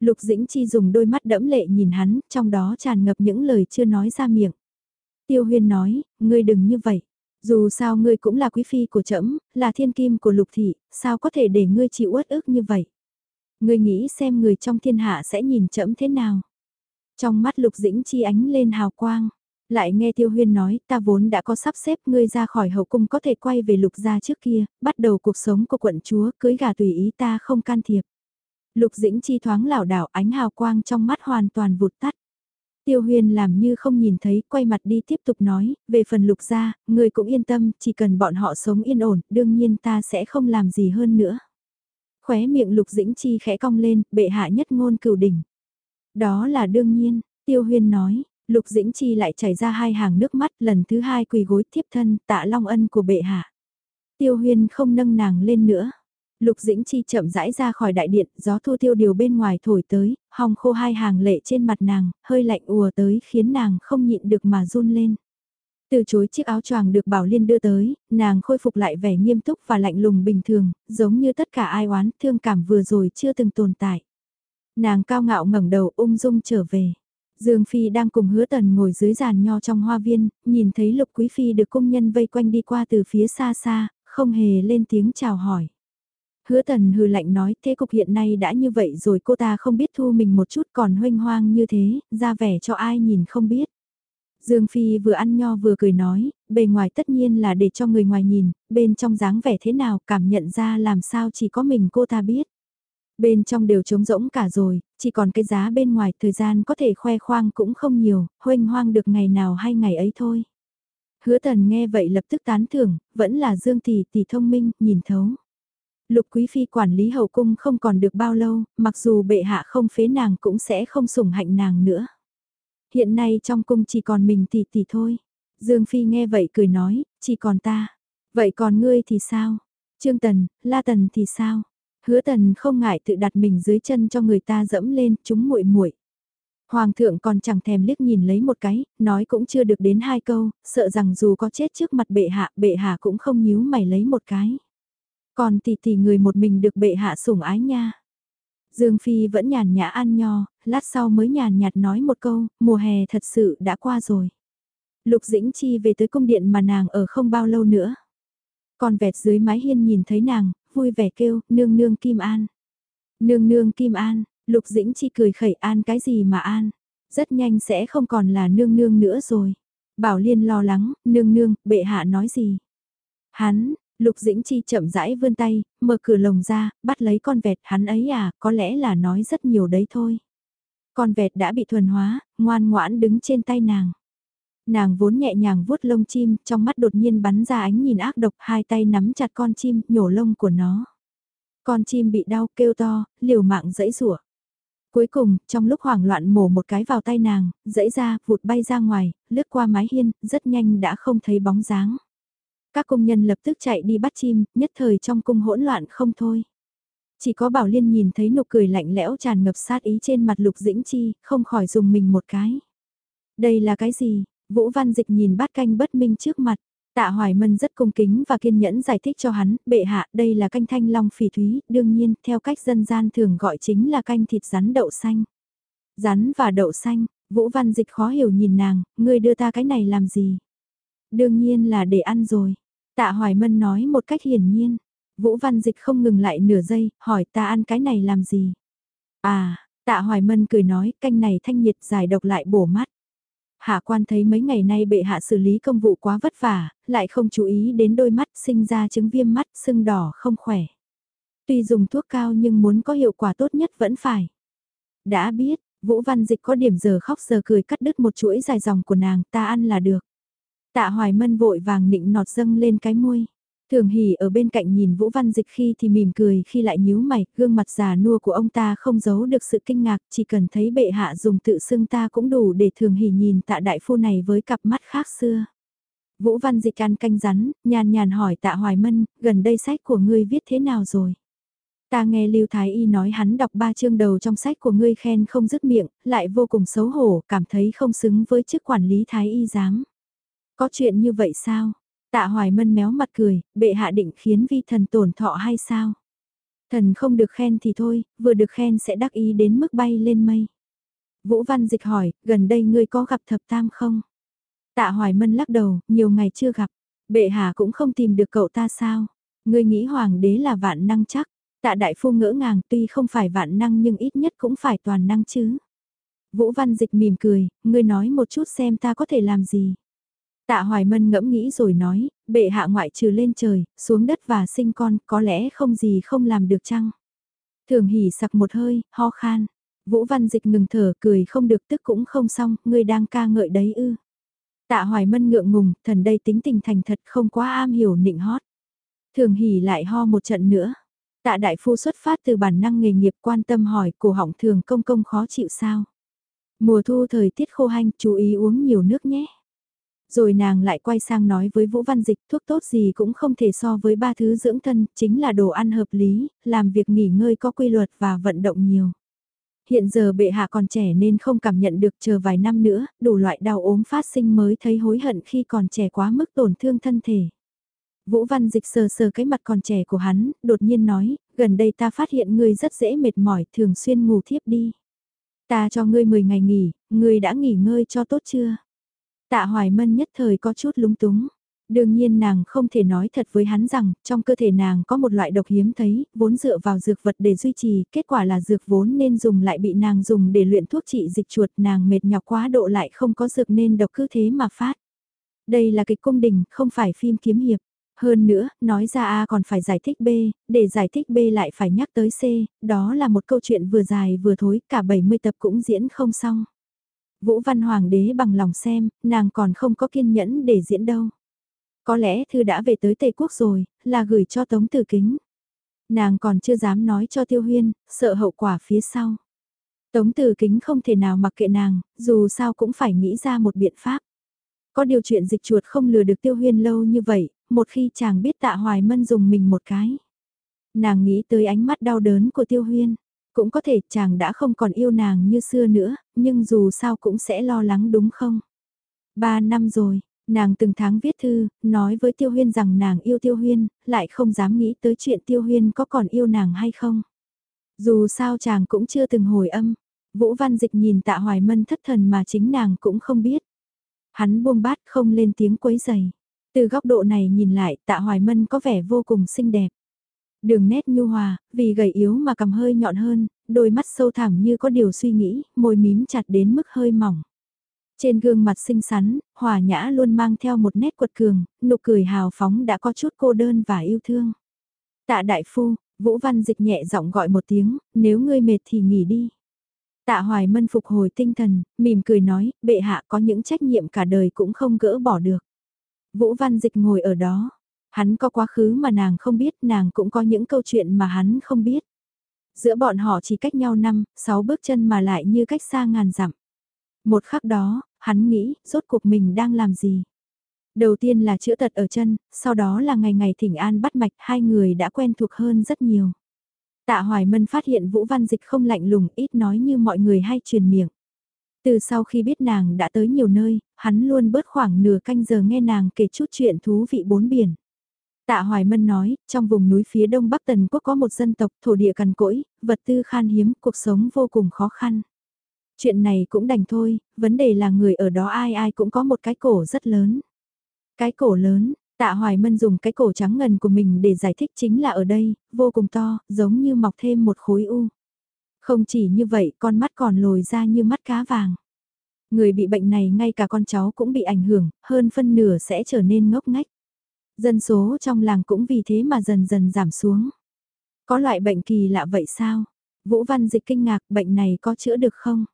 Lục Dĩnh Chi dùng đôi mắt đẫm lệ nhìn hắn, trong đó tràn ngập những lời chưa nói ra miệng. Tiêu huyên nói, ngươi đừng như vậy. Dù sao ngươi cũng là quý phi của trẫm, là thiên kim của lục thị, sao có thể để ngươi chịu uất ức như vậy? Ngươi nghĩ xem người trong thiên hạ sẽ nhìn trẫm thế nào? Trong mắt lục dĩnh chi ánh lên hào quang, lại nghe tiêu huyên nói ta vốn đã có sắp xếp ngươi ra khỏi hậu cung có thể quay về lục gia trước kia, bắt đầu cuộc sống của quận chúa, cưới gà tùy ý ta không can thiệp. Lục Dĩnh Chi thoáng lảo đảo ánh hào quang trong mắt hoàn toàn vụt tắt. Tiêu huyền làm như không nhìn thấy, quay mặt đi tiếp tục nói, về phần lục gia, người cũng yên tâm, chỉ cần bọn họ sống yên ổn, đương nhiên ta sẽ không làm gì hơn nữa. Khóe miệng lục dĩnh chi khẽ cong lên, bệ hạ nhất ngôn cửu đỉnh. Đó là đương nhiên, tiêu huyên nói, lục dĩnh chi lại chảy ra hai hàng nước mắt lần thứ hai quỳ gối thiếp thân tạ long ân của bệ hạ. Tiêu huyên không nâng nàng lên nữa. Lục Dĩnh Chi chậm rãi ra khỏi đại điện, gió thu tiêu điều bên ngoài thổi tới, hòng khô hai hàng lệ trên mặt nàng, hơi lạnh ùa tới khiến nàng không nhịn được mà run lên. Từ chối chiếc áo choàng được Bảo Liên đưa tới, nàng khôi phục lại vẻ nghiêm túc và lạnh lùng bình thường, giống như tất cả ai oán thương cảm vừa rồi chưa từng tồn tại. Nàng cao ngạo ngẩng đầu ung dung trở về. Dương Phi đang cùng hứa tần ngồi dưới giàn nho trong hoa viên, nhìn thấy lục quý phi được công nhân vây quanh đi qua từ phía xa xa, không hề lên tiếng chào hỏi. Hứa tần hừ lạnh nói thế cục hiện nay đã như vậy rồi cô ta không biết thu mình một chút còn hoanh hoang như thế, ra vẻ cho ai nhìn không biết. Dương Phi vừa ăn nho vừa cười nói, bề ngoài tất nhiên là để cho người ngoài nhìn, bên trong dáng vẻ thế nào cảm nhận ra làm sao chỉ có mình cô ta biết. Bên trong đều trống rỗng cả rồi, chỉ còn cái giá bên ngoài thời gian có thể khoe khoang cũng không nhiều, hoanh hoang được ngày nào hay ngày ấy thôi. Hứa tần nghe vậy lập tức tán thưởng, vẫn là Dương Tỷ Tỷ thông minh, nhìn thấu. Lục Quý Phi quản lý hậu cung không còn được bao lâu, mặc dù bệ hạ không phế nàng cũng sẽ không sủng hạnh nàng nữa. Hiện nay trong cung chỉ còn mình tỷ tỷ thôi. Dương Phi nghe vậy cười nói, chỉ còn ta. Vậy còn ngươi thì sao? Trương Tần, La Tần thì sao? Hứa Tần không ngại tự đặt mình dưới chân cho người ta dẫm lên, chúng muội muội. Hoàng thượng còn chẳng thèm liếc nhìn lấy một cái, nói cũng chưa được đến hai câu, sợ rằng dù có chết trước mặt bệ hạ, bệ hạ cũng không nhíu mày lấy một cái. Còn tỷ tỷ người một mình được bệ hạ sủng ái nha. Dương Phi vẫn nhàn nhã ăn nho, lát sau mới nhàn nhạt nói một câu, mùa hè thật sự đã qua rồi. Lục Dĩnh Chi về tới cung điện mà nàng ở không bao lâu nữa. Còn vẹt dưới mái hiên nhìn thấy nàng, vui vẻ kêu, nương nương Kim An. Nương nương Kim An, Lục Dĩnh Chi cười khẩy an cái gì mà an. Rất nhanh sẽ không còn là nương nương nữa rồi. Bảo Liên lo lắng, nương nương, bệ hạ nói gì. Hắn, Lục Dĩnh Chi chậm rãi vươn tay, mở cửa lồng ra, bắt lấy con vẹt hắn ấy à, có lẽ là nói rất nhiều đấy thôi. Con vẹt đã bị thuần hóa, ngoan ngoãn đứng trên tay nàng. Nàng vốn nhẹ nhàng vuốt lông chim, trong mắt đột nhiên bắn ra ánh nhìn ác độc, hai tay nắm chặt con chim, nhổ lông của nó. Con chim bị đau kêu to, liều mạng dẫy rủa. Cuối cùng, trong lúc hoảng loạn mổ một cái vào tay nàng, dẫy ra, vụt bay ra ngoài, lướt qua mái hiên, rất nhanh đã không thấy bóng dáng. Các công nhân lập tức chạy đi bắt chim, nhất thời trong cung hỗn loạn không thôi. Chỉ có Bảo Liên nhìn thấy nụ cười lạnh lẽo tràn ngập sát ý trên mặt Lục Dĩnh Chi, không khỏi dùng mình một cái. Đây là cái gì? Vũ Văn Dịch nhìn bát canh bất minh trước mặt. Tạ Hoài Mân rất cung kính và kiên nhẫn giải thích cho hắn, bệ hạ, đây là canh thanh long phỉ thúy, đương nhiên, theo cách dân gian thường gọi chính là canh thịt rắn đậu xanh. Rắn và đậu xanh, Vũ Văn Dịch khó hiểu nhìn nàng, ngươi đưa ta cái này làm gì? Đương nhiên là để ăn rồi. Tạ Hoài Mân nói một cách hiển nhiên. Vũ Văn Dịch không ngừng lại nửa giây, hỏi ta ăn cái này làm gì? À, Tạ Hoài Mân cười nói, canh này thanh nhiệt giải độc lại bổ mắt. Hạ quan thấy mấy ngày nay bệ hạ xử lý công vụ quá vất vả, lại không chú ý đến đôi mắt sinh ra chứng viêm mắt sưng đỏ không khỏe. Tuy dùng thuốc cao nhưng muốn có hiệu quả tốt nhất vẫn phải. Đã biết, Vũ Văn Dịch có điểm giờ khóc giờ cười cắt đứt một chuỗi dài dòng của nàng ta ăn là được. Tạ Hoài Mân vội vàng nịnh nọt dâng lên cái môi. Thường Hỷ ở bên cạnh nhìn Vũ Văn Dịch khi thì mỉm cười khi lại nhíu mày, gương mặt già nua của ông ta không giấu được sự kinh ngạc, chỉ cần thấy bệ hạ dùng tự xưng ta cũng đủ để thường Hỷ nhìn tạ đại phu này với cặp mắt khác xưa. Vũ Văn Dịch ăn canh rắn, nhàn nhàn hỏi tạ Hoài Mân, gần đây sách của ngươi viết thế nào rồi? Ta nghe Lưu Thái Y nói hắn đọc ba chương đầu trong sách của ngươi khen không dứt miệng, lại vô cùng xấu hổ, cảm thấy không xứng với chức quản lý Thái Y giám. Có chuyện như vậy sao? Tạ Hoài Mân méo mặt cười, bệ hạ định khiến vi thần tổn thọ hay sao? Thần không được khen thì thôi, vừa được khen sẽ đắc ý đến mức bay lên mây. Vũ Văn Dịch hỏi, gần đây ngươi có gặp thập tam không? Tạ Hoài Mân lắc đầu, nhiều ngày chưa gặp. Bệ hạ cũng không tìm được cậu ta sao? Ngươi nghĩ hoàng đế là vạn năng chắc. Tạ Đại Phu ngỡ ngàng tuy không phải vạn năng nhưng ít nhất cũng phải toàn năng chứ. Vũ Văn Dịch mỉm cười, ngươi nói một chút xem ta có thể làm gì. Tạ Hoài Mân ngẫm nghĩ rồi nói, bệ hạ ngoại trừ lên trời, xuống đất và sinh con, có lẽ không gì không làm được chăng? Thường hỉ sặc một hơi, ho khan. Vũ Văn Dịch ngừng thở cười không được tức cũng không xong, ngươi đang ca ngợi đấy ư. Tạ Hoài Mân ngượng ngùng, thần đây tính tình thành thật không quá am hiểu nịnh hót. Thường hỉ lại ho một trận nữa. Tạ đại phu xuất phát từ bản năng nghề nghiệp quan tâm hỏi cổ họng thường công công khó chịu sao. Mùa thu thời tiết khô hanh chú ý uống nhiều nước nhé. Rồi nàng lại quay sang nói với Vũ Văn Dịch thuốc tốt gì cũng không thể so với ba thứ dưỡng thân, chính là đồ ăn hợp lý, làm việc nghỉ ngơi có quy luật và vận động nhiều. Hiện giờ bệ hạ còn trẻ nên không cảm nhận được chờ vài năm nữa, đủ loại đau ốm phát sinh mới thấy hối hận khi còn trẻ quá mức tổn thương thân thể. Vũ Văn Dịch sờ sờ cái mặt còn trẻ của hắn, đột nhiên nói, gần đây ta phát hiện ngươi rất dễ mệt mỏi, thường xuyên ngủ thiếp đi. Ta cho ngươi 10 ngày nghỉ, ngươi đã nghỉ ngơi cho tốt chưa? Tạ Hoài Mân nhất thời có chút lúng túng. Đương nhiên nàng không thể nói thật với hắn rằng, trong cơ thể nàng có một loại độc hiếm thấy, vốn dựa vào dược vật để duy trì, kết quả là dược vốn nên dùng lại bị nàng dùng để luyện thuốc trị dịch chuột, nàng mệt nhọc quá độ lại không có dược nên độc cứ thế mà phát. Đây là kịch cung đình, không phải phim kiếm hiệp. Hơn nữa, nói ra A còn phải giải thích B, để giải thích B lại phải nhắc tới C, đó là một câu chuyện vừa dài vừa thối, cả 70 tập cũng diễn không xong. Vũ Văn Hoàng đế bằng lòng xem, nàng còn không có kiên nhẫn để diễn đâu. Có lẽ thư đã về tới Tây Quốc rồi, là gửi cho Tống Tử Kính. Nàng còn chưa dám nói cho Tiêu Huyên, sợ hậu quả phía sau. Tống Tử Kính không thể nào mặc kệ nàng, dù sao cũng phải nghĩ ra một biện pháp. Có điều chuyện dịch chuột không lừa được Tiêu Huyên lâu như vậy, một khi chàng biết tạ hoài mân dùng mình một cái. Nàng nghĩ tới ánh mắt đau đớn của Tiêu Huyên. Cũng có thể chàng đã không còn yêu nàng như xưa nữa, nhưng dù sao cũng sẽ lo lắng đúng không? Ba năm rồi, nàng từng tháng viết thư, nói với Tiêu Huyên rằng nàng yêu Tiêu Huyên, lại không dám nghĩ tới chuyện Tiêu Huyên có còn yêu nàng hay không. Dù sao chàng cũng chưa từng hồi âm, Vũ Văn Dịch nhìn tạ hoài mân thất thần mà chính nàng cũng không biết. Hắn buông bát không lên tiếng quấy giày. Từ góc độ này nhìn lại tạ hoài mân có vẻ vô cùng xinh đẹp. Đường nét nhu hòa, vì gầy yếu mà cầm hơi nhọn hơn, đôi mắt sâu thẳm như có điều suy nghĩ, môi mím chặt đến mức hơi mỏng. Trên gương mặt xinh xắn, hòa nhã luôn mang theo một nét quật cường, nụ cười hào phóng đã có chút cô đơn và yêu thương. Tạ đại phu, Vũ Văn Dịch nhẹ giọng gọi một tiếng, nếu ngươi mệt thì nghỉ đi. Tạ Hoài Mân phục hồi tinh thần, mỉm cười nói, bệ hạ có những trách nhiệm cả đời cũng không gỡ bỏ được. Vũ Văn Dịch ngồi ở đó, Hắn có quá khứ mà nàng không biết, nàng cũng có những câu chuyện mà hắn không biết. Giữa bọn họ chỉ cách nhau năm, sáu bước chân mà lại như cách xa ngàn dặm. Một khắc đó, hắn nghĩ, rốt cuộc mình đang làm gì? Đầu tiên là chữa tật ở chân, sau đó là ngày ngày thỉnh an bắt mạch, hai người đã quen thuộc hơn rất nhiều. Tạ Hoài Mân phát hiện Vũ Văn Dịch không lạnh lùng, ít nói như mọi người hay truyền miệng. Từ sau khi biết nàng đã tới nhiều nơi, hắn luôn bớt khoảng nửa canh giờ nghe nàng kể chút chuyện thú vị bốn biển. Tạ Hoài Mân nói, trong vùng núi phía đông bắc tần quốc có một dân tộc thổ địa cằn cỗi, vật tư khan hiếm, cuộc sống vô cùng khó khăn. Chuyện này cũng đành thôi, vấn đề là người ở đó ai ai cũng có một cái cổ rất lớn. Cái cổ lớn, tạ Hoài Mân dùng cái cổ trắng ngần của mình để giải thích chính là ở đây, vô cùng to, giống như mọc thêm một khối u. Không chỉ như vậy, con mắt còn lồi ra như mắt cá vàng. Người bị bệnh này ngay cả con cháu cũng bị ảnh hưởng, hơn phân nửa sẽ trở nên ngốc ngách. Dân số trong làng cũng vì thế mà dần dần giảm xuống. Có loại bệnh kỳ lạ vậy sao? Vũ Văn Dịch kinh ngạc bệnh này có chữa được không?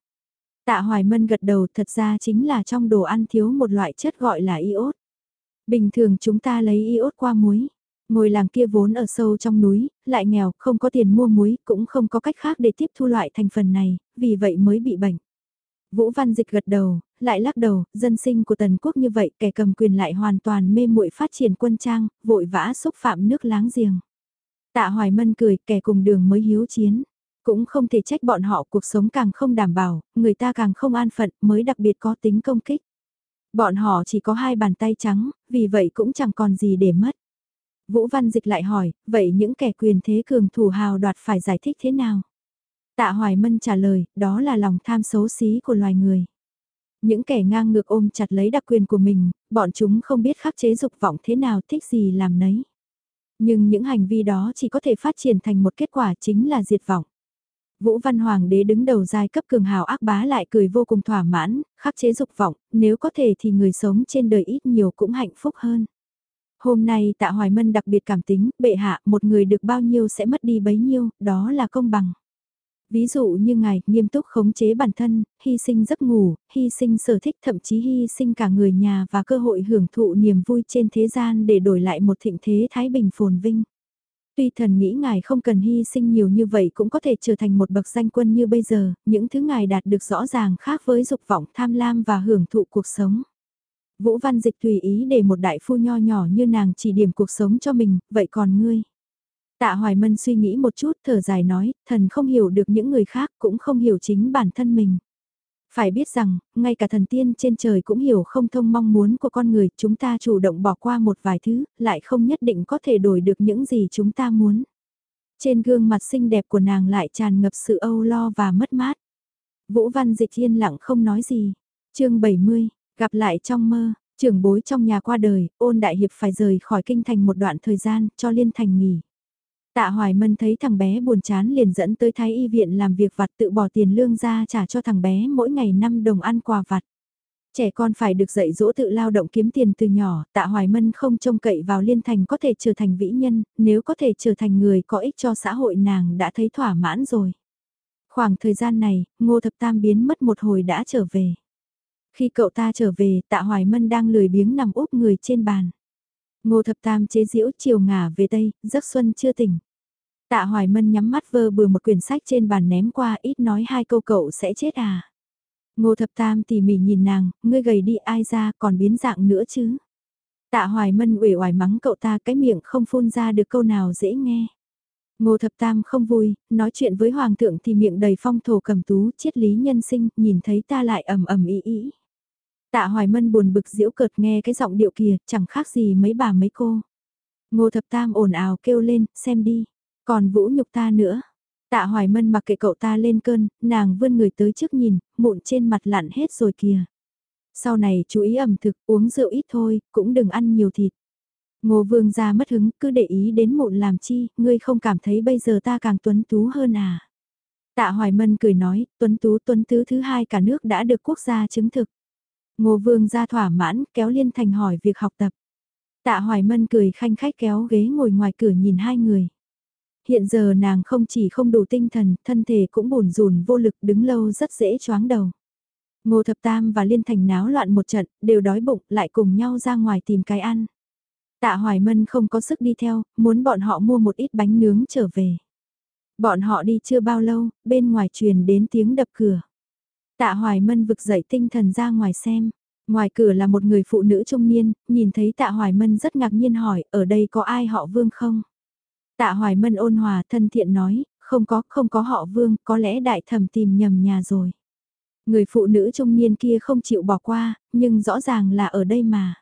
Tạ Hoài Mân gật đầu thật ra chính là trong đồ ăn thiếu một loại chất gọi là iốt. Bình thường chúng ta lấy iốt qua muối. Ngôi làng kia vốn ở sâu trong núi, lại nghèo, không có tiền mua muối, cũng không có cách khác để tiếp thu loại thành phần này, vì vậy mới bị bệnh. Vũ Văn Dịch gật đầu, lại lắc đầu, dân sinh của tần quốc như vậy kẻ cầm quyền lại hoàn toàn mê muội phát triển quân trang, vội vã xúc phạm nước láng giềng. Tạ Hoài Mân cười, kẻ cùng đường mới hiếu chiến. Cũng không thể trách bọn họ cuộc sống càng không đảm bảo, người ta càng không an phận mới đặc biệt có tính công kích. Bọn họ chỉ có hai bàn tay trắng, vì vậy cũng chẳng còn gì để mất. Vũ Văn Dịch lại hỏi, vậy những kẻ quyền thế cường thủ hào đoạt phải giải thích thế nào? Tạ Hoài Mân trả lời, đó là lòng tham xấu xí của loài người. Những kẻ ngang ngược ôm chặt lấy đặc quyền của mình, bọn chúng không biết khắc chế dục vọng thế nào thích gì làm nấy. Nhưng những hành vi đó chỉ có thể phát triển thành một kết quả chính là diệt vọng. Vũ Văn Hoàng đế đứng đầu giai cấp cường hào ác bá lại cười vô cùng thỏa mãn, khắc chế dục vọng, nếu có thể thì người sống trên đời ít nhiều cũng hạnh phúc hơn. Hôm nay tạ Hoài Mân đặc biệt cảm tính, bệ hạ, một người được bao nhiêu sẽ mất đi bấy nhiêu, đó là công bằng. Ví dụ như ngài, nghiêm túc khống chế bản thân, hy sinh giấc ngủ, hy sinh sở thích thậm chí hy sinh cả người nhà và cơ hội hưởng thụ niềm vui trên thế gian để đổi lại một thịnh thế thái bình phồn vinh. Tuy thần nghĩ ngài không cần hy sinh nhiều như vậy cũng có thể trở thành một bậc danh quân như bây giờ, những thứ ngài đạt được rõ ràng khác với dục vọng tham lam và hưởng thụ cuộc sống. Vũ Văn Dịch tùy ý để một đại phu nho nhỏ như nàng chỉ điểm cuộc sống cho mình, vậy còn ngươi? Tạ Hoài Mân suy nghĩ một chút thở dài nói, thần không hiểu được những người khác cũng không hiểu chính bản thân mình. Phải biết rằng, ngay cả thần tiên trên trời cũng hiểu không thông mong muốn của con người, chúng ta chủ động bỏ qua một vài thứ, lại không nhất định có thể đổi được những gì chúng ta muốn. Trên gương mặt xinh đẹp của nàng lại tràn ngập sự âu lo và mất mát. Vũ Văn Dịch yên lặng không nói gì. chương 70, gặp lại trong mơ, trưởng bối trong nhà qua đời, ôn đại hiệp phải rời khỏi kinh thành một đoạn thời gian, cho liên thành nghỉ. Tạ Hoài Mân thấy thằng bé buồn chán liền dẫn tới thái y viện làm việc vặt tự bỏ tiền lương ra trả cho thằng bé mỗi ngày 5 đồng ăn quà vặt. Trẻ con phải được dạy dỗ tự lao động kiếm tiền từ nhỏ, tạ Hoài Mân không trông cậy vào liên thành có thể trở thành vĩ nhân, nếu có thể trở thành người có ích cho xã hội nàng đã thấy thỏa mãn rồi. Khoảng thời gian này, Ngô Thập Tam biến mất một hồi đã trở về. Khi cậu ta trở về, tạ Hoài Mân đang lười biếng nằm úp người trên bàn. Ngô Thập Tam chế diễu chiều ngả về Tây, giấc xuân chưa tỉnh. Tạ Hoài Mân nhắm mắt vơ bừa một quyển sách trên bàn ném qua ít nói hai câu cậu sẽ chết à. Ngô Thập Tam tỉ mỉ nhìn nàng, ngươi gầy đi ai ra còn biến dạng nữa chứ. Tạ Hoài Mân uể oải mắng cậu ta cái miệng không phun ra được câu nào dễ nghe. Ngô Thập Tam không vui, nói chuyện với Hoàng thượng thì miệng đầy phong thổ cầm tú, triết lý nhân sinh, nhìn thấy ta lại ầm ầm ý ý. Tạ Hoài Mân buồn bực diễu cợt nghe cái giọng điệu kia, chẳng khác gì mấy bà mấy cô. Ngô Thập Tam ồn ào kêu lên, xem đi. Còn vũ nhục ta nữa. Tạ Hoài Mân mặc kệ cậu ta lên cơn, nàng vươn người tới trước nhìn, mụn trên mặt lặn hết rồi kìa. Sau này chú ý ẩm thực, uống rượu ít thôi, cũng đừng ăn nhiều thịt. Ngô Vương ra mất hứng, cứ để ý đến mụn làm chi, ngươi không cảm thấy bây giờ ta càng tuấn tú hơn à. Tạ Hoài Mân cười nói, tuấn tú tuấn tứ thứ hai cả nước đã được quốc gia chứng thực. Ngô Vương ra thỏa mãn, kéo Liên Thành hỏi việc học tập. Tạ Hoài Mân cười khanh khách kéo ghế ngồi ngoài cửa nhìn hai người. Hiện giờ nàng không chỉ không đủ tinh thần, thân thể cũng bùn rùn vô lực đứng lâu rất dễ choáng đầu. Ngô Thập Tam và Liên Thành náo loạn một trận, đều đói bụng, lại cùng nhau ra ngoài tìm cái ăn. Tạ Hoài Mân không có sức đi theo, muốn bọn họ mua một ít bánh nướng trở về. Bọn họ đi chưa bao lâu, bên ngoài truyền đến tiếng đập cửa. Tạ Hoài Mân vực dậy tinh thần ra ngoài xem. Ngoài cửa là một người phụ nữ trung niên, nhìn thấy Tạ Hoài Mân rất ngạc nhiên hỏi, ở đây có ai họ Vương không? Tạ Hoài Mân ôn hòa thân thiện nói, không có, không có họ Vương, có lẽ đại thẩm tìm nhầm nhà rồi. Người phụ nữ trung niên kia không chịu bỏ qua, nhưng rõ ràng là ở đây mà.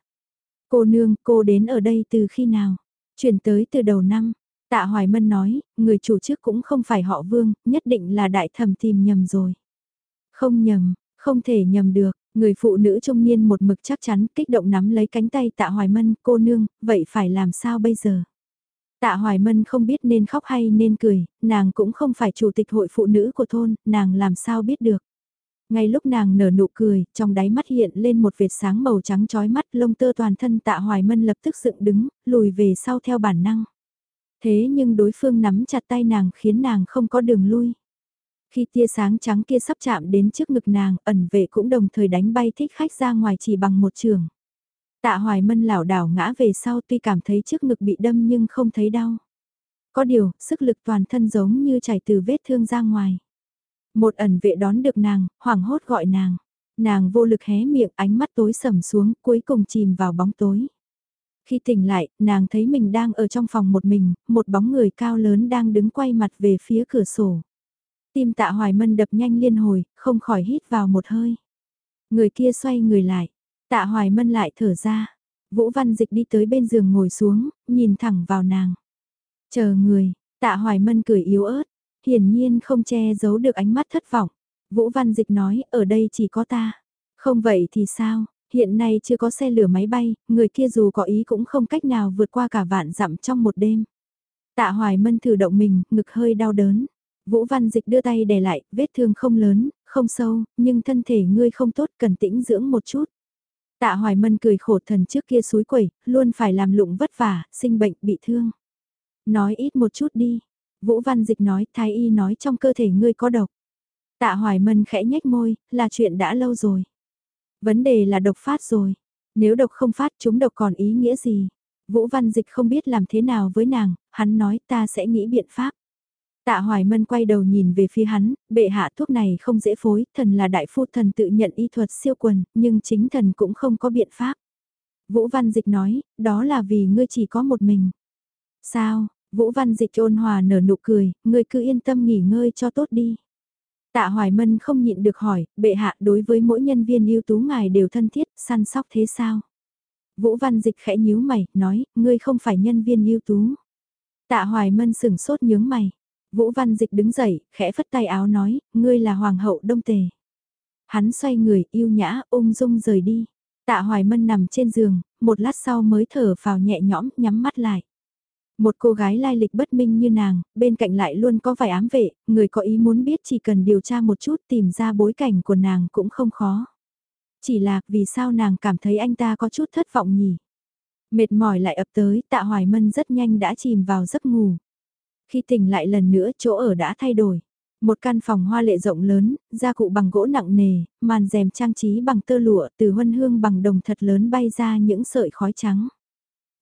Cô nương, cô đến ở đây từ khi nào? Chuyển tới từ đầu năm. Tạ Hoài Mân nói, người chủ trước cũng không phải họ Vương, nhất định là đại thẩm tìm nhầm rồi. Không nhầm, không thể nhầm được, người phụ nữ trung niên một mực chắc chắn kích động nắm lấy cánh tay tạ Hoài Mân, cô nương, vậy phải làm sao bây giờ? Tạ Hoài Mân không biết nên khóc hay nên cười, nàng cũng không phải chủ tịch hội phụ nữ của thôn, nàng làm sao biết được. Ngay lúc nàng nở nụ cười, trong đáy mắt hiện lên một vệt sáng màu trắng chói mắt lông tơ toàn thân tạ Hoài Mân lập tức dựng đứng, lùi về sau theo bản năng. Thế nhưng đối phương nắm chặt tay nàng khiến nàng không có đường lui. Khi tia sáng trắng kia sắp chạm đến trước ngực nàng, ẩn vệ cũng đồng thời đánh bay thích khách ra ngoài chỉ bằng một trường. Tạ Hoài Mân lảo đảo ngã về sau tuy cảm thấy trước ngực bị đâm nhưng không thấy đau. Có điều, sức lực toàn thân giống như chảy từ vết thương ra ngoài. Một ẩn vệ đón được nàng, hoảng hốt gọi nàng. Nàng vô lực hé miệng ánh mắt tối sầm xuống cuối cùng chìm vào bóng tối. Khi tỉnh lại, nàng thấy mình đang ở trong phòng một mình, một bóng người cao lớn đang đứng quay mặt về phía cửa sổ. Tim tạ hoài mân đập nhanh liên hồi, không khỏi hít vào một hơi. Người kia xoay người lại, tạ hoài mân lại thở ra. Vũ Văn Dịch đi tới bên giường ngồi xuống, nhìn thẳng vào nàng. Chờ người, tạ hoài mân cười yếu ớt, hiển nhiên không che giấu được ánh mắt thất vọng. Vũ Văn Dịch nói, ở đây chỉ có ta. Không vậy thì sao, hiện nay chưa có xe lửa máy bay, người kia dù có ý cũng không cách nào vượt qua cả vạn dặm trong một đêm. Tạ Hoài Mân thử động mình, ngực hơi đau đớn. Vũ Văn Dịch đưa tay để lại, vết thương không lớn, không sâu, nhưng thân thể ngươi không tốt cần tĩnh dưỡng một chút. Tạ Hoài Mân cười khổ thần trước kia suối quẩy, luôn phải làm lụng vất vả, sinh bệnh, bị thương. Nói ít một chút đi. Vũ Văn Dịch nói, Thái Y nói trong cơ thể ngươi có độc. Tạ Hoài Mân khẽ nhếch môi, là chuyện đã lâu rồi. Vấn đề là độc phát rồi. Nếu độc không phát chúng độc còn ý nghĩa gì? Vũ Văn Dịch không biết làm thế nào với nàng, hắn nói ta sẽ nghĩ biện pháp. Tạ Hoài Mân quay đầu nhìn về phía hắn, bệ hạ thuốc này không dễ phối, thần là đại phu thần tự nhận y thuật siêu quần, nhưng chính thần cũng không có biện pháp. Vũ Văn Dịch nói, đó là vì ngươi chỉ có một mình. Sao, Vũ Văn Dịch ôn hòa nở nụ cười, ngươi cứ yên tâm nghỉ ngơi cho tốt đi. Tạ Hoài Mân không nhịn được hỏi, bệ hạ đối với mỗi nhân viên ưu tú ngài đều thân thiết, săn sóc thế sao? Vũ Văn Dịch khẽ nhíu mày, nói, ngươi không phải nhân viên ưu tú. Tạ Hoài Mân sửng sốt nhướng mày. Vũ Văn Dịch đứng dậy, khẽ phất tay áo nói, ngươi là hoàng hậu đông tề. Hắn xoay người, yêu nhã, ung dung rời đi. Tạ Hoài Mân nằm trên giường, một lát sau mới thở vào nhẹ nhõm, nhắm mắt lại. Một cô gái lai lịch bất minh như nàng, bên cạnh lại luôn có vài ám vệ, người có ý muốn biết chỉ cần điều tra một chút tìm ra bối cảnh của nàng cũng không khó. Chỉ là vì sao nàng cảm thấy anh ta có chút thất vọng nhỉ? Mệt mỏi lại ập tới, tạ hoài mân rất nhanh đã chìm vào giấc ngủ. Khi tỉnh lại lần nữa chỗ ở đã thay đổi. Một căn phòng hoa lệ rộng lớn, gia cụ bằng gỗ nặng nề, màn rèm trang trí bằng tơ lụa từ huân hương bằng đồng thật lớn bay ra những sợi khói trắng.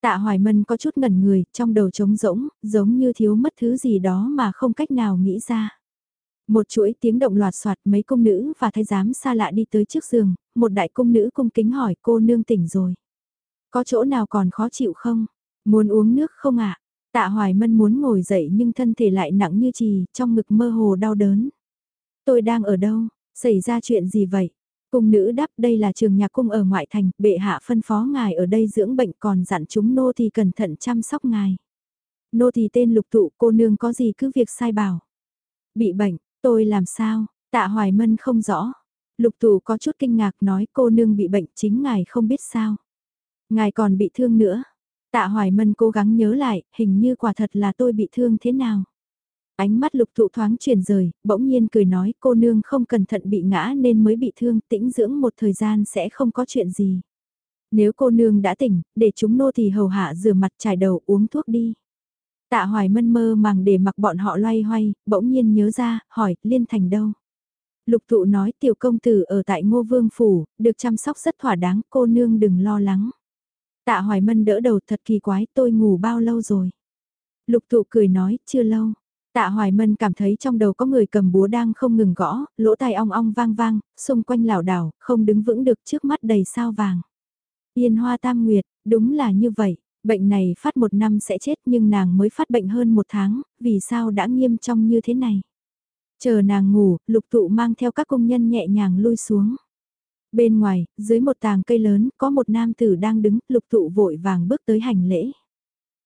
Tạ Hoài Mân có chút ngẩn người, trong đầu trống rỗng, giống như thiếu mất thứ gì đó mà không cách nào nghĩ ra. Một chuỗi tiếng động loạt soạt mấy công nữ và thái giám xa lạ đi tới trước giường, một đại công nữ cung kính hỏi cô nương tỉnh rồi. Có chỗ nào còn khó chịu không? Muốn uống nước không ạ? Tạ Hoài Mân muốn ngồi dậy nhưng thân thể lại nặng như trì, trong ngực mơ hồ đau đớn. Tôi đang ở đâu? Xảy ra chuyện gì vậy? Cung nữ đáp đây là trường nhạc cung ở ngoại thành, bệ hạ phân phó ngài ở đây dưỡng bệnh còn dặn chúng nô thì cẩn thận chăm sóc ngài. Nô thì tên lục tụ cô nương có gì cứ việc sai bảo. Bị bệnh, tôi làm sao, tạ hoài mân không rõ. Lục tụ có chút kinh ngạc nói cô nương bị bệnh chính ngài không biết sao. Ngài còn bị thương nữa. Tạ hoài mân cố gắng nhớ lại, hình như quả thật là tôi bị thương thế nào. Ánh mắt lục thụ thoáng chuyển rời, bỗng nhiên cười nói cô nương không cẩn thận bị ngã nên mới bị thương, tĩnh dưỡng một thời gian sẽ không có chuyện gì. Nếu cô nương đã tỉnh, để chúng nô thì hầu hạ rửa mặt trải đầu uống thuốc đi. Tạ hoài mân mơ màng để mặc bọn họ loay hoay, bỗng nhiên nhớ ra, hỏi, liên thành đâu? Lục thụ nói tiểu công tử ở tại ngô vương phủ, được chăm sóc rất thỏa đáng, cô nương đừng lo lắng. Tạ hoài mân đỡ đầu thật kỳ quái, tôi ngủ bao lâu rồi? Lục thụ cười nói, chưa lâu. Tạ Hoài Mân cảm thấy trong đầu có người cầm búa đang không ngừng gõ, lỗ tai ong ong vang vang, xung quanh lảo đảo, không đứng vững được trước mắt đầy sao vàng. Yên hoa tam nguyệt, đúng là như vậy, bệnh này phát một năm sẽ chết nhưng nàng mới phát bệnh hơn một tháng, vì sao đã nghiêm trọng như thế này. Chờ nàng ngủ, lục tụ mang theo các công nhân nhẹ nhàng lui xuống. Bên ngoài, dưới một tàng cây lớn, có một nam tử đang đứng, lục tụ vội vàng bước tới hành lễ.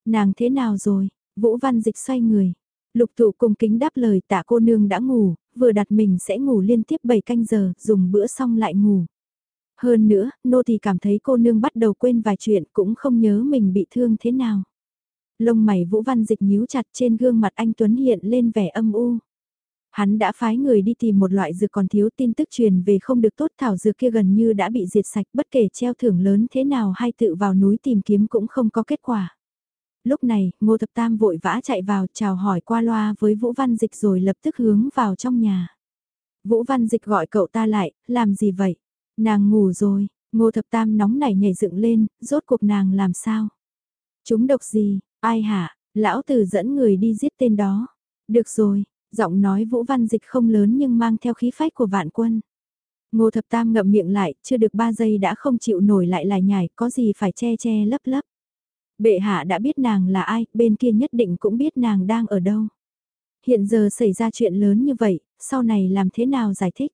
Nàng thế nào rồi? Vũ Văn Dịch xoay người, Lục tụ cung kính đáp lời tạ cô nương đã ngủ, vừa đặt mình sẽ ngủ liên tiếp 7 canh giờ, dùng bữa xong lại ngủ. Hơn nữa, nô thì cảm thấy cô nương bắt đầu quên vài chuyện cũng không nhớ mình bị thương thế nào. Lông mày Vũ Văn Dịch nhíu chặt trên gương mặt anh Tuấn hiện lên vẻ âm u. Hắn đã phái người đi tìm một loại dược còn thiếu tin tức truyền về không được tốt thảo dược kia gần như đã bị diệt sạch bất kể treo thưởng lớn thế nào hay tự vào núi tìm kiếm cũng không có kết quả. Lúc này, Ngô Thập Tam vội vã chạy vào chào hỏi qua loa với Vũ Văn Dịch rồi lập tức hướng vào trong nhà. Vũ Văn Dịch gọi cậu ta lại, làm gì vậy? Nàng ngủ rồi, Ngô Thập Tam nóng nảy nhảy dựng lên, rốt cuộc nàng làm sao? Chúng độc gì, ai hả? Lão tử dẫn người đi giết tên đó. Được rồi, giọng nói Vũ Văn Dịch không lớn nhưng mang theo khí phách của vạn quân. Ngô Thập Tam ngậm miệng lại, chưa được ba giây đã không chịu nổi lại lại nhảy, có gì phải che che lấp lấp. Bệ hạ đã biết nàng là ai, bên kia nhất định cũng biết nàng đang ở đâu. Hiện giờ xảy ra chuyện lớn như vậy, sau này làm thế nào giải thích?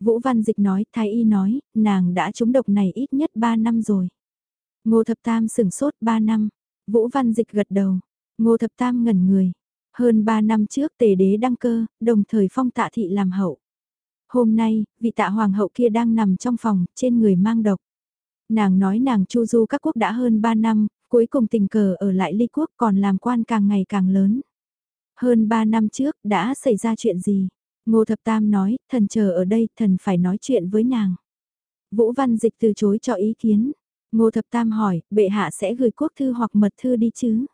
Vũ Văn Dịch nói, Thái Y nói, nàng đã trúng độc này ít nhất 3 năm rồi. Ngô Thập Tam sừng sốt 3 năm. Vũ Văn Dịch gật đầu. Ngô Thập Tam ngẩn người. Hơn 3 năm trước tề đế đăng cơ, đồng thời phong tạ thị làm hậu. Hôm nay, vị tạ hoàng hậu kia đang nằm trong phòng, trên người mang độc. Nàng nói nàng chu du các quốc đã hơn 3 năm, Cuối cùng tình cờ ở lại ly quốc còn làm quan càng ngày càng lớn. Hơn 3 năm trước đã xảy ra chuyện gì? Ngô Thập Tam nói, thần chờ ở đây, thần phải nói chuyện với nàng. Vũ Văn Dịch từ chối cho ý kiến. Ngô Thập Tam hỏi, bệ hạ sẽ gửi quốc thư hoặc mật thư đi chứ?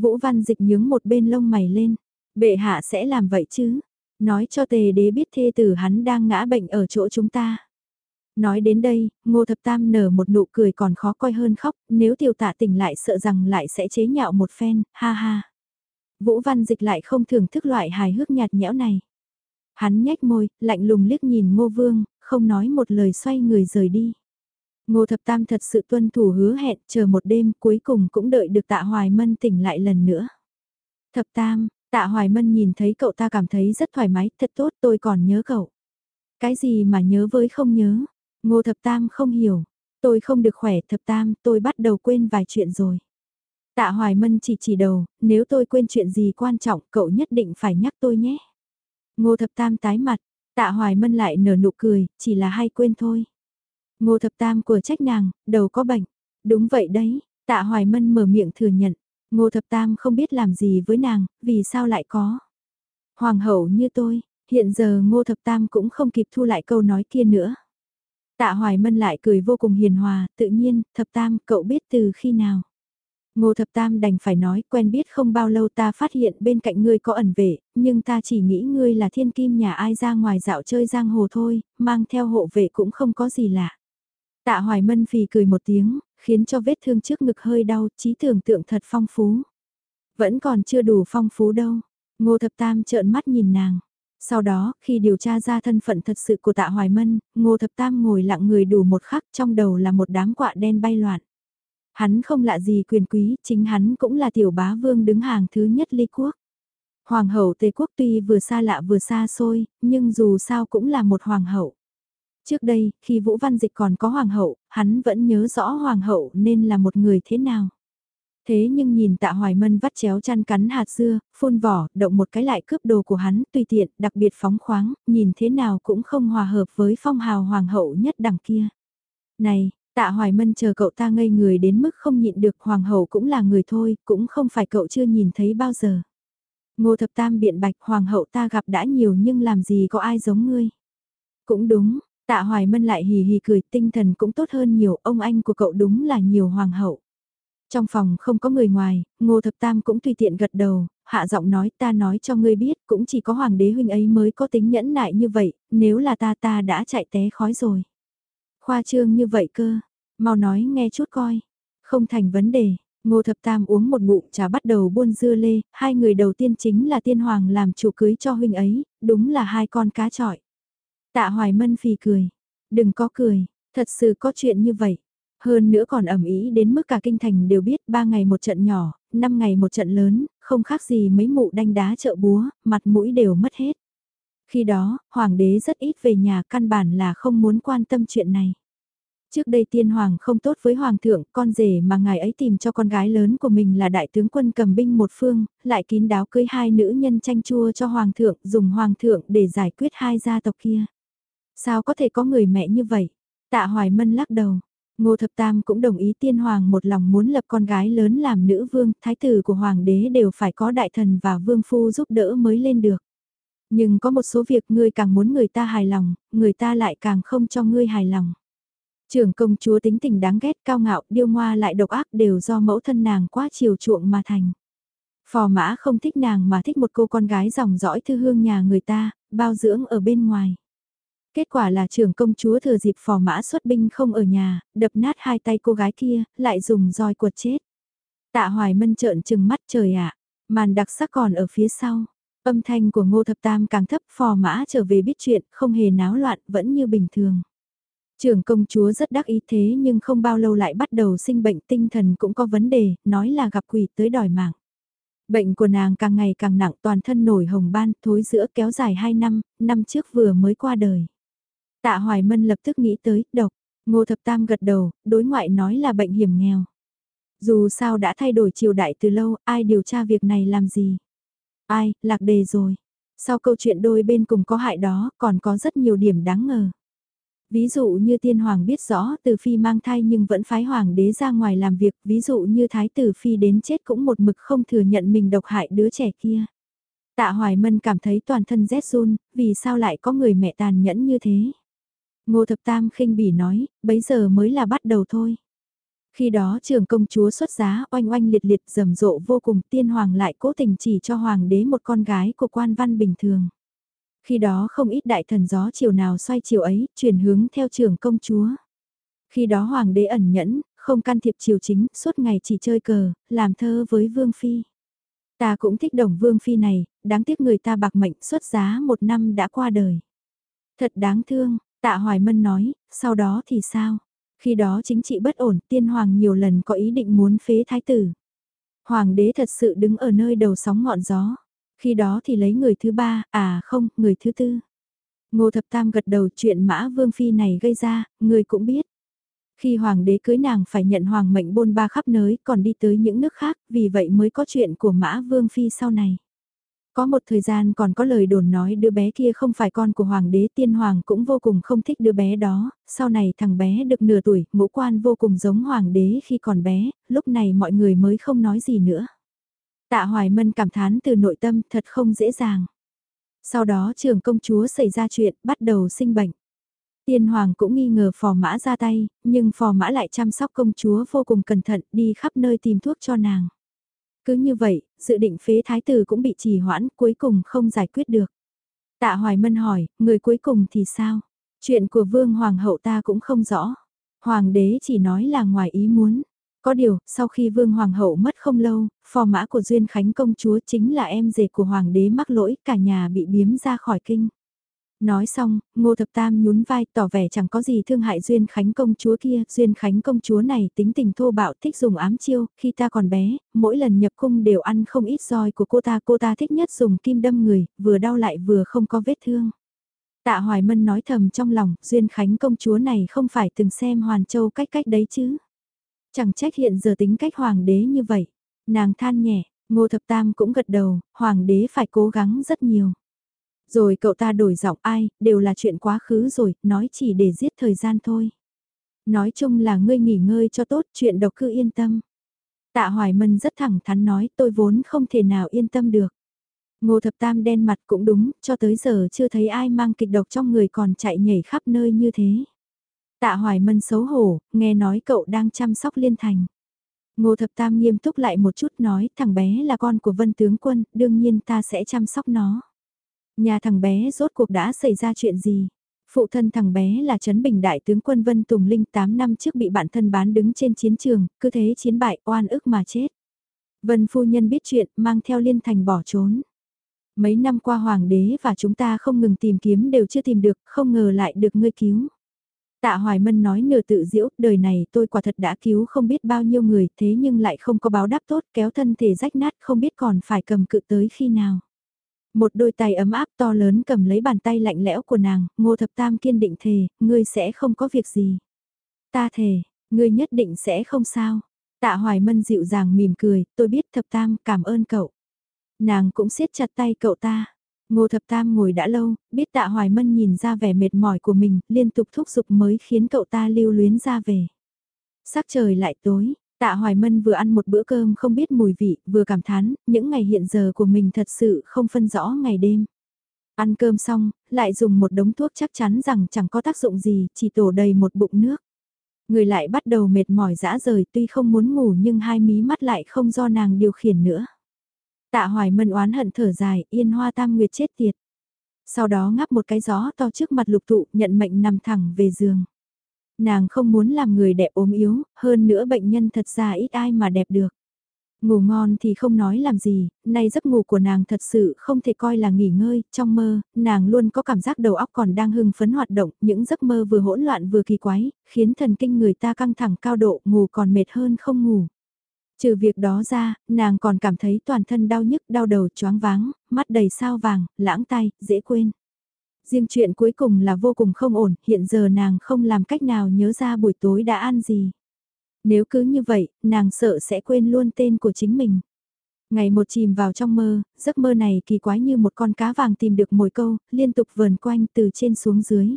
Vũ Văn Dịch nhướng một bên lông mày lên. Bệ hạ sẽ làm vậy chứ? Nói cho tề đế biết thê tử hắn đang ngã bệnh ở chỗ chúng ta. Nói đến đây, ngô thập tam nở một nụ cười còn khó coi hơn khóc, nếu tiểu tạ tỉnh lại sợ rằng lại sẽ chế nhạo một phen, ha ha. Vũ Văn Dịch lại không thưởng thức loại hài hước nhạt nhẽo này. Hắn nhếch môi, lạnh lùng liếc nhìn ngô vương, không nói một lời xoay người rời đi. Ngô Thập Tam thật sự tuân thủ hứa hẹn, chờ một đêm cuối cùng cũng đợi được tạ Hoài Mân tỉnh lại lần nữa. Thập Tam, tạ Hoài Mân nhìn thấy cậu ta cảm thấy rất thoải mái, thật tốt tôi còn nhớ cậu. Cái gì mà nhớ với không nhớ, Ngô Thập Tam không hiểu, tôi không được khỏe Thập Tam, tôi bắt đầu quên vài chuyện rồi. Tạ Hoài Mân chỉ chỉ đầu, nếu tôi quên chuyện gì quan trọng cậu nhất định phải nhắc tôi nhé. Ngô Thập Tam tái mặt, Tạ Hoài Mân lại nở nụ cười, chỉ là hay quên thôi. Ngô Thập Tam của trách nàng, đầu có bệnh. Đúng vậy đấy, Tạ Hoài Mân mở miệng thừa nhận. Ngô Thập Tam không biết làm gì với nàng, vì sao lại có. Hoàng hậu như tôi, hiện giờ Ngô Thập Tam cũng không kịp thu lại câu nói kia nữa. Tạ Hoài Mân lại cười vô cùng hiền hòa, tự nhiên, Thập Tam, cậu biết từ khi nào. Ngô Thập Tam đành phải nói, quen biết không bao lâu ta phát hiện bên cạnh ngươi có ẩn vệ, nhưng ta chỉ nghĩ ngươi là thiên kim nhà ai ra ngoài dạo chơi giang hồ thôi, mang theo hộ vệ cũng không có gì lạ. Tạ Hoài Mân phì cười một tiếng, khiến cho vết thương trước ngực hơi đau, trí tưởng tượng thật phong phú. Vẫn còn chưa đủ phong phú đâu. Ngô Thập Tam trợn mắt nhìn nàng. Sau đó, khi điều tra ra thân phận thật sự của tạ Hoài Mân, Ngô Thập Tam ngồi lặng người đủ một khắc trong đầu là một đám quạ đen bay loạn. Hắn không lạ gì quyền quý, chính hắn cũng là tiểu bá vương đứng hàng thứ nhất ly quốc. Hoàng hậu Tề quốc tuy vừa xa lạ vừa xa xôi, nhưng dù sao cũng là một hoàng hậu. Trước đây, khi Vũ Văn Dịch còn có hoàng hậu, hắn vẫn nhớ rõ hoàng hậu nên là một người thế nào. Thế nhưng nhìn tạ hoài mân vắt chéo chăn cắn hạt dưa, phun vỏ, động một cái lại cướp đồ của hắn, tùy tiện, đặc biệt phóng khoáng, nhìn thế nào cũng không hòa hợp với phong hào hoàng hậu nhất đẳng kia. Này, tạ hoài mân chờ cậu ta ngây người đến mức không nhịn được hoàng hậu cũng là người thôi, cũng không phải cậu chưa nhìn thấy bao giờ. Ngô thập tam biện bạch hoàng hậu ta gặp đã nhiều nhưng làm gì có ai giống ngươi. Cũng đúng, tạ hoài mân lại hì hì cười tinh thần cũng tốt hơn nhiều, ông anh của cậu đúng là nhiều hoàng hậu. Trong phòng không có người ngoài, ngô thập tam cũng tùy tiện gật đầu, hạ giọng nói ta nói cho ngươi biết cũng chỉ có hoàng đế huynh ấy mới có tính nhẫn nại như vậy, nếu là ta ta đã chạy té khói rồi. Khoa trương như vậy cơ, mau nói nghe chút coi, không thành vấn đề. Ngô Thập Tam uống một ngụm trà bắt đầu buôn dưa lê, hai người đầu tiên chính là tiên hoàng làm chủ cưới cho huynh ấy, đúng là hai con cá trọi. Tạ Hoài Mân phì cười, đừng có cười, thật sự có chuyện như vậy. Hơn nữa còn ẩm ý đến mức cả kinh thành đều biết ba ngày một trận nhỏ, năm ngày một trận lớn, không khác gì mấy mụ đanh đá chợ búa, mặt mũi đều mất hết. Khi đó, hoàng đế rất ít về nhà căn bản là không muốn quan tâm chuyện này. Trước đây tiên hoàng không tốt với hoàng thượng, con rể mà ngài ấy tìm cho con gái lớn của mình là đại tướng quân cầm binh một phương, lại kín đáo cưới hai nữ nhân tranh chua cho hoàng thượng, dùng hoàng thượng để giải quyết hai gia tộc kia. Sao có thể có người mẹ như vậy? Tạ Hoài Mân lắc đầu. Ngô Thập Tam cũng đồng ý tiên hoàng một lòng muốn lập con gái lớn làm nữ vương, thái tử của hoàng đế đều phải có đại thần và vương phu giúp đỡ mới lên được. Nhưng có một số việc ngươi càng muốn người ta hài lòng, người ta lại càng không cho ngươi hài lòng. Trưởng công chúa tính tình đáng ghét cao ngạo, điêu ngoa lại độc ác đều do mẫu thân nàng quá chiều chuộng mà thành. Phò mã không thích nàng mà thích một cô con gái dòng dõi thư hương nhà người ta, bao dưỡng ở bên ngoài. Kết quả là trưởng công chúa thừa dịp phò mã xuất binh không ở nhà, đập nát hai tay cô gái kia, lại dùng roi quật chết. Tạ hoài mân trợn trừng mắt trời ạ, màn đặc sắc còn ở phía sau. Âm thanh của ngô thập tam càng thấp phò mã trở về biết chuyện, không hề náo loạn, vẫn như bình thường. Trưởng công chúa rất đắc ý thế nhưng không bao lâu lại bắt đầu sinh bệnh tinh thần cũng có vấn đề, nói là gặp quỷ tới đòi mạng. Bệnh của nàng càng ngày càng nặng toàn thân nổi hồng ban, thối giữa kéo dài 2 năm, năm trước vừa mới qua đời. Tạ Hoài Mân lập tức nghĩ tới, độc, ngô thập tam gật đầu, đối ngoại nói là bệnh hiểm nghèo. Dù sao đã thay đổi triều đại từ lâu, ai điều tra việc này làm gì? Ai, lạc đề rồi. Sau câu chuyện đôi bên cùng có hại đó, còn có rất nhiều điểm đáng ngờ. Ví dụ như tiên hoàng biết rõ từ phi mang thai nhưng vẫn phái hoàng đế ra ngoài làm việc, ví dụ như thái tử phi đến chết cũng một mực không thừa nhận mình độc hại đứa trẻ kia. Tạ Hoài Mân cảm thấy toàn thân rét run, vì sao lại có người mẹ tàn nhẫn như thế? Ngô Thập Tam khinh bỉ nói, bấy giờ mới là bắt đầu thôi. Khi đó trường công chúa xuất giá oanh oanh liệt liệt rầm rộ vô cùng tiên hoàng lại cố tình chỉ cho hoàng đế một con gái của quan văn bình thường. Khi đó không ít đại thần gió chiều nào xoay chiều ấy, chuyển hướng theo trường công chúa. Khi đó hoàng đế ẩn nhẫn, không can thiệp triều chính, suốt ngày chỉ chơi cờ, làm thơ với vương phi. Ta cũng thích đồng vương phi này, đáng tiếc người ta bạc mệnh xuất giá một năm đã qua đời. Thật đáng thương, tạ hoài mân nói, sau đó thì sao? Khi đó chính trị bất ổn, tiên hoàng nhiều lần có ý định muốn phế thái tử. Hoàng đế thật sự đứng ở nơi đầu sóng ngọn gió. Khi đó thì lấy người thứ ba, à không, người thứ tư. Ngô Thập Tam gật đầu chuyện Mã Vương Phi này gây ra, người cũng biết. Khi hoàng đế cưới nàng phải nhận hoàng mệnh bôn ba khắp nơi còn đi tới những nước khác, vì vậy mới có chuyện của Mã Vương Phi sau này. Có một thời gian còn có lời đồn nói đứa bé kia không phải con của hoàng đế tiên hoàng cũng vô cùng không thích đứa bé đó, sau này thằng bé được nửa tuổi, ngũ quan vô cùng giống hoàng đế khi còn bé, lúc này mọi người mới không nói gì nữa. Tạ Hoài Mân cảm thán từ nội tâm thật không dễ dàng. Sau đó trường công chúa xảy ra chuyện, bắt đầu sinh bệnh. Tiên hoàng cũng nghi ngờ phò mã ra tay, nhưng phò mã lại chăm sóc công chúa vô cùng cẩn thận đi khắp nơi tìm thuốc cho nàng. Cứ như vậy, dự định phế thái tử cũng bị trì hoãn cuối cùng không giải quyết được. Tạ Hoài Mân hỏi, người cuối cùng thì sao? Chuyện của vương hoàng hậu ta cũng không rõ. Hoàng đế chỉ nói là ngoài ý muốn. Có điều, sau khi vương hoàng hậu mất không lâu, phò mã của Duyên Khánh công chúa chính là em rể của hoàng đế mắc lỗi, cả nhà bị biếm ra khỏi kinh. Nói xong, ngô thập tam nhún vai tỏ vẻ chẳng có gì thương hại Duyên Khánh công chúa kia. Duyên Khánh công chúa này tính tình thô bạo thích dùng ám chiêu, khi ta còn bé, mỗi lần nhập cung đều ăn không ít roi của cô ta. Cô ta thích nhất dùng kim đâm người, vừa đau lại vừa không có vết thương. Tạ Hoài Mân nói thầm trong lòng, Duyên Khánh công chúa này không phải từng xem Hoàn Châu cách cách đấy chứ. Chẳng trách hiện giờ tính cách hoàng đế như vậy. Nàng than nhẹ, ngô thập tam cũng gật đầu, hoàng đế phải cố gắng rất nhiều. Rồi cậu ta đổi giọng ai, đều là chuyện quá khứ rồi, nói chỉ để giết thời gian thôi. Nói chung là ngươi nghỉ ngơi cho tốt, chuyện độc cứ yên tâm. Tạ Hoài Mân rất thẳng thắn nói tôi vốn không thể nào yên tâm được. Ngô Thập Tam đen mặt cũng đúng, cho tới giờ chưa thấy ai mang kịch độc trong người còn chạy nhảy khắp nơi như thế. Tạ Hoài Mân xấu hổ, nghe nói cậu đang chăm sóc Liên Thành. Ngô Thập Tam nghiêm túc lại một chút nói thằng bé là con của Vân Tướng Quân, đương nhiên ta sẽ chăm sóc nó. Nhà thằng bé rốt cuộc đã xảy ra chuyện gì? Phụ thân thằng bé là Trấn Bình Đại tướng quân Vân Tùng Linh 8 năm trước bị bạn thân bán đứng trên chiến trường, cứ thế chiến bại oan ức mà chết. Vân phu nhân biết chuyện, mang theo Liên Thành bỏ trốn. Mấy năm qua Hoàng đế và chúng ta không ngừng tìm kiếm đều chưa tìm được, không ngờ lại được ngươi cứu. Tạ Hoài Mân nói nửa tự diễu, đời này tôi quả thật đã cứu không biết bao nhiêu người thế nhưng lại không có báo đáp tốt kéo thân thể rách nát không biết còn phải cầm cự tới khi nào. Một đôi tay ấm áp to lớn cầm lấy bàn tay lạnh lẽo của nàng, ngô thập tam kiên định thề, ngươi sẽ không có việc gì. Ta thề, ngươi nhất định sẽ không sao. Tạ Hoài Mân dịu dàng mỉm cười, tôi biết thập tam cảm ơn cậu. Nàng cũng siết chặt tay cậu ta. Ngô Thập Tam ngồi đã lâu, biết Tạ Hoài Mân nhìn ra vẻ mệt mỏi của mình, liên tục thúc giục mới khiến cậu ta lưu luyến ra về. Sắc trời lại tối, Tạ Hoài Mân vừa ăn một bữa cơm không biết mùi vị, vừa cảm thán, những ngày hiện giờ của mình thật sự không phân rõ ngày đêm. Ăn cơm xong, lại dùng một đống thuốc chắc chắn rằng chẳng có tác dụng gì, chỉ tổ đầy một bụng nước. Người lại bắt đầu mệt mỏi dã rời tuy không muốn ngủ nhưng hai mí mắt lại không do nàng điều khiển nữa. Tạ Hoài Mân oán hận thở dài, yên hoa tam nguyệt chết tiệt. Sau đó ngắp một cái gió to trước mặt lục tụ, nhận mệnh nằm thẳng về giường. Nàng không muốn làm người đẹp ốm yếu, hơn nữa bệnh nhân thật ra ít ai mà đẹp được. Ngủ ngon thì không nói làm gì, nay giấc ngủ của nàng thật sự không thể coi là nghỉ ngơi, trong mơ, nàng luôn có cảm giác đầu óc còn đang hưng phấn hoạt động, những giấc mơ vừa hỗn loạn vừa kỳ quái, khiến thần kinh người ta căng thẳng cao độ, ngủ còn mệt hơn không ngủ. Trừ việc đó ra, nàng còn cảm thấy toàn thân đau nhức, đau đầu, choáng váng, mắt đầy sao vàng, lãng tay, dễ quên. Riêng chuyện cuối cùng là vô cùng không ổn, hiện giờ nàng không làm cách nào nhớ ra buổi tối đã ăn gì. Nếu cứ như vậy, nàng sợ sẽ quên luôn tên của chính mình. Ngày một chìm vào trong mơ, giấc mơ này kỳ quái như một con cá vàng tìm được mồi câu, liên tục vờn quanh từ trên xuống dưới.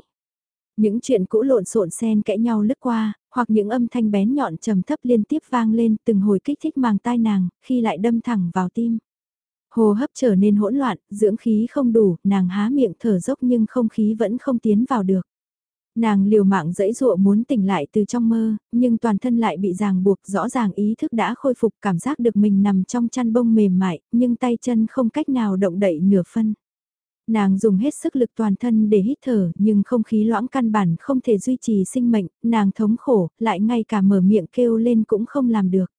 Những chuyện cũ lộn xộn xen kẽ nhau lướt qua, hoặc những âm thanh bén nhọn trầm thấp liên tiếp vang lên từng hồi kích thích màng tai nàng, khi lại đâm thẳng vào tim. Hồ hấp trở nên hỗn loạn, dưỡng khí không đủ, nàng há miệng thở dốc nhưng không khí vẫn không tiến vào được. Nàng liều mạng dẫy dụa muốn tỉnh lại từ trong mơ, nhưng toàn thân lại bị ràng buộc rõ ràng ý thức đã khôi phục cảm giác được mình nằm trong chăn bông mềm mại, nhưng tay chân không cách nào động đậy nửa phân. Nàng dùng hết sức lực toàn thân để hít thở nhưng không khí loãng căn bản không thể duy trì sinh mệnh, nàng thống khổ, lại ngay cả mở miệng kêu lên cũng không làm được.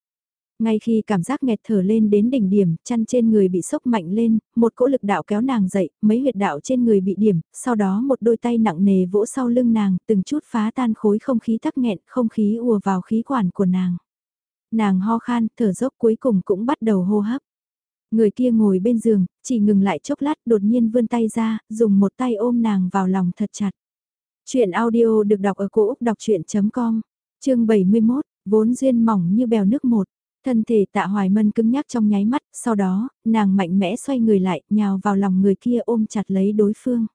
Ngay khi cảm giác nghẹt thở lên đến đỉnh điểm, chăn trên người bị sốc mạnh lên, một cỗ lực đạo kéo nàng dậy, mấy huyệt đạo trên người bị điểm, sau đó một đôi tay nặng nề vỗ sau lưng nàng, từng chút phá tan khối không khí tắc nghẹn, không khí ùa vào khí quản của nàng. Nàng ho khan, thở dốc cuối cùng cũng bắt đầu hô hấp. Người kia ngồi bên giường, chỉ ngừng lại chốc lát đột nhiên vươn tay ra, dùng một tay ôm nàng vào lòng thật chặt. Chuyện audio được đọc ở cổ Úc đọc chuyện.com, chương 71, vốn duyên mỏng như bèo nước một. Thân thể tạ hoài mân cứng nhắc trong nháy mắt, sau đó, nàng mạnh mẽ xoay người lại, nhào vào lòng người kia ôm chặt lấy đối phương.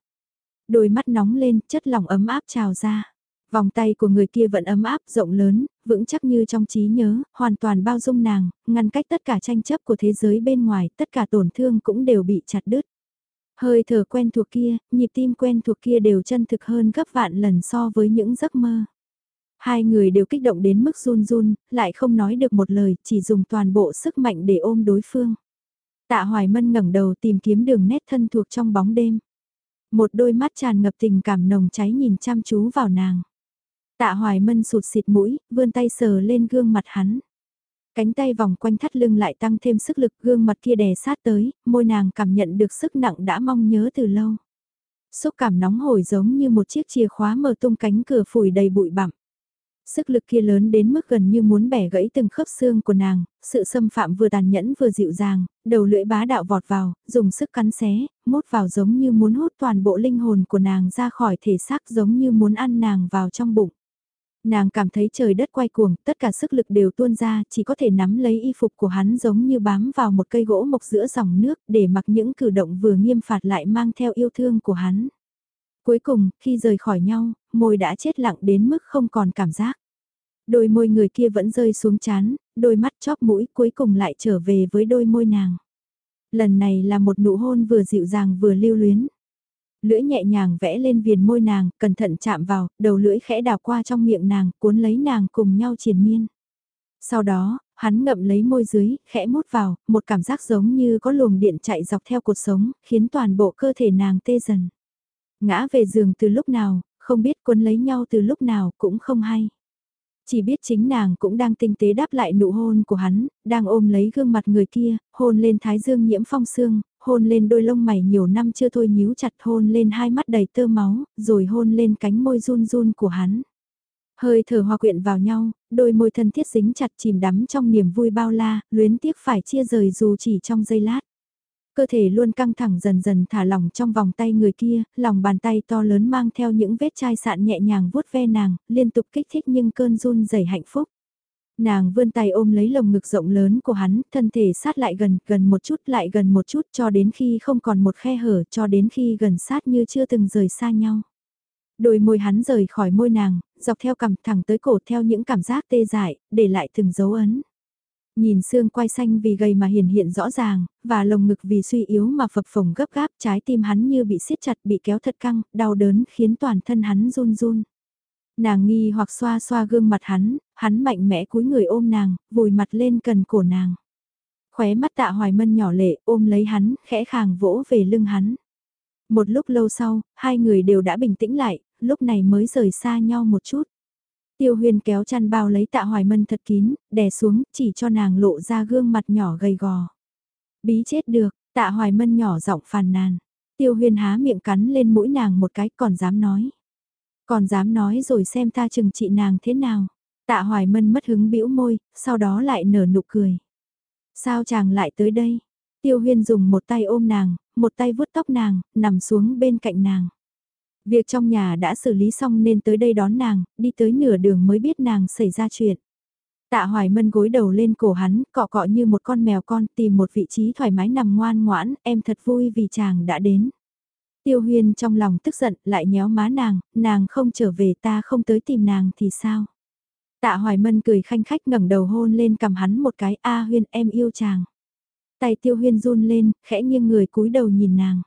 Đôi mắt nóng lên, chất lỏng ấm áp trào ra. Vòng tay của người kia vẫn ấm áp, rộng lớn, vững chắc như trong trí nhớ, hoàn toàn bao dung nàng, ngăn cách tất cả tranh chấp của thế giới bên ngoài, tất cả tổn thương cũng đều bị chặt đứt. Hơi thở quen thuộc kia, nhịp tim quen thuộc kia đều chân thực hơn gấp vạn lần so với những giấc mơ. Hai người đều kích động đến mức run run, lại không nói được một lời, chỉ dùng toàn bộ sức mạnh để ôm đối phương. Tạ Hoài Mân ngẩng đầu tìm kiếm đường nét thân thuộc trong bóng đêm. Một đôi mắt tràn ngập tình cảm nồng cháy nhìn chăm chú vào nàng. Tạ Hoài Mân sụt xịt mũi, vươn tay sờ lên gương mặt hắn. Cánh tay vòng quanh thắt lưng lại tăng thêm sức lực gương mặt kia đè sát tới, môi nàng cảm nhận được sức nặng đã mong nhớ từ lâu. Xúc cảm nóng hổi giống như một chiếc chìa khóa mở tung cánh cửa phủi đầy bụi bặm. Sức lực kia lớn đến mức gần như muốn bẻ gãy từng khớp xương của nàng, sự xâm phạm vừa tàn nhẫn vừa dịu dàng, đầu lưỡi bá đạo vọt vào, dùng sức cắn xé, mút vào giống như muốn hút toàn bộ linh hồn của nàng ra khỏi thể xác giống như muốn ăn nàng vào trong bụng. Nàng cảm thấy trời đất quay cuồng, tất cả sức lực đều tuôn ra, chỉ có thể nắm lấy y phục của hắn giống như bám vào một cây gỗ mộc giữa dòng nước để mặc những cử động vừa nghiêm phạt lại mang theo yêu thương của hắn. Cuối cùng, khi rời khỏi nhau, môi đã chết lặng đến mức không còn cảm giác. Đôi môi người kia vẫn rơi xuống chán, đôi mắt chóp mũi cuối cùng lại trở về với đôi môi nàng. Lần này là một nụ hôn vừa dịu dàng vừa lưu luyến. Lưỡi nhẹ nhàng vẽ lên viền môi nàng, cẩn thận chạm vào, đầu lưỡi khẽ đào qua trong miệng nàng, cuốn lấy nàng cùng nhau triền miên. Sau đó, hắn ngậm lấy môi dưới, khẽ mút vào, một cảm giác giống như có luồng điện chạy dọc theo cuộc sống, khiến toàn bộ cơ thể nàng tê dần. Ngã về giường từ lúc nào, không biết cuốn lấy nhau từ lúc nào cũng không hay. Chỉ biết chính nàng cũng đang tinh tế đáp lại nụ hôn của hắn, đang ôm lấy gương mặt người kia, hôn lên thái dương nhiễm phong sương, hôn lên đôi lông mày nhiều năm chưa thôi nhíu chặt hôn lên hai mắt đầy tơ máu, rồi hôn lên cánh môi run run của hắn. Hơi thở hòa quyện vào nhau, đôi môi thân thiết dính chặt chìm đắm trong niềm vui bao la, luyến tiếc phải chia rời dù chỉ trong giây lát. Cơ thể luôn căng thẳng dần dần thả lỏng trong vòng tay người kia, lòng bàn tay to lớn mang theo những vết chai sạn nhẹ nhàng vuốt ve nàng, liên tục kích thích nhưng cơn run rẩy hạnh phúc. Nàng vươn tay ôm lấy lồng ngực rộng lớn của hắn, thân thể sát lại gần, gần một chút lại gần một chút cho đến khi không còn một khe hở, cho đến khi gần sát như chưa từng rời xa nhau. Đôi môi hắn rời khỏi môi nàng, dọc theo cằm thẳng tới cổ theo những cảm giác tê dại, để lại từng dấu ấn. Nhìn xương quai xanh vì gầy mà hiển hiện rõ ràng, và lồng ngực vì suy yếu mà phập phồng gấp gáp trái tim hắn như bị siết chặt bị kéo thật căng, đau đớn khiến toàn thân hắn run run. Nàng nghi hoặc xoa xoa gương mặt hắn, hắn mạnh mẽ cúi người ôm nàng, vùi mặt lên cần cổ nàng. Khóe mắt tạ hoài mân nhỏ lệ ôm lấy hắn, khẽ khàng vỗ về lưng hắn. Một lúc lâu sau, hai người đều đã bình tĩnh lại, lúc này mới rời xa nhau một chút. Tiêu huyền kéo chăn bao lấy tạ hoài mân thật kín, đè xuống, chỉ cho nàng lộ ra gương mặt nhỏ gầy gò. Bí chết được, tạ hoài mân nhỏ giọng phàn nàn. Tiêu huyền há miệng cắn lên mũi nàng một cái còn dám nói. Còn dám nói rồi xem ta chừng trị nàng thế nào. Tạ hoài mân mất hứng bĩu môi, sau đó lại nở nụ cười. Sao chàng lại tới đây? Tiêu huyên dùng một tay ôm nàng, một tay vuốt tóc nàng, nằm xuống bên cạnh nàng. Việc trong nhà đã xử lý xong nên tới đây đón nàng, đi tới nửa đường mới biết nàng xảy ra chuyện. Tạ Hoài Mân gối đầu lên cổ hắn, cọ cọ như một con mèo con tìm một vị trí thoải mái nằm ngoan ngoãn, em thật vui vì chàng đã đến. Tiêu Huyên trong lòng tức giận lại nhéo má nàng, nàng không trở về ta không tới tìm nàng thì sao? Tạ Hoài Mân cười khanh khách ngẩng đầu hôn lên cầm hắn một cái A Huyên em yêu chàng. Tay Tiêu Huyên run lên, khẽ nghiêng người cúi đầu nhìn nàng.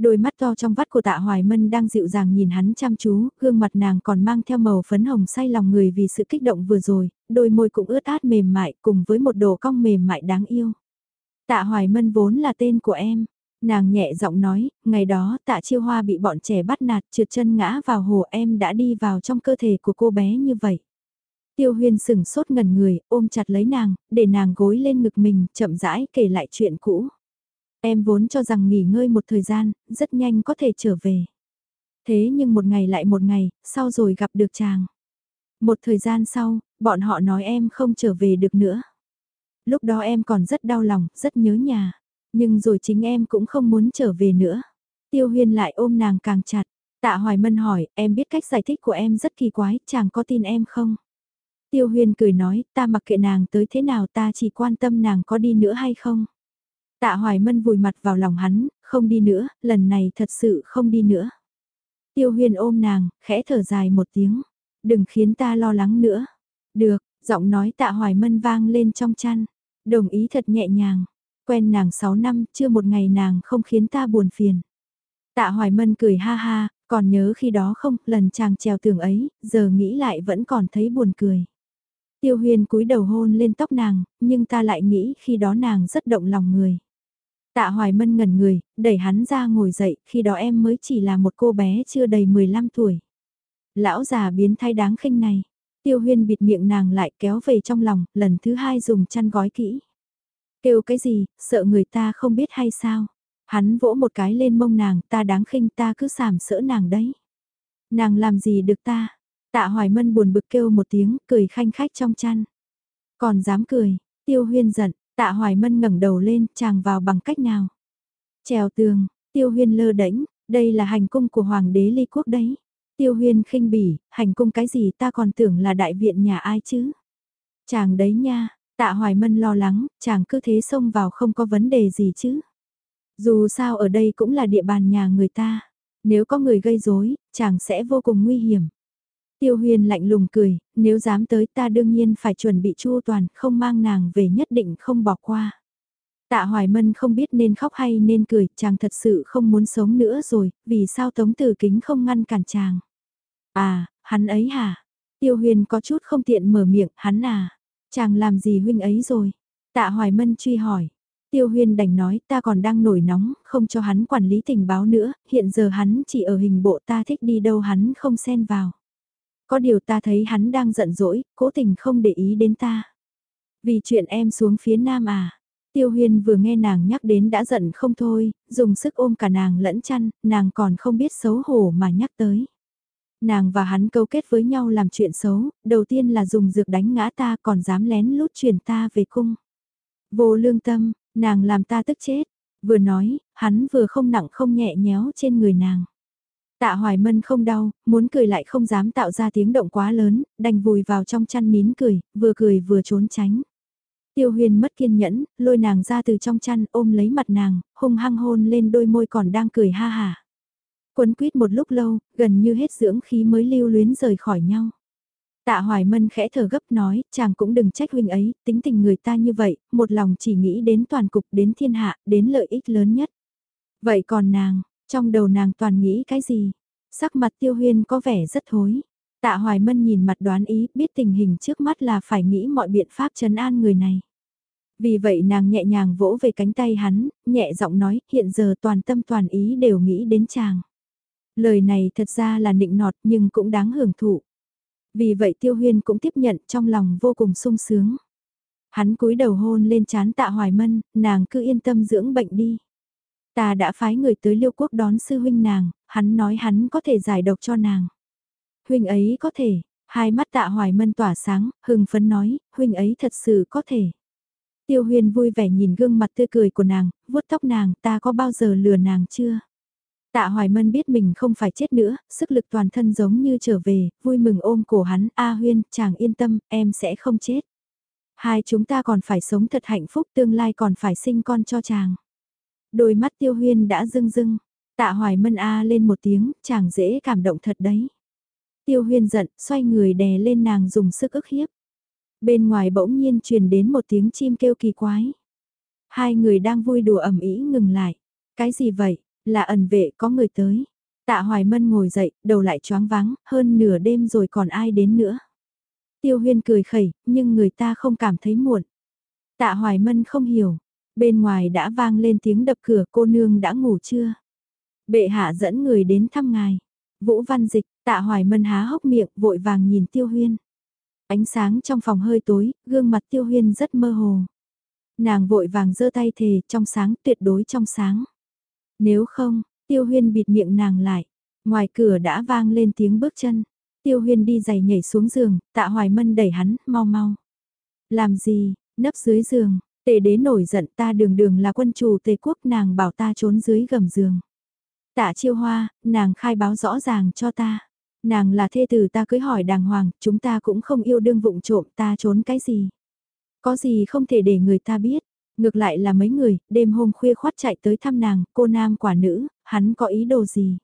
Đôi mắt to trong vắt của tạ Hoài Mân đang dịu dàng nhìn hắn chăm chú, gương mặt nàng còn mang theo màu phấn hồng say lòng người vì sự kích động vừa rồi, đôi môi cũng ướt át mềm mại cùng với một đồ cong mềm mại đáng yêu. Tạ Hoài Mân vốn là tên của em. Nàng nhẹ giọng nói, ngày đó tạ chiêu hoa bị bọn trẻ bắt nạt trượt chân ngã vào hồ em đã đi vào trong cơ thể của cô bé như vậy. Tiêu huyên sừng sốt ngần người, ôm chặt lấy nàng, để nàng gối lên ngực mình, chậm rãi kể lại chuyện cũ. Em vốn cho rằng nghỉ ngơi một thời gian, rất nhanh có thể trở về. Thế nhưng một ngày lại một ngày, sau rồi gặp được chàng. Một thời gian sau, bọn họ nói em không trở về được nữa. Lúc đó em còn rất đau lòng, rất nhớ nhà. Nhưng rồi chính em cũng không muốn trở về nữa. Tiêu huyên lại ôm nàng càng chặt. Tạ Hoài Mân hỏi, em biết cách giải thích của em rất kỳ quái, chàng có tin em không? Tiêu huyên cười nói, ta mặc kệ nàng tới thế nào ta chỉ quan tâm nàng có đi nữa hay không? Tạ Hoài Mân vùi mặt vào lòng hắn, không đi nữa, lần này thật sự không đi nữa. Tiêu huyên ôm nàng, khẽ thở dài một tiếng. Đừng khiến ta lo lắng nữa. Được, giọng nói tạ Hoài Mân vang lên trong chăn. Đồng ý thật nhẹ nhàng. Quen nàng 6 năm, chưa một ngày nàng không khiến ta buồn phiền. Tạ Hoài Mân cười ha ha, còn nhớ khi đó không, lần chàng trèo tường ấy, giờ nghĩ lại vẫn còn thấy buồn cười. Tiêu huyền cúi đầu hôn lên tóc nàng, nhưng ta lại nghĩ khi đó nàng rất động lòng người. Tạ Hoài Mân ngẩn người, đẩy hắn ra ngồi dậy, khi đó em mới chỉ là một cô bé chưa đầy 15 tuổi. Lão già biến thái đáng khinh này. Tiêu huyên bịt miệng nàng lại kéo về trong lòng, lần thứ hai dùng chăn gói kỹ. Kêu cái gì, sợ người ta không biết hay sao? Hắn vỗ một cái lên mông nàng, ta đáng khinh ta cứ sàm sỡ nàng đấy. Nàng làm gì được ta? Tạ Hoài Mân buồn bực kêu một tiếng, cười khanh khách trong chăn. Còn dám cười, tiêu huyên giận, tạ Hoài Mân ngẩng đầu lên, chàng vào bằng cách nào? Trèo tường, tiêu huyên lơ đễnh, đây là hành cung của Hoàng đế Ly Quốc đấy. Tiêu huyên khinh bỉ, hành cung cái gì ta còn tưởng là đại viện nhà ai chứ? Chàng đấy nha, tạ Hoài Mân lo lắng, chàng cứ thế xông vào không có vấn đề gì chứ? Dù sao ở đây cũng là địa bàn nhà người ta. Nếu có người gây rối, chàng sẽ vô cùng nguy hiểm. Tiêu huyền lạnh lùng cười, nếu dám tới ta đương nhiên phải chuẩn bị chu toàn, không mang nàng về nhất định không bỏ qua. Tạ Hoài Mân không biết nên khóc hay nên cười, chàng thật sự không muốn sống nữa rồi, vì sao Tống Tử Kính không ngăn cản chàng. À, hắn ấy hả? Tiêu huyền có chút không tiện mở miệng, hắn à? Chàng làm gì huynh ấy rồi? Tạ Hoài Mân truy hỏi. Tiêu Huyên đành nói ta còn đang nổi nóng, không cho hắn quản lý tình báo nữa, hiện giờ hắn chỉ ở hình bộ ta thích đi đâu hắn không xen vào. Có điều ta thấy hắn đang giận dỗi, cố tình không để ý đến ta. Vì chuyện em xuống phía nam à. Tiêu Huyên vừa nghe nàng nhắc đến đã giận không thôi, dùng sức ôm cả nàng lẫn chăn, nàng còn không biết xấu hổ mà nhắc tới. Nàng và hắn câu kết với nhau làm chuyện xấu, đầu tiên là dùng dược đánh ngã ta còn dám lén lút chuyển ta về cung. Vô lương tâm, nàng làm ta tức chết, vừa nói, hắn vừa không nặng không nhẹ nhéo trên người nàng. Tạ Hoài Mân không đau, muốn cười lại không dám tạo ra tiếng động quá lớn, đành vùi vào trong chăn nín cười, vừa cười vừa trốn tránh. Tiêu huyền mất kiên nhẫn, lôi nàng ra từ trong chăn ôm lấy mặt nàng, hung hăng hôn lên đôi môi còn đang cười ha hà. Quấn quýt một lúc lâu, gần như hết dưỡng khí mới lưu luyến rời khỏi nhau. Tạ Hoài Mân khẽ thở gấp nói, chàng cũng đừng trách huynh ấy, tính tình người ta như vậy, một lòng chỉ nghĩ đến toàn cục, đến thiên hạ, đến lợi ích lớn nhất. Vậy còn nàng, trong đầu nàng toàn nghĩ cái gì? Sắc mặt tiêu huyên có vẻ rất thối. Tạ Hoài Mân nhìn mặt đoán ý, biết tình hình trước mắt là phải nghĩ mọi biện pháp trấn an người này. Vì vậy nàng nhẹ nhàng vỗ về cánh tay hắn, nhẹ giọng nói, hiện giờ toàn tâm toàn ý đều nghĩ đến chàng. Lời này thật ra là nịnh nọt nhưng cũng đáng hưởng thụ. Vì vậy Tiêu Huyên cũng tiếp nhận trong lòng vô cùng sung sướng. Hắn cúi đầu hôn lên chán tạ hoài mân, nàng cứ yên tâm dưỡng bệnh đi. Ta đã phái người tới liêu quốc đón sư huynh nàng, hắn nói hắn có thể giải độc cho nàng. Huynh ấy có thể, hai mắt tạ hoài mân tỏa sáng, hưng phấn nói, huynh ấy thật sự có thể. Tiêu huyền vui vẻ nhìn gương mặt tươi cười của nàng, vuốt tóc nàng, ta có bao giờ lừa nàng chưa? Tạ Hoài Mân biết mình không phải chết nữa, sức lực toàn thân giống như trở về, vui mừng ôm cổ hắn, A Huyên, chàng yên tâm, em sẽ không chết. Hai chúng ta còn phải sống thật hạnh phúc, tương lai còn phải sinh con cho chàng. Đôi mắt Tiêu Huyên đã rưng rưng, tạ Hoài Mân A lên một tiếng, chàng dễ cảm động thật đấy. Tiêu Huyên giận, xoay người đè lên nàng dùng sức ức hiếp. Bên ngoài bỗng nhiên truyền đến một tiếng chim kêu kỳ quái. Hai người đang vui đùa ẩm ý ngừng lại. Cái gì vậy? Là ẩn vệ có người tới. Tạ Hoài Mân ngồi dậy, đầu lại choáng váng, hơn nửa đêm rồi còn ai đến nữa. Tiêu huyên cười khẩy, nhưng người ta không cảm thấy muộn. Tạ Hoài Mân không hiểu. Bên ngoài đã vang lên tiếng đập cửa cô nương đã ngủ chưa? Bệ hạ dẫn người đến thăm ngài. Vũ Văn Dịch, tạ hoài mân há hốc miệng, vội vàng nhìn Tiêu Huyên. Ánh sáng trong phòng hơi tối, gương mặt Tiêu Huyên rất mơ hồ. Nàng vội vàng giơ tay thề, trong sáng, tuyệt đối trong sáng. Nếu không, Tiêu Huyên bịt miệng nàng lại. Ngoài cửa đã vang lên tiếng bước chân. Tiêu Huyên đi giày nhảy xuống giường, tạ hoài mân đẩy hắn, mau mau. Làm gì, nấp dưới giường, tề đế nổi giận ta đường đường là quân chủ tề quốc nàng bảo ta trốn dưới gầm giường. Tạ chiêu hoa, nàng khai báo rõ ràng cho ta. Nàng là thê tử ta cưới hỏi đàng hoàng, chúng ta cũng không yêu đương vụng trộm ta trốn cái gì. Có gì không thể để người ta biết. Ngược lại là mấy người, đêm hôm khuya khoát chạy tới thăm nàng, cô nam quả nữ, hắn có ý đồ gì.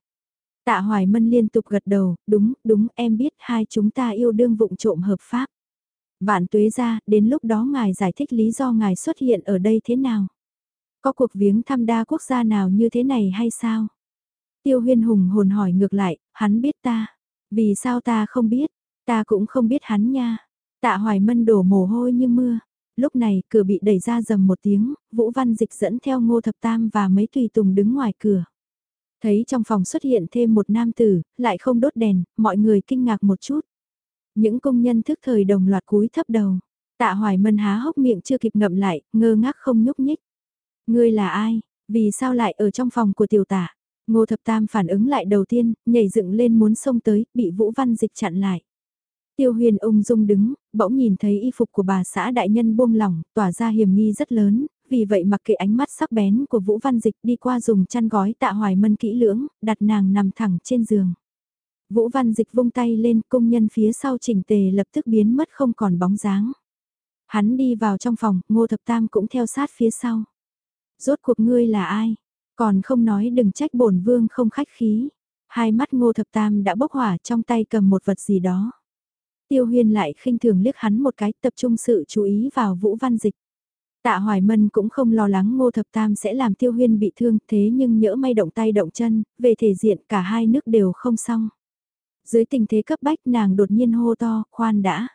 Tạ Hoài Mân liên tục gật đầu, đúng, đúng, em biết hai chúng ta yêu đương vụng trộm hợp pháp. Vạn tuế ra, đến lúc đó ngài giải thích lý do ngài xuất hiện ở đây thế nào? Có cuộc viếng thăm đa quốc gia nào như thế này hay sao? Tiêu huyên hùng hồn hỏi ngược lại, hắn biết ta. Vì sao ta không biết? Ta cũng không biết hắn nha. Tạ hoài mân đổ mồ hôi như mưa. Lúc này cửa bị đẩy ra dầm một tiếng, Vũ Văn Dịch dẫn theo ngô thập tam và mấy tùy tùng đứng ngoài cửa. Thấy trong phòng xuất hiện thêm một nam tử, lại không đốt đèn, mọi người kinh ngạc một chút. Những công nhân thức thời đồng loạt cúi thấp đầu. Tạ hoài mân há hốc miệng chưa kịp ngậm lại, ngơ ngác không nhúc nhích. Ngươi là ai? Vì sao lại ở trong phòng của tiểu tả? Ngô Thập Tam phản ứng lại đầu tiên, nhảy dựng lên muốn xông tới, bị Vũ Văn Dịch chặn lại. Tiêu huyền ung dung đứng, bỗng nhìn thấy y phục của bà xã đại nhân buông lỏng, tỏa ra hiểm nghi rất lớn, vì vậy mặc kệ ánh mắt sắc bén của Vũ Văn Dịch đi qua dùng chăn gói tạ hoài mân kỹ lưỡng, đặt nàng nằm thẳng trên giường. Vũ Văn Dịch vung tay lên, công nhân phía sau chỉnh tề lập tức biến mất không còn bóng dáng. Hắn đi vào trong phòng, Ngô Thập Tam cũng theo sát phía sau. Rốt cuộc ngươi là ai? Còn không nói đừng trách bổn vương không khách khí. Hai mắt ngô thập tam đã bốc hỏa trong tay cầm một vật gì đó. Tiêu huyên lại khinh thường liếc hắn một cái tập trung sự chú ý vào vũ văn dịch. Tạ Hoài Mân cũng không lo lắng Ngô Thập Tam sẽ làm Tiêu Huyên bị thương thế nhưng nhỡ may động tay động chân, về thể diện cả hai nước đều không xong. Dưới tình thế cấp bách nàng đột nhiên hô to, khoan đã.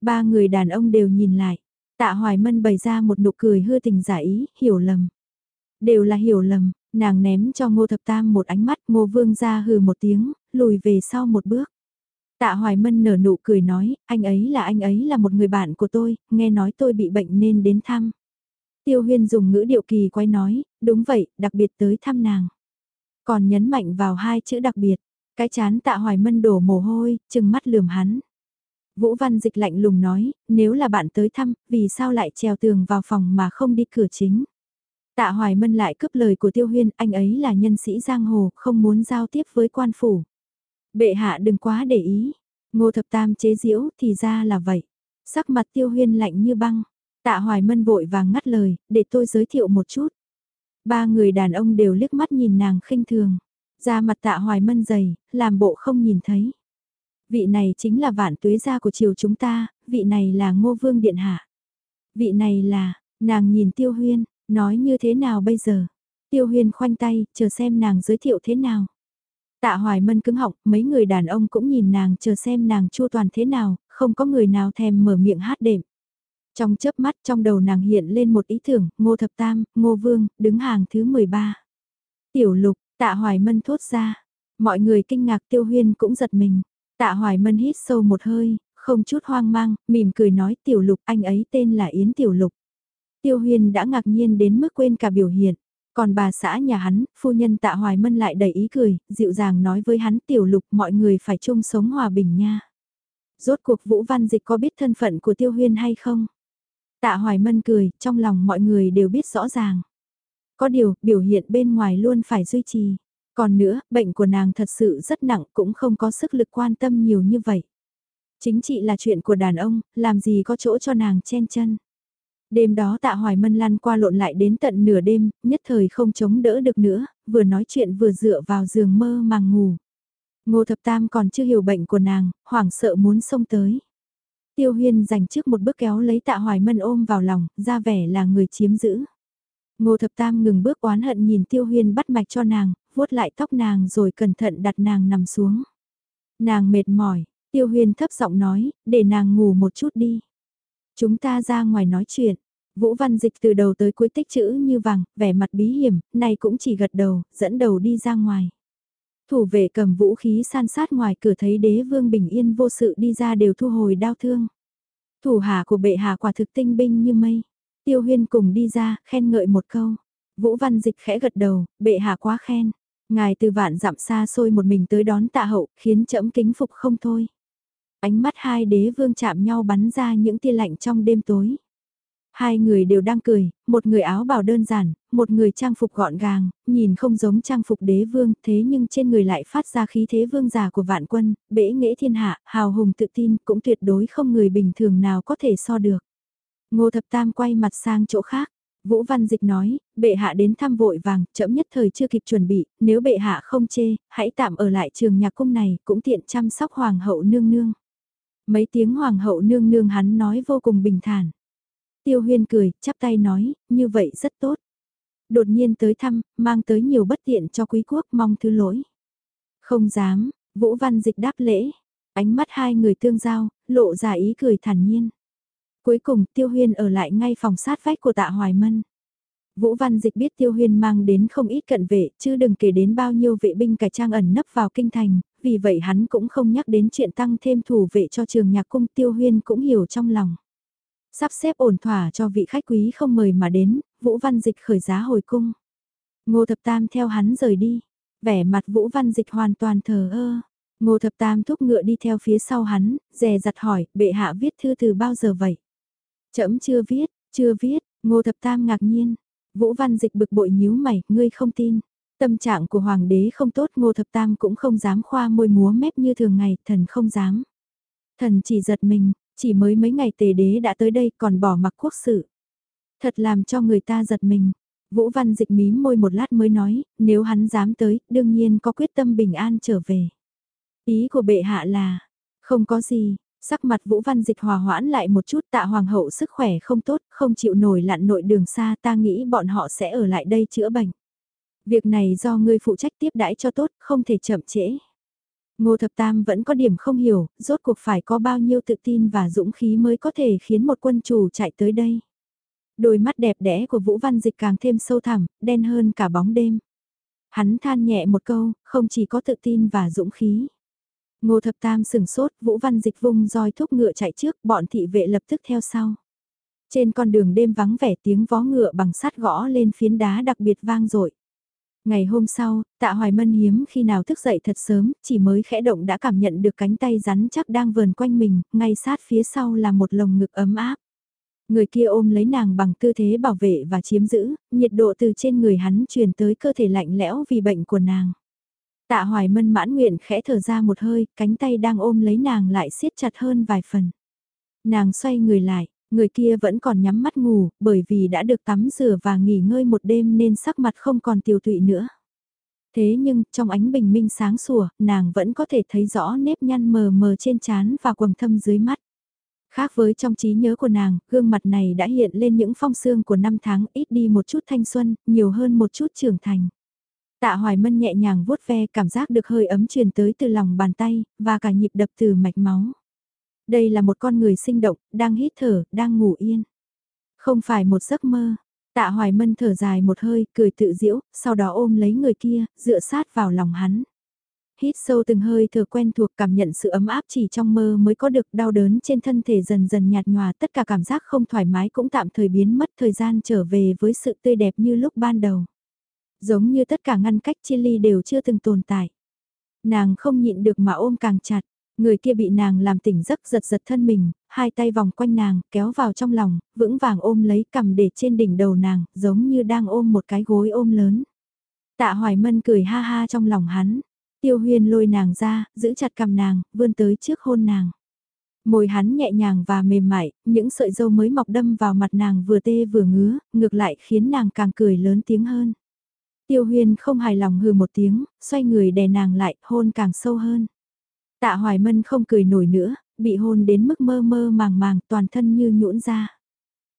Ba người đàn ông đều nhìn lại. Tạ Hoài Mân bày ra một nụ cười hư tình giả ý, hiểu lầm. Đều là hiểu lầm, nàng ném cho ngô thập tam một ánh mắt ngô vương ra hừ một tiếng, lùi về sau một bước. Tạ Hoài Mân nở nụ cười nói, anh ấy là anh ấy là một người bạn của tôi, nghe nói tôi bị bệnh nên đến thăm. Tiêu huyên dùng ngữ điệu kỳ quay nói, đúng vậy, đặc biệt tới thăm nàng. Còn nhấn mạnh vào hai chữ đặc biệt, cái chán tạ Hoài Mân đổ mồ hôi, chừng mắt lườm hắn. Vũ Văn Dịch lạnh lùng nói, nếu là bạn tới thăm, vì sao lại treo tường vào phòng mà không đi cửa chính. Tạ Hoài Mân lại cướp lời của Tiêu Huyên, anh ấy là nhân sĩ giang hồ, không muốn giao tiếp với quan phủ. Bệ hạ đừng quá để ý. Ngô Thập Tam chế diễu thì ra là vậy. Sắc mặt Tiêu Huyên lạnh như băng. Tạ Hoài Mân vội vàng ngắt lời, để tôi giới thiệu một chút. Ba người đàn ông đều liếc mắt nhìn nàng khinh thường. Ra mặt Tạ Hoài Mân dày, làm bộ không nhìn thấy. Vị này chính là vạn tuế gia của triều chúng ta, vị này là Ngô Vương Điện Hạ. Vị này là, nàng nhìn Tiêu Huyên, Nói như thế nào bây giờ? Tiêu huyên khoanh tay, chờ xem nàng giới thiệu thế nào. Tạ hoài mân cứng họng, mấy người đàn ông cũng nhìn nàng chờ xem nàng chua toàn thế nào, không có người nào thèm mở miệng hát đệm. Trong chớp mắt trong đầu nàng hiện lên một ý tưởng, ngô thập tam, ngô vương, đứng hàng thứ 13. Tiểu lục, tạ hoài mân thốt ra. Mọi người kinh ngạc tiêu huyên cũng giật mình. Tạ hoài mân hít sâu một hơi, không chút hoang mang, mỉm cười nói tiểu lục anh ấy tên là Yến Tiểu Lục. Tiêu Huyên đã ngạc nhiên đến mức quên cả biểu hiện. Còn bà xã nhà hắn, phu nhân tạ hoài mân lại đầy ý cười, dịu dàng nói với hắn tiểu lục mọi người phải chung sống hòa bình nha. Rốt cuộc Vũ Văn Dịch có biết thân phận của Tiêu Huyên hay không? Tạ hoài mân cười, trong lòng mọi người đều biết rõ ràng. Có điều, biểu hiện bên ngoài luôn phải duy trì. Còn nữa, bệnh của nàng thật sự rất nặng cũng không có sức lực quan tâm nhiều như vậy. Chính trị là chuyện của đàn ông, làm gì có chỗ cho nàng chen chân. Đêm đó tạ hoài mân lăn qua lộn lại đến tận nửa đêm, nhất thời không chống đỡ được nữa, vừa nói chuyện vừa dựa vào giường mơ màng ngủ. Ngô thập tam còn chưa hiểu bệnh của nàng, hoảng sợ muốn xông tới. Tiêu huyên dành trước một bước kéo lấy tạ hoài mân ôm vào lòng, ra vẻ là người chiếm giữ. Ngô thập tam ngừng bước oán hận nhìn tiêu huyên bắt mạch cho nàng, vuốt lại tóc nàng rồi cẩn thận đặt nàng nằm xuống. Nàng mệt mỏi, tiêu huyên thấp giọng nói, để nàng ngủ một chút đi. Chúng ta ra ngoài nói chuyện. Vũ Văn Dịch từ đầu tới cuối tích chữ như vàng, vẻ mặt bí hiểm, này cũng chỉ gật đầu, dẫn đầu đi ra ngoài. Thủ vệ cầm vũ khí san sát ngoài cửa thấy đế vương bình yên vô sự đi ra đều thu hồi đau thương. Thủ hạ của bệ hạ quả thực tinh binh như mây. Tiêu huyên cùng đi ra, khen ngợi một câu. Vũ Văn Dịch khẽ gật đầu, bệ hạ quá khen. Ngài từ vạn dặm xa xôi một mình tới đón tạ hậu, khiến trẫm kính phục không thôi. Ánh mắt hai đế vương chạm nhau bắn ra những tia lạnh trong đêm tối. Hai người đều đang cười, một người áo bào đơn giản, một người trang phục gọn gàng, nhìn không giống trang phục đế vương, thế nhưng trên người lại phát ra khí thế vương giả của vạn quân, bể nghệ thiên hạ, hào hùng tự tin, cũng tuyệt đối không người bình thường nào có thể so được. Ngô Thập Tam quay mặt sang chỗ khác. Vũ Văn Dịch nói, bệ hạ đến thăm vội vàng, chậm nhất thời chưa kịp chuẩn bị, nếu bệ hạ không chê, hãy tạm ở lại trường nhạc cung này, cũng tiện chăm sóc hoàng hậu nương nương. Mấy tiếng hoàng hậu nương nương hắn nói vô cùng bình thản. Tiêu huyên cười, chắp tay nói, như vậy rất tốt. Đột nhiên tới thăm, mang tới nhiều bất tiện cho quý quốc mong thứ lỗi. Không dám, Vũ Văn Dịch đáp lễ. Ánh mắt hai người tương giao, lộ ra ý cười thản nhiên. Cuối cùng Tiêu Huyên ở lại ngay phòng sát vách của tạ Hoài Mân. Vũ Văn Dịch biết Tiêu Huyên mang đến không ít cận vệ, chứ đừng kể đến bao nhiêu vệ binh cải trang ẩn nấp vào kinh thành, vì vậy hắn cũng không nhắc đến chuyện tăng thêm thủ vệ cho trường nhạc cung Tiêu Huyên cũng hiểu trong lòng. Sắp xếp ổn thỏa cho vị khách quý không mời mà đến, Vũ Văn Dịch khởi giá hồi cung. Ngô Thập Tam theo hắn rời đi, vẻ mặt Vũ Văn Dịch hoàn toàn thờ ơ. Ngô Thập Tam thúc ngựa đi theo phía sau hắn, dè dặt hỏi, bệ hạ viết thư từ bao giờ vậy? Chậm chưa viết, chưa viết, Ngô Thập Tam ngạc nhiên. Vũ Văn Dịch bực bội nhíu mày, ngươi không tin. Tâm trạng của Hoàng đế không tốt Ngô Thập Tam cũng không dám khoa môi múa mép như thường ngày, thần không dám. Thần chỉ giật mình, chỉ mới mấy ngày tề đế đã tới đây còn bỏ mặc quốc sự. Thật làm cho người ta giật mình. Vũ Văn Dịch mím môi một lát mới nói, nếu hắn dám tới, đương nhiên có quyết tâm bình an trở về. Ý của bệ hạ là, không có gì, sắc mặt Vũ Văn Dịch hòa hoãn lại một chút tạ hoàng hậu sức khỏe không tốt, không chịu nổi lặn nội đường xa ta nghĩ bọn họ sẽ ở lại đây chữa bệnh. Việc này do ngươi phụ trách tiếp đãi cho tốt, không thể chậm trễ. Ngô Thập Tam vẫn có điểm không hiểu, rốt cuộc phải có bao nhiêu tự tin và dũng khí mới có thể khiến một quân chủ chạy tới đây. Đôi mắt đẹp đẽ của Vũ Văn Dịch càng thêm sâu thẳm, đen hơn cả bóng đêm. Hắn than nhẹ một câu, không chỉ có tự tin và dũng khí. Ngô Thập Tam sừng sốt, Vũ Văn Dịch vung roi thúc ngựa chạy trước, bọn thị vệ lập tức theo sau. Trên con đường đêm vắng vẻ tiếng vó ngựa bằng sắt gõ lên phiến đá đặc biệt vang dội. Ngày hôm sau, tạ hoài mân hiếm khi nào thức dậy thật sớm, chỉ mới khẽ động đã cảm nhận được cánh tay rắn chắc đang vờn quanh mình, ngay sát phía sau là một lồng ngực ấm áp. Người kia ôm lấy nàng bằng tư thế bảo vệ và chiếm giữ, nhiệt độ từ trên người hắn truyền tới cơ thể lạnh lẽo vì bệnh của nàng. Tạ hoài mân mãn nguyện khẽ thở ra một hơi, cánh tay đang ôm lấy nàng lại siết chặt hơn vài phần. Nàng xoay người lại, Người kia vẫn còn nhắm mắt ngủ, bởi vì đã được tắm rửa và nghỉ ngơi một đêm nên sắc mặt không còn tiêu tụy nữa. Thế nhưng, trong ánh bình minh sáng sủa, nàng vẫn có thể thấy rõ nếp nhăn mờ mờ trên trán và quầng thâm dưới mắt. Khác với trong trí nhớ của nàng, gương mặt này đã hiện lên những phong sương của năm tháng ít đi một chút thanh xuân, nhiều hơn một chút trưởng thành. Tạ Hoài Mân nhẹ nhàng vuốt ve cảm giác được hơi ấm truyền tới từ lòng bàn tay, và cả nhịp đập từ mạch máu. Đây là một con người sinh động, đang hít thở, đang ngủ yên. Không phải một giấc mơ. Tạ Hoài Mân thở dài một hơi, cười tự diễu, sau đó ôm lấy người kia, dựa sát vào lòng hắn. Hít sâu từng hơi thở quen thuộc cảm nhận sự ấm áp chỉ trong mơ mới có được đau đớn trên thân thể dần dần nhạt nhòa tất cả cảm giác không thoải mái cũng tạm thời biến mất thời gian trở về với sự tươi đẹp như lúc ban đầu. Giống như tất cả ngăn cách chia ly đều chưa từng tồn tại. Nàng không nhịn được mà ôm càng chặt, Người kia bị nàng làm tỉnh giấc giật giật thân mình, hai tay vòng quanh nàng, kéo vào trong lòng, vững vàng ôm lấy cầm để trên đỉnh đầu nàng, giống như đang ôm một cái gối ôm lớn. Tạ Hoài Mân cười ha ha trong lòng hắn, tiêu huyền lôi nàng ra, giữ chặt cầm nàng, vươn tới trước hôn nàng. Môi hắn nhẹ nhàng và mềm mại, những sợi dâu mới mọc đâm vào mặt nàng vừa tê vừa ngứa, ngược lại khiến nàng càng cười lớn tiếng hơn. Tiêu Huyên không hài lòng hừ một tiếng, xoay người đè nàng lại, hôn càng sâu hơn. Tạ Hoài Mân không cười nổi nữa, bị hôn đến mức mơ mơ màng màng toàn thân như nhũn ra.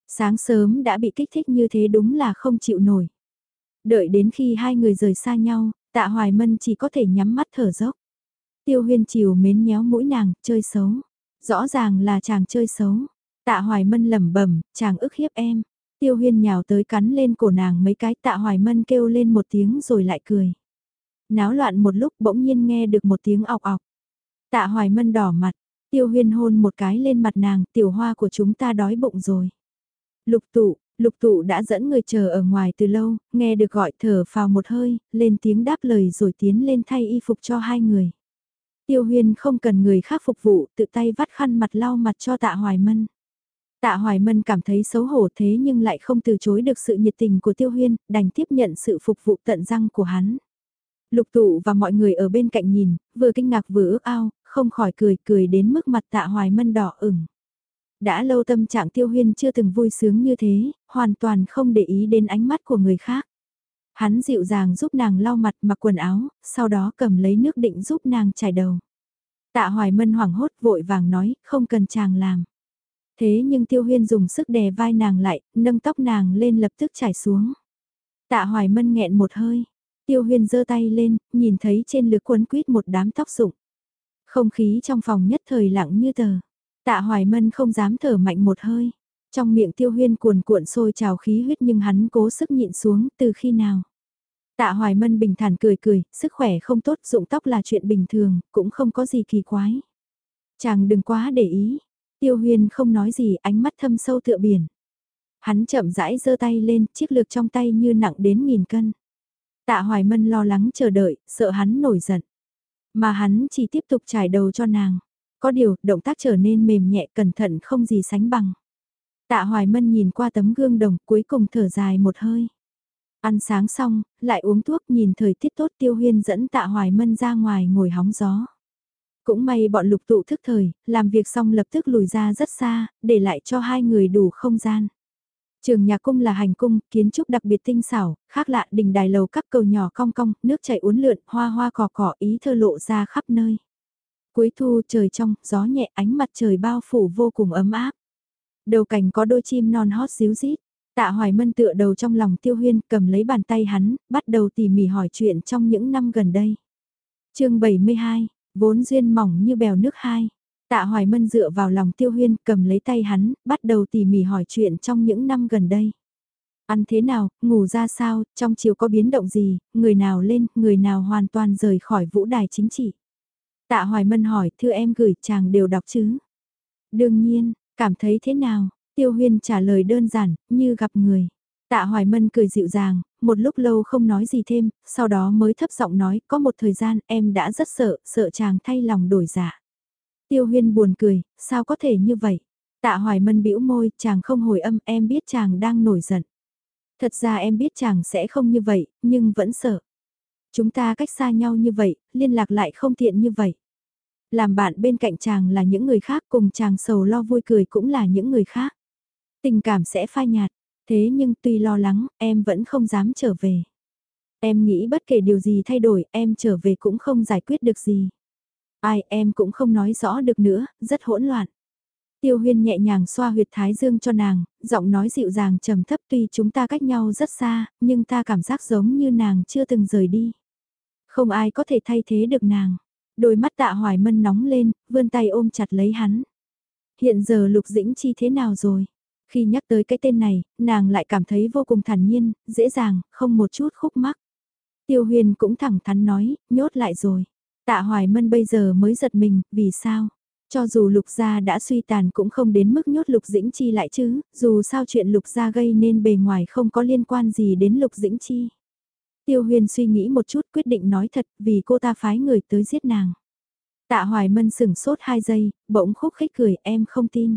Sáng sớm đã bị kích thích như thế đúng là không chịu nổi. Đợi đến khi hai người rời xa nhau, tạ hoài mân chỉ có thể nhắm mắt thở dốc. Tiêu huyên chiều mến nhéo mũi nàng, chơi xấu. Rõ ràng là chàng chơi xấu. Tạ hoài mân lẩm bẩm chàng ức hiếp em. Tiêu huyên nhào tới cắn lên cổ nàng mấy cái tạ hoài mân kêu lên một tiếng rồi lại cười. Náo loạn một lúc bỗng nhiên nghe được một tiếng ọc ọc. Tạ hoài mân đỏ mặt, tiêu huyên hôn một cái lên mặt nàng, tiểu hoa của chúng ta đói bụng rồi. Lục tụ, lục tụ đã dẫn người chờ ở ngoài từ lâu, nghe được gọi thở vào một hơi, lên tiếng đáp lời rồi tiến lên thay y phục cho hai người. Tiêu huyên không cần người khác phục vụ, tự tay vắt khăn mặt lau mặt cho tạ hoài mân. Tạ Hoài Mân cảm thấy xấu hổ thế nhưng lại không từ chối được sự nhiệt tình của Tiêu Huyên, đành tiếp nhận sự phục vụ tận răng của hắn. Lục tụ và mọi người ở bên cạnh nhìn, vừa kinh ngạc vừa ước ao, không khỏi cười cười đến mức mặt Tạ Hoài Mân đỏ ửng. Đã lâu tâm trạng Tiêu Huyên chưa từng vui sướng như thế, hoàn toàn không để ý đến ánh mắt của người khác. Hắn dịu dàng giúp nàng lau mặt mặc quần áo, sau đó cầm lấy nước định giúp nàng chải đầu. Tạ Hoài Mân hoảng hốt vội vàng nói, không cần chàng làm. Thế nhưng Tiêu Huyên dùng sức đè vai nàng lại, nâng tóc nàng lên lập tức trải xuống. Tạ Hoài Mân nghẹn một hơi. Tiêu Huyên giơ tay lên, nhìn thấy trên lược quấn quýt một đám tóc rụng. Không khí trong phòng nhất thời lặng như tờ. Tạ Hoài Mân không dám thở mạnh một hơi. Trong miệng Tiêu Huyên cuồn cuộn sôi trào khí huyết nhưng hắn cố sức nhịn xuống từ khi nào. Tạ Hoài Mân bình thản cười cười, sức khỏe không tốt, rụng tóc là chuyện bình thường, cũng không có gì kỳ quái. Chàng đừng quá để ý, Tiêu Huyên không nói gì, ánh mắt thâm sâu tựa biển. Hắn chậm rãi giơ tay lên, chiếc lược trong tay như nặng đến nghìn cân. Tạ Hoài Mân lo lắng chờ đợi, sợ hắn nổi giận. Mà hắn chỉ tiếp tục trải đầu cho nàng. Có điều, động tác trở nên mềm nhẹ cẩn thận không gì sánh bằng. Tạ Hoài Mân nhìn qua tấm gương đồng cuối cùng thở dài một hơi. Ăn sáng xong, lại uống thuốc nhìn thời tiết tốt tiêu huyên dẫn Tạ Hoài Mân ra ngoài ngồi hóng gió. Cũng may bọn lục tụ thức thời, làm việc xong lập tức lùi ra rất xa, để lại cho hai người đủ không gian. Trường nhà cung là hành cung, kiến trúc đặc biệt tinh xảo, khác lạ đình đài lầu các cầu nhỏ cong cong, nước chảy uốn lượn, hoa hoa cỏ cỏ ý thơ lộ ra khắp nơi. Cuối thu trời trong, gió nhẹ ánh mặt trời bao phủ vô cùng ấm áp. Đầu cảnh có đôi chim non hót xíu rít. Tạ Hoài Mân tựa đầu trong lòng Tiêu Huyên cầm lấy bàn tay hắn, bắt đầu tỉ mỉ hỏi chuyện trong những năm gần đây. chương 72, Vốn duyên mỏng như bèo nước hai. Tạ Hoài Mân dựa vào lòng Tiêu Huyên cầm lấy tay hắn, bắt đầu tỉ mỉ hỏi chuyện trong những năm gần đây. Ăn thế nào, ngủ ra sao, trong chiều có biến động gì, người nào lên, người nào hoàn toàn rời khỏi vũ đài chính trị. Tạ Hoài Mân hỏi, thưa em gửi chàng đều đọc chứ? Đương nhiên, cảm thấy thế nào? Tiêu Huyên trả lời đơn giản, như gặp người. Tạ Hoài Mân cười dịu dàng, một lúc lâu không nói gì thêm, sau đó mới thấp giọng nói, có một thời gian em đã rất sợ, sợ chàng thay lòng đổi giả. Dạ. Tiêu Huyên buồn cười, sao có thể như vậy? Tạ Hoài Mân bĩu môi, chàng không hồi âm, em biết chàng đang nổi giận. Thật ra em biết chàng sẽ không như vậy, nhưng vẫn sợ. Chúng ta cách xa nhau như vậy, liên lạc lại không tiện như vậy. Làm bạn bên cạnh chàng là những người khác cùng chàng sầu lo vui cười cũng là những người khác. Tình cảm sẽ phai nhạt, Thế nhưng tuy lo lắng, em vẫn không dám trở về. Em nghĩ bất kể điều gì thay đổi, em trở về cũng không giải quyết được gì. Ai em cũng không nói rõ được nữa, rất hỗn loạn. Tiêu huyên nhẹ nhàng xoa huyệt thái dương cho nàng, giọng nói dịu dàng trầm thấp tuy chúng ta cách nhau rất xa, nhưng ta cảm giác giống như nàng chưa từng rời đi. Không ai có thể thay thế được nàng. Đôi mắt tạ hoài mân nóng lên, vươn tay ôm chặt lấy hắn. Hiện giờ lục dĩnh chi thế nào rồi? Khi nhắc tới cái tên này, nàng lại cảm thấy vô cùng thản nhiên, dễ dàng, không một chút khúc mắc. Tiêu huyền cũng thẳng thắn nói, nhốt lại rồi. Tạ Hoài Mân bây giờ mới giật mình, vì sao? Cho dù lục gia đã suy tàn cũng không đến mức nhốt lục dĩnh chi lại chứ, dù sao chuyện lục gia gây nên bề ngoài không có liên quan gì đến lục dĩnh chi. Tiêu huyền suy nghĩ một chút quyết định nói thật vì cô ta phái người tới giết nàng. Tạ Hoài Mân sửng sốt hai giây, bỗng khúc khích cười em không tin.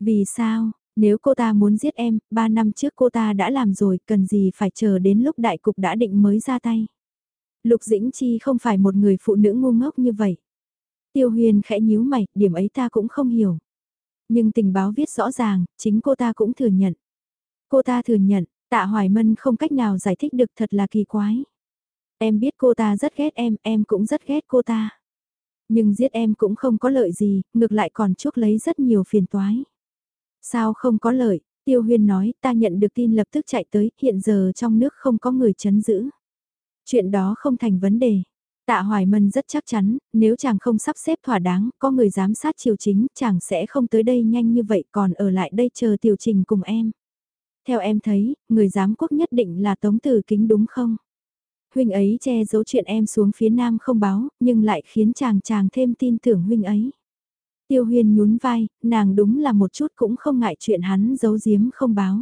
Vì sao, nếu cô ta muốn giết em, ba năm trước cô ta đã làm rồi, cần gì phải chờ đến lúc đại cục đã định mới ra tay. Lục Dĩnh Chi không phải một người phụ nữ ngu ngốc như vậy. Tiêu huyền khẽ nhíu mày, điểm ấy ta cũng không hiểu. Nhưng tình báo viết rõ ràng, chính cô ta cũng thừa nhận. Cô ta thừa nhận, tạ Hoài Mân không cách nào giải thích được thật là kỳ quái. Em biết cô ta rất ghét em, em cũng rất ghét cô ta. Nhưng giết em cũng không có lợi gì, ngược lại còn chuốc lấy rất nhiều phiền toái. Sao không có lợi, Tiêu Huyên nói ta nhận được tin lập tức chạy tới, hiện giờ trong nước không có người chấn giữ. Chuyện đó không thành vấn đề. Tạ Hoài Mân rất chắc chắn, nếu chàng không sắp xếp thỏa đáng, có người giám sát triều chính, chàng sẽ không tới đây nhanh như vậy còn ở lại đây chờ tiểu trình cùng em. Theo em thấy, người giám quốc nhất định là Tống Tử Kính đúng không? Huynh ấy che giấu chuyện em xuống phía nam không báo, nhưng lại khiến chàng chàng thêm tin tưởng huynh ấy. Tiêu Huyên nhún vai, nàng đúng là một chút cũng không ngại chuyện hắn giấu giếm không báo.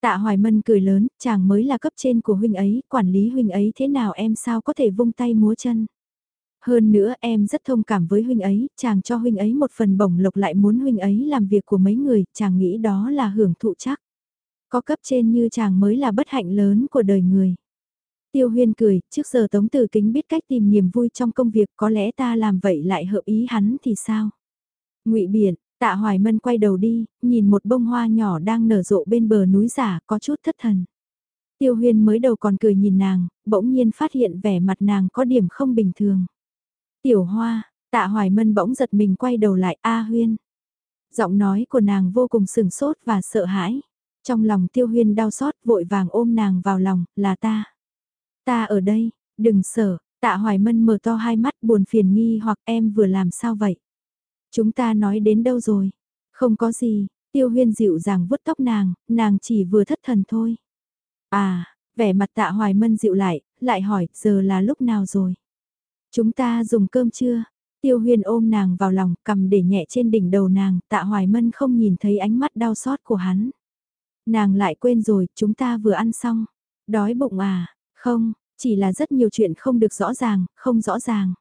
Tạ Hoài Mân cười lớn, chàng mới là cấp trên của huynh ấy, quản lý huynh ấy thế nào em sao có thể vung tay múa chân. Hơn nữa em rất thông cảm với huynh ấy, chàng cho huynh ấy một phần bổng lộc lại muốn huynh ấy làm việc của mấy người, chàng nghĩ đó là hưởng thụ chắc. Có cấp trên như chàng mới là bất hạnh lớn của đời người. Tiêu huyên cười, trước giờ Tống Tử Kính biết cách tìm niềm vui trong công việc có lẽ ta làm vậy lại hợp ý hắn thì sao? Ngụy biện, tạ Hoài Mân quay đầu đi, nhìn một bông hoa nhỏ đang nở rộ bên bờ núi giả có chút thất thần. Tiêu huyên mới đầu còn cười nhìn nàng, bỗng nhiên phát hiện vẻ mặt nàng có điểm không bình thường. Tiểu hoa, tạ Hoài Mân bỗng giật mình quay đầu lại A huyên. Giọng nói của nàng vô cùng sừng sốt và sợ hãi. Trong lòng tiêu huyên đau xót vội vàng ôm nàng vào lòng, là ta. Ta ở đây, đừng sợ, tạ hoài mân mở to hai mắt buồn phiền nghi hoặc em vừa làm sao vậy. Chúng ta nói đến đâu rồi? Không có gì, tiêu huyên dịu dàng vuốt tóc nàng, nàng chỉ vừa thất thần thôi. À, vẻ mặt tạ hoài mân dịu lại, lại hỏi, giờ là lúc nào rồi? Chúng ta dùng cơm chưa? Tiêu huyên ôm nàng vào lòng, cầm để nhẹ trên đỉnh đầu nàng, tạ hoài mân không nhìn thấy ánh mắt đau xót của hắn. Nàng lại quên rồi, chúng ta vừa ăn xong. Đói bụng à, không, chỉ là rất nhiều chuyện không được rõ ràng, không rõ ràng.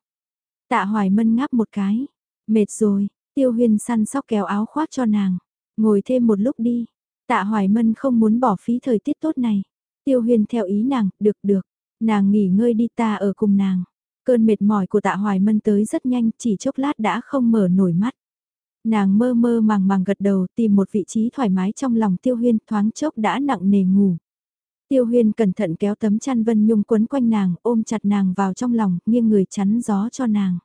Tạ hoài mân ngáp một cái. Mệt rồi, tiêu huyền săn sóc kéo áo khoác cho nàng. Ngồi thêm một lúc đi. Tạ hoài mân không muốn bỏ phí thời tiết tốt này. Tiêu huyền theo ý nàng, được được. Nàng nghỉ ngơi đi ta ở cùng nàng. Cơn mệt mỏi của tạ hoài mân tới rất nhanh, chỉ chốc lát đã không mở nổi mắt. Nàng mơ mơ màng màng gật đầu tìm một vị trí thoải mái trong lòng tiêu huyên thoáng chốc đã nặng nề ngủ. Tiêu huyên cẩn thận kéo tấm chăn vân nhung quấn quanh nàng ôm chặt nàng vào trong lòng nghiêng người chắn gió cho nàng.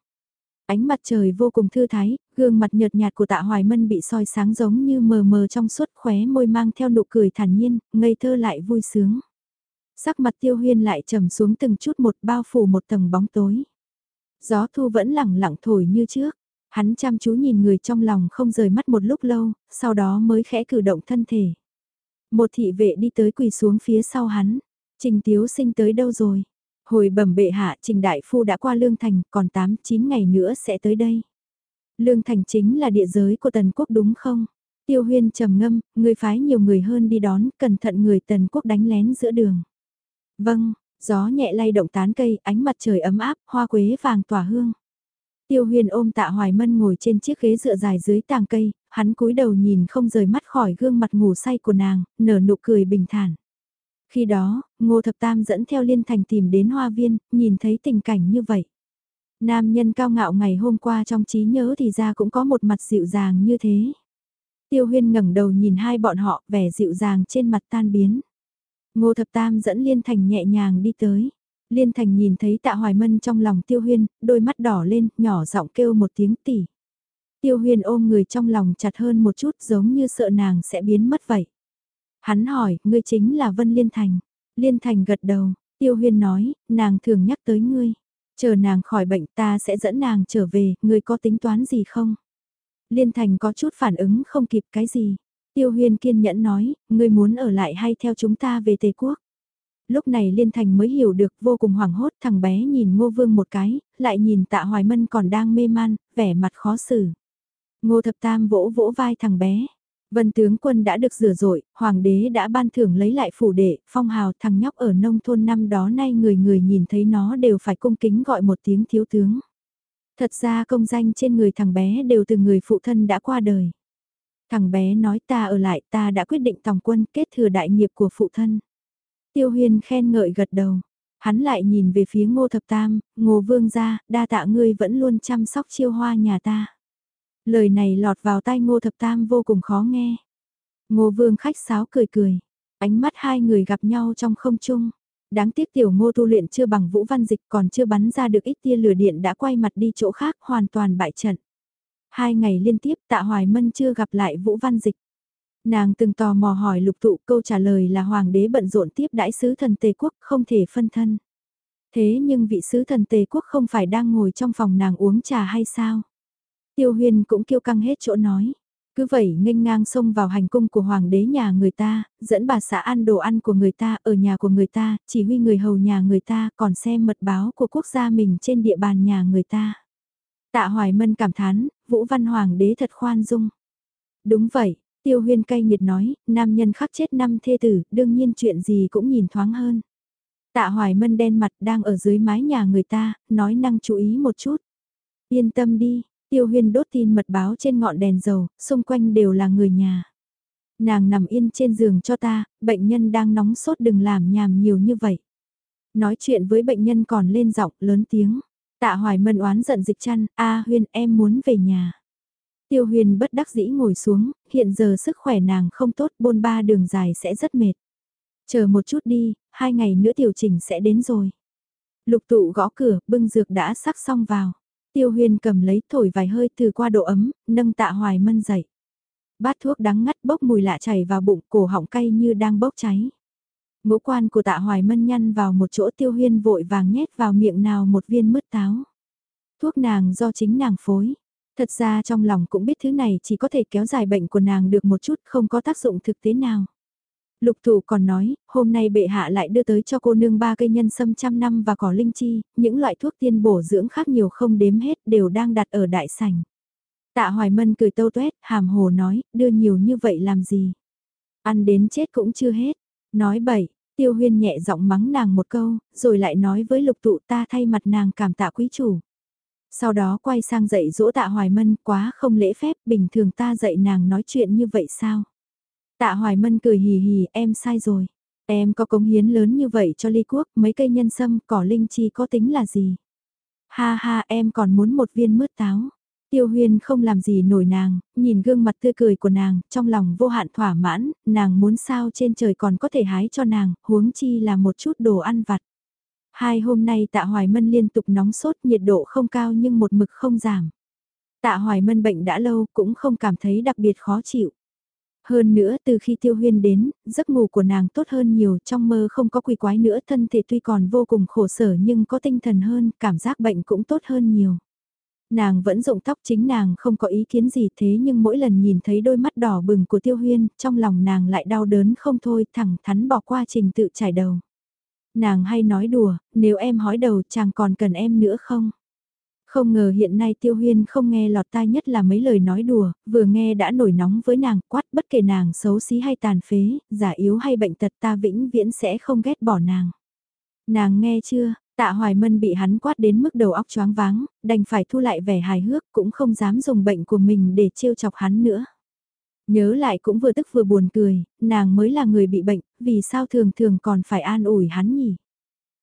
Ánh mặt trời vô cùng thư thái, gương mặt nhợt nhạt của tạ hoài mân bị soi sáng giống như mờ mờ trong suốt khóe môi mang theo nụ cười thản nhiên, ngây thơ lại vui sướng. Sắc mặt tiêu huyên lại trầm xuống từng chút một bao phủ một tầng bóng tối. Gió thu vẫn lẳng lặng thổi như trước, Hắn chăm chú nhìn người trong lòng không rời mắt một lúc lâu, sau đó mới khẽ cử động thân thể. Một thị vệ đi tới quỳ xuống phía sau hắn. Trình Tiếu sinh tới đâu rồi? Hồi bẩm bệ hạ Trình Đại Phu đã qua Lương Thành, còn 8-9 ngày nữa sẽ tới đây. Lương Thành chính là địa giới của Tần Quốc đúng không? Tiêu huyên trầm ngâm, người phái nhiều người hơn đi đón, cẩn thận người Tần Quốc đánh lén giữa đường. Vâng, gió nhẹ lay động tán cây, ánh mặt trời ấm áp, hoa quế vàng tỏa hương. Tiêu huyền ôm tạ hoài mân ngồi trên chiếc ghế dựa dài dưới tàng cây, hắn cúi đầu nhìn không rời mắt khỏi gương mặt ngủ say của nàng, nở nụ cười bình thản. Khi đó, Ngô Thập Tam dẫn theo Liên Thành tìm đến hoa viên, nhìn thấy tình cảnh như vậy. Nam nhân cao ngạo ngày hôm qua trong trí nhớ thì ra cũng có một mặt dịu dàng như thế. Tiêu huyên ngẩng đầu nhìn hai bọn họ vẻ dịu dàng trên mặt tan biến. Ngô Thập Tam dẫn Liên Thành nhẹ nhàng đi tới. Liên Thành nhìn thấy tạ hoài mân trong lòng tiêu huyên, đôi mắt đỏ lên, nhỏ giọng kêu một tiếng tỉ. Tiêu huyên ôm người trong lòng chặt hơn một chút giống như sợ nàng sẽ biến mất vậy. Hắn hỏi, ngươi chính là Vân Liên Thành. Liên Thành gật đầu, tiêu huyên nói, nàng thường nhắc tới ngươi. Chờ nàng khỏi bệnh ta sẽ dẫn nàng trở về, ngươi có tính toán gì không? Liên Thành có chút phản ứng không kịp cái gì. Tiêu huyên kiên nhẫn nói, ngươi muốn ở lại hay theo chúng ta về Tề Quốc? lúc này Liên Thành mới hiểu được vô cùng hoảng hốt thằng bé nhìn Ngô Vương một cái, lại nhìn tạ Hoài Mân còn đang mê man, vẻ mặt khó xử. Ngô Thập Tam vỗ vỗ vai thằng bé. Vân tướng quân đã được rửa rội, hoàng đế đã ban thưởng lấy lại phủ đệ, phong hào thằng nhóc ở nông thôn năm đó nay người người nhìn thấy nó đều phải cung kính gọi một tiếng thiếu tướng. Thật ra công danh trên người thằng bé đều từ người phụ thân đã qua đời. Thằng bé nói ta ở lại ta đã quyết định tòng quân kết thừa đại nghiệp của phụ thân. Tiêu huyền khen ngợi gật đầu. Hắn lại nhìn về phía ngô thập tam, ngô vương gia, đa tạ ngươi vẫn luôn chăm sóc chiêu hoa nhà ta. Lời này lọt vào tai ngô thập tam vô cùng khó nghe. Ngô vương khách sáo cười cười. Ánh mắt hai người gặp nhau trong không trung. Đáng tiếc tiểu ngô tu luyện chưa bằng vũ văn dịch còn chưa bắn ra được ít tia lửa điện đã quay mặt đi chỗ khác hoàn toàn bại trận. Hai ngày liên tiếp tạ hoài mân chưa gặp lại vũ văn dịch. Nàng từng tò mò hỏi lục tụ câu trả lời là hoàng đế bận rộn tiếp đãi sứ thần tề quốc không thể phân thân. Thế nhưng vị sứ thần tề quốc không phải đang ngồi trong phòng nàng uống trà hay sao? Tiêu huyền cũng kêu căng hết chỗ nói. Cứ vậy nghênh ngang xông vào hành cung của hoàng đế nhà người ta, dẫn bà xã ăn đồ ăn của người ta ở nhà của người ta, chỉ huy người hầu nhà người ta, còn xem mật báo của quốc gia mình trên địa bàn nhà người ta. Tạ Hoài Mân cảm thán, Vũ Văn Hoàng đế thật khoan dung. Đúng vậy, Tiêu Huyên cay nghiệt nói, nam nhân khắc chết năm thê tử, đương nhiên chuyện gì cũng nhìn thoáng hơn. Tạ Hoài Mân đen mặt đang ở dưới mái nhà người ta, nói năng chú ý một chút. Yên tâm đi, Tiêu Huyên đốt tin mật báo trên ngọn đèn dầu, xung quanh đều là người nhà. Nàng nằm yên trên giường cho ta, bệnh nhân đang nóng sốt đừng làm nhàm nhiều như vậy. Nói chuyện với bệnh nhân còn lên giọng lớn tiếng. Tạ Hoài Mân oán giận dịch chăn, a Huyên em muốn về nhà. Tiêu Huyền bất đắc dĩ ngồi xuống, hiện giờ sức khỏe nàng không tốt, bôn ba đường dài sẽ rất mệt. Chờ một chút đi, hai ngày nữa tiểu Trình sẽ đến rồi. Lục tụ gõ cửa, bưng dược đã sắc xong vào. Tiêu huyền cầm lấy thổi vài hơi từ qua độ ấm, nâng tạ hoài mân dậy. Bát thuốc đắng ngắt bốc mùi lạ chảy vào bụng, cổ họng cay như đang bốc cháy. Ngũ quan của tạ hoài mân nhăn vào một chỗ tiêu huyên vội vàng nhét vào miệng nào một viên mứt táo. Thuốc nàng do chính nàng phối. Thật ra trong lòng cũng biết thứ này chỉ có thể kéo dài bệnh của nàng được một chút không có tác dụng thực tế nào. Lục thủ còn nói, hôm nay bệ hạ lại đưa tới cho cô nương ba cây nhân sâm trăm năm và cỏ linh chi, những loại thuốc tiên bổ dưỡng khác nhiều không đếm hết đều đang đặt ở đại sảnh. Tạ Hoài Mân cười tâu tuét, hàm hồ nói, đưa nhiều như vậy làm gì? Ăn đến chết cũng chưa hết. Nói bậy, tiêu huyên nhẹ giọng mắng nàng một câu, rồi lại nói với lục tụ ta thay mặt nàng cảm tạ quý chủ. Sau đó quay sang dạy dỗ tạ Hoài Mân quá không lễ phép, bình thường ta dạy nàng nói chuyện như vậy sao? Tạ Hoài Mân cười hì hì, em sai rồi. Em có cống hiến lớn như vậy cho ly quốc, mấy cây nhân sâm, cỏ linh chi có tính là gì? Ha ha, em còn muốn một viên mứt táo. Tiêu huyên không làm gì nổi nàng, nhìn gương mặt tươi cười của nàng, trong lòng vô hạn thỏa mãn, nàng muốn sao trên trời còn có thể hái cho nàng, huống chi là một chút đồ ăn vặt. Hai hôm nay tạ hoài mân liên tục nóng sốt nhiệt độ không cao nhưng một mực không giảm. Tạ hoài mân bệnh đã lâu cũng không cảm thấy đặc biệt khó chịu. Hơn nữa từ khi tiêu huyên đến, giấc ngủ của nàng tốt hơn nhiều trong mơ không có quỷ quái nữa thân thể tuy còn vô cùng khổ sở nhưng có tinh thần hơn, cảm giác bệnh cũng tốt hơn nhiều. Nàng vẫn rụng tóc chính nàng không có ý kiến gì thế nhưng mỗi lần nhìn thấy đôi mắt đỏ bừng của tiêu huyên, trong lòng nàng lại đau đớn không thôi thẳng thắn bỏ qua trình tự trải đầu. Nàng hay nói đùa, nếu em hói đầu chàng còn cần em nữa không? Không ngờ hiện nay Tiêu Huyên không nghe lọt tai nhất là mấy lời nói đùa, vừa nghe đã nổi nóng với nàng, quát bất kể nàng xấu xí hay tàn phế, giả yếu hay bệnh tật ta vĩnh viễn sẽ không ghét bỏ nàng. Nàng nghe chưa, tạ hoài mân bị hắn quát đến mức đầu óc choáng váng, đành phải thu lại vẻ hài hước cũng không dám dùng bệnh của mình để trêu chọc hắn nữa. Nhớ lại cũng vừa tức vừa buồn cười, nàng mới là người bị bệnh, vì sao thường thường còn phải an ủi hắn nhỉ?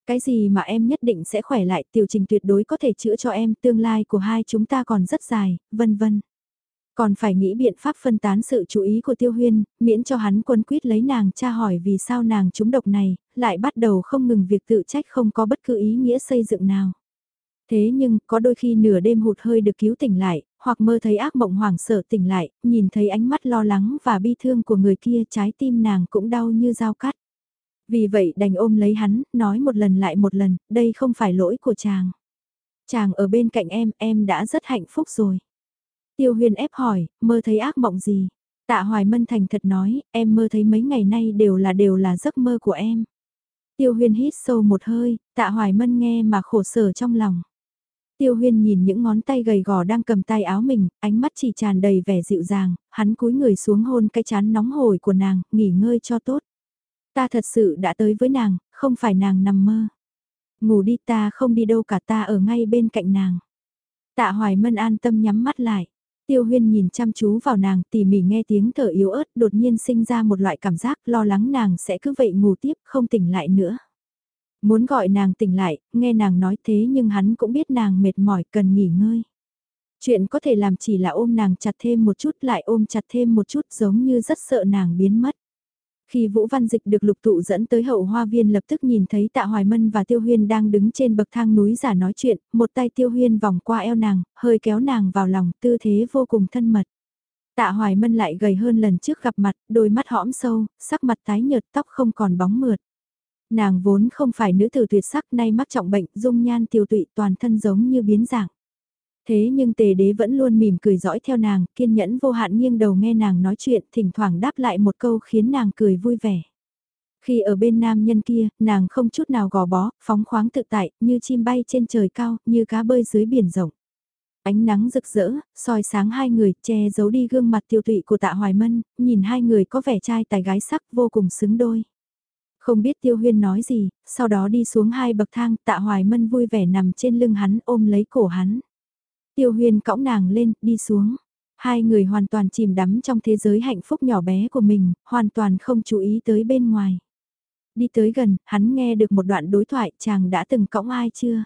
Cái gì mà em nhất định sẽ khỏe lại tiểu trình tuyệt đối có thể chữa cho em tương lai của hai chúng ta còn rất dài, vân vân. Còn phải nghĩ biện pháp phân tán sự chú ý của tiêu huyên, miễn cho hắn quân quyết lấy nàng tra hỏi vì sao nàng trúng độc này, lại bắt đầu không ngừng việc tự trách không có bất cứ ý nghĩa xây dựng nào. Thế nhưng, có đôi khi nửa đêm hụt hơi được cứu tỉnh lại, hoặc mơ thấy ác mộng hoảng sợ tỉnh lại, nhìn thấy ánh mắt lo lắng và bi thương của người kia trái tim nàng cũng đau như dao cắt. Vì vậy đành ôm lấy hắn, nói một lần lại một lần, đây không phải lỗi của chàng. Chàng ở bên cạnh em, em đã rất hạnh phúc rồi. Tiêu huyền ép hỏi, mơ thấy ác mộng gì? Tạ Hoài Mân thành thật nói, em mơ thấy mấy ngày nay đều là đều là giấc mơ của em. Tiêu huyền hít sâu một hơi, tạ Hoài Mân nghe mà khổ sở trong lòng. Tiêu huyên nhìn những ngón tay gầy gò đang cầm tay áo mình, ánh mắt chỉ tràn đầy vẻ dịu dàng, hắn cúi người xuống hôn cái chán nóng hổi của nàng, nghỉ ngơi cho tốt. Ta thật sự đã tới với nàng, không phải nàng nằm mơ. Ngủ đi ta không đi đâu cả ta ở ngay bên cạnh nàng. Tạ hoài mân an tâm nhắm mắt lại. Tiêu huyên nhìn chăm chú vào nàng tỉ mỉ nghe tiếng thở yếu ớt đột nhiên sinh ra một loại cảm giác lo lắng nàng sẽ cứ vậy ngủ tiếp không tỉnh lại nữa. Muốn gọi nàng tỉnh lại, nghe nàng nói thế nhưng hắn cũng biết nàng mệt mỏi cần nghỉ ngơi. Chuyện có thể làm chỉ là ôm nàng chặt thêm một chút lại ôm chặt thêm một chút giống như rất sợ nàng biến mất. Khi Vũ Văn Dịch được lục tụ dẫn tới hậu hoa viên lập tức nhìn thấy Tạ Hoài Mân và Tiêu Huyên đang đứng trên bậc thang núi giả nói chuyện, một tay Tiêu Huyên vòng qua eo nàng, hơi kéo nàng vào lòng, tư thế vô cùng thân mật. Tạ Hoài Mân lại gầy hơn lần trước gặp mặt, đôi mắt hõm sâu, sắc mặt tái nhợt tóc không còn bóng mượt. Nàng vốn không phải nữ tử tuyệt sắc nay mắc trọng bệnh, dung nhan tiêu tụy toàn thân giống như biến dạng. Thế nhưng tề đế vẫn luôn mỉm cười dõi theo nàng, kiên nhẫn vô hạn nghiêng đầu nghe nàng nói chuyện, thỉnh thoảng đáp lại một câu khiến nàng cười vui vẻ. Khi ở bên nam nhân kia, nàng không chút nào gò bó, phóng khoáng tự tại, như chim bay trên trời cao, như cá bơi dưới biển rộng. Ánh nắng rực rỡ, soi sáng hai người, che giấu đi gương mặt tiêu tụy của tạ Hoài Mân, nhìn hai người có vẻ trai tài gái sắc vô cùng xứng đôi. Không biết Tiêu Huyên nói gì, sau đó đi xuống hai bậc thang, tạ Hoài Mân vui vẻ nằm trên lưng hắn ôm lấy cổ hắn. Tiêu Huyên cõng nàng lên, đi xuống. Hai người hoàn toàn chìm đắm trong thế giới hạnh phúc nhỏ bé của mình, hoàn toàn không chú ý tới bên ngoài. Đi tới gần, hắn nghe được một đoạn đối thoại chàng đã từng cõng ai chưa?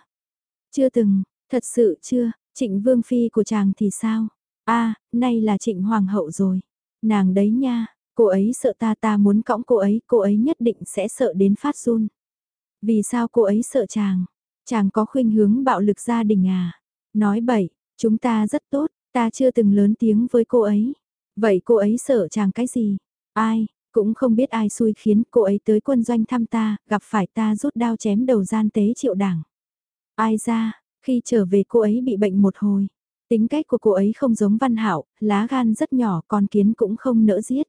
Chưa từng, thật sự chưa, trịnh vương phi của chàng thì sao? a nay là trịnh hoàng hậu rồi. Nàng đấy nha, cô ấy sợ ta ta muốn cõng cô ấy, cô ấy nhất định sẽ sợ đến phát run. Vì sao cô ấy sợ chàng? Chàng có khuynh hướng bạo lực gia đình à? Nói bậy, chúng ta rất tốt, ta chưa từng lớn tiếng với cô ấy. Vậy cô ấy sợ chàng cái gì? Ai, cũng không biết ai xui khiến cô ấy tới quân doanh thăm ta, gặp phải ta rút đao chém đầu gian tế triệu đảng. Ai ra, khi trở về cô ấy bị bệnh một hồi. Tính cách của cô ấy không giống văn hảo, lá gan rất nhỏ con kiến cũng không nỡ giết.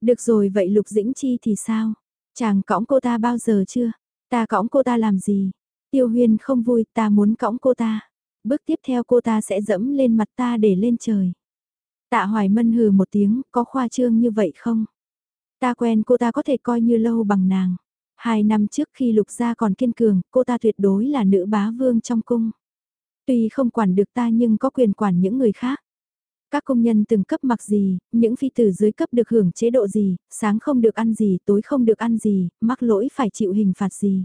Được rồi vậy Lục Dĩnh Chi thì sao? Chàng cõng cô ta bao giờ chưa? Ta cõng cô ta làm gì? Tiêu Huyên không vui, ta muốn cõng cô ta. Bước tiếp theo cô ta sẽ dẫm lên mặt ta để lên trời. Tạ Hoài Mân hừ một tiếng, có khoa trương như vậy không? Ta quen cô ta có thể coi như lâu bằng nàng. Hai năm trước khi lục gia còn kiên cường, cô ta tuyệt đối là nữ bá vương trong cung. Tuy không quản được ta nhưng có quyền quản những người khác. Các công nhân từng cấp mặc gì, những phi tử dưới cấp được hưởng chế độ gì, sáng không được ăn gì, tối không được ăn gì, mắc lỗi phải chịu hình phạt gì.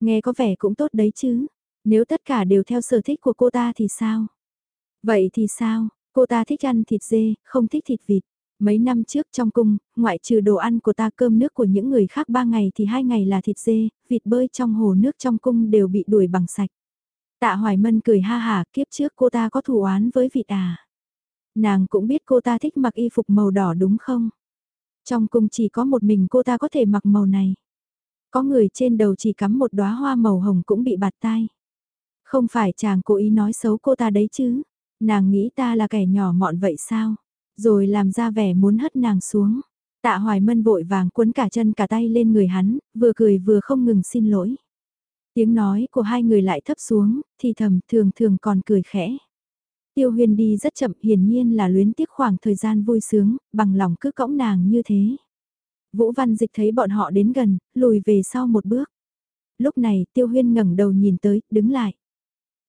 Nghe có vẻ cũng tốt đấy chứ, nếu tất cả đều theo sở thích của cô ta thì sao? Vậy thì sao, cô ta thích ăn thịt dê, không thích thịt vịt. Mấy năm trước trong cung, ngoại trừ đồ ăn của ta cơm nước của những người khác ba ngày thì hai ngày là thịt dê, vịt bơi trong hồ nước trong cung đều bị đuổi bằng sạch. Tạ Hoài Mân cười ha hả kiếp trước cô ta có thù oán với vịt à. Nàng cũng biết cô ta thích mặc y phục màu đỏ đúng không? Trong cung chỉ có một mình cô ta có thể mặc màu này. Có người trên đầu chỉ cắm một đóa hoa màu hồng cũng bị bạt tai. Không phải chàng cố ý nói xấu cô ta đấy chứ. Nàng nghĩ ta là kẻ nhỏ mọn vậy sao? Rồi làm ra vẻ muốn hất nàng xuống. Tạ Hoài Mân vội vàng cuốn cả chân cả tay lên người hắn, vừa cười vừa không ngừng xin lỗi. Tiếng nói của hai người lại thấp xuống, thì thầm thường thường còn cười khẽ. Tiêu huyền đi rất chậm hiển nhiên là luyến tiếc khoảng thời gian vui sướng, bằng lòng cứ cõng nàng như thế. Vũ Văn Dịch thấy bọn họ đến gần, lùi về sau một bước. Lúc này Tiêu Huyên ngẩng đầu nhìn tới, đứng lại.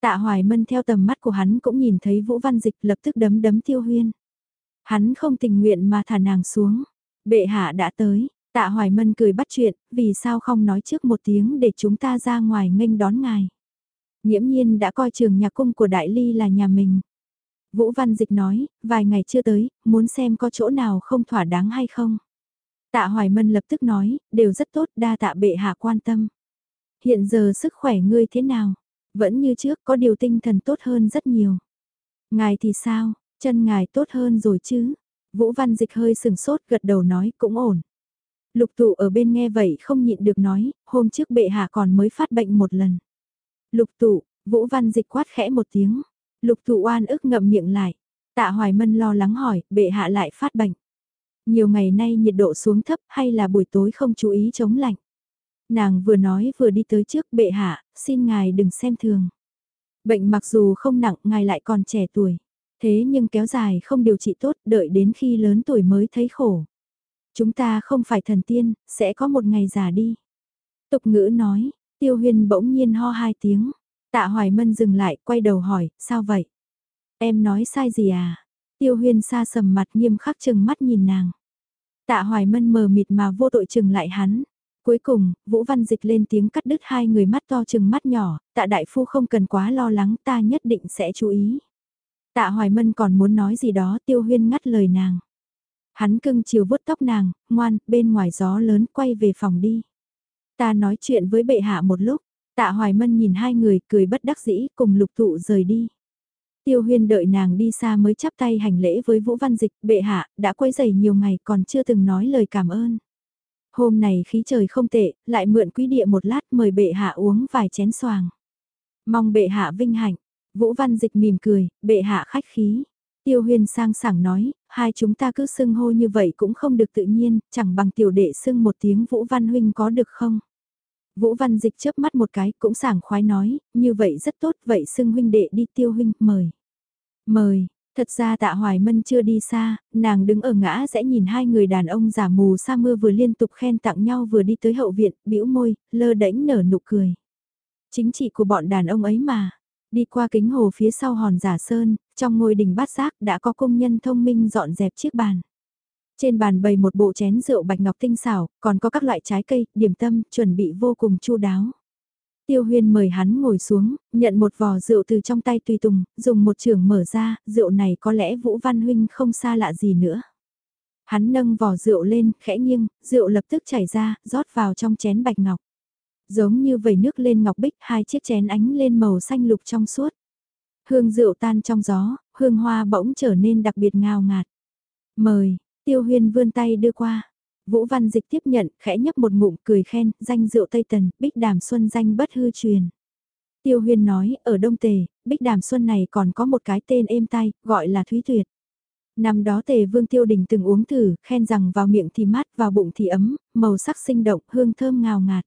Tạ Hoài Mân theo tầm mắt của hắn cũng nhìn thấy Vũ Văn Dịch lập tức đấm đấm Tiêu Huyên. Hắn không tình nguyện mà thả nàng xuống. Bệ hạ đã tới, tạ Hoài Mân cười bắt chuyện, vì sao không nói trước một tiếng để chúng ta ra ngoài nghênh đón ngài. Nhiễm nhiên đã coi trường nhạc cung của Đại Ly là nhà mình. Vũ Văn Dịch nói, vài ngày chưa tới, muốn xem có chỗ nào không thỏa đáng hay không. Tạ Hoài Mân lập tức nói, đều rất tốt đa tạ bệ hạ quan tâm. Hiện giờ sức khỏe ngươi thế nào? Vẫn như trước có điều tinh thần tốt hơn rất nhiều. Ngài thì sao, chân ngài tốt hơn rồi chứ? Vũ Văn Dịch hơi sừng sốt gật đầu nói cũng ổn. Lục tụ ở bên nghe vậy không nhịn được nói, hôm trước bệ hạ còn mới phát bệnh một lần. Lục tụ, Vũ Văn Dịch quát khẽ một tiếng. Lục tụ oan ức ngậm miệng lại. Tạ Hoài Mân lo lắng hỏi, bệ hạ lại phát bệnh. Nhiều ngày nay nhiệt độ xuống thấp hay là buổi tối không chú ý chống lạnh. Nàng vừa nói vừa đi tới trước bệ hạ, xin ngài đừng xem thường. Bệnh mặc dù không nặng, ngài lại còn trẻ tuổi. Thế nhưng kéo dài không điều trị tốt, đợi đến khi lớn tuổi mới thấy khổ. Chúng ta không phải thần tiên, sẽ có một ngày già đi. Tục ngữ nói, tiêu huyền bỗng nhiên ho hai tiếng. Tạ Hoài Mân dừng lại, quay đầu hỏi, sao vậy? Em nói sai gì à? Tiêu huyền xa sầm mặt nghiêm khắc chừng mắt nhìn nàng. Tạ Hoài Mân mờ mịt mà vô tội chừng lại hắn. Cuối cùng, Vũ Văn Dịch lên tiếng cắt đứt hai người mắt to chừng mắt nhỏ, tạ đại phu không cần quá lo lắng ta nhất định sẽ chú ý. Tạ Hoài Mân còn muốn nói gì đó tiêu huyên ngắt lời nàng. Hắn cưng chiều vuốt tóc nàng, ngoan, bên ngoài gió lớn quay về phòng đi. Ta nói chuyện với bệ hạ một lúc, tạ Hoài Mân nhìn hai người cười bất đắc dĩ cùng lục thụ rời đi. Tiêu huyên đợi nàng đi xa mới chắp tay hành lễ với Vũ Văn Dịch, bệ hạ, đã quấy giày nhiều ngày còn chưa từng nói lời cảm ơn. Hôm này khí trời không tệ, lại mượn quý địa một lát mời bệ hạ uống vài chén xoàng. Mong bệ hạ vinh hạnh, Vũ Văn Dịch mỉm cười, bệ hạ khách khí. Tiêu huyên sang sảng nói, hai chúng ta cứ xưng hô như vậy cũng không được tự nhiên, chẳng bằng tiểu đệ xưng một tiếng Vũ Văn Huynh có được không? Vũ Văn Dịch chớp mắt một cái cũng sảng khoái nói, như vậy rất tốt, vậy xưng huynh đệ đi tiêu huynh, mời. Mời, thật ra tạ Hoài Mân chưa đi xa, nàng đứng ở ngã sẽ nhìn hai người đàn ông giả mù sa mưa vừa liên tục khen tặng nhau vừa đi tới hậu viện, bĩu môi, lơ đễnh nở nụ cười. Chính trị của bọn đàn ông ấy mà. Đi qua kính hồ phía sau hòn giả sơn, trong ngôi đình bát giác đã có công nhân thông minh dọn dẹp chiếc bàn. Trên bàn bày một bộ chén rượu bạch ngọc tinh xảo, còn có các loại trái cây, điểm tâm, chuẩn bị vô cùng chu đáo. Tiêu huyên mời hắn ngồi xuống, nhận một vò rượu từ trong tay tùy tùng, dùng một trường mở ra, rượu này có lẽ Vũ Văn Huynh không xa lạ gì nữa. Hắn nâng vò rượu lên, khẽ nghiêng, rượu lập tức chảy ra, rót vào trong chén bạch ngọc. Giống như vẩy nước lên ngọc bích, hai chiếc chén ánh lên màu xanh lục trong suốt. Hương rượu tan trong gió, hương hoa bỗng trở nên đặc biệt ngào ngạt. Mời, tiêu huyên vươn tay đưa qua. Vũ Văn Dịch tiếp nhận, khẽ nhấp một ngụm cười khen, danh rượu Tây Tần, Bích Đàm Xuân danh bất hư truyền. Tiêu Huyên nói, ở Đông Tề, Bích Đàm Xuân này còn có một cái tên êm tai, gọi là Thúy Tuyệt. Năm đó Tề Vương Tiêu Đình từng uống thử, khen rằng vào miệng thì mát, vào bụng thì ấm, màu sắc sinh động, hương thơm ngào ngạt.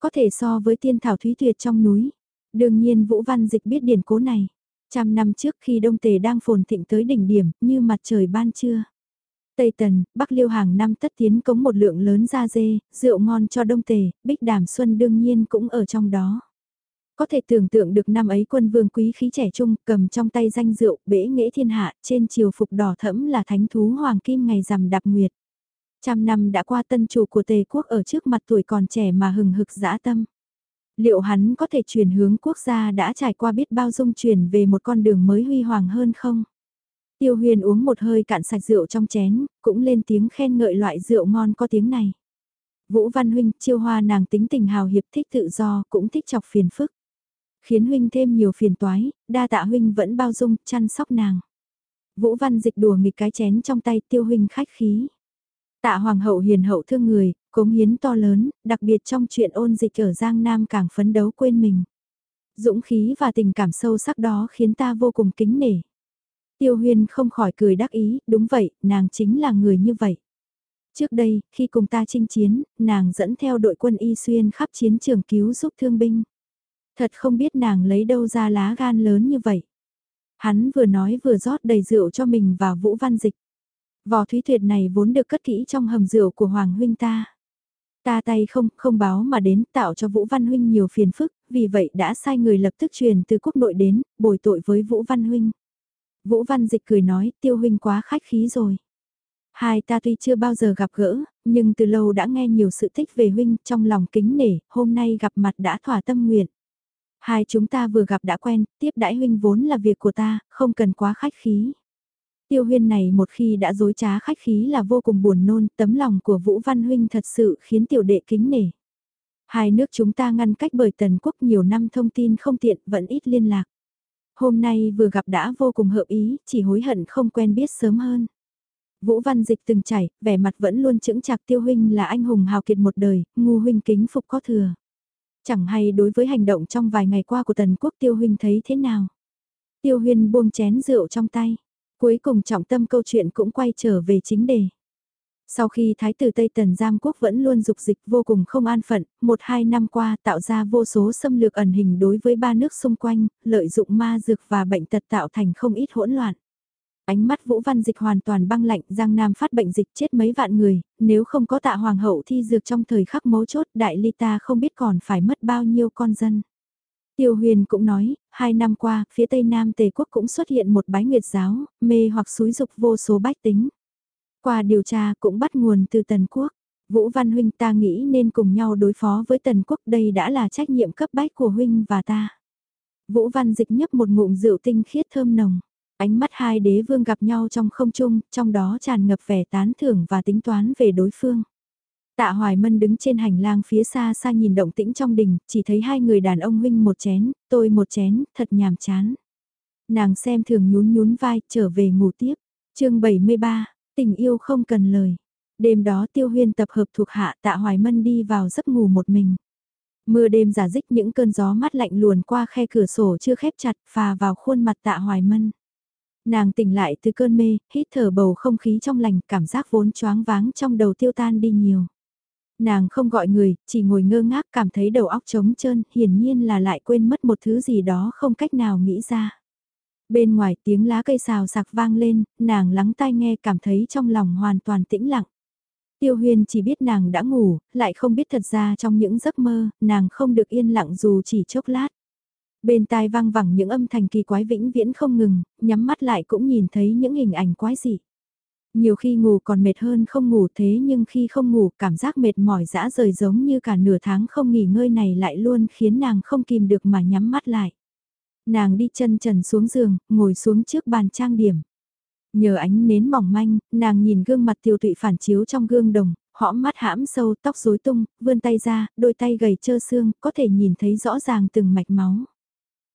Có thể so với tiên thảo Thúy Tuyệt trong núi. Đương nhiên Vũ Văn Dịch biết điển cố này. Trăm năm trước khi Đông Tề đang phồn thịnh tới đỉnh điểm, như mặt trời ban trưa Tây Tần, Bắc Liêu hàng năm tất tiến cống một lượng lớn da dê, rượu ngon cho đông tề, bích đàm xuân đương nhiên cũng ở trong đó. Có thể tưởng tượng được năm ấy quân vương quý khí trẻ trung cầm trong tay danh rượu bể nghệ thiên hạ trên chiều phục đỏ thẫm là thánh thú hoàng kim ngày rằm đạp nguyệt. Trăm năm đã qua tân chủ của tề quốc ở trước mặt tuổi còn trẻ mà hừng hực dã tâm. Liệu hắn có thể chuyển hướng quốc gia đã trải qua biết bao dung chuyển về một con đường mới huy hoàng hơn không? Tiêu huyền uống một hơi cạn sạch rượu trong chén, cũng lên tiếng khen ngợi loại rượu ngon có tiếng này. Vũ Văn Huynh, chiêu hoa nàng tính tình hào hiệp thích tự do, cũng thích chọc phiền phức. Khiến Huynh thêm nhiều phiền toái, đa tạ Huynh vẫn bao dung, chăm sóc nàng. Vũ Văn dịch đùa nghịch cái chén trong tay tiêu Huynh khách khí. Tạ Hoàng hậu hiền hậu thương người, cống hiến to lớn, đặc biệt trong chuyện ôn dịch ở Giang Nam càng phấn đấu quên mình. Dũng khí và tình cảm sâu sắc đó khiến ta vô cùng kính nể. Tiêu huyên không khỏi cười đắc ý, đúng vậy, nàng chính là người như vậy. Trước đây, khi cùng ta chinh chiến, nàng dẫn theo đội quân y xuyên khắp chiến trường cứu giúp thương binh. Thật không biết nàng lấy đâu ra lá gan lớn như vậy. Hắn vừa nói vừa rót đầy rượu cho mình và Vũ Văn Dịch. Vò thúy tuyệt này vốn được cất kỹ trong hầm rượu của Hoàng Huynh ta. Ta tay không, không báo mà đến tạo cho Vũ Văn Huynh nhiều phiền phức, vì vậy đã sai người lập tức truyền từ quốc nội đến, bồi tội với Vũ Văn Huynh. Vũ Văn Dịch cười nói, tiêu huynh quá khách khí rồi. Hai ta tuy chưa bao giờ gặp gỡ, nhưng từ lâu đã nghe nhiều sự thích về huynh trong lòng kính nể, hôm nay gặp mặt đã thỏa tâm nguyện. Hai chúng ta vừa gặp đã quen, tiếp đãi huynh vốn là việc của ta, không cần quá khách khí. Tiêu huyên này một khi đã dối trá khách khí là vô cùng buồn nôn, tấm lòng của Vũ Văn Huynh thật sự khiến tiểu đệ kính nể. Hai nước chúng ta ngăn cách bởi tần quốc nhiều năm thông tin không tiện vẫn ít liên lạc. Hôm nay vừa gặp đã vô cùng hợp ý, chỉ hối hận không quen biết sớm hơn. Vũ Văn Dịch từng chảy, vẻ mặt vẫn luôn chững chạc tiêu huynh là anh hùng hào kiệt một đời, ngu huynh kính phục có thừa. Chẳng hay đối với hành động trong vài ngày qua của tần quốc tiêu huynh thấy thế nào. Tiêu huynh buông chén rượu trong tay. Cuối cùng trọng tâm câu chuyện cũng quay trở về chính đề. Sau khi Thái tử Tây Tần Giam Quốc vẫn luôn dục dịch vô cùng không an phận, một hai năm qua tạo ra vô số xâm lược ẩn hình đối với ba nước xung quanh, lợi dụng ma dược và bệnh tật tạo thành không ít hỗn loạn. Ánh mắt Vũ Văn Dịch hoàn toàn băng lạnh, Giang Nam phát bệnh dịch chết mấy vạn người, nếu không có tạ hoàng hậu thi dược trong thời khắc mấu chốt đại ly ta không biết còn phải mất bao nhiêu con dân. Tiêu huyền cũng nói, hai năm qua, phía tây nam tề quốc cũng xuất hiện một bái nguyệt giáo, mê hoặc xúi dục vô số bách tính. Qua điều tra cũng bắt nguồn từ Tần Quốc. Vũ Văn Huynh ta nghĩ nên cùng nhau đối phó với Tần Quốc đây đã là trách nhiệm cấp bách của Huynh và ta. Vũ Văn dịch nhấp một ngụm rượu tinh khiết thơm nồng. Ánh mắt hai đế vương gặp nhau trong không trung, trong đó tràn ngập vẻ tán thưởng và tính toán về đối phương. Tạ Hoài Mân đứng trên hành lang phía xa xa nhìn động tĩnh trong đình, chỉ thấy hai người đàn ông huynh một chén, tôi một chén, thật nhàm chán. Nàng xem thường nhún nhún vai, trở về ngủ tiếp. chương 73, tình yêu không cần lời. Đêm đó tiêu huyên tập hợp thuộc hạ tạ hoài mân đi vào giấc ngủ một mình. Mưa đêm giả dích những cơn gió mát lạnh luồn qua khe cửa sổ chưa khép chặt phà vào khuôn mặt tạ hoài mân. Nàng tỉnh lại từ cơn mê, hít thở bầu không khí trong lành, cảm giác vốn choáng váng trong đầu tiêu tan đi nhiều. Nàng không gọi người, chỉ ngồi ngơ ngác cảm thấy đầu óc trống trơn, hiển nhiên là lại quên mất một thứ gì đó không cách nào nghĩ ra. Bên ngoài tiếng lá cây xào sạc vang lên, nàng lắng tai nghe cảm thấy trong lòng hoàn toàn tĩnh lặng. Tiêu Huyên chỉ biết nàng đã ngủ, lại không biết thật ra trong những giấc mơ, nàng không được yên lặng dù chỉ chốc lát. Bên tai vang vẳng những âm thanh kỳ quái vĩnh viễn không ngừng, nhắm mắt lại cũng nhìn thấy những hình ảnh quái dị. Nhiều khi ngủ còn mệt hơn không ngủ thế nhưng khi không ngủ cảm giác mệt mỏi dã rời giống như cả nửa tháng không nghỉ ngơi này lại luôn khiến nàng không kìm được mà nhắm mắt lại. Nàng đi chân trần xuống giường, ngồi xuống trước bàn trang điểm. Nhờ ánh nến mỏng manh, nàng nhìn gương mặt tiêu tụy phản chiếu trong gương đồng, hõm mắt hãm sâu tóc rối tung, vươn tay ra, đôi tay gầy trơ xương, có thể nhìn thấy rõ ràng từng mạch máu.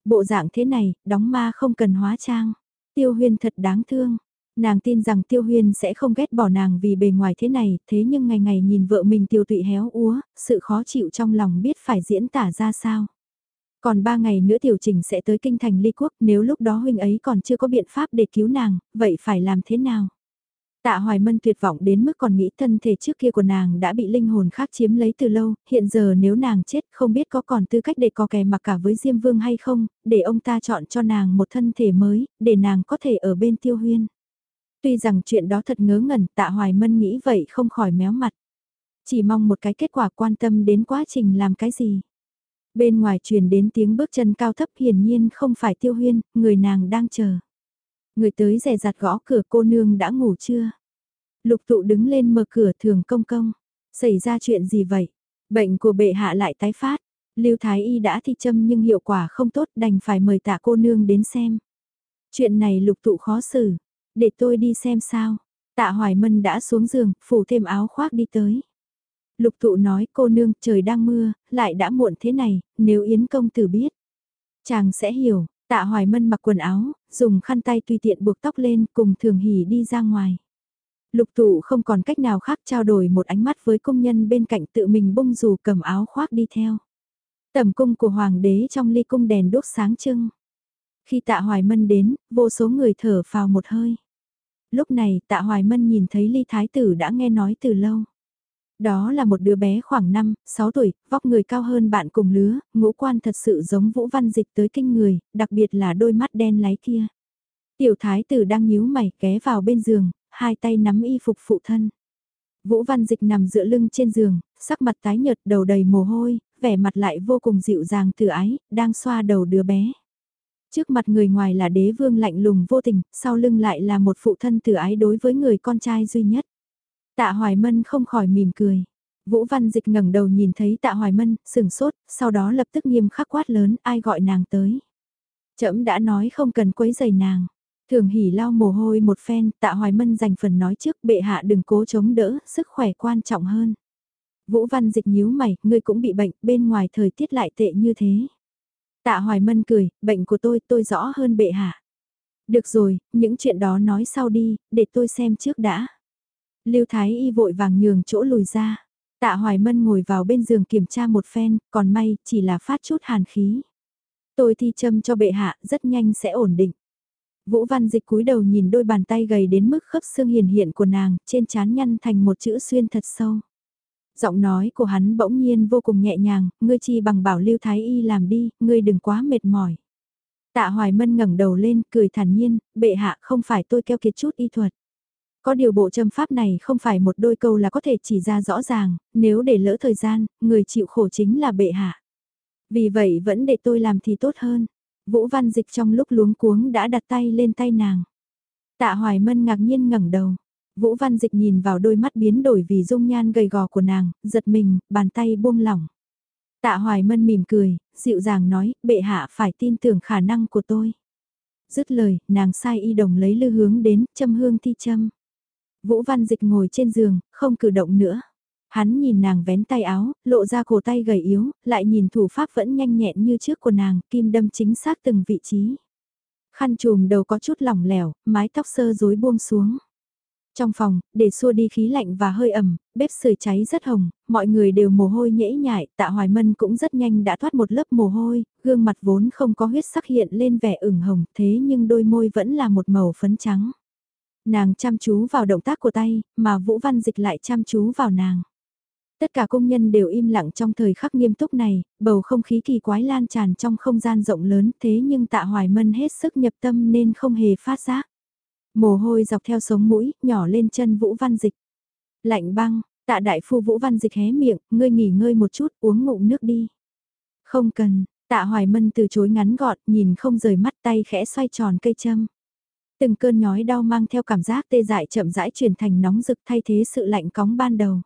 Bộ dạng thế này, đóng ma không cần hóa trang. Tiêu huyên thật đáng thương. Nàng tin rằng Tiêu Huyên sẽ không ghét bỏ nàng vì bề ngoài thế này, thế nhưng ngày ngày nhìn vợ mình tiêu tụy héo úa, sự khó chịu trong lòng biết phải diễn tả ra sao. Còn ba ngày nữa tiểu trình sẽ tới kinh thành ly quốc, nếu lúc đó huynh ấy còn chưa có biện pháp để cứu nàng, vậy phải làm thế nào? Tạ Hoài Mân tuyệt vọng đến mức còn nghĩ thân thể trước kia của nàng đã bị linh hồn khác chiếm lấy từ lâu, hiện giờ nếu nàng chết không biết có còn tư cách để có kè mặc cả với Diêm Vương hay không, để ông ta chọn cho nàng một thân thể mới, để nàng có thể ở bên tiêu huyên. Tuy rằng chuyện đó thật ngớ ngẩn, tạ Hoài Mân nghĩ vậy không khỏi méo mặt. Chỉ mong một cái kết quả quan tâm đến quá trình làm cái gì. Bên ngoài truyền đến tiếng bước chân cao thấp hiển nhiên không phải tiêu huyên, người nàng đang chờ. Người tới rè rặt gõ cửa cô nương đã ngủ chưa? Lục tụ đứng lên mở cửa thường công công. Xảy ra chuyện gì vậy? Bệnh của bệ hạ lại tái phát. Lưu Thái Y đã thi châm nhưng hiệu quả không tốt đành phải mời tạ cô nương đến xem. Chuyện này lục tụ khó xử. Để tôi đi xem sao. Tạ Hoài Mân đã xuống giường, phủ thêm áo khoác đi tới. Lục tụ nói cô nương trời đang mưa, lại đã muộn thế này, nếu Yến công tử biết. Chàng sẽ hiểu, tạ Hoài Mân mặc quần áo, dùng khăn tay tùy tiện buộc tóc lên cùng thường hỉ đi ra ngoài. Lục tụ không còn cách nào khác trao đổi một ánh mắt với công nhân bên cạnh tự mình bung dù cầm áo khoác đi theo. Tầm cung của hoàng đế trong ly cung đèn đốt sáng trưng. Khi tạ hoài mân đến, vô số người thở vào một hơi. Lúc này tạ hoài mân nhìn thấy ly thái tử đã nghe nói từ lâu. Đó là một đứa bé khoảng 5, 6 tuổi, vóc người cao hơn bạn cùng lứa, ngũ quan thật sự giống Vũ Văn Dịch tới kinh người, đặc biệt là đôi mắt đen láy kia. Tiểu thái tử đang nhíu mày ghé vào bên giường, hai tay nắm y phục phụ thân. Vũ Văn Dịch nằm dựa lưng trên giường, sắc mặt tái nhợt đầu đầy mồ hôi, vẻ mặt lại vô cùng dịu dàng từ ái, đang xoa đầu đứa bé. Trước mặt người ngoài là đế vương lạnh lùng vô tình, sau lưng lại là một phụ thân từ ái đối với người con trai duy nhất. Tạ Hoài Mân không khỏi mỉm cười. Vũ Văn Dịch ngẩng đầu nhìn thấy Tạ Hoài Mân, sừng sốt, sau đó lập tức nghiêm khắc quát lớn, ai gọi nàng tới. Trẫm đã nói không cần quấy giày nàng. Thường hỉ lau mồ hôi một phen, Tạ Hoài Mân dành phần nói trước bệ hạ đừng cố chống đỡ, sức khỏe quan trọng hơn. Vũ Văn Dịch nhíu mày, ngươi cũng bị bệnh, bên ngoài thời tiết lại tệ như thế. Tạ Hoài Mân cười, bệnh của tôi, tôi rõ hơn bệ hạ. Được rồi, những chuyện đó nói sau đi, để tôi xem trước đã. Lưu Thái Y vội vàng nhường chỗ lùi ra. Tạ Hoài Mân ngồi vào bên giường kiểm tra một phen, còn may, chỉ là phát chút hàn khí. Tôi thi châm cho bệ hạ, rất nhanh sẽ ổn định. Vũ Văn Dịch cúi đầu nhìn đôi bàn tay gầy đến mức khớp xương hiền hiện của nàng, trên trán nhăn thành một chữ xuyên thật sâu. Giọng nói của hắn bỗng nhiên vô cùng nhẹ nhàng, ngươi chi bằng bảo Lưu Thái Y làm đi, ngươi đừng quá mệt mỏi. Tạ Hoài Mân ngẩng đầu lên, cười thản nhiên, bệ hạ không phải tôi keo kiệt chút y thuật. Có điều bộ châm pháp này không phải một đôi câu là có thể chỉ ra rõ ràng, nếu để lỡ thời gian, người chịu khổ chính là bệ hạ. Vì vậy vẫn để tôi làm thì tốt hơn. Vũ Văn Dịch trong lúc luống cuống đã đặt tay lên tay nàng. Tạ Hoài Mân ngạc nhiên ngẩng đầu. Vũ Văn Dịch nhìn vào đôi mắt biến đổi vì dung nhan gầy gò của nàng, giật mình, bàn tay buông lỏng. Tạ Hoài Mân mỉm cười, dịu dàng nói, bệ hạ phải tin tưởng khả năng của tôi. Dứt lời, nàng sai y đồng lấy lư hướng đến, châm hương thi châm. Vũ Văn Dịch ngồi trên giường, không cử động nữa. Hắn nhìn nàng vén tay áo, lộ ra cổ tay gầy yếu, lại nhìn thủ pháp vẫn nhanh nhẹn như trước của nàng, kim đâm chính xác từng vị trí. Khăn trùm đầu có chút lỏng lẻo, mái tóc sơ rối buông xuống. Trong phòng, để xua đi khí lạnh và hơi ẩm, bếp sưởi cháy rất hồng, mọi người đều mồ hôi nhễ nhại, tạ hoài mân cũng rất nhanh đã thoát một lớp mồ hôi, gương mặt vốn không có huyết sắc hiện lên vẻ ửng hồng, thế nhưng đôi môi vẫn là một màu phấn trắng. Nàng chăm chú vào động tác của tay, mà Vũ Văn Dịch lại chăm chú vào nàng. Tất cả công nhân đều im lặng trong thời khắc nghiêm túc này, bầu không khí kỳ quái lan tràn trong không gian rộng lớn thế nhưng tạ hoài mân hết sức nhập tâm nên không hề phát giác. Mồ hôi dọc theo sống mũi, nhỏ lên chân Vũ Văn Dịch. Lạnh băng, tạ đại phu Vũ Văn Dịch hé miệng, ngươi nghỉ ngơi một chút, uống ngụm nước đi. Không cần, tạ hoài mân từ chối ngắn gọn, nhìn không rời mắt tay khẽ xoay tròn cây châm. Từng cơn nhói đau mang theo cảm giác tê dại chậm rãi chuyển thành nóng rực thay thế sự lạnh cóng ban đầu.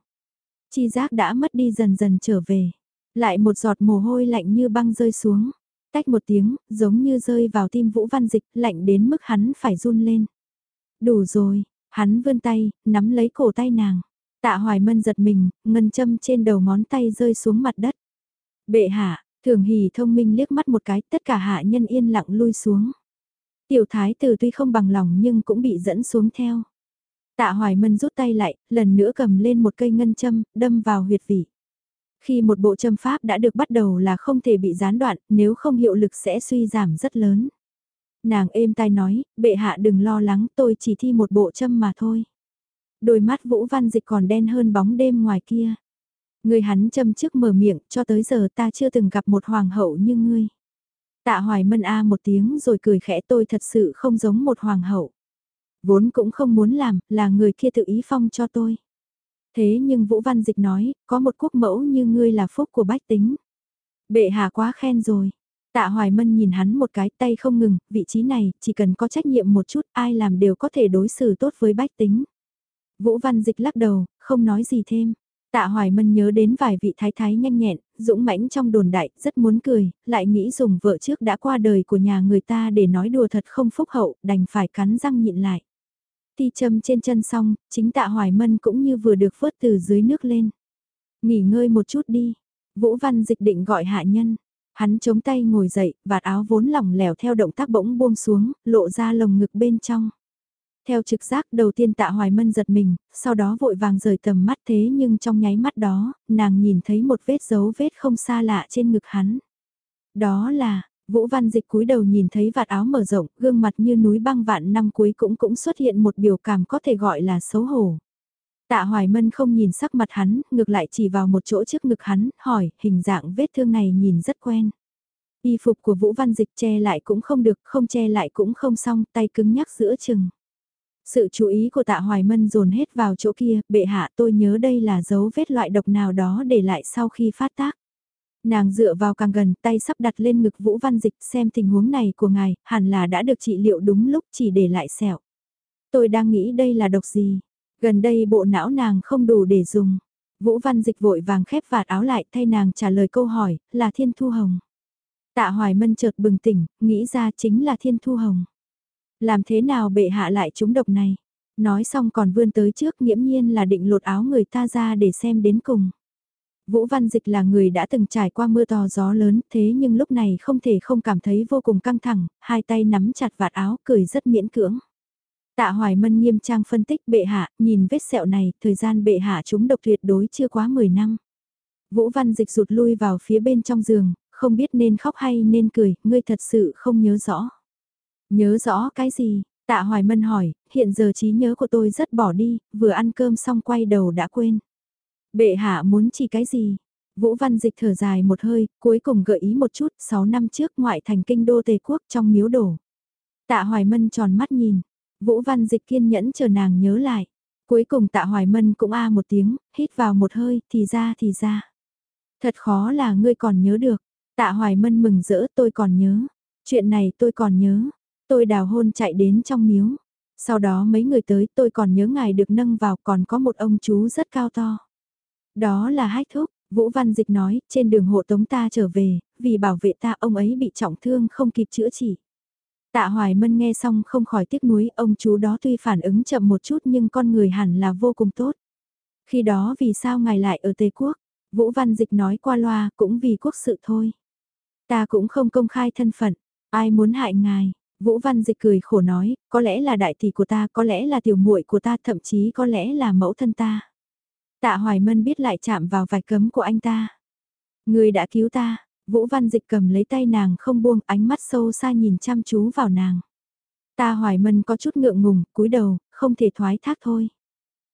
Chi giác đã mất đi dần dần trở về. Lại một giọt mồ hôi lạnh như băng rơi xuống. Tách một tiếng, giống như rơi vào tim Vũ Văn Dịch, lạnh đến mức hắn phải run lên. Đủ rồi, hắn vươn tay, nắm lấy cổ tay nàng. Tạ Hoài Mân giật mình, ngân châm trên đầu ngón tay rơi xuống mặt đất. Bệ hạ, thường hỉ thông minh liếc mắt một cái, tất cả hạ nhân yên lặng lui xuống. Tiểu thái tử tuy không bằng lòng nhưng cũng bị dẫn xuống theo. Tạ Hoài Mân rút tay lại, lần nữa cầm lên một cây ngân châm, đâm vào huyệt vị. Khi một bộ châm pháp đã được bắt đầu là không thể bị gián đoạn, nếu không hiệu lực sẽ suy giảm rất lớn. Nàng êm tai nói, bệ hạ đừng lo lắng, tôi chỉ thi một bộ châm mà thôi. Đôi mắt Vũ Văn Dịch còn đen hơn bóng đêm ngoài kia. Người hắn châm trước mở miệng, cho tới giờ ta chưa từng gặp một hoàng hậu như ngươi. Tạ hoài mân a một tiếng rồi cười khẽ tôi thật sự không giống một hoàng hậu. Vốn cũng không muốn làm, là người kia tự ý phong cho tôi. Thế nhưng Vũ Văn Dịch nói, có một quốc mẫu như ngươi là phúc của bách tính. Bệ hạ quá khen rồi. Tạ Hoài Mân nhìn hắn một cái tay không ngừng, vị trí này, chỉ cần có trách nhiệm một chút, ai làm đều có thể đối xử tốt với bách tính. Vũ Văn Dịch lắc đầu, không nói gì thêm. Tạ Hoài Mân nhớ đến vài vị thái thái nhanh nhẹn, dũng mãnh trong đồn đại, rất muốn cười, lại nghĩ dùng vợ trước đã qua đời của nhà người ta để nói đùa thật không phúc hậu, đành phải cắn răng nhịn lại. Ti châm trên chân xong, chính tạ Hoài Mân cũng như vừa được vớt từ dưới nước lên. Nghỉ ngơi một chút đi. Vũ Văn dịch định gọi hạ nhân. Hắn chống tay ngồi dậy, vạt áo vốn lỏng lẻo theo động tác bỗng buông xuống, lộ ra lồng ngực bên trong. Theo trực giác đầu tiên tạ hoài mân giật mình, sau đó vội vàng rời tầm mắt thế nhưng trong nháy mắt đó, nàng nhìn thấy một vết dấu vết không xa lạ trên ngực hắn. Đó là, Vũ Văn Dịch cúi đầu nhìn thấy vạt áo mở rộng, gương mặt như núi băng vạn năm cuối cũng cũng xuất hiện một biểu cảm có thể gọi là xấu hổ. Tạ Hoài Mân không nhìn sắc mặt hắn, ngược lại chỉ vào một chỗ trước ngực hắn, hỏi, hình dạng vết thương này nhìn rất quen. Y phục của Vũ Văn Dịch che lại cũng không được, không che lại cũng không xong, tay cứng nhắc giữa chừng. Sự chú ý của tạ Hoài Mân dồn hết vào chỗ kia, bệ hạ tôi nhớ đây là dấu vết loại độc nào đó để lại sau khi phát tác. Nàng dựa vào càng gần tay sắp đặt lên ngực Vũ Văn Dịch xem tình huống này của ngài, hẳn là đã được trị liệu đúng lúc chỉ để lại sẹo. Tôi đang nghĩ đây là độc gì, gần đây bộ não nàng không đủ để dùng. Vũ Văn Dịch vội vàng khép vạt áo lại thay nàng trả lời câu hỏi, là Thiên Thu Hồng. Tạ Hoài Mân chợt bừng tỉnh, nghĩ ra chính là Thiên Thu Hồng. Làm thế nào bệ hạ lại chúng độc này? Nói xong còn vươn tới trước nghiễm nhiên là định lột áo người ta ra để xem đến cùng. Vũ Văn Dịch là người đã từng trải qua mưa to gió lớn thế nhưng lúc này không thể không cảm thấy vô cùng căng thẳng, hai tay nắm chặt vạt áo cười rất miễn cưỡng. Tạ Hoài Mân nghiêm trang phân tích bệ hạ, nhìn vết sẹo này, thời gian bệ hạ chúng độc tuyệt đối chưa quá 10 năm. Vũ Văn Dịch rụt lui vào phía bên trong giường, không biết nên khóc hay nên cười, ngươi thật sự không nhớ rõ. Nhớ rõ cái gì? Tạ Hoài Mân hỏi, hiện giờ trí nhớ của tôi rất bỏ đi, vừa ăn cơm xong quay đầu đã quên. Bệ hạ muốn chỉ cái gì? Vũ Văn Dịch thở dài một hơi, cuối cùng gợi ý một chút, 6 năm trước ngoại thành kinh đô Tề Quốc trong miếu đổ. Tạ Hoài Mân tròn mắt nhìn, Vũ Văn Dịch kiên nhẫn chờ nàng nhớ lại. Cuối cùng Tạ Hoài Mân cũng a một tiếng, hít vào một hơi, thì ra thì ra. Thật khó là ngươi còn nhớ được. Tạ Hoài Mân mừng rỡ tôi còn nhớ. Chuyện này tôi còn nhớ. Tôi đào hôn chạy đến trong miếu. Sau đó mấy người tới tôi còn nhớ ngài được nâng vào còn có một ông chú rất cao to. Đó là hách thúc, Vũ Văn Dịch nói, trên đường hộ tống ta trở về, vì bảo vệ ta ông ấy bị trọng thương không kịp chữa trị. Tạ Hoài Mân nghe xong không khỏi tiếc nuối, ông chú đó tuy phản ứng chậm một chút nhưng con người hẳn là vô cùng tốt. Khi đó vì sao ngài lại ở Tây Quốc? Vũ Văn Dịch nói qua loa cũng vì quốc sự thôi. Ta cũng không công khai thân phận, ai muốn hại ngài, Vũ Văn Dịch cười khổ nói, có lẽ là đại tỷ của ta, có lẽ là tiểu muội của ta, thậm chí có lẽ là mẫu thân ta. Tạ Hoài Mân biết lại chạm vào vài cấm của anh ta. Người đã cứu ta, Vũ Văn Dịch cầm lấy tay nàng không buông ánh mắt sâu xa nhìn chăm chú vào nàng. Ta Hoài Mân có chút ngượng ngùng, cúi đầu, không thể thoái thác thôi.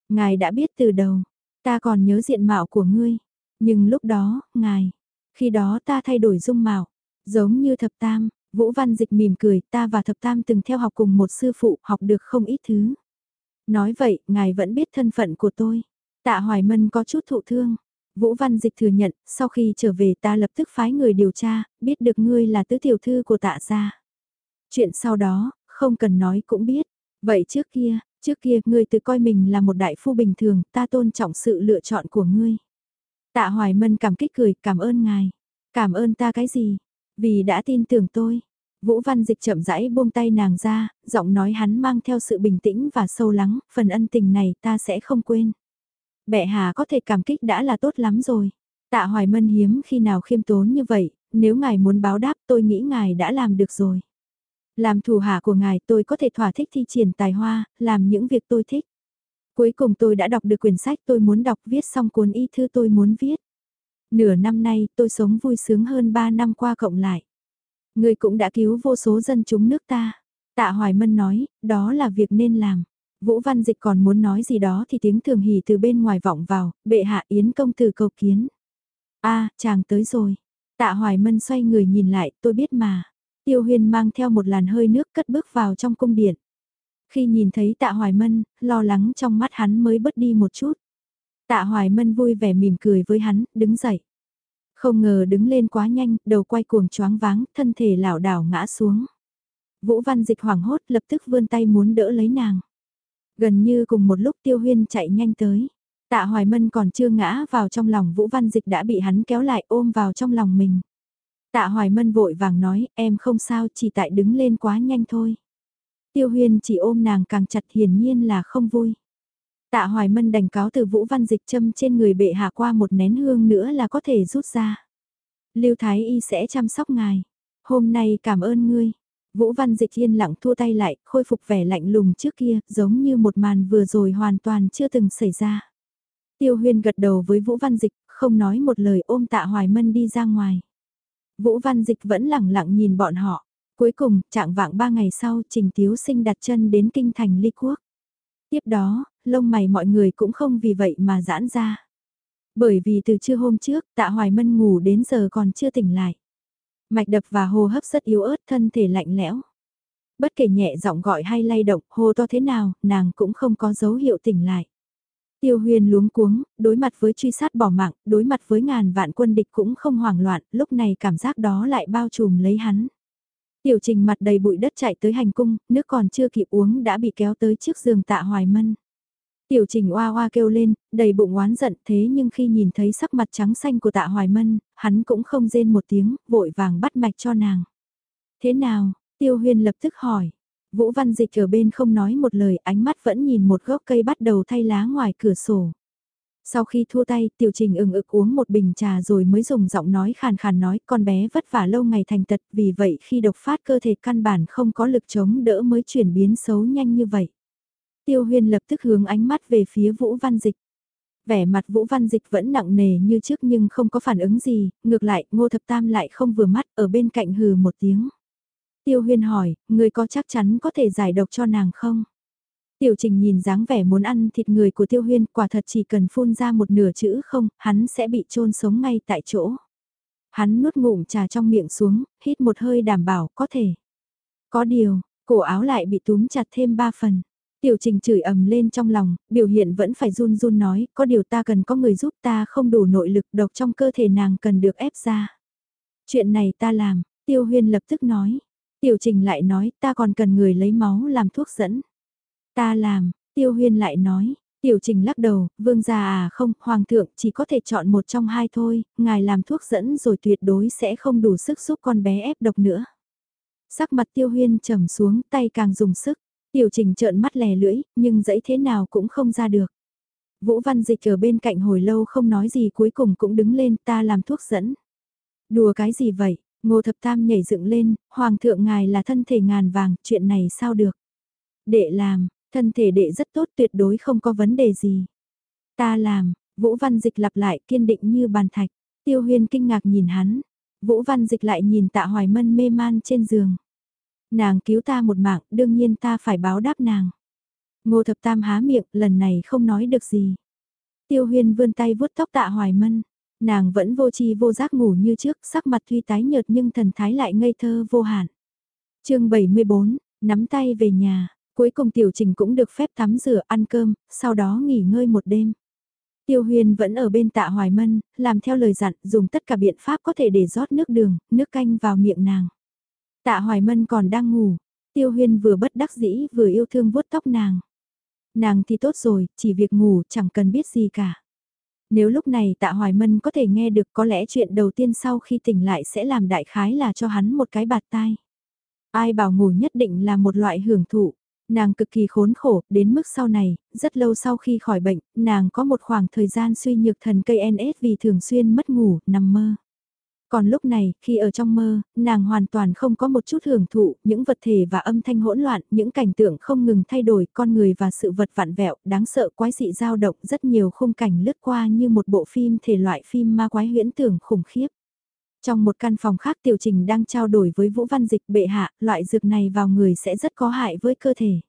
Ngài đã biết từ đầu, ta còn nhớ diện mạo của ngươi. Nhưng lúc đó, ngài, khi đó ta thay đổi dung mạo, giống như thập tam, Vũ Văn Dịch mỉm cười, ta và thập tam từng theo học cùng một sư phụ, học được không ít thứ. Nói vậy, ngài vẫn biết thân phận của tôi. Tạ Hoài Mân có chút thụ thương. Vũ Văn Dịch thừa nhận, sau khi trở về ta lập tức phái người điều tra, biết được ngươi là tứ tiểu thư của tạ gia. Chuyện sau đó, không cần nói cũng biết. Vậy trước kia, trước kia ngươi tự coi mình là một đại phu bình thường, ta tôn trọng sự lựa chọn của ngươi. Tạ Hoài Mân cảm kích cười, cảm ơn ngài. Cảm ơn ta cái gì? Vì đã tin tưởng tôi. Vũ Văn Dịch chậm rãi buông tay nàng ra, giọng nói hắn mang theo sự bình tĩnh và sâu lắng, phần ân tình này ta sẽ không quên. Bệ hạ có thể cảm kích đã là tốt lắm rồi. Tạ Hoài Mân hiếm khi nào khiêm tốn như vậy, nếu ngài muốn báo đáp tôi nghĩ ngài đã làm được rồi. Làm thủ hạ của ngài tôi có thể thỏa thích thi triển tài hoa, làm những việc tôi thích. Cuối cùng tôi đã đọc được quyển sách tôi muốn đọc viết xong cuốn y thư tôi muốn viết. Nửa năm nay tôi sống vui sướng hơn 3 năm qua cộng lại. Người cũng đã cứu vô số dân chúng nước ta. Tạ Hoài Mân nói, đó là việc nên làm. Vũ Văn Dịch còn muốn nói gì đó thì tiếng thường hỉ từ bên ngoài vọng vào, bệ hạ yến công từ cầu kiến. a chàng tới rồi. Tạ Hoài Mân xoay người nhìn lại, tôi biết mà. Tiêu Huyên mang theo một làn hơi nước cất bước vào trong cung điện. Khi nhìn thấy Tạ Hoài Mân, lo lắng trong mắt hắn mới bớt đi một chút. Tạ Hoài Mân vui vẻ mỉm cười với hắn, đứng dậy. Không ngờ đứng lên quá nhanh, đầu quay cuồng choáng váng, thân thể lảo đảo ngã xuống. Vũ Văn Dịch hoảng hốt lập tức vươn tay muốn đỡ lấy nàng. Gần như cùng một lúc Tiêu Huyên chạy nhanh tới. Tạ Hoài Mân còn chưa ngã vào trong lòng Vũ Văn Dịch đã bị hắn kéo lại ôm vào trong lòng mình. Tạ Hoài Mân vội vàng nói em không sao chỉ tại đứng lên quá nhanh thôi. Tiêu Huyên chỉ ôm nàng càng chặt hiển nhiên là không vui. Tạ Hoài Mân đành cáo từ Vũ Văn Dịch châm trên người bệ hạ qua một nén hương nữa là có thể rút ra. Lưu Thái Y sẽ chăm sóc ngài. Hôm nay cảm ơn ngươi. Vũ Văn Dịch yên lặng thua tay lại, khôi phục vẻ lạnh lùng trước kia, giống như một màn vừa rồi hoàn toàn chưa từng xảy ra. Tiêu Huyên gật đầu với Vũ Văn Dịch, không nói một lời ôm Tạ Hoài Mân đi ra ngoài. Vũ Văn Dịch vẫn lặng lặng nhìn bọn họ. Cuối cùng, trạng vạng ba ngày sau, Trình Tiếu Sinh đặt chân đến kinh thành Ly Quốc. Tiếp đó, lông mày mọi người cũng không vì vậy mà giãn ra. Bởi vì từ trưa hôm trước, tạ hoài mân ngủ đến giờ còn chưa tỉnh lại. Mạch đập và hô hấp rất yếu ớt thân thể lạnh lẽo. Bất kể nhẹ giọng gọi hay lay động, hô to thế nào, nàng cũng không có dấu hiệu tỉnh lại. Tiêu huyền luống cuống, đối mặt với truy sát bỏ mạng, đối mặt với ngàn vạn quân địch cũng không hoảng loạn, lúc này cảm giác đó lại bao trùm lấy hắn. Tiểu trình mặt đầy bụi đất chạy tới hành cung, nước còn chưa kịp uống đã bị kéo tới trước giường tạ hoài mân. Tiểu trình oa oa kêu lên, đầy bụng oán giận thế nhưng khi nhìn thấy sắc mặt trắng xanh của tạ hoài mân, hắn cũng không rên một tiếng, vội vàng bắt mạch cho nàng. Thế nào, tiêu huyên lập tức hỏi. Vũ Văn Dịch ở bên không nói một lời ánh mắt vẫn nhìn một gốc cây bắt đầu thay lá ngoài cửa sổ. Sau khi thua tay, tiểu trình ừng ực uống một bình trà rồi mới dùng giọng nói khàn khàn nói con bé vất vả lâu ngày thành tật vì vậy khi độc phát cơ thể căn bản không có lực chống đỡ mới chuyển biến xấu nhanh như vậy. Tiêu huyên lập tức hướng ánh mắt về phía Vũ Văn Dịch. Vẻ mặt Vũ Văn Dịch vẫn nặng nề như trước nhưng không có phản ứng gì, ngược lại ngô thập tam lại không vừa mắt ở bên cạnh hừ một tiếng. Tiêu huyên hỏi, người có chắc chắn có thể giải độc cho nàng không? Tiểu trình nhìn dáng vẻ muốn ăn thịt người của tiêu huyên quả thật chỉ cần phun ra một nửa chữ không, hắn sẽ bị trôn sống ngay tại chỗ. Hắn nuốt ngụm trà trong miệng xuống, hít một hơi đảm bảo có thể. Có điều, cổ áo lại bị túm chặt thêm ba phần. Tiểu trình chửi ầm lên trong lòng, biểu hiện vẫn phải run run nói, có điều ta cần có người giúp ta không đủ nội lực độc trong cơ thể nàng cần được ép ra. Chuyện này ta làm, tiêu huyên lập tức nói. Tiểu trình lại nói ta còn cần người lấy máu làm thuốc dẫn. Ta làm, tiêu huyên lại nói, tiểu trình lắc đầu, vương gia à không, hoàng thượng chỉ có thể chọn một trong hai thôi, ngài làm thuốc dẫn rồi tuyệt đối sẽ không đủ sức giúp con bé ép độc nữa. Sắc mặt tiêu huyên trầm xuống, tay càng dùng sức, tiểu trình trợn mắt lè lưỡi, nhưng dẫy thế nào cũng không ra được. Vũ Văn Dịch ở bên cạnh hồi lâu không nói gì cuối cùng cũng đứng lên ta làm thuốc dẫn. Đùa cái gì vậy? Ngô thập tam nhảy dựng lên, hoàng thượng ngài là thân thể ngàn vàng, chuyện này sao được? Đệ làm, thân thể đệ rất tốt tuyệt đối không có vấn đề gì. Ta làm, Vũ Văn Dịch lặp lại kiên định như bàn thạch, tiêu huyên kinh ngạc nhìn hắn, Vũ Văn Dịch lại nhìn tạ hoài mân mê man trên giường. Nàng cứu ta một mạng, đương nhiên ta phải báo đáp nàng. Ngô thập tam há miệng, lần này không nói được gì. Tiêu huyên vươn tay vuốt tóc tạ hoài mân. Nàng vẫn vô chi vô giác ngủ như trước, sắc mặt tuy tái nhợt nhưng thần thái lại ngây thơ vô hạn. chương 74, nắm tay về nhà, cuối cùng tiểu trình cũng được phép tắm rửa ăn cơm, sau đó nghỉ ngơi một đêm. Tiêu huyền vẫn ở bên tạ hoài mân, làm theo lời dặn, dùng tất cả biện pháp có thể để rót nước đường, nước canh vào miệng nàng. Tạ hoài mân còn đang ngủ, tiêu huyền vừa bất đắc dĩ vừa yêu thương vuốt tóc nàng. Nàng thì tốt rồi, chỉ việc ngủ chẳng cần biết gì cả. Nếu lúc này tạ hoài mân có thể nghe được có lẽ chuyện đầu tiên sau khi tỉnh lại sẽ làm đại khái là cho hắn một cái bạt tai. Ai bảo ngủ nhất định là một loại hưởng thụ. Nàng cực kỳ khốn khổ, đến mức sau này, rất lâu sau khi khỏi bệnh, nàng có một khoảng thời gian suy nhược thần cây NS vì thường xuyên mất ngủ, nằm mơ. Còn lúc này, khi ở trong mơ, nàng hoàn toàn không có một chút hưởng thụ, những vật thể và âm thanh hỗn loạn, những cảnh tượng không ngừng thay đổi, con người và sự vật vạn vẹo, đáng sợ quái dị dao động, rất nhiều khung cảnh lướt qua như một bộ phim thể loại phim ma quái huyễn tưởng khủng khiếp. Trong một căn phòng khác Tiểu Trình đang trao đổi với Vũ Văn Dịch bệ hạ, loại dược này vào người sẽ rất có hại với cơ thể.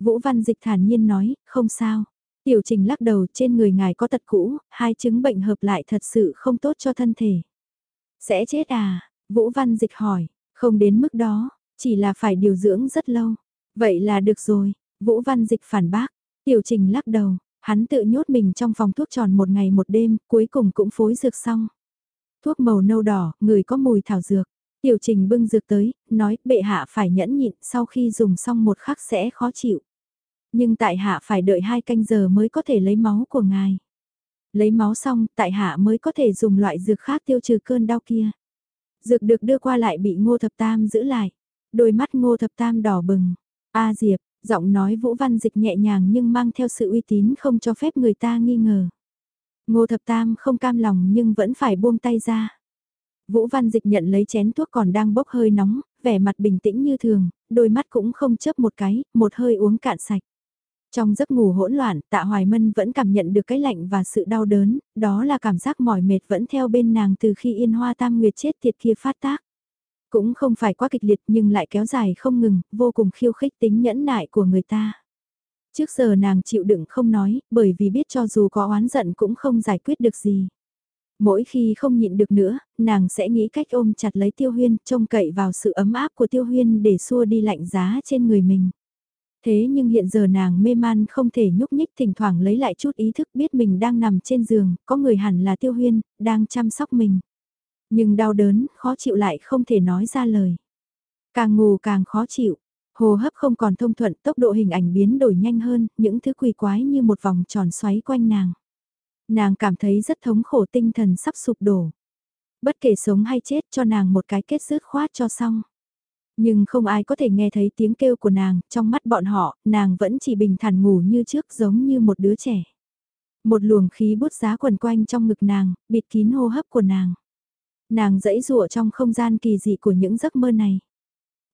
Vũ Văn Dịch thản nhiên nói, không sao. Tiểu Trình lắc đầu trên người ngài có tật cũ, hai chứng bệnh hợp lại thật sự không tốt cho thân thể. Sẽ chết à? Vũ Văn Dịch hỏi, không đến mức đó, chỉ là phải điều dưỡng rất lâu. Vậy là được rồi, Vũ Văn Dịch phản bác, Tiểu Trình lắc đầu, hắn tự nhốt mình trong phòng thuốc tròn một ngày một đêm, cuối cùng cũng phối dược xong. Thuốc màu nâu đỏ, người có mùi thảo dược. Tiểu trình bưng dược tới, nói bệ hạ phải nhẫn nhịn sau khi dùng xong một khắc sẽ khó chịu. Nhưng tại hạ phải đợi hai canh giờ mới có thể lấy máu của ngài. Lấy máu xong, tại hạ mới có thể dùng loại dược khác tiêu trừ cơn đau kia. Dược được đưa qua lại bị ngô thập tam giữ lại. Đôi mắt ngô thập tam đỏ bừng. A Diệp, giọng nói vũ văn dịch nhẹ nhàng nhưng mang theo sự uy tín không cho phép người ta nghi ngờ. Ngô thập tam không cam lòng nhưng vẫn phải buông tay ra. Vũ Văn Dịch nhận lấy chén thuốc còn đang bốc hơi nóng, vẻ mặt bình tĩnh như thường, đôi mắt cũng không chớp một cái, một hơi uống cạn sạch. Trong giấc ngủ hỗn loạn, tạ Hoài Mân vẫn cảm nhận được cái lạnh và sự đau đớn, đó là cảm giác mỏi mệt vẫn theo bên nàng từ khi yên hoa tam nguyệt chết tiệt kia phát tác. Cũng không phải quá kịch liệt nhưng lại kéo dài không ngừng, vô cùng khiêu khích tính nhẫn nại của người ta. Trước giờ nàng chịu đựng không nói, bởi vì biết cho dù có oán giận cũng không giải quyết được gì. Mỗi khi không nhịn được nữa, nàng sẽ nghĩ cách ôm chặt lấy tiêu huyên, trông cậy vào sự ấm áp của tiêu huyên để xua đi lạnh giá trên người mình. Thế nhưng hiện giờ nàng mê man không thể nhúc nhích thỉnh thoảng lấy lại chút ý thức biết mình đang nằm trên giường, có người hẳn là tiêu huyên, đang chăm sóc mình. Nhưng đau đớn, khó chịu lại không thể nói ra lời. Càng ngủ càng khó chịu, Hồ hấp không còn thông thuận, tốc độ hình ảnh biến đổi nhanh hơn, những thứ quỷ quái như một vòng tròn xoáy quanh nàng. Nàng cảm thấy rất thống khổ tinh thần sắp sụp đổ. Bất kể sống hay chết cho nàng một cái kết dứt khoát cho xong. Nhưng không ai có thể nghe thấy tiếng kêu của nàng, trong mắt bọn họ, nàng vẫn chỉ bình thản ngủ như trước giống như một đứa trẻ. Một luồng khí bút giá quần quanh trong ngực nàng, bịt kín hô hấp của nàng. Nàng dẫy dụa trong không gian kỳ dị của những giấc mơ này.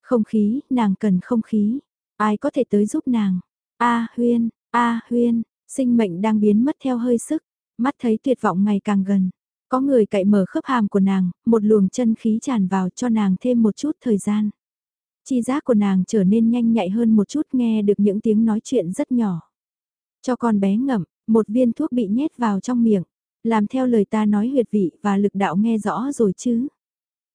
Không khí, nàng cần không khí. Ai có thể tới giúp nàng? A Huyên, A Huyên, sinh mệnh đang biến mất theo hơi sức, mắt thấy tuyệt vọng ngày càng gần. Có người cậy mở khớp hàm của nàng, một luồng chân khí tràn vào cho nàng thêm một chút thời gian. Chi giác của nàng trở nên nhanh nhạy hơn một chút nghe được những tiếng nói chuyện rất nhỏ. Cho con bé ngậm, một viên thuốc bị nhét vào trong miệng, làm theo lời ta nói huyệt vị và lực đạo nghe rõ rồi chứ.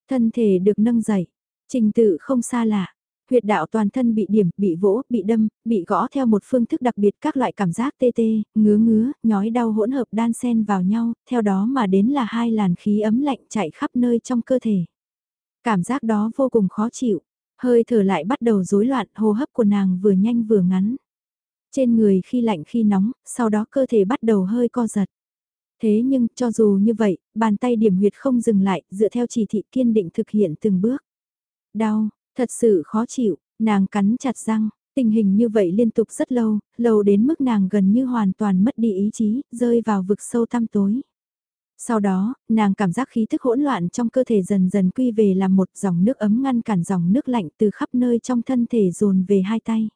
Thân thể được nâng dậy, Trình tự không xa lạ. Huyệt đạo toàn thân bị điểm, bị vỗ, bị đâm, bị gõ theo một phương thức đặc biệt các loại cảm giác tê tê, ngứa ngứa, nhói đau hỗn hợp đan xen vào nhau, theo đó mà đến là hai làn khí ấm lạnh chạy khắp nơi trong cơ thể. Cảm giác đó vô cùng khó chịu, hơi thở lại bắt đầu rối loạn, hô hấp của nàng vừa nhanh vừa ngắn. Trên người khi lạnh khi nóng, sau đó cơ thể bắt đầu hơi co giật. Thế nhưng, cho dù như vậy, bàn tay điểm huyệt không dừng lại, dựa theo chỉ thị kiên định thực hiện từng bước. Đau, thật sự khó chịu, nàng cắn chặt răng, tình hình như vậy liên tục rất lâu, lâu đến mức nàng gần như hoàn toàn mất đi ý chí, rơi vào vực sâu tăm tối. Sau đó, nàng cảm giác khí thức hỗn loạn trong cơ thể dần dần quy về làm một dòng nước ấm ngăn cản dòng nước lạnh từ khắp nơi trong thân thể dồn về hai tay.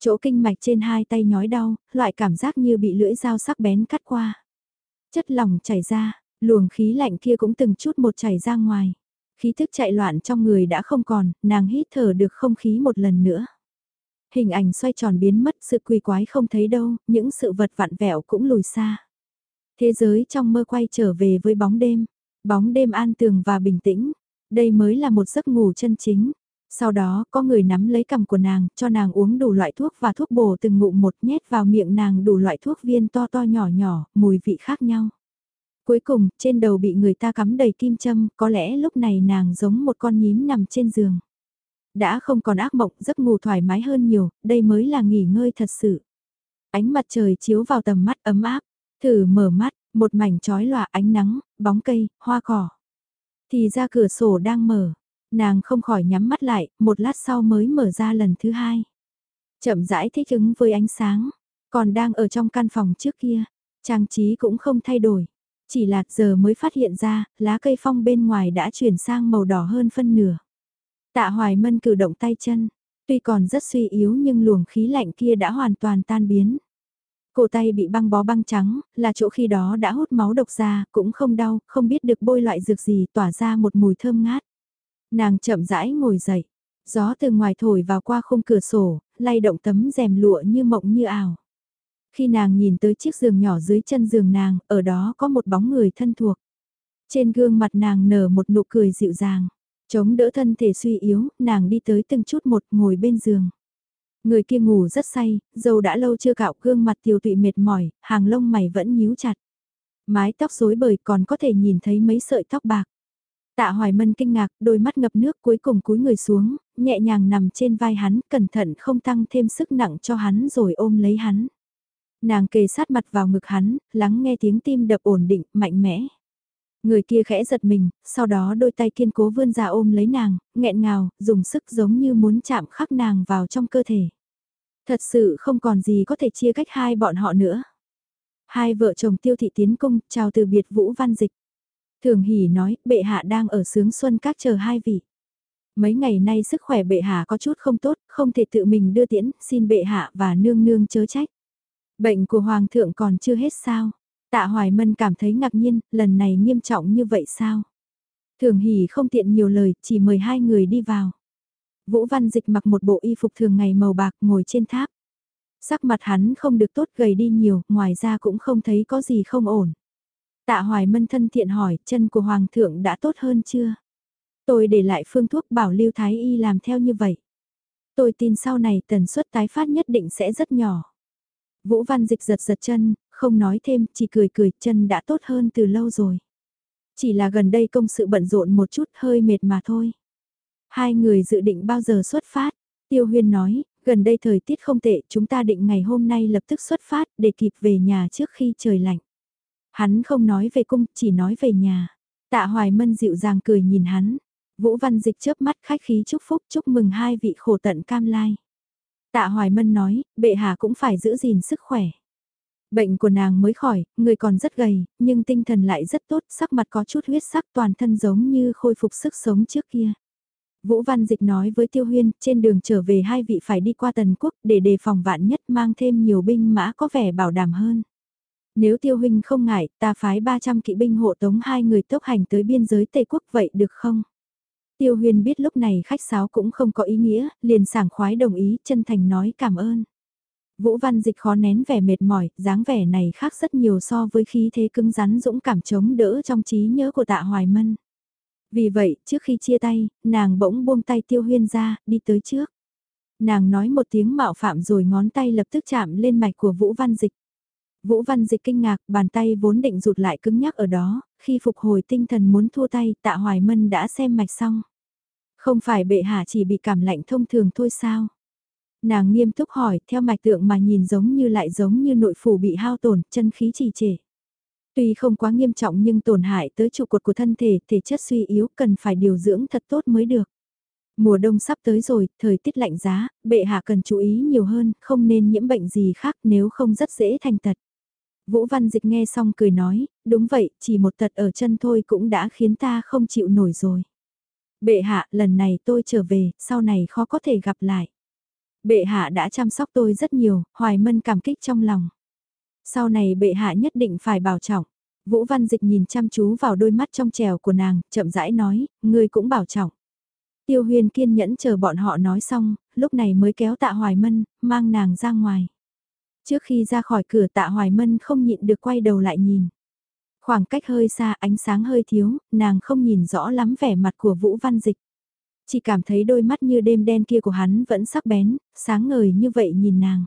Chỗ kinh mạch trên hai tay nhói đau, loại cảm giác như bị lưỡi dao sắc bén cắt qua. Chất lỏng chảy ra, luồng khí lạnh kia cũng từng chút một chảy ra ngoài. Khí thức chạy loạn trong người đã không còn, nàng hít thở được không khí một lần nữa. Hình ảnh xoay tròn biến mất sự quỳ quái không thấy đâu, những sự vật vặn vẹo cũng lùi xa. Thế giới trong mơ quay trở về với bóng đêm, bóng đêm an tường và bình tĩnh. Đây mới là một giấc ngủ chân chính. Sau đó có người nắm lấy cằm của nàng, cho nàng uống đủ loại thuốc và thuốc bổ từng ngụm một nhét vào miệng nàng đủ loại thuốc viên to to nhỏ nhỏ, mùi vị khác nhau. Cuối cùng, trên đầu bị người ta cắm đầy kim châm, có lẽ lúc này nàng giống một con nhím nằm trên giường. Đã không còn ác mộng, giấc ngủ thoải mái hơn nhiều, đây mới là nghỉ ngơi thật sự. Ánh mặt trời chiếu vào tầm mắt ấm áp, thử mở mắt, một mảnh trói lòa ánh nắng, bóng cây, hoa cỏ. Thì ra cửa sổ đang mở, nàng không khỏi nhắm mắt lại, một lát sau mới mở ra lần thứ hai. Chậm rãi thích ứng với ánh sáng, còn đang ở trong căn phòng trước kia, trang trí cũng không thay đổi. Chỉ là giờ mới phát hiện ra, lá cây phong bên ngoài đã chuyển sang màu đỏ hơn phân nửa. Tạ Hoài Mân cử động tay chân, tuy còn rất suy yếu nhưng luồng khí lạnh kia đã hoàn toàn tan biến. Cổ tay bị băng bó băng trắng, là chỗ khi đó đã hút máu độc ra, cũng không đau, không biết được bôi loại dược gì tỏa ra một mùi thơm ngát. Nàng chậm rãi ngồi dậy, gió từ ngoài thổi vào qua khung cửa sổ, lay động tấm rèm lụa như mộng như ảo. Khi nàng nhìn tới chiếc giường nhỏ dưới chân giường nàng, ở đó có một bóng người thân thuộc. Trên gương mặt nàng nở một nụ cười dịu dàng. Chống đỡ thân thể suy yếu, nàng đi tới từng chút một ngồi bên giường. Người kia ngủ rất say, dầu đã lâu chưa cạo gương mặt tiêu tụy mệt mỏi, hàng lông mày vẫn nhíu chặt. Mái tóc rối bời còn có thể nhìn thấy mấy sợi tóc bạc. Tạ Hoài Mân kinh ngạc, đôi mắt ngập nước cuối cùng cúi người xuống, nhẹ nhàng nằm trên vai hắn, cẩn thận không tăng thêm sức nặng cho hắn rồi ôm lấy hắn. Nàng kề sát mặt vào ngực hắn, lắng nghe tiếng tim đập ổn định, mạnh mẽ. Người kia khẽ giật mình, sau đó đôi tay kiên cố vươn ra ôm lấy nàng, nghẹn ngào, dùng sức giống như muốn chạm khắc nàng vào trong cơ thể. Thật sự không còn gì có thể chia cách hai bọn họ nữa. Hai vợ chồng tiêu thị tiến cung, chào từ biệt Vũ Văn Dịch. Thường hỉ nói, bệ hạ đang ở sướng xuân các chờ hai vị. Mấy ngày nay sức khỏe bệ hạ có chút không tốt, không thể tự mình đưa tiễn, xin bệ hạ và nương nương chớ trách. Bệnh của hoàng thượng còn chưa hết sao? Tạ Hoài Mân cảm thấy ngạc nhiên, lần này nghiêm trọng như vậy sao? Thường hỉ không tiện nhiều lời, chỉ mời hai người đi vào. Vũ Văn Dịch mặc một bộ y phục thường ngày màu bạc ngồi trên tháp. Sắc mặt hắn không được tốt gầy đi nhiều, ngoài ra cũng không thấy có gì không ổn. Tạ Hoài Mân thân thiện hỏi, chân của Hoàng thượng đã tốt hơn chưa? Tôi để lại phương thuốc bảo Lưu Thái Y làm theo như vậy. Tôi tin sau này tần suất tái phát nhất định sẽ rất nhỏ. Vũ Văn Dịch giật giật chân, không nói thêm, chỉ cười cười, chân đã tốt hơn từ lâu rồi. Chỉ là gần đây công sự bận rộn một chút hơi mệt mà thôi. Hai người dự định bao giờ xuất phát? Tiêu Huyên nói, gần đây thời tiết không tệ, chúng ta định ngày hôm nay lập tức xuất phát để kịp về nhà trước khi trời lạnh. Hắn không nói về cung, chỉ nói về nhà. Tạ Hoài Mân dịu dàng cười nhìn hắn. Vũ Văn Dịch chớp mắt khách khí chúc phúc chúc mừng hai vị khổ tận cam lai. Tạ Hoài Mân nói, bệ hạ cũng phải giữ gìn sức khỏe. Bệnh của nàng mới khỏi, người còn rất gầy, nhưng tinh thần lại rất tốt, sắc mặt có chút huyết sắc toàn thân giống như khôi phục sức sống trước kia. Vũ Văn Dịch nói với Tiêu Huyên, trên đường trở về hai vị phải đi qua Tần Quốc để đề phòng vạn nhất mang thêm nhiều binh mã có vẻ bảo đảm hơn. Nếu Tiêu Huynh không ngại, ta phái 300 kỵ binh hộ tống hai người tốc hành tới biên giới Tây Quốc vậy được không? Tiêu Huyên biết lúc này khách sáo cũng không có ý nghĩa, liền sảng khoái đồng ý, chân thành nói cảm ơn. Vũ Văn Dịch khó nén vẻ mệt mỏi, dáng vẻ này khác rất nhiều so với khí thế cứng rắn dũng cảm chống đỡ trong trí nhớ của tạ Hoài Mân. Vì vậy, trước khi chia tay, nàng bỗng buông tay Tiêu Huyên ra, đi tới trước. Nàng nói một tiếng mạo phạm rồi ngón tay lập tức chạm lên mạch của Vũ Văn Dịch. Vũ Văn Dịch kinh ngạc, bàn tay vốn định rụt lại cứng nhắc ở đó, khi phục hồi tinh thần muốn thua tay, tạ Hoài Mân đã xem mạch xong. Không phải bệ hạ chỉ bị cảm lạnh thông thường thôi sao? Nàng nghiêm túc hỏi, theo mạch tượng mà nhìn giống như lại giống như nội phủ bị hao tổn, chân khí trì trệ. Tuy không quá nghiêm trọng nhưng tổn hại tới trụ cột của thân thể, thể chất suy yếu cần phải điều dưỡng thật tốt mới được. Mùa đông sắp tới rồi, thời tiết lạnh giá, bệ hạ cần chú ý nhiều hơn, không nên nhiễm bệnh gì khác nếu không rất dễ thành tật. Vũ Văn Dịch nghe xong cười nói, đúng vậy, chỉ một tật ở chân thôi cũng đã khiến ta không chịu nổi rồi. Bệ hạ, lần này tôi trở về, sau này khó có thể gặp lại. Bệ hạ đã chăm sóc tôi rất nhiều, Hoài Mân cảm kích trong lòng. Sau này bệ hạ nhất định phải bảo trọng. Vũ Văn Dịch nhìn chăm chú vào đôi mắt trong trèo của nàng, chậm rãi nói, ngươi cũng bảo trọng. Tiêu huyền kiên nhẫn chờ bọn họ nói xong, lúc này mới kéo tạ Hoài Mân, mang nàng ra ngoài. Trước khi ra khỏi cửa tạ Hoài Mân không nhịn được quay đầu lại nhìn. Khoảng cách hơi xa ánh sáng hơi thiếu, nàng không nhìn rõ lắm vẻ mặt của Vũ Văn Dịch. Chỉ cảm thấy đôi mắt như đêm đen kia của hắn vẫn sắc bén, sáng ngời như vậy nhìn nàng.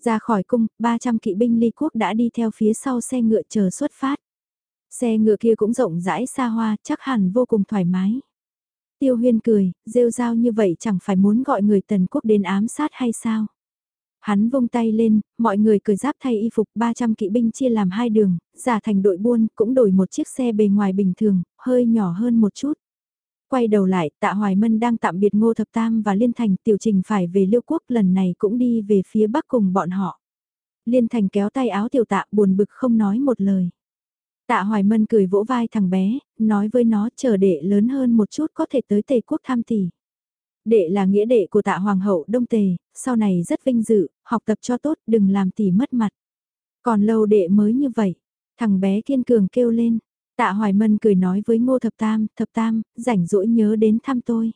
Ra khỏi cung, 300 kỵ binh ly quốc đã đi theo phía sau xe ngựa chờ xuất phát. Xe ngựa kia cũng rộng rãi xa hoa, chắc hẳn vô cùng thoải mái. Tiêu huyên cười, rêu rao như vậy chẳng phải muốn gọi người tần quốc đến ám sát hay sao? Hắn vung tay lên, mọi người cười giáp thay y phục 300 kỵ binh chia làm hai đường, giả thành đội buôn, cũng đổi một chiếc xe bề ngoài bình thường, hơi nhỏ hơn một chút. Quay đầu lại, tạ Hoài Mân đang tạm biệt Ngô Thập Tam và Liên Thành tiểu trình phải về Liêu Quốc lần này cũng đi về phía bắc cùng bọn họ. Liên Thành kéo tay áo tiểu tạ buồn bực không nói một lời. Tạ Hoài Mân cười vỗ vai thằng bé, nói với nó chờ đệ lớn hơn một chút có thể tới Tề Quốc thăm tỷ. Đệ là nghĩa đệ của tạ Hoàng hậu Đông Tề, sau này rất vinh dự, học tập cho tốt đừng làm tỷ mất mặt. Còn lâu đệ mới như vậy, thằng bé kiên cường kêu lên. Tạ Hoài Mân cười nói với Ngô Thập Tam, Thập Tam, rảnh rỗi nhớ đến thăm tôi.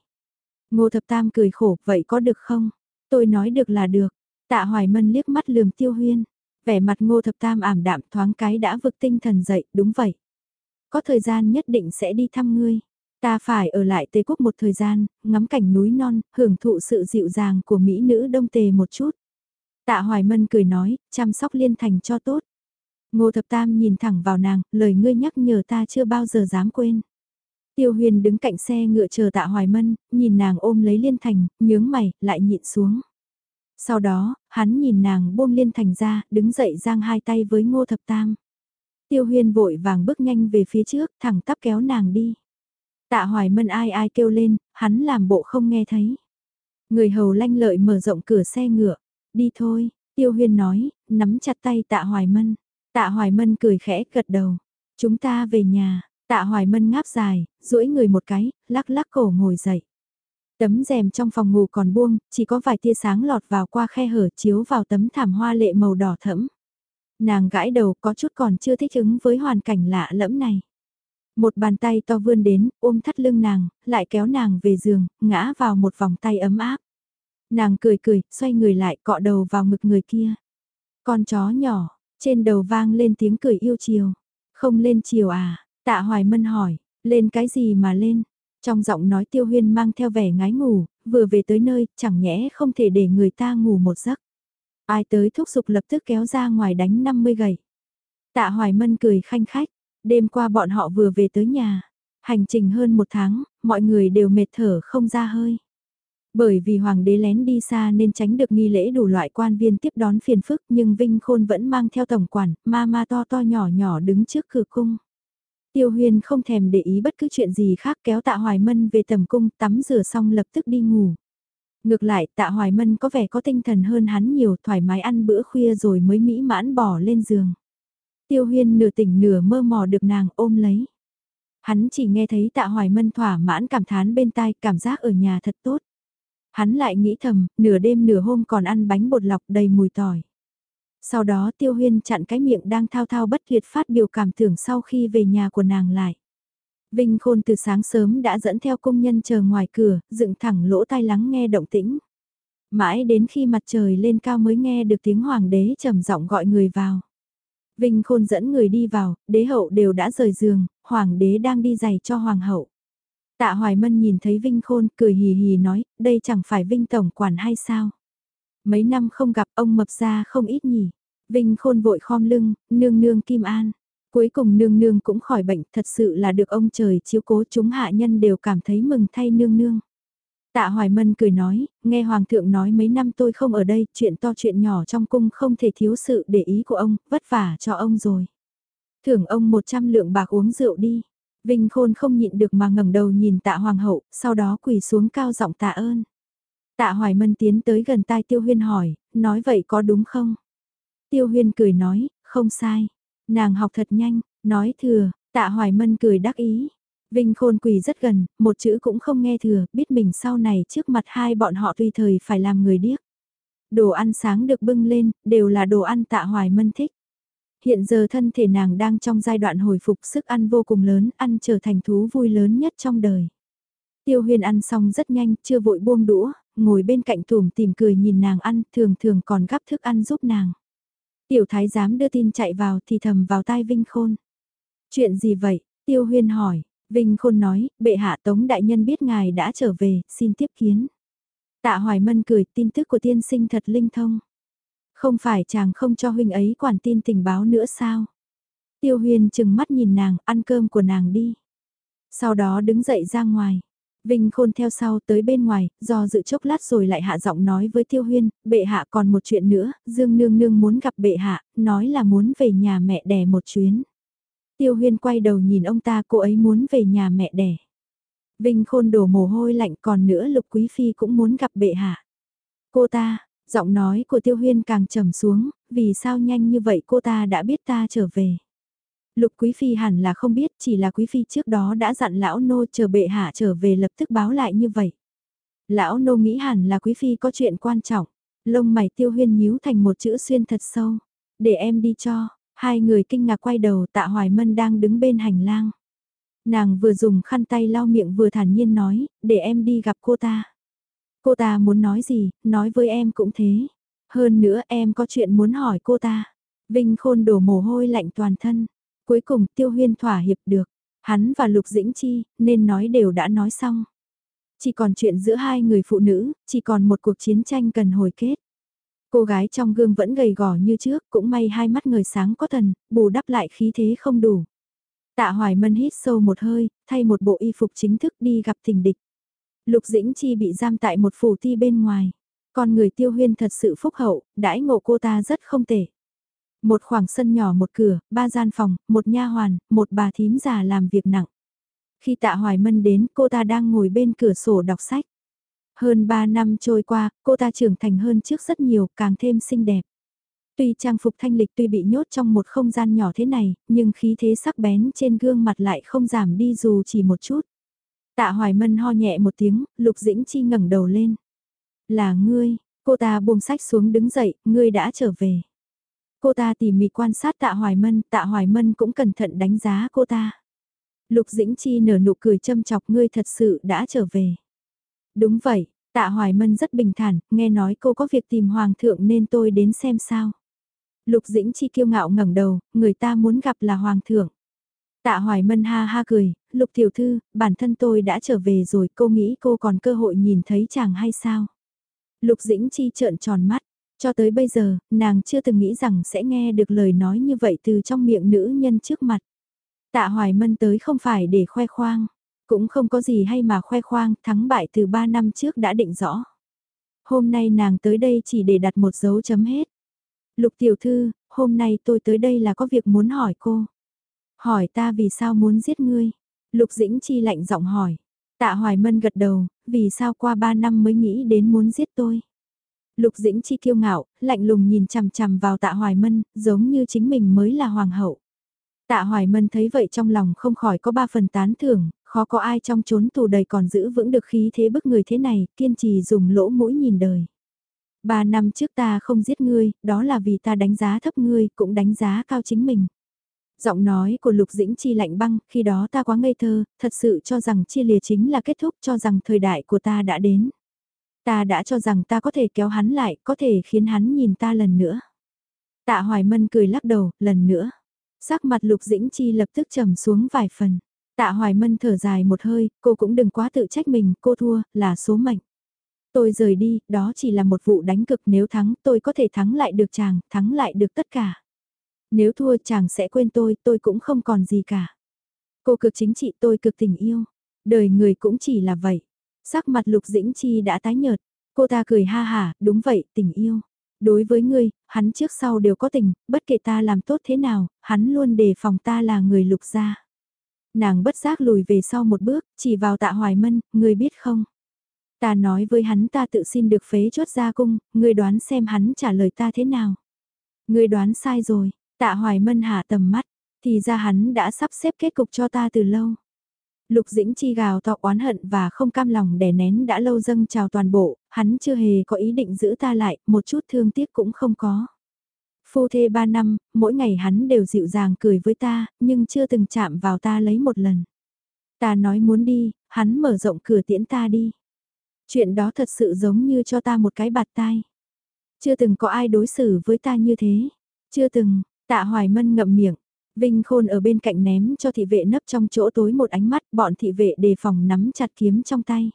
Ngô Thập Tam cười khổ, vậy có được không? Tôi nói được là được. Tạ Hoài Mân liếc mắt lườm tiêu huyên. Vẻ mặt Ngô Thập Tam ảm đạm thoáng cái đã vực tinh thần dậy, đúng vậy. Có thời gian nhất định sẽ đi thăm ngươi. Ta phải ở lại Tây Quốc một thời gian, ngắm cảnh núi non, hưởng thụ sự dịu dàng của Mỹ nữ Đông Tề một chút. Tạ Hoài Mân cười nói, chăm sóc liên thành cho tốt. Ngô Thập Tam nhìn thẳng vào nàng, lời ngươi nhắc nhở ta chưa bao giờ dám quên. Tiêu huyền đứng cạnh xe ngựa chờ tạ Hoài Mân, nhìn nàng ôm lấy liên thành, nhướng mày, lại nhịn xuống. Sau đó, hắn nhìn nàng buông liên thành ra, đứng dậy giang hai tay với ngô thập tam. Tiêu huyền vội vàng bước nhanh về phía trước, thẳng tắp kéo nàng đi. Tạ hoài mân ai ai kêu lên, hắn làm bộ không nghe thấy. Người hầu lanh lợi mở rộng cửa xe ngựa. Đi thôi, tiêu huyên nói, nắm chặt tay tạ hoài mân. Tạ hoài mân cười khẽ gật đầu. Chúng ta về nhà, tạ hoài mân ngáp dài, duỗi người một cái, lắc lắc cổ ngồi dậy. Tấm rèm trong phòng ngủ còn buông, chỉ có vài tia sáng lọt vào qua khe hở chiếu vào tấm thảm hoa lệ màu đỏ thẫm. Nàng gãi đầu có chút còn chưa thích ứng với hoàn cảnh lạ lẫm này. Một bàn tay to vươn đến, ôm thắt lưng nàng, lại kéo nàng về giường, ngã vào một vòng tay ấm áp. Nàng cười cười, xoay người lại cọ đầu vào ngực người kia. Con chó nhỏ, trên đầu vang lên tiếng cười yêu chiều. Không lên chiều à, tạ hoài mân hỏi, lên cái gì mà lên? Trong giọng nói tiêu huyên mang theo vẻ ngái ngủ, vừa về tới nơi, chẳng nhẽ không thể để người ta ngủ một giấc. Ai tới thúc giục lập tức kéo ra ngoài đánh 50 gậy. Tạ hoài mân cười khanh khách, Đêm qua bọn họ vừa về tới nhà, hành trình hơn một tháng, mọi người đều mệt thở không ra hơi. Bởi vì hoàng đế lén đi xa nên tránh được nghi lễ đủ loại quan viên tiếp đón phiền phức nhưng Vinh Khôn vẫn mang theo tổng quản, ma ma to to nhỏ nhỏ đứng trước cửa cung. Tiêu huyền không thèm để ý bất cứ chuyện gì khác kéo tạ hoài mân về tầm cung tắm rửa xong lập tức đi ngủ. Ngược lại tạ hoài mân có vẻ có tinh thần hơn hắn nhiều thoải mái ăn bữa khuya rồi mới mỹ mãn bỏ lên giường. Tiêu huyên nửa tỉnh nửa mơ mò được nàng ôm lấy. Hắn chỉ nghe thấy tạ hoài mân thỏa mãn cảm thán bên tai cảm giác ở nhà thật tốt. Hắn lại nghĩ thầm, nửa đêm nửa hôm còn ăn bánh bột lọc đầy mùi tỏi. Sau đó tiêu huyên chặn cái miệng đang thao thao bất tuyệt phát biểu cảm tưởng sau khi về nhà của nàng lại. Vinh Khôn từ sáng sớm đã dẫn theo công nhân chờ ngoài cửa, dựng thẳng lỗ tai lắng nghe động tĩnh. Mãi đến khi mặt trời lên cao mới nghe được tiếng hoàng đế trầm giọng gọi người vào. Vinh Khôn dẫn người đi vào, đế hậu đều đã rời giường, hoàng đế đang đi giày cho hoàng hậu. Tạ Hoài Mân nhìn thấy Vinh Khôn cười hì hì nói, đây chẳng phải Vinh Tổng quản hay sao? Mấy năm không gặp ông mập ra không ít nhỉ. Vinh Khôn vội khom lưng, nương nương Kim An. Cuối cùng nương nương cũng khỏi bệnh, thật sự là được ông trời chiếu cố chúng hạ nhân đều cảm thấy mừng thay nương nương. Tạ Hoài Mân cười nói, nghe Hoàng thượng nói mấy năm tôi không ở đây, chuyện to chuyện nhỏ trong cung không thể thiếu sự để ý của ông, vất vả cho ông rồi. Thưởng ông 100 lượng bạc uống rượu đi. Vinh Khôn không nhịn được mà ngẩng đầu nhìn tạ Hoàng hậu, sau đó quỳ xuống cao giọng tạ ơn. Tạ Hoài Mân tiến tới gần tai Tiêu Huyên hỏi, nói vậy có đúng không? Tiêu Huyên cười nói, không sai. Nàng học thật nhanh, nói thừa, tạ hoài mân cười đắc ý. Vinh khôn quỳ rất gần, một chữ cũng không nghe thừa, biết mình sau này trước mặt hai bọn họ tùy thời phải làm người điếc. Đồ ăn sáng được bưng lên, đều là đồ ăn tạ hoài mân thích. Hiện giờ thân thể nàng đang trong giai đoạn hồi phục sức ăn vô cùng lớn, ăn trở thành thú vui lớn nhất trong đời. Tiêu huyền ăn xong rất nhanh, chưa vội buông đũa, ngồi bên cạnh tùm tìm cười nhìn nàng ăn, thường thường còn gắp thức ăn giúp nàng. Tiểu thái giám đưa tin chạy vào thì thầm vào tai Vinh Khôn. Chuyện gì vậy? Tiêu huyền hỏi. Vinh Khôn nói, bệ hạ tống đại nhân biết ngài đã trở về, xin tiếp kiến. Tạ Hoài Mân cười, tin tức của tiên sinh thật linh thông. Không phải chàng không cho huynh ấy quản tin tình báo nữa sao? Tiêu huyền chừng mắt nhìn nàng, ăn cơm của nàng đi. Sau đó đứng dậy ra ngoài. Vinh Khôn theo sau tới bên ngoài, do dự chốc lát rồi lại hạ giọng nói với Tiêu Huyên, bệ hạ còn một chuyện nữa, Dương Nương Nương muốn gặp bệ hạ, nói là muốn về nhà mẹ đẻ một chuyến. Tiêu Huyên quay đầu nhìn ông ta, cô ấy muốn về nhà mẹ đẻ. Vinh Khôn đổ mồ hôi lạnh còn nữa Lục Quý Phi cũng muốn gặp bệ hạ. Cô ta, giọng nói của Tiêu Huyên càng trầm xuống, vì sao nhanh như vậy cô ta đã biết ta trở về. Lục Quý Phi hẳn là không biết, chỉ là Quý Phi trước đó đã dặn lão nô chờ bệ hạ trở về lập tức báo lại như vậy. Lão nô nghĩ hẳn là Quý Phi có chuyện quan trọng, lông mày tiêu huyên nhíu thành một chữ xuyên thật sâu. Để em đi cho, hai người kinh ngạc quay đầu tạ Hoài Mân đang đứng bên hành lang. Nàng vừa dùng khăn tay lau miệng vừa thản nhiên nói, để em đi gặp cô ta. Cô ta muốn nói gì, nói với em cũng thế. Hơn nữa em có chuyện muốn hỏi cô ta. Vinh Khôn đổ mồ hôi lạnh toàn thân. Cuối cùng Tiêu Huyên thỏa hiệp được, hắn và Lục Dĩnh Chi, nên nói đều đã nói xong. Chỉ còn chuyện giữa hai người phụ nữ, chỉ còn một cuộc chiến tranh cần hồi kết. Cô gái trong gương vẫn gầy gò như trước, cũng may hai mắt người sáng có thần, bù đắp lại khí thế không đủ. Tạ Hoài Mân hít sâu một hơi, thay một bộ y phục chính thức đi gặp tình địch. Lục Dĩnh Chi bị giam tại một phủ thi bên ngoài. Con người tiêu huyên thật sự phúc hậu, đãi ngộ cô ta rất không tệ. Một khoảng sân nhỏ một cửa, ba gian phòng, một nha hoàn, một bà thím già làm việc nặng. Khi tạ hoài mân đến, cô ta đang ngồi bên cửa sổ đọc sách. Hơn 3 năm trôi qua, cô ta trưởng thành hơn trước rất nhiều, càng thêm xinh đẹp. Tuy trang phục thanh lịch tuy bị nhốt trong một không gian nhỏ thế này, nhưng khí thế sắc bén trên gương mặt lại không giảm đi dù chỉ một chút. Tạ Hoài Mân ho nhẹ một tiếng, Lục Dĩnh Chi ngẩng đầu lên. Là ngươi, cô ta buông sách xuống đứng dậy, ngươi đã trở về. Cô ta tỉ mỉ quan sát tạ Hoài Mân, tạ Hoài Mân cũng cẩn thận đánh giá cô ta. Lục Dĩnh Chi nở nụ cười châm chọc ngươi thật sự đã trở về. Đúng vậy, tạ Hoài Mân rất bình thản, nghe nói cô có việc tìm Hoàng thượng nên tôi đến xem sao. Lục Dĩnh Chi kiêu ngạo ngẩng đầu, người ta muốn gặp là Hoàng thượng. Tạ Hoài Mân ha ha cười, Lục Tiểu Thư, bản thân tôi đã trở về rồi, cô nghĩ cô còn cơ hội nhìn thấy chàng hay sao? Lục Dĩnh Chi trợn tròn mắt, cho tới bây giờ, nàng chưa từng nghĩ rằng sẽ nghe được lời nói như vậy từ trong miệng nữ nhân trước mặt. Tạ Hoài Mân tới không phải để khoe khoang, cũng không có gì hay mà khoe khoang, thắng bại từ 3 năm trước đã định rõ. Hôm nay nàng tới đây chỉ để đặt một dấu chấm hết. Lục tiểu thư, hôm nay tôi tới đây là có việc muốn hỏi cô. Hỏi ta vì sao muốn giết ngươi? Lục Dĩnh Chi lạnh giọng hỏi. Tạ Hoài Mân gật đầu, vì sao qua 3 năm mới nghĩ đến muốn giết tôi? Lục Dĩnh Chi kiêu ngạo, lạnh lùng nhìn chằm chằm vào tạ Hoài Mân, giống như chính mình mới là hoàng hậu. Tạ Hoài Mân thấy vậy trong lòng không khỏi có ba phần tán thưởng, khó có ai trong chốn tù đầy còn giữ vững được khí thế bức người thế này, kiên trì dùng lỗ mũi nhìn đời. Ba năm trước ta không giết ngươi, đó là vì ta đánh giá thấp ngươi, cũng đánh giá cao chính mình. Giọng nói của Lục Dĩnh Chi lạnh băng, khi đó ta quá ngây thơ, thật sự cho rằng chia lìa chính là kết thúc, cho rằng thời đại của ta đã đến. Ta đã cho rằng ta có thể kéo hắn lại, có thể khiến hắn nhìn ta lần nữa. Tạ Hoài Mân cười lắc đầu, lần nữa. Sắc mặt Lục Dĩnh Chi lập tức trầm xuống vài phần. Tạ Hoài Mân thở dài một hơi, cô cũng đừng quá tự trách mình, cô thua, là số mệnh. Tôi rời đi, đó chỉ là một vụ đánh cực nếu thắng tôi có thể thắng lại được chàng, thắng lại được tất cả. Nếu thua chàng sẽ quên tôi, tôi cũng không còn gì cả. Cô cực chính trị tôi cực tình yêu. Đời người cũng chỉ là vậy. Sắc mặt Lục Dĩnh Chi đã tái nhợt, cô ta cười ha hả, đúng vậy, tình yêu. Đối với ngươi, hắn trước sau đều có tình, bất kể ta làm tốt thế nào, hắn luôn đề phòng ta là người lục gia. Nàng bất giác lùi về sau một bước, chỉ vào tạ hoài mân, ngươi biết không? Ta nói với hắn ta tự xin được phế chốt ra cung, ngươi đoán xem hắn trả lời ta thế nào? Ngươi đoán sai rồi, Tạ Hoài Mân hạ tầm mắt, thì ra hắn đã sắp xếp kết cục cho ta từ lâu. Lục Dĩnh Chi gào to oán hận và không cam lòng đè nén đã lâu dâng trào toàn bộ, hắn chưa hề có ý định giữ ta lại, một chút thương tiếc cũng không có. Phu thê ba năm, mỗi ngày hắn đều dịu dàng cười với ta, nhưng chưa từng chạm vào ta lấy một lần. Ta nói muốn đi, hắn mở rộng cửa tiễn ta đi. Chuyện đó thật sự giống như cho ta một cái bạt tai. Chưa từng có ai đối xử với ta như thế. Chưa từng, tạ hoài mân ngậm miệng. Vinh Khôn ở bên cạnh ném cho thị vệ nấp trong chỗ tối một ánh mắt bọn thị vệ đề phòng nắm chặt kiếm trong tay.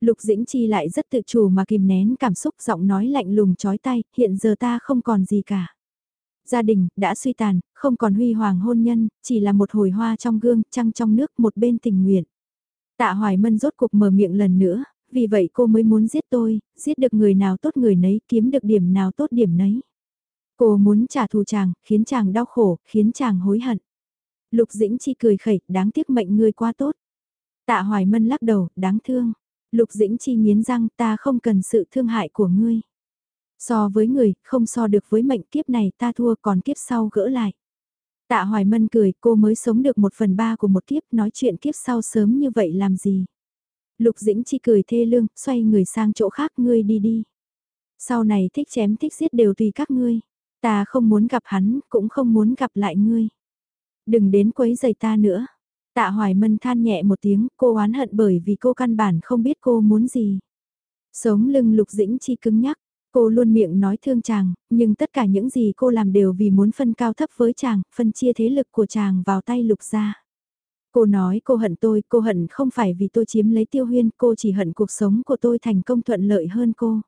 Lục Dĩnh Chi lại rất tự chủ mà kìm nén cảm xúc giọng nói lạnh lùng chói tay, hiện giờ ta không còn gì cả. Gia đình, đã suy tàn, không còn huy hoàng hôn nhân, chỉ là một hồi hoa trong gương, trăng trong nước, một bên tình nguyện. Tạ Hoài Mân rốt cuộc mở miệng lần nữa, vì vậy cô mới muốn giết tôi, giết được người nào tốt người nấy, kiếm được điểm nào tốt điểm nấy. Cô muốn trả thù chàng, khiến chàng đau khổ, khiến chàng hối hận. Lục Dĩnh Chi cười khẩy, đáng tiếc mệnh người quá tốt. Tạ Hoài Mân lắc đầu, đáng thương. Lục Dĩnh Chi nghiến răng ta không cần sự thương hại của ngươi. So với người, không so được với mệnh kiếp này ta thua còn kiếp sau gỡ lại. Tạ Hoài Mân cười, cô mới sống được một phần ba của một kiếp, nói chuyện kiếp sau sớm như vậy làm gì. Lục Dĩnh Chi cười thê lương, xoay người sang chỗ khác ngươi đi đi. Sau này thích chém thích giết đều tùy các ngươi. Ta không muốn gặp hắn, cũng không muốn gặp lại ngươi. Đừng đến quấy giày ta nữa. Tạ Hoài Mân than nhẹ một tiếng, cô oán hận bởi vì cô căn bản không biết cô muốn gì. Sống lưng Lục Dĩnh Chi cứng nhắc, cô luôn miệng nói thương chàng, nhưng tất cả những gì cô làm đều vì muốn phân cao thấp với chàng, phân chia thế lực của chàng vào tay Lục gia. Cô nói cô hận tôi, cô hận không phải vì tôi chiếm lấy tiêu huyên, cô chỉ hận cuộc sống của tôi thành công thuận lợi hơn cô.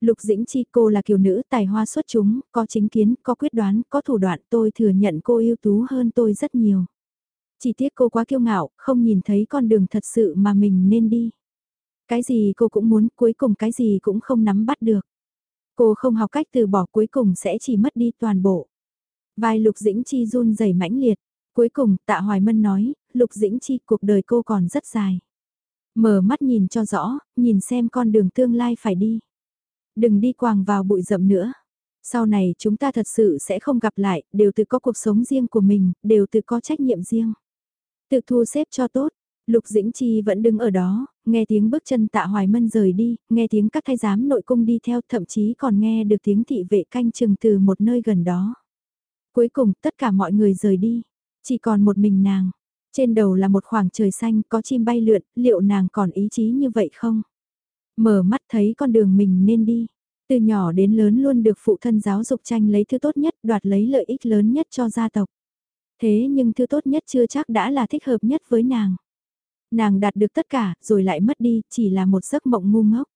Lục Dĩnh Chi cô là kiều nữ tài hoa xuất chúng, có chính kiến, có quyết đoán, có thủ đoạn tôi thừa nhận cô ưu tú hơn tôi rất nhiều. Chỉ tiếc cô quá kiêu ngạo, không nhìn thấy con đường thật sự mà mình nên đi. Cái gì cô cũng muốn, cuối cùng cái gì cũng không nắm bắt được. Cô không học cách từ bỏ cuối cùng sẽ chỉ mất đi toàn bộ. Vai Lục Dĩnh Chi run rẩy mãnh liệt. Cuối cùng, Tạ Hoài Mân nói, Lục Dĩnh Chi cuộc đời cô còn rất dài. Mở mắt nhìn cho rõ, nhìn xem con đường tương lai phải đi. Đừng đi quàng vào bụi rậm nữa. Sau này chúng ta thật sự sẽ không gặp lại, đều tự có cuộc sống riêng của mình, đều tự có trách nhiệm riêng. Tự thu xếp cho tốt, Lục Dĩnh Chi vẫn đứng ở đó, nghe tiếng bước chân tạ hoài mân rời đi, nghe tiếng các thái giám nội cung đi theo, thậm chí còn nghe được tiếng thị vệ canh chừng từ một nơi gần đó. Cuối cùng tất cả mọi người rời đi, chỉ còn một mình nàng. Trên đầu là một khoảng trời xanh có chim bay lượn, liệu nàng còn ý chí như vậy không? Mở mắt thấy con đường mình nên đi. Từ nhỏ đến lớn luôn được phụ thân giáo dục tranh lấy thứ tốt nhất đoạt lấy lợi ích lớn nhất cho gia tộc. Thế nhưng thứ tốt nhất chưa chắc đã là thích hợp nhất với nàng. Nàng đạt được tất cả rồi lại mất đi chỉ là một giấc mộng ngu ngốc.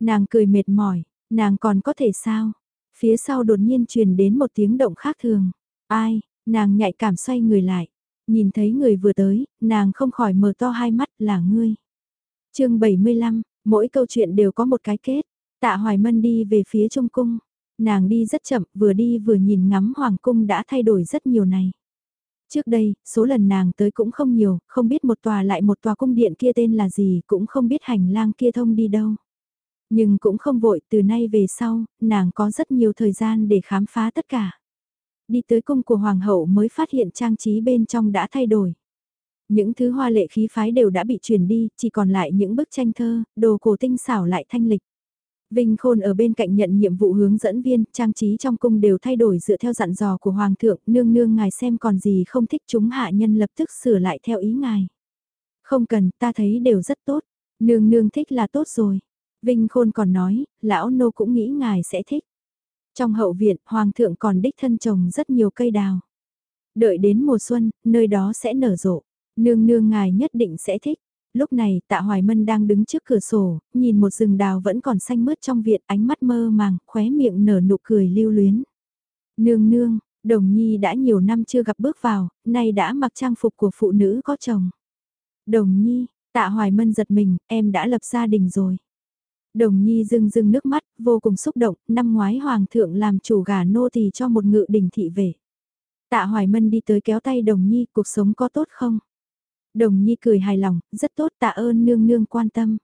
Nàng cười mệt mỏi, nàng còn có thể sao? Phía sau đột nhiên truyền đến một tiếng động khác thường. Ai, nàng nhạy cảm xoay người lại. Nhìn thấy người vừa tới, nàng không khỏi mở to hai mắt là ngươi. chương 75, mỗi câu chuyện đều có một cái kết. Tạ Hoài Mân đi về phía Trung Cung. Nàng đi rất chậm, vừa đi vừa nhìn ngắm Hoàng Cung đã thay đổi rất nhiều này. Trước đây, số lần nàng tới cũng không nhiều, không biết một tòa lại một tòa cung điện kia tên là gì, cũng không biết hành lang kia thông đi đâu. Nhưng cũng không vội, từ nay về sau, nàng có rất nhiều thời gian để khám phá tất cả. Đi tới cung của Hoàng hậu mới phát hiện trang trí bên trong đã thay đổi. Những thứ hoa lệ khí phái đều đã bị chuyển đi, chỉ còn lại những bức tranh thơ, đồ cổ tinh xảo lại thanh lịch. Vinh Khôn ở bên cạnh nhận nhiệm vụ hướng dẫn viên, trang trí trong cung đều thay đổi dựa theo dặn dò của Hoàng thượng, nương nương ngài xem còn gì không thích chúng hạ nhân lập tức sửa lại theo ý ngài. Không cần, ta thấy đều rất tốt, nương nương thích là tốt rồi. Vinh Khôn còn nói, lão nô cũng nghĩ ngài sẽ thích. Trong hậu viện, Hoàng thượng còn đích thân trồng rất nhiều cây đào. Đợi đến mùa xuân, nơi đó sẽ nở rộ. Nương nương ngài nhất định sẽ thích. Lúc này tạ Hoài Mân đang đứng trước cửa sổ, nhìn một rừng đào vẫn còn xanh mướt trong viện ánh mắt mơ màng, khóe miệng nở nụ cười lưu luyến. Nương nương, Đồng Nhi đã nhiều năm chưa gặp bước vào, nay đã mặc trang phục của phụ nữ có chồng. Đồng Nhi, tạ Hoài Mân giật mình, em đã lập gia đình rồi. Đồng Nhi rưng rưng nước mắt, vô cùng xúc động, năm ngoái Hoàng thượng làm chủ gà nô tỳ cho một ngự đình thị về. Tạ Hoài Mân đi tới kéo tay Đồng Nhi, cuộc sống có tốt không? Đồng Nhi cười hài lòng, rất tốt tạ ơn nương nương quan tâm.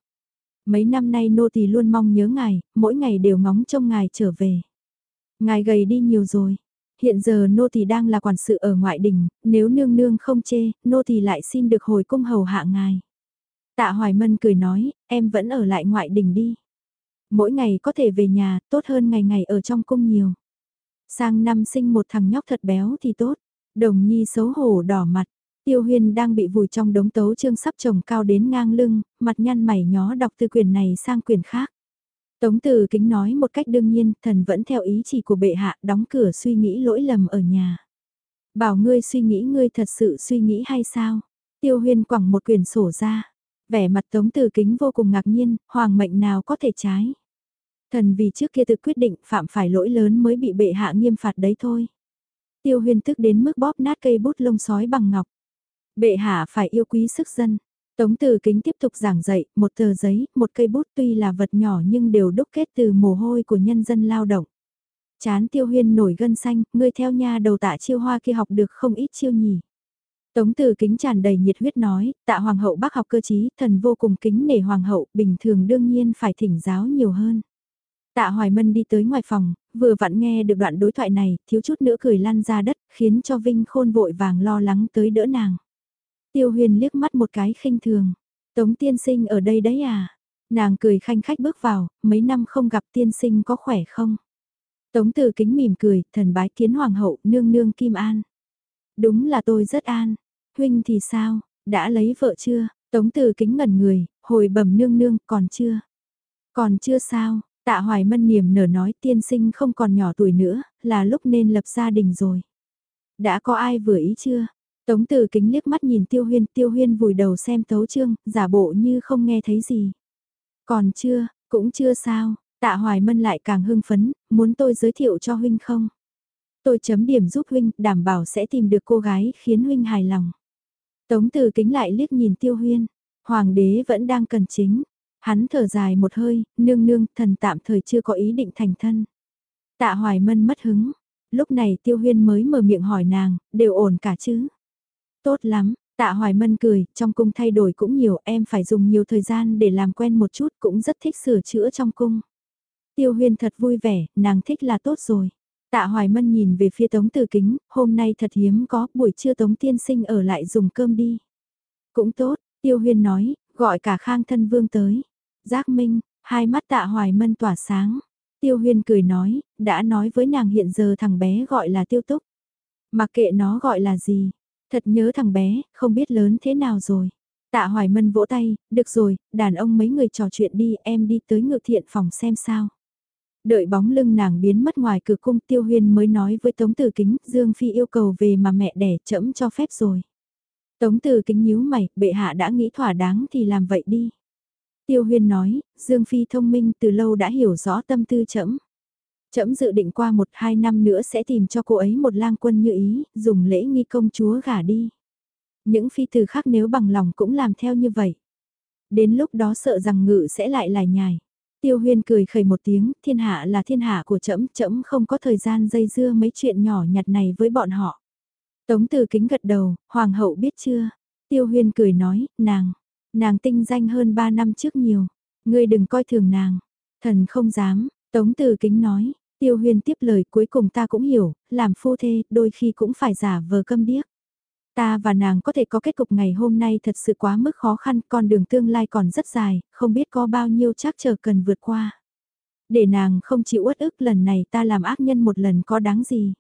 Mấy năm nay nô tỳ luôn mong nhớ ngài, mỗi ngày đều ngóng trông ngài trở về. Ngài gầy đi nhiều rồi. hiện giờ nô tỳ đang là quản sự ở ngoại đình, nếu nương nương không chê, nô tỳ lại xin được hồi cung hầu hạ ngài. Tạ Hoài Mân cười nói, em vẫn ở lại ngoại đình đi. Mỗi ngày có thể về nhà, tốt hơn ngày ngày ở trong cung nhiều. Sang năm sinh một thằng nhóc thật béo thì tốt. Đồng nhi xấu hổ đỏ mặt. Tiêu Huyên đang bị vùi trong đống tấu chương sắp chồng cao đến ngang lưng, mặt nhăn mày nhó đọc từ quyển này sang quyển khác. Tống Từ Kính nói một cách đương nhiên, thần vẫn theo ý chỉ của bệ hạ, đóng cửa suy nghĩ lỗi lầm ở nhà. Bảo ngươi suy nghĩ ngươi thật sự suy nghĩ hay sao? Tiêu Huyên quẳng một quyển sổ ra. Vẻ mặt Tống Từ Kính vô cùng ngạc nhiên, hoàng mệnh nào có thể trái. Thần vì trước kia tự quyết định phạm phải lỗi lớn mới bị bệ hạ nghiêm phạt đấy thôi. Tiêu Huyên tức đến mức bóp nát cây bút lông sói bằng ngọc. Bệ hạ phải yêu quý sức dân. Tống từ kính tiếp tục giảng dạy, một tờ giấy, một cây bút tuy là vật nhỏ nhưng đều đúc kết từ mồ hôi của nhân dân lao động. Chán tiêu huyên nổi gân xanh, ngươi theo nha đầu tạ chiêu hoa kia học được không ít chiêu nhỉ. Tống từ kính tràn đầy nhiệt huyết nói, tạ hoàng hậu bác học cơ trí thần vô cùng kính nể hoàng hậu, bình thường đương nhiên phải thỉnh giáo nhiều hơn. Tạ Hoài Mân đi tới ngoài phòng, vừa vặn nghe được đoạn đối thoại này, thiếu chút nữa cười lăn ra đất, khiến cho Vinh Khôn vội vàng lo lắng tới đỡ nàng. Tiêu huyền liếc mắt một cái khinh thường. Tống tiên sinh ở đây đấy à? Nàng cười khanh khách bước vào, mấy năm không gặp tiên sinh có khỏe không? Tống từ kính mỉm cười, thần bái kiến hoàng hậu, nương nương kim an. Đúng là tôi rất an. Huynh thì sao, đã lấy vợ chưa? Tống từ kính ngẩn người, hồi bẩm nương nương, còn chưa? Còn chưa sao, tạ hoài mân niềm nở nói tiên sinh không còn nhỏ tuổi nữa, là lúc nên lập gia đình rồi. Đã có ai vừa ý chưa? Tống từ kính liếc mắt nhìn tiêu huyên, tiêu huyên vùi đầu xem tấu chương, giả bộ như không nghe thấy gì. Còn chưa, cũng chưa sao, tạ hoài mân lại càng hưng phấn, muốn tôi giới thiệu cho huynh không? Tôi chấm điểm giúp huynh, đảm bảo sẽ tìm được cô gái khiến huynh hài lòng. Tống từ kính lại liếc nhìn tiêu huyên, hoàng đế vẫn đang cần chính. Hắn thở dài một hơi, nương nương, thần tạm thời chưa có ý định thành thân. Tạ hoài mân mất hứng, lúc này tiêu huyên mới mở miệng hỏi nàng, đều ổn cả chứ? Tốt lắm, tạ hoài mân cười, trong cung thay đổi cũng nhiều, em phải dùng nhiều thời gian để làm quen một chút, cũng rất thích sửa chữa trong cung. Tiêu huyên thật vui vẻ, nàng thích là tốt rồi. Tạ Hoài Mân nhìn về phía Tống Từ Kính, hôm nay thật hiếm có, buổi trưa Tống Tiên Sinh ở lại dùng cơm đi. Cũng tốt, Tiêu Huyên nói, gọi cả Khang Thân Vương tới. Giác Minh, hai mắt Tạ Hoài Mân tỏa sáng. Tiêu Huyên cười nói, đã nói với nàng hiện giờ thằng bé gọi là Tiêu Túc. Mặc kệ nó gọi là gì, Thật nhớ thằng bé, không biết lớn thế nào rồi. Tạ Hoài Mân vỗ tay, được rồi, đàn ông mấy người trò chuyện đi, em đi tới ngự thiện phòng xem sao. Đợi bóng lưng nàng biến mất ngoài cửa cung tiêu huyên mới nói với Tống Tử Kính, Dương Phi yêu cầu về mà mẹ đẻ chậm cho phép rồi. Tống Tử Kính nhíu mày, bệ hạ đã nghĩ thỏa đáng thì làm vậy đi. Tiêu huyên nói, Dương Phi thông minh từ lâu đã hiểu rõ tâm tư chậm. Trẫm dự định qua một hai năm nữa sẽ tìm cho cô ấy một lang quân như ý, dùng lễ nghi công chúa gả đi. Những phi từ khác nếu bằng lòng cũng làm theo như vậy. Đến lúc đó sợ rằng ngự sẽ lại lải nhài. Tiêu huyên cười khẩy một tiếng, thiên hạ là thiên hạ của trẫm, trẫm không có thời gian dây dưa mấy chuyện nhỏ nhặt này với bọn họ. Tống từ kính gật đầu, hoàng hậu biết chưa? Tiêu huyên cười nói, nàng, nàng tinh danh hơn ba năm trước nhiều, ngươi đừng coi thường nàng. Thần không dám, Tống từ kính nói, Tiêu huyền tiếp lời cuối cùng ta cũng hiểu, làm phu thê đôi khi cũng phải giả vờ câm điếc. Ta và nàng có thể có kết cục ngày hôm nay thật sự quá mức khó khăn, con đường tương lai còn rất dài, không biết có bao nhiêu chắc chờ cần vượt qua. Để nàng không chịu uất ức lần này ta làm ác nhân một lần có đáng gì.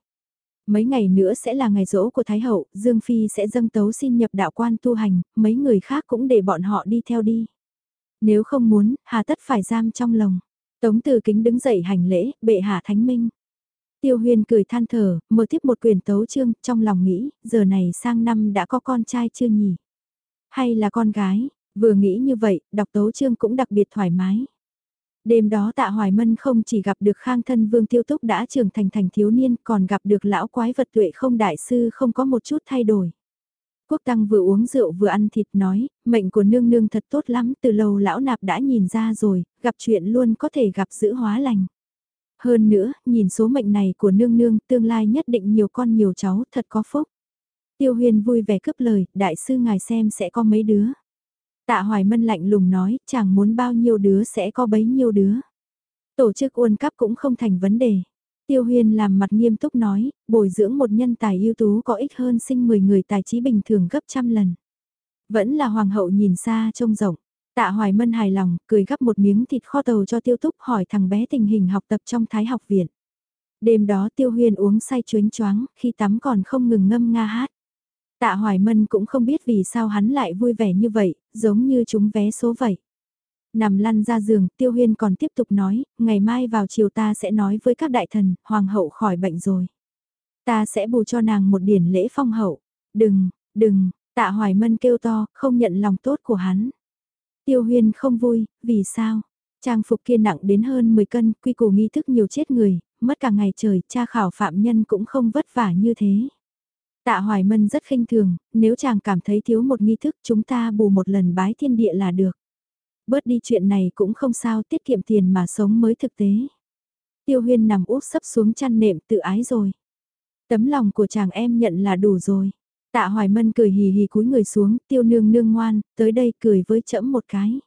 Mấy ngày nữa sẽ là ngày rỗ của Thái Hậu, Dương Phi sẽ dâng tấu xin nhập đạo quan tu hành, mấy người khác cũng để bọn họ đi theo đi. Nếu không muốn, hà tất phải giam trong lòng. Tống từ kính đứng dậy hành lễ, bệ hạ thánh minh. Tiêu huyên cười than thở, mở tiếp một quyền tấu chương, trong lòng nghĩ, giờ này sang năm đã có con trai chưa nhỉ? Hay là con gái? Vừa nghĩ như vậy, đọc tấu chương cũng đặc biệt thoải mái. Đêm đó tạ Hoài Mân không chỉ gặp được khang thân vương tiêu túc đã trưởng thành thành thiếu niên còn gặp được lão quái vật tuệ không đại sư không có một chút thay đổi. Quốc Tăng vừa uống rượu vừa ăn thịt nói, mệnh của nương nương thật tốt lắm, từ lâu lão nạp đã nhìn ra rồi, gặp chuyện luôn có thể gặp giữ hóa lành. Hơn nữa, nhìn số mệnh này của nương nương, tương lai nhất định nhiều con nhiều cháu, thật có phúc. Tiêu huyền vui vẻ cướp lời, đại sư ngài xem sẽ có mấy đứa. Tạ Hoài Mân lạnh lùng nói, chàng muốn bao nhiêu đứa sẽ có bấy nhiêu đứa. Tổ chức uôn cấp cũng không thành vấn đề. Tiêu Huyên làm mặt nghiêm túc nói, bồi dưỡng một nhân tài ưu tú có ích hơn sinh 10 người tài trí bình thường gấp trăm lần. Vẫn là hoàng hậu nhìn xa trông rộng. Tạ Hoài Mân hài lòng, cười gắp một miếng thịt kho tàu cho Tiêu Túc hỏi thằng bé tình hình học tập trong Thái học viện. Đêm đó Tiêu Huyên uống say chuyến choáng, khi tắm còn không ngừng ngâm nga hát. Tạ Hoài Mân cũng không biết vì sao hắn lại vui vẻ như vậy, giống như chúng vé số vậy. Nằm lăn ra giường, Tiêu Huyên còn tiếp tục nói, ngày mai vào chiều ta sẽ nói với các đại thần, hoàng hậu khỏi bệnh rồi. Ta sẽ bù cho nàng một điển lễ phong hậu. Đừng, đừng, tạ Hoài Mân kêu to, không nhận lòng tốt của hắn. Tiêu Huyên không vui, vì sao? Trang phục kia nặng đến hơn 10 cân, quy củ nghi thức nhiều chết người, mất cả ngày trời, cha khảo phạm nhân cũng không vất vả như thế. Tạ Hoài Mân rất khinh thường, nếu chàng cảm thấy thiếu một nghi thức chúng ta bù một lần bái thiên địa là được. Bớt đi chuyện này cũng không sao tiết kiệm tiền mà sống mới thực tế. Tiêu huyên nằm úp sấp xuống chăn nệm tự ái rồi. Tấm lòng của chàng em nhận là đủ rồi. Tạ Hoài Mân cười hì hì cúi người xuống, tiêu nương nương ngoan, tới đây cười với chẫm một cái.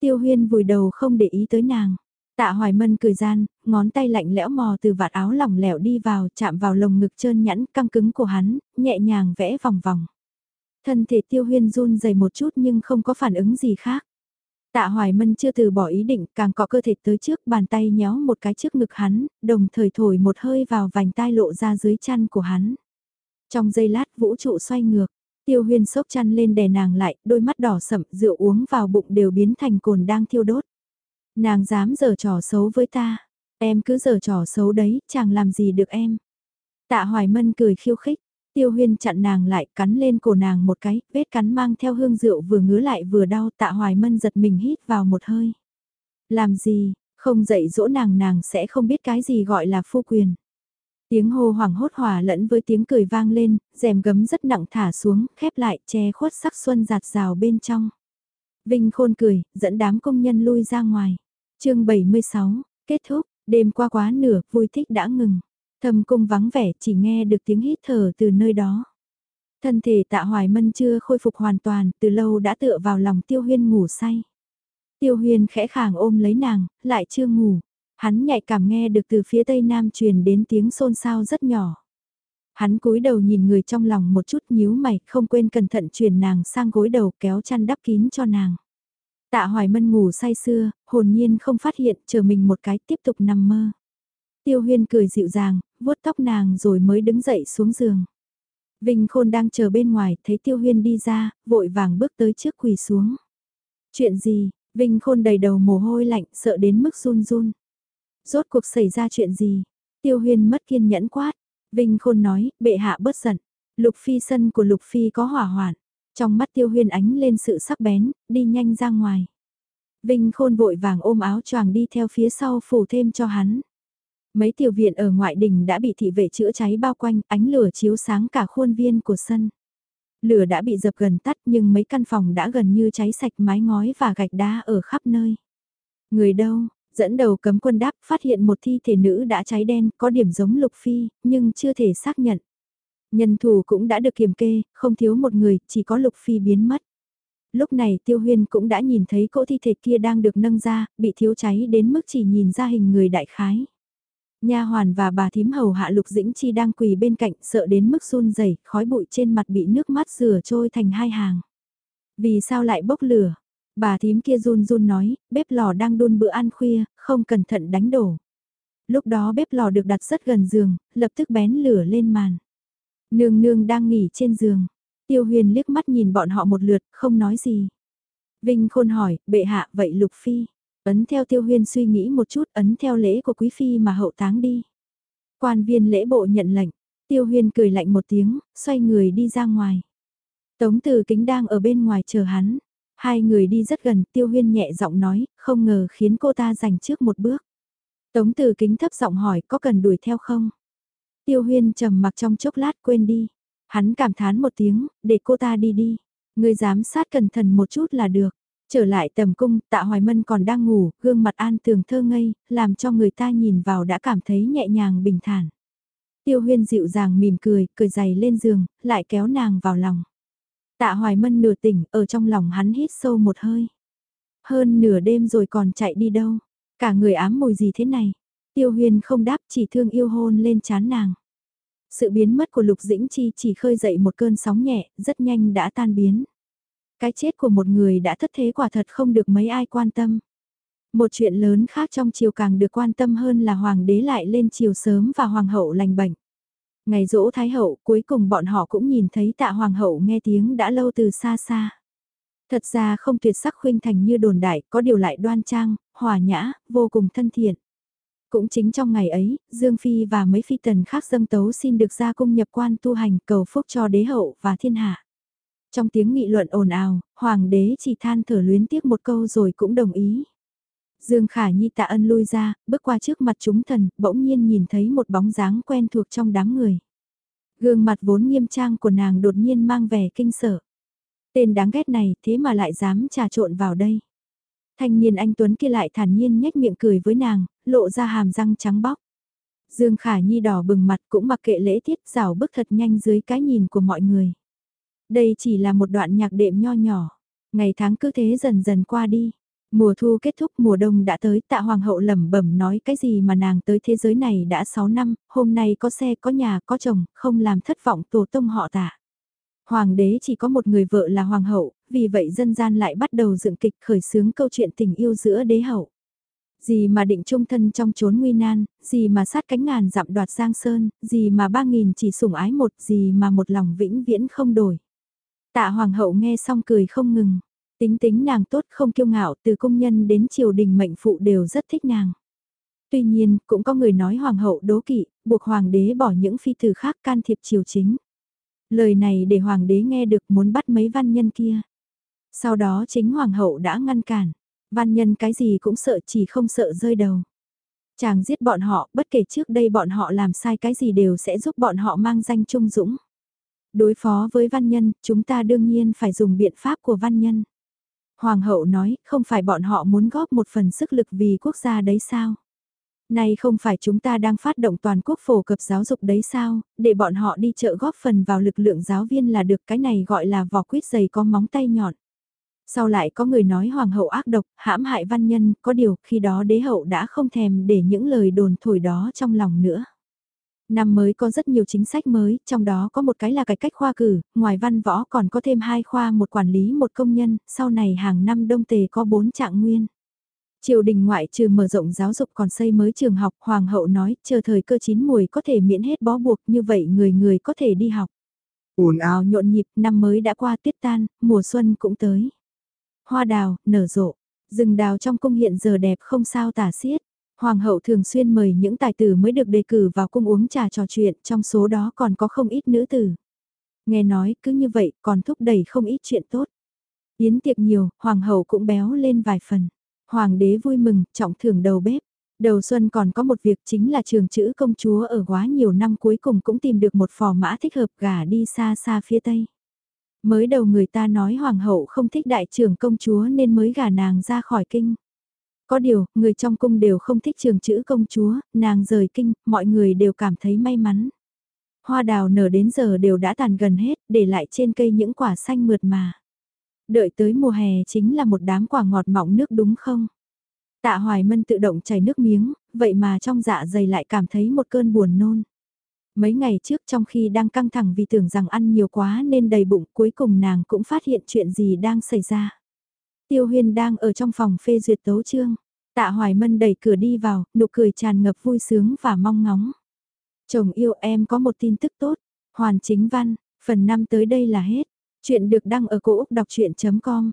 Tiêu huyên vùi đầu không để ý tới nàng. Tạ Hoài Mân cười gian, ngón tay lạnh lẽo mò từ vạt áo lỏng lẻo đi vào, chạm vào lồng ngực trơn nhẵn căng cứng của hắn, nhẹ nhàng vẽ vòng vòng. Thân thể tiêu huyên run dày một chút nhưng không có phản ứng gì khác. Tạ Hoài Mân chưa từ bỏ ý định, càng cọ cơ thể tới trước, bàn tay nhéo một cái trước ngực hắn, đồng thời thổi một hơi vào vành tai lộ ra dưới chăn của hắn. Trong giây lát vũ trụ xoay ngược, tiêu huyên sốc chăn lên đè nàng lại, đôi mắt đỏ sậm, rượu uống vào bụng đều biến thành cồn đang thiêu đốt. Nàng dám giở trò xấu với ta, em cứ giở trò xấu đấy, chẳng làm gì được em. Tạ Hoài Mân cười khiêu khích, Tiêu Huyên chặn nàng lại cắn lên cổ nàng một cái, vết cắn mang theo hương rượu vừa ngứa lại vừa đau tạ hoài mân giật mình hít vào một hơi. Làm gì, không dạy dỗ nàng nàng sẽ không biết cái gì gọi là phu quyền. Tiếng hô hoảng hốt hòa lẫn với tiếng cười vang lên, rèm gấm rất nặng thả xuống, khép lại che khuất sắc xuân giạt rào bên trong. Vinh khôn cười, dẫn đám công nhân lui ra ngoài. chương 76, kết thúc, đêm qua quá nửa, vui thích đã ngừng. Thâm cung vắng vẻ chỉ nghe được tiếng hít thở từ nơi đó. Thân thể tạ hoài mân chưa khôi phục hoàn toàn, từ lâu đã tựa vào lòng tiêu huyên ngủ say. Tiêu huyên khẽ khàng ôm lấy nàng, lại chưa ngủ. Hắn nhạy cảm nghe được từ phía tây nam truyền đến tiếng xôn xao rất nhỏ. Hắn cúi đầu nhìn người trong lòng một chút nhíu mày, không quên cẩn thận truyền nàng sang gối đầu kéo chăn đắp kín cho nàng. Tạ hoài mân ngủ say sưa, hồn nhiên không phát hiện, chờ mình một cái tiếp tục nằm mơ. Tiêu huyên cười dịu dàng, vuốt tóc nàng rồi mới đứng dậy xuống giường. Vinh Khôn đang chờ bên ngoài, thấy Tiêu Huyên đi ra, vội vàng bước tới trước quỳ xuống. Chuyện gì, Vinh Khôn đầy đầu mồ hôi lạnh, sợ đến mức run run. Rốt cuộc xảy ra chuyện gì? Tiêu Huyên mất kiên nhẫn quát. Vinh Khôn nói, bệ hạ bớt giận. Lục Phi sân của Lục Phi có hỏa hoạn. Trong mắt Tiêu Huyên ánh lên sự sắc bén, đi nhanh ra ngoài. Vinh Khôn vội vàng ôm áo choàng đi theo phía sau phủ thêm cho hắn. Mấy tiểu viện ở ngoại đình đã bị thị vệ chữa cháy bao quanh, ánh lửa chiếu sáng cả khuôn viên của sân. Lửa đã bị dập gần tắt nhưng mấy căn phòng đã gần như cháy sạch mái ngói và gạch đá ở khắp nơi. Người đâu, dẫn đầu cấm quân đáp phát hiện một thi thể nữ đã cháy đen có điểm giống lục phi, nhưng chưa thể xác nhận. Nhân thủ cũng đã được kiểm kê, không thiếu một người, chỉ có lục phi biến mất. Lúc này tiêu huyên cũng đã nhìn thấy cỗ thi thể kia đang được nâng ra, bị thiếu cháy đến mức chỉ nhìn ra hình người đại khái. Nha hoàn và bà thím hầu hạ Lục Dĩnh Chi đang quỳ bên cạnh sợ đến mức run rẩy, khói bụi trên mặt bị nước mắt rửa trôi thành hai hàng. Vì sao lại bốc lửa? Bà thím kia run run nói, bếp lò đang đun bữa ăn khuya, không cẩn thận đánh đổ. Lúc đó bếp lò được đặt rất gần giường, lập tức bén lửa lên màn. Nương nương đang nghỉ trên giường. Tiêu huyền liếc mắt nhìn bọn họ một lượt, không nói gì. Vinh khôn hỏi, bệ hạ vậy Lục Phi. Ấn theo tiêu huyên suy nghĩ một chút, ấn theo lễ của quý phi mà hậu táng đi. Quan viên lễ bộ nhận lệnh, tiêu huyên cười lạnh một tiếng, xoay người đi ra ngoài. Tống từ kính đang ở bên ngoài chờ hắn. Hai người đi rất gần, tiêu huyên nhẹ giọng nói, không ngờ khiến cô ta giành trước một bước. Tống từ kính thấp giọng hỏi có cần đuổi theo không? Tiêu huyên trầm mặc trong chốc lát quên đi. Hắn cảm thán một tiếng, để cô ta đi đi. Người giám sát cẩn thận một chút là được. Trở lại tầm cung, tạ Hoài Mân còn đang ngủ, gương mặt an tường thơ ngây, làm cho người ta nhìn vào đã cảm thấy nhẹ nhàng bình thản. Tiêu huyên dịu dàng mỉm cười, cười dày lên giường, lại kéo nàng vào lòng. Tạ Hoài Mân nửa tỉnh, ở trong lòng hắn hít sâu một hơi. Hơn nửa đêm rồi còn chạy đi đâu, cả người ám mùi gì thế này. Tiêu huyên không đáp chỉ thương yêu hôn lên chán nàng. Sự biến mất của Lục Dĩnh Chi chỉ khơi dậy một cơn sóng nhẹ, rất nhanh đã tan biến. Cái chết của một người đã thất thế quả thật không được mấy ai quan tâm. Một chuyện lớn khác trong chiều càng được quan tâm hơn là hoàng đế lại lên chiều sớm và hoàng hậu lành bệnh. Ngày dỗ thái hậu cuối cùng bọn họ cũng nhìn thấy tạ hoàng hậu nghe tiếng đã lâu từ xa xa. Thật ra không tuyệt sắc khuynh thành như đồn đại, có điều lại đoan trang, hòa nhã, vô cùng thân thiện. Cũng chính trong ngày ấy, Dương Phi và mấy phi tần khác dâng tấu xin được ra cung nhập quan tu hành cầu phúc cho đế hậu và thiên hạ. Trong tiếng nghị luận ồn ào, hoàng đế chỉ than thở luyến tiếc một câu rồi cũng đồng ý. Dương Khả Nhi tạ ân lui ra, bước qua trước mặt chúng thần, bỗng nhiên nhìn thấy một bóng dáng quen thuộc trong đám người. Gương mặt vốn nghiêm trang của nàng đột nhiên mang vẻ kinh sợ. Tên đáng ghét này thế mà lại dám trà trộn vào đây. Thanh niên anh Tuấn kia lại thản nhiên nhếch miệng cười với nàng, lộ ra hàm răng trắng bóc. Dương Khả Nhi đỏ bừng mặt cũng mặc kệ lễ tiết rào bước thật nhanh dưới cái nhìn của mọi người. Đây chỉ là một đoạn nhạc đệm nho nhỏ, ngày tháng cứ thế dần dần qua đi. Mùa thu kết thúc mùa đông đã tới tạ hoàng hậu lẩm bẩm nói cái gì mà nàng tới thế giới này đã 6 năm, hôm nay có xe có nhà có chồng, không làm thất vọng tổ tông họ tạ. Hoàng đế chỉ có một người vợ là hoàng hậu, vì vậy dân gian lại bắt đầu dựng kịch khởi xướng câu chuyện tình yêu giữa đế hậu. Gì mà định trung thân trong chốn nguy nan, gì mà sát cánh ngàn dặm đoạt giang sơn, gì mà ba nghìn chỉ sủng ái một, gì mà một lòng vĩnh viễn không đổi. Tạ hoàng hậu nghe xong cười không ngừng, tính tính nàng tốt không kiêu ngạo từ công nhân đến triều đình mệnh phụ đều rất thích nàng. Tuy nhiên, cũng có người nói hoàng hậu đố kỵ, buộc hoàng đế bỏ những phi tử khác can thiệp triều chính. Lời này để hoàng đế nghe được muốn bắt mấy văn nhân kia. Sau đó chính hoàng hậu đã ngăn cản. Văn nhân cái gì cũng sợ chỉ không sợ rơi đầu. Chàng giết bọn họ, bất kể trước đây bọn họ làm sai cái gì đều sẽ giúp bọn họ mang danh trung dũng. Đối phó với văn nhân, chúng ta đương nhiên phải dùng biện pháp của văn nhân. Hoàng hậu nói, không phải bọn họ muốn góp một phần sức lực vì quốc gia đấy sao? Này không phải chúng ta đang phát động toàn quốc phổ cập giáo dục đấy sao, để bọn họ đi chợ góp phần vào lực lượng giáo viên là được cái này gọi là vỏ quýt dày có móng tay nhọn. Sau lại có người nói hoàng hậu ác độc, hãm hại văn nhân, có điều khi đó đế hậu đã không thèm để những lời đồn thổi đó trong lòng nữa. Năm mới có rất nhiều chính sách mới, trong đó có một cái là cải cách khoa cử, ngoài văn võ còn có thêm hai khoa một quản lý một công nhân, sau này hàng năm đông tề có bốn trạng nguyên. Triều đình ngoại trừ mở rộng giáo dục còn xây mới trường học, hoàng hậu nói, chờ thời cơ chín mùi có thể miễn hết bó buộc như vậy người người có thể đi học. ồn ào nhộn nhịp, năm mới đã qua tiết tan, mùa xuân cũng tới. Hoa đào, nở rộ, rừng đào trong cung hiện giờ đẹp không sao tả xiết. Hoàng hậu thường xuyên mời những tài tử mới được đề cử vào cung uống trà trò chuyện, trong số đó còn có không ít nữ tử. Nghe nói cứ như vậy còn thúc đẩy không ít chuyện tốt. Yến tiệc nhiều, hoàng hậu cũng béo lên vài phần. Hoàng đế vui mừng, trọng thưởng đầu bếp. Đầu xuân còn có một việc chính là trường chữ công chúa ở quá nhiều năm cuối cùng cũng tìm được một phò mã thích hợp gả đi xa xa phía tây. Mới đầu người ta nói hoàng hậu không thích đại trưởng công chúa nên mới gả nàng ra khỏi kinh. Có điều, người trong cung đều không thích trường chữ công chúa, nàng rời kinh, mọi người đều cảm thấy may mắn. Hoa đào nở đến giờ đều đã tàn gần hết, để lại trên cây những quả xanh mượt mà. Đợi tới mùa hè chính là một đám quả ngọt mọng nước đúng không? Tạ Hoài Mân tự động chảy nước miếng, vậy mà trong dạ dày lại cảm thấy một cơn buồn nôn. Mấy ngày trước trong khi đang căng thẳng vì tưởng rằng ăn nhiều quá nên đầy bụng cuối cùng nàng cũng phát hiện chuyện gì đang xảy ra. Tiêu Huyên đang ở trong phòng phê duyệt tấu chương. Tạ Hoài Mân đẩy cửa đi vào, nụ cười tràn ngập vui sướng và mong ngóng. Chồng yêu em có một tin tức tốt. Hoàn chính văn, phần 5 tới đây là hết. Chuyện được đăng ở cổ Úc đọc chuyện.com